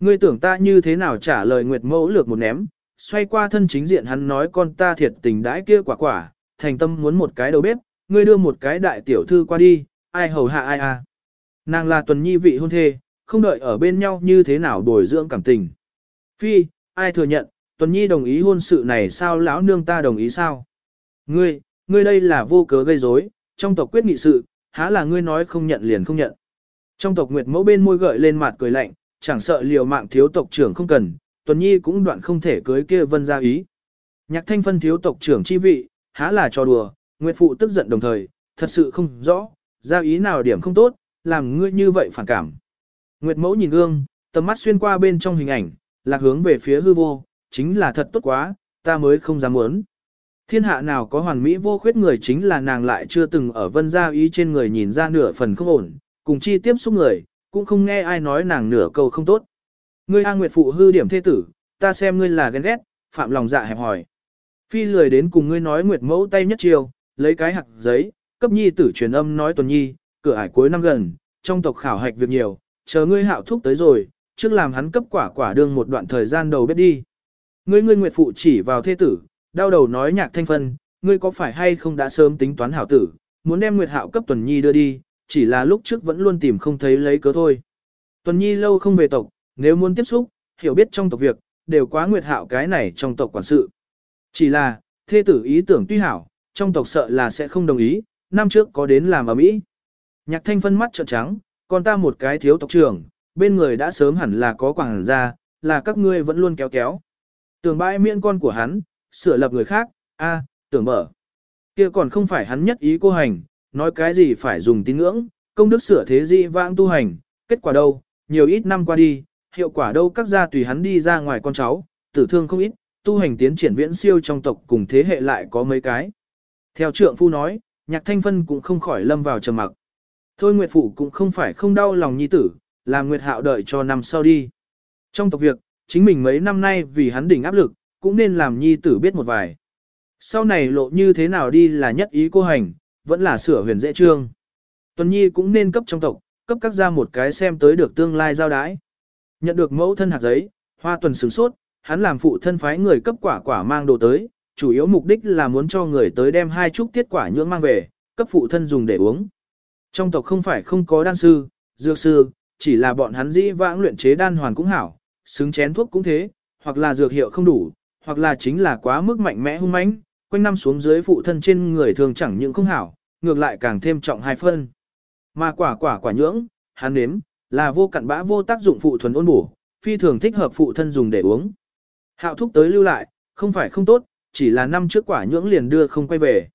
Ngươi tưởng ta như thế nào trả lời Nguyệt mẫu lược một ném, xoay qua thân chính diện hắn nói con ta thiệt tình đãi kia quả quả, thành tâm muốn một cái đầu bếp, ngươi đưa một cái đại tiểu thư qua đi, ai hầu hạ ai à. Nàng là tuần nhi vị hôn thê, không đợi ở bên nhau như thế nào bồi dưỡng cảm tình. Phi, ai thừa nhận, tuần nhi đồng ý hôn sự này sao lão nương ta đồng ý sao? Ngươi, ngươi đây là vô cớ gây rối, trong tộc quyết nghị sự, há là ngươi nói không nhận liền không nhận. Trong tộc Nguyệt mẫu bên môi gợi lên mặt cười lạnh, chẳng sợ liều mạng thiếu tộc trưởng không cần, Tuần Nhi cũng đoạn không thể cưới kia vân gia ý. Nhạc thanh phân thiếu tộc trưởng chi vị, há là trò đùa, Nguyệt Phụ tức giận đồng thời, thật sự không rõ, gia ý nào điểm không tốt, làm ngươi như vậy phản cảm. Nguyệt mẫu nhìn gương, tầm mắt xuyên qua bên trong hình ảnh, lạc hướng về phía hư vô, chính là thật tốt quá, ta mới không dám muốn. Thiên hạ nào có hoàn mỹ vô khuyết người chính là nàng lại chưa từng ở vân gia ý trên người nhìn ra nửa phần không ổn, cùng chi tiếp xúc người, cũng không nghe ai nói nàng nửa câu không tốt. Ngươi A Nguyệt phụ hư điểm thế tử, ta xem ngươi là ghen ghét, phạm lòng dạ hẹp hỏi. Phi lười đến cùng ngươi nói Nguyệt mẫu tay nhất chiều, lấy cái hạt giấy, cấp nhi tử truyền âm nói tuần nhi, cửa ải cuối năm gần, trong tộc khảo hạch việc nhiều, chờ ngươi hạo thúc tới rồi, trước làm hắn cấp quả quả đương một đoạn thời gian đầu biết đi. Ngươi ngươi Nguyệt phụ chỉ vào thế tử, đau đầu nói nhạc thanh phân, ngươi có phải hay không đã sớm tính toán hảo tử, muốn đem Nguyệt hạo cấp tuần nhi đưa đi, chỉ là lúc trước vẫn luôn tìm không thấy lấy cớ thôi. Tuần Nhi lâu không về tộc, nếu muốn tiếp xúc, hiểu biết trong tộc việc, đều quá nguyệt hạo cái này trong tộc quản sự. Chỉ là, thê tử ý tưởng tuy hảo, trong tộc sợ là sẽ không đồng ý, năm trước có đến làm ở Mỹ. Nhạc thanh phân mắt trợn trắng, còn ta một cái thiếu tộc trưởng, bên người đã sớm hẳn là có quảng ra, là các ngươi vẫn luôn kéo kéo. Tưởng bãi miễn con của hắn, sửa lập người khác, a, à, tưởng mở. kia còn không phải hắn nhất ý cô hành, nói cái gì phải dùng tín ngưỡng, công đức sửa thế dị vãng tu hành, kết quả đâu, nhiều ít năm qua đi, hiệu quả đâu các gia tùy hắn đi ra ngoài con cháu, tử thương không ít, tu hành tiến triển viễn siêu trong tộc cùng thế hệ lại có mấy cái. Theo trượng phu nói, nhạc thanh phân cũng không khỏi lâm vào trầm mặc. Thôi Nguyệt Phụ cũng không phải không đau lòng nhi tử, làm Nguyệt Hạo đợi cho năm sau đi. Trong tộc việc, chính mình mấy năm nay vì hắn đỉnh áp lực, cũng nên làm nhi tử biết một vài. Sau này lộ như thế nào đi là nhất ý cô hành, vẫn là sửa huyền dễ trương. Tuần nhi cũng nên cấp trong tộc, cấp các gia một cái xem tới được tương lai giao đái. Nhận được mẫu thân hạt giấy, hoa tuần sửng sốt, hắn làm phụ thân phái người cấp quả quả mang đồ tới, chủ yếu mục đích là muốn cho người tới đem hai chút tiết quả nhưỡng mang về, cấp phụ thân dùng để uống. Trong tộc không phải không có đan sư, dược sư, chỉ là bọn hắn dĩ vãng luyện chế đan hoàn cũng hảo, xứng chén thuốc cũng thế, hoặc là dược hiệu không đủ, hoặc là chính là quá mức mạnh mẽ hung mãnh, quanh năm xuống dưới phụ thân trên người thường chẳng những không hảo, ngược lại càng thêm trọng hai phân. Mà quả quả quả nhưỡng, hắn nếm, là vô cặn bã vô tác dụng phụ thuần ôn bổ, phi thường thích hợp phụ thân dùng để uống. Hạo thúc tới lưu lại, không phải không tốt, chỉ là năm trước quả nhưỡng liền đưa không quay về.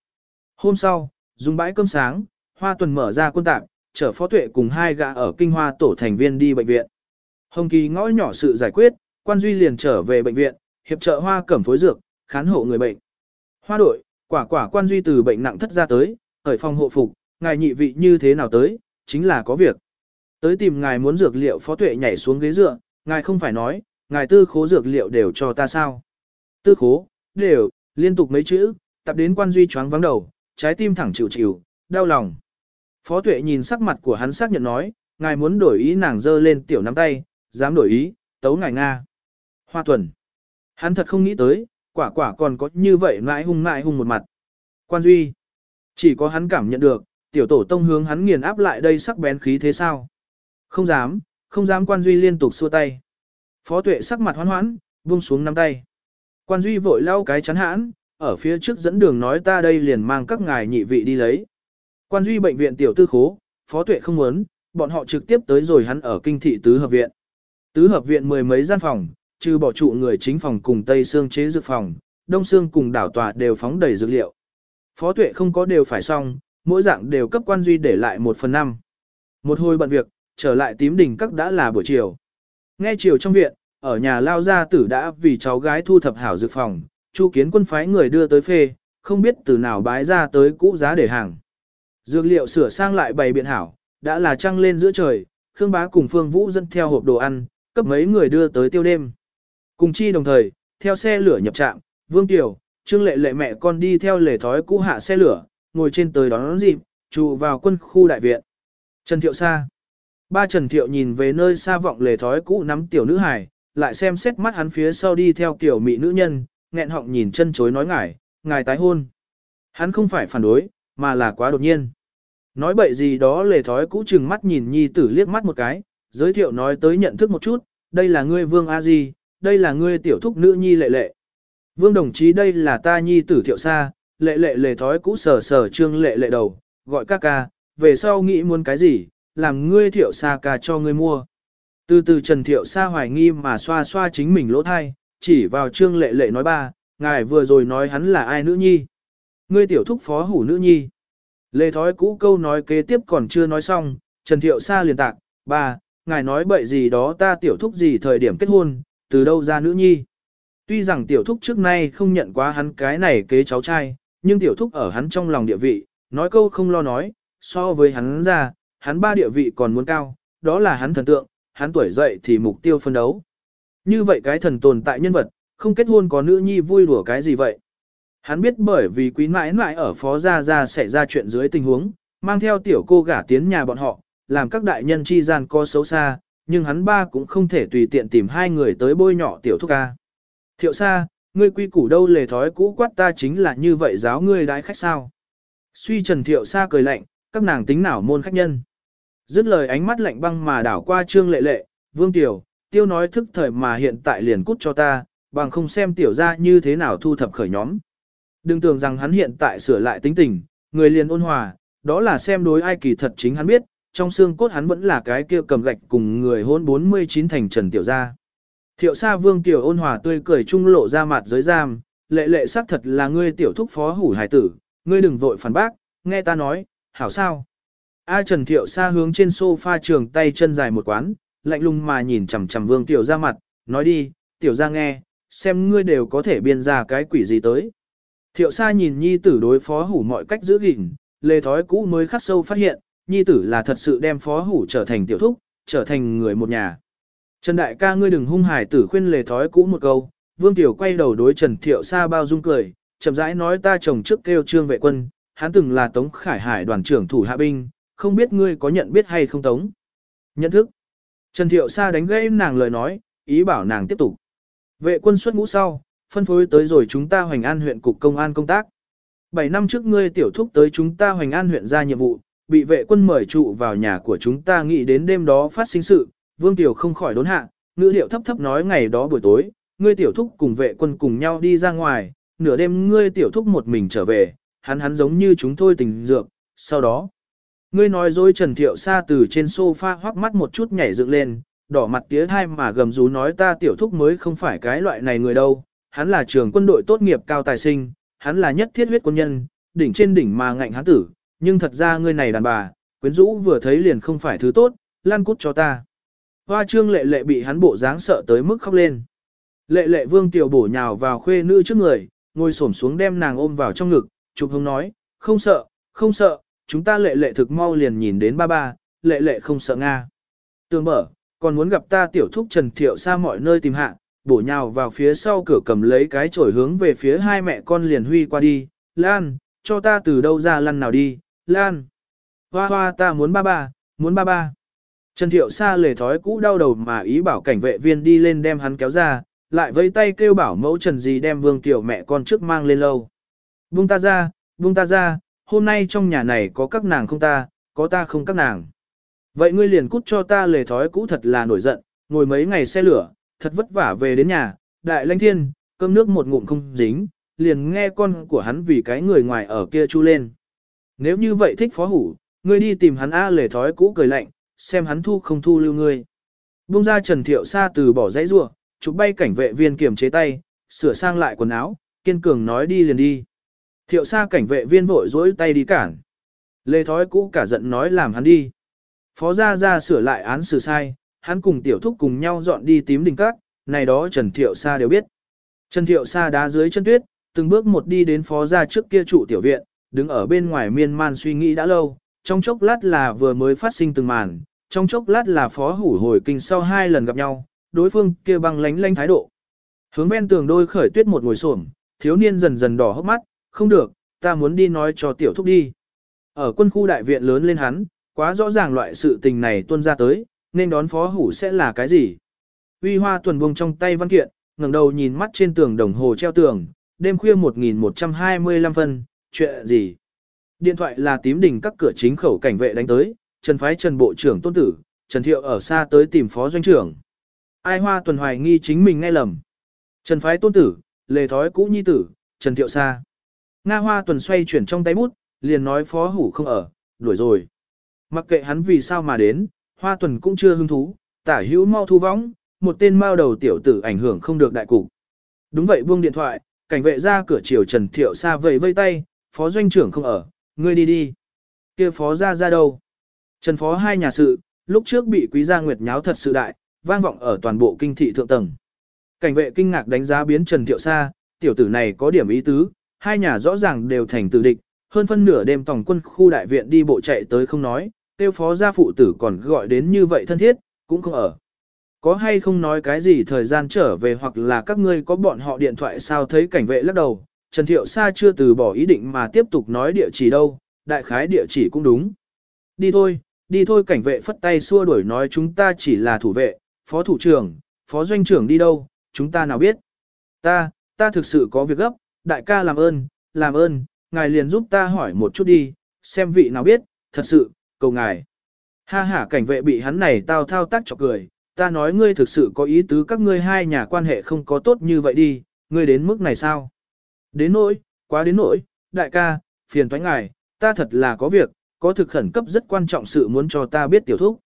Hôm sau, dùng bãi cơm sáng, hoa tuần mở ra quân tạm, chở phó tuệ cùng hai gã ở kinh hoa tổ thành viên đi bệnh viện. Hồng Kỳ ngõ nhỏ sự giải quyết, quan duy liền trở về bệnh viện, hiệp trợ hoa cẩm phối dược, khán hộ người bệnh. Hoa đội, quả quả quan duy từ bệnh nặng thất ra tới, khởi phòng hộ phục, ngài nhị vị như thế nào tới, chính là có việc. Tới tìm ngài muốn dược liệu phó tuệ nhảy xuống ghế dựa, ngài không phải nói, ngài tư khố dược liệu đều cho ta sao. Tư khố, đều, liên tục mấy chữ, tập đến quan duy choáng vắng đầu, trái tim thẳng chịu chịu, đau lòng. Phó tuệ nhìn sắc mặt của hắn xác nhận nói, ngài muốn đổi ý nàng dơ lên tiểu nắm tay, dám đổi ý, tấu ngài Nga. Hoa tuần. Hắn thật không nghĩ tới, quả quả còn có như vậy mãi hung mãi hung một mặt. Quan duy. Chỉ có hắn cảm nhận được, tiểu tổ tông hướng hắn nghiền áp lại đây sắc bén khí thế sao. Không dám, không dám quan duy liên tục xua tay. Phó tuệ sắc mặt hoán hoãn, buông xuống nắm tay. Quan duy vội lau cái chắn hãn, ở phía trước dẫn đường nói ta đây liền mang các ngài nhị vị đi lấy. Quan duy bệnh viện tiểu tư khố, phó tuệ không muốn, bọn họ trực tiếp tới rồi hắn ở kinh thị tứ hợp viện. Tứ hợp viện mười mấy gian phòng, trừ bỏ trụ người chính phòng cùng tây xương chế dược phòng, đông xương cùng đảo tòa đều phóng đầy dược liệu. Phó tuệ không có đều phải xong, mỗi dạng đều cấp quan duy để lại một phần năm. Một hồi bận việc, trở lại tím đỉnh các đã là buổi chiều. Nghe chiều trong viện, ở nhà lao gia tử đã vì cháu gái thu thập hảo dược phòng, chu kiến quân phái người đưa tới phê, không biết từ nào bái ra tới cũ giá để hàng. Dược liệu sửa sang lại bày biện hảo, đã là trăng lên giữa trời, Khương Bá cùng Phương Vũ dẫn theo hộp đồ ăn, cấp mấy người đưa tới tiêu đêm. Cùng chi đồng thời, theo xe lửa nhập trạm, Vương Tiểu, Trương Lệ Lệ mẹ con đi theo lề thói cũ hạ xe lửa, ngồi trên tới đón, dịp, trụ vào quân khu đại viện. Trần Thiệu xa. Ba Trần Thiệu nhìn về nơi xa vọng lề thói cũ nắm tiểu nữ hải, lại xem xét mắt hắn phía sau đi theo kiểu mỹ nữ nhân, nghẹn họng nhìn chân chối nói ngải, ngài tái hôn. Hắn không phải phản đối, mà là quá đột nhiên. Nói bậy gì đó lề thói cũ chừng mắt nhìn nhi tử liếc mắt một cái, giới thiệu nói tới nhận thức một chút, đây là ngươi vương A Di, đây là ngươi tiểu thúc nữ nhi lệ lệ. Vương đồng chí đây là ta nhi tử thiệu xa, lệ lệ lề thói cũ sờ sờ trương lệ lệ đầu, gọi ca ca, về sau nghĩ muốn cái gì, làm ngươi thiệu xa ca cho ngươi mua. Từ từ Trần Thiệu Sa hoài nghi mà xoa xoa chính mình lỗ thai, chỉ vào trương lệ lệ nói ba, ngài vừa rồi nói hắn là ai nữ nhi. Ngươi tiểu thúc phó hủ nữ nhi. Lê thói cũ câu nói kế tiếp còn chưa nói xong, Trần Thiệu Sa liền tạc, ba, ngài nói bậy gì đó ta tiểu thúc gì thời điểm kết hôn, từ đâu ra nữ nhi. Tuy rằng tiểu thúc trước nay không nhận quá hắn cái này kế cháu trai, nhưng tiểu thúc ở hắn trong lòng địa vị, nói câu không lo nói, so với hắn ra, hắn ba địa vị còn muốn cao, đó là hắn thần tượng, hắn tuổi dậy thì mục tiêu phân đấu. Như vậy cái thần tồn tại nhân vật, không kết hôn có nữ nhi vui đùa cái gì vậy? Hắn biết bởi vì quý mãi mãi ở phó gia gia xảy ra chuyện dưới tình huống, mang theo tiểu cô gả tiến nhà bọn họ, làm các đại nhân chi gian co xấu xa, nhưng hắn ba cũng không thể tùy tiện tìm hai người tới bôi nhỏ tiểu thúc ca. Thiệu xa, ngươi quy củ đâu lề thói cũ quát ta chính là như vậy giáo ngươi đái khách sao. Suy trần thiệu xa cười lạnh, các nàng tính nào môn khách nhân. Dứt lời ánh mắt lạnh băng mà đảo qua trương lệ lệ, vương tiểu, tiêu nói thức thời mà hiện tại liền cút cho ta, bằng không xem tiểu ra như thế nào thu thập khởi nhóm. Đừng tưởng rằng hắn hiện tại sửa lại tính tình, người liền ôn hòa, đó là xem đối ai kỳ thật chính hắn biết, trong xương cốt hắn vẫn là cái kia cầm gạch cùng người hôn 49 thành trần tiểu gia. Thiệu sa vương tiểu ôn hòa tươi cười trung lộ ra mặt giới giam, lệ lệ xác thật là ngươi tiểu thúc phó hủ hải tử, ngươi đừng vội phản bác, nghe ta nói, hảo sao. A Trần Thiệu Sa hướng trên sofa trường tay chân dài một quán, lạnh lùng mà nhìn chằm chằm Vương Tiểu ra mặt, nói đi, Tiểu ra nghe, xem ngươi đều có thể biên ra cái quỷ gì tới. Thiệu Sa nhìn Nhi tử đối phó hủ mọi cách giữ gìn, lê thói cũ mới khắc sâu phát hiện, Nhi tử là thật sự đem phó hủ trở thành tiểu thúc, trở thành người một nhà. Trần Đại ca ngươi đừng hung hài tử khuyên lề thói cũ một câu, Vương Tiểu quay đầu đối Trần Thiệu Sa bao dung cười, chậm rãi nói ta chồng trước kêu trương vệ quân, hắn từng là Tống Khải Hải đoàn trưởng thủ hạ binh, không biết ngươi có nhận biết hay không Tống. Nhận thức. Trần Thiệu Sa đánh gãy nàng lời nói, ý bảo nàng tiếp tục. Vệ quân xuất ngũ sau, phân phối tới rồi chúng ta hoành an huyện cục công an công tác. 7 năm trước ngươi tiểu thúc tới chúng ta hoành an huyện ra nhiệm vụ, bị vệ quân mời trụ vào nhà của chúng ta nghĩ đến đêm đó phát sinh sự, vương tiểu không khỏi đốn hạ, ngữ điệu thấp thấp nói ngày đó buổi tối, ngươi tiểu thúc cùng vệ quân cùng nhau đi ra ngoài, nửa đêm ngươi tiểu thúc một mình trở về, hắn hắn giống như chúng tôi tình dược, sau đó. Ngươi nói dối Trần Thiệu Sa từ trên sofa hoắc mắt một chút nhảy dựng lên, đỏ mặt tía thai mà gầm rú nói ta tiểu thúc mới không phải cái loại này người đâu, hắn là trường quân đội tốt nghiệp cao tài sinh, hắn là nhất thiết huyết quân nhân, đỉnh trên đỉnh mà ngạnh hắn tử, nhưng thật ra ngươi này đàn bà, quyến rũ vừa thấy liền không phải thứ tốt, lan cút cho ta. Hoa trương lệ lệ bị hắn bộ dáng sợ tới mức khóc lên. Lệ lệ vương tiểu bổ nhào vào khuê nữ trước người, ngồi xổm xuống đem nàng ôm vào trong ngực, chụp hông nói, không sợ, không sợ, chúng ta lệ lệ thực mau liền nhìn đến ba ba, lệ lệ không sợ Nga. Tương mở, còn muốn gặp ta tiểu thúc Trần Thiệu xa mọi nơi tìm hạ, bổ nhào vào phía sau cửa cầm lấy cái chổi hướng về phía hai mẹ con liền huy qua đi, Lan, cho ta từ đâu ra lăn nào đi, Lan. Hoa hoa ta muốn ba ba, muốn ba ba. Trần Thiệu Sa lề thói cũ đau đầu mà ý bảo cảnh vệ viên đi lên đem hắn kéo ra, lại vẫy tay kêu bảo mẫu Trần gì đem Vương Tiểu mẹ con trước mang lên lâu. Buông ta ra, buông ta ra, hôm nay trong nhà này có các nàng không ta, có ta không các nàng. Vậy ngươi liền cút cho ta lề thói cũ thật là nổi giận, ngồi mấy ngày xe lửa, thật vất vả về đến nhà, đại lãnh thiên, cơm nước một ngụm không dính, liền nghe con của hắn vì cái người ngoài ở kia chu lên. Nếu như vậy thích phó hủ, ngươi đi tìm hắn A lề thói cũ cười lạnh, xem hắn thu không thu lưu ngươi. Bung ra Trần Thiệu Sa từ bỏ dãy rua, chụp bay cảnh vệ viên kiềm chế tay, sửa sang lại quần áo, kiên cường nói đi liền đi. Thiệu Sa cảnh vệ viên vội dỗi tay đi cản. Lê thói cũ cả giận nói làm hắn đi. Phó gia gia sửa lại án xử sai, hắn cùng tiểu thúc cùng nhau dọn đi tím đình cát, này đó Trần Thiệu Sa đều biết. Trần Thiệu Sa đá dưới chân tuyết, từng bước một đi đến phó gia trước kia trụ tiểu viện, đứng ở bên ngoài miên man suy nghĩ đã lâu, trong chốc lát là vừa mới phát sinh từng màn, trong chốc lát là phó hủ hồi kinh sau hai lần gặp nhau, đối phương kia băng lánh lánh thái độ. Hướng ven tường đôi khởi tuyết một ngồi xổm, thiếu niên dần dần đỏ hốc mắt, không được, ta muốn đi nói cho tiểu thúc đi. Ở quân khu đại viện lớn lên hắn, quá rõ ràng loại sự tình này tuân ra tới, nên đón phó hủ sẽ là cái gì. Uy hoa tuần buông trong tay văn kiện, ngẩng đầu nhìn mắt trên tường đồng hồ treo tường, đêm khuya 1125 phân, chuyện gì? Điện thoại là tím đỉnh các cửa chính khẩu cảnh vệ đánh tới, Trần Phái Trần Bộ trưởng Tôn Tử, Trần Thiệu ở xa tới tìm phó doanh trưởng. Ai hoa tuần hoài nghi chính mình nghe lầm. Trần Phái Tôn Tử, lề thói cũ nhi tử, Trần Thiệu xa. Nga hoa tuần xoay chuyển trong tay bút, liền nói phó hủ không ở, đuổi rồi. Mặc kệ hắn vì sao mà đến, hoa tuần cũng chưa hứng thú, tả hữu mau thu vong, một tên mao đầu tiểu tử ảnh hưởng không được đại cục. Đúng vậy buông điện thoại, cảnh vệ ra cửa chiều Trần Thiệu xa vẫy vây tay, phó doanh trưởng không ở, ngươi đi đi. kia phó ra ra đâu? Trần phó hai nhà sự, lúc trước bị quý gia nguyệt nháo thật sự đại, vang vọng ở toàn bộ kinh thị thượng tầng. Cảnh vệ kinh ngạc đánh giá biến Trần Thiệu Sa, tiểu tử này có điểm ý tứ, hai nhà rõ ràng đều thành tử địch, hơn phân nửa đêm tổng quân khu đại viện đi bộ chạy tới không nói, tiêu phó gia phụ tử còn gọi đến như vậy thân thiết, cũng không ở. Có hay không nói cái gì thời gian trở về hoặc là các ngươi có bọn họ điện thoại sao thấy cảnh vệ lắc đầu, Trần Thiệu Sa chưa từ bỏ ý định mà tiếp tục nói địa chỉ đâu, đại khái địa chỉ cũng đúng. Đi thôi, đi thôi cảnh vệ phất tay xua đuổi nói chúng ta chỉ là thủ vệ, phó thủ trưởng, phó doanh trưởng đi đâu, chúng ta nào biết. Ta, ta thực sự có việc gấp, đại ca làm ơn, làm ơn, ngài liền giúp ta hỏi một chút đi, xem vị nào biết, thật sự, cầu ngài. Ha ha cảnh vệ bị hắn này tao thao tác chọc cười, ta nói ngươi thực sự có ý tứ các ngươi hai nhà quan hệ không có tốt như vậy đi, ngươi đến mức này sao? Đến nỗi, quá đến nỗi, đại ca, phiền thoái ngài, ta thật là có việc, có thực khẩn cấp rất quan trọng sự muốn cho ta biết tiểu thúc.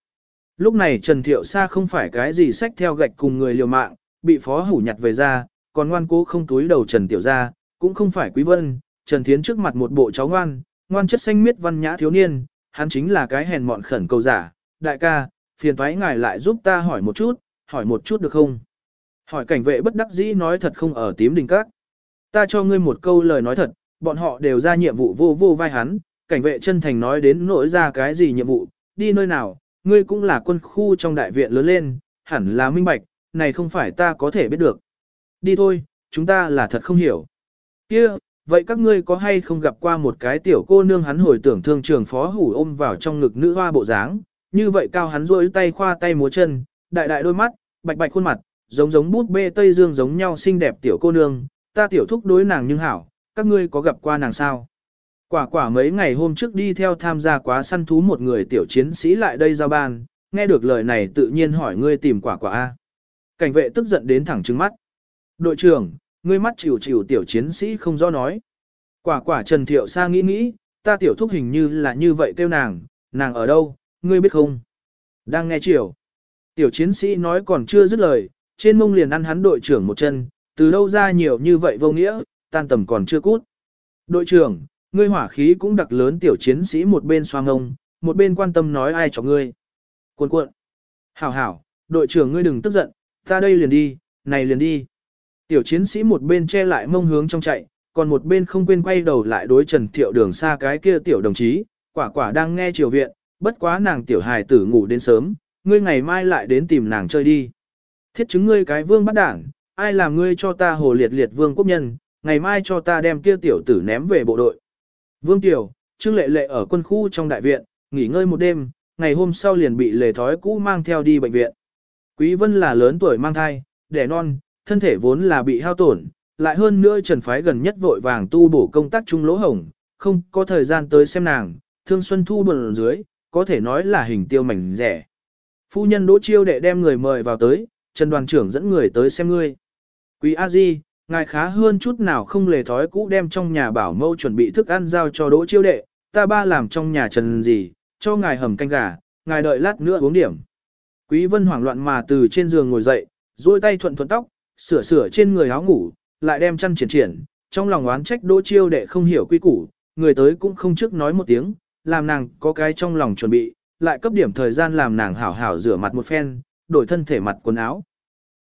Lúc này Trần Thiệu Sa không phải cái gì sách theo gạch cùng người liều mạng, bị phó hủ nhặt về ra, còn ngoan cố không túi đầu Trần Tiểu ra, cũng không phải Quý Vân, Trần Thiến trước mặt một bộ cháu ngoan, ngoan chất xanh miết văn nhã thiếu niên, hắn chính là cái hèn mọn khẩn cầu giả, đại ca, phiền thoái ngài lại giúp ta hỏi một chút, hỏi một chút được không? Hỏi cảnh vệ bất đắc dĩ nói thật không ở tím đình các. Ta cho ngươi một câu lời nói thật, bọn họ đều ra nhiệm vụ vô vô vai hắn, cảnh vệ chân thành nói đến nỗi ra cái gì nhiệm vụ, đi nơi nào, ngươi cũng là quân khu trong đại viện lớn lên, hẳn là minh bạch, này không phải ta có thể biết được. Đi thôi, chúng ta là thật không hiểu. Kia, vậy các ngươi có hay không gặp qua một cái tiểu cô nương hắn hồi tưởng thương trường phó hủ ôm vào trong ngực nữ hoa bộ dáng, như vậy cao hắn rôi tay khoa tay múa chân, đại đại đôi mắt, bạch bạch khuôn mặt, giống giống bút bê Tây Dương giống nhau xinh đẹp tiểu cô nương, ta tiểu thúc đối nàng nhưng hảo, các ngươi có gặp qua nàng sao? Quả quả mấy ngày hôm trước đi theo tham gia quá săn thú một người tiểu chiến sĩ lại đây giao ban, nghe được lời này tự nhiên hỏi ngươi tìm quả quả A. Cảnh vệ tức giận đến thẳng trứng mắt. Đội trưởng, ngươi mắt chịu chịu tiểu chiến sĩ không do nói. Quả quả Trần Thiệu Sa nghĩ nghĩ, ta tiểu thúc hình như là như vậy kêu nàng, nàng ở đâu, ngươi biết không? Đang nghe chiều. Tiểu chiến sĩ nói còn chưa dứt lời, trên mông liền ăn hắn đội trưởng một chân, từ đâu ra nhiều như vậy vô nghĩa, tan tầm còn chưa cút. Đội trưởng, ngươi hỏa khí cũng đặc lớn tiểu chiến sĩ một bên xoa ngông, một bên quan tâm nói ai cho ngươi. Cuộn cuộn. Hảo hảo, đội trưởng ngươi đừng tức giận, ta đây liền đi, này liền đi. Tiểu chiến sĩ một bên che lại mông hướng trong chạy, còn một bên không quên quay đầu lại đối Trần Thiệu đường xa cái kia tiểu đồng chí, quả quả đang nghe triều viện, bất quá nàng tiểu hài tử ngủ đến sớm, ngươi ngày mai lại đến tìm nàng chơi đi. Thiết chứng ngươi cái vương bắt đảng, ai làm ngươi cho ta hồ liệt liệt vương quốc nhân, ngày mai cho ta đem kia tiểu tử ném về bộ đội. Vương Tiểu, Trương Lệ Lệ ở quân khu trong đại viện, nghỉ ngơi một đêm, ngày hôm sau liền bị lề thói cũ mang theo đi bệnh viện. Quý Vân là lớn tuổi mang thai, đẻ non, thân thể vốn là bị hao tổn, lại hơn nữa Trần Phái gần nhất vội vàng tu bổ công tác trung lỗ hồng, không có thời gian tới xem nàng, thương xuân thu bần dưới, có thể nói là hình tiêu mảnh rẻ. Phu nhân Đỗ Chiêu đệ đem người mời vào tới, Trần đoàn trưởng dẫn người tới xem ngươi. Quý A Di, ngài khá hơn chút nào không lề thói cũ đem trong nhà bảo mâu chuẩn bị thức ăn giao cho Đỗ Chiêu đệ, ta ba làm trong nhà trần gì, cho ngài hầm canh gà, ngài đợi lát nữa uống điểm. Quý Vân hoảng loạn mà từ trên giường ngồi dậy, duỗi tay thuận thuận tóc, sửa sửa trên người áo ngủ, lại đem chăn triển triển, trong lòng oán trách Đỗ Chiêu đệ không hiểu quy củ, người tới cũng không trước nói một tiếng, làm nàng có cái trong lòng chuẩn bị, lại cấp điểm thời gian làm nàng hảo hảo rửa mặt một phen, đổi thân thể mặt quần áo.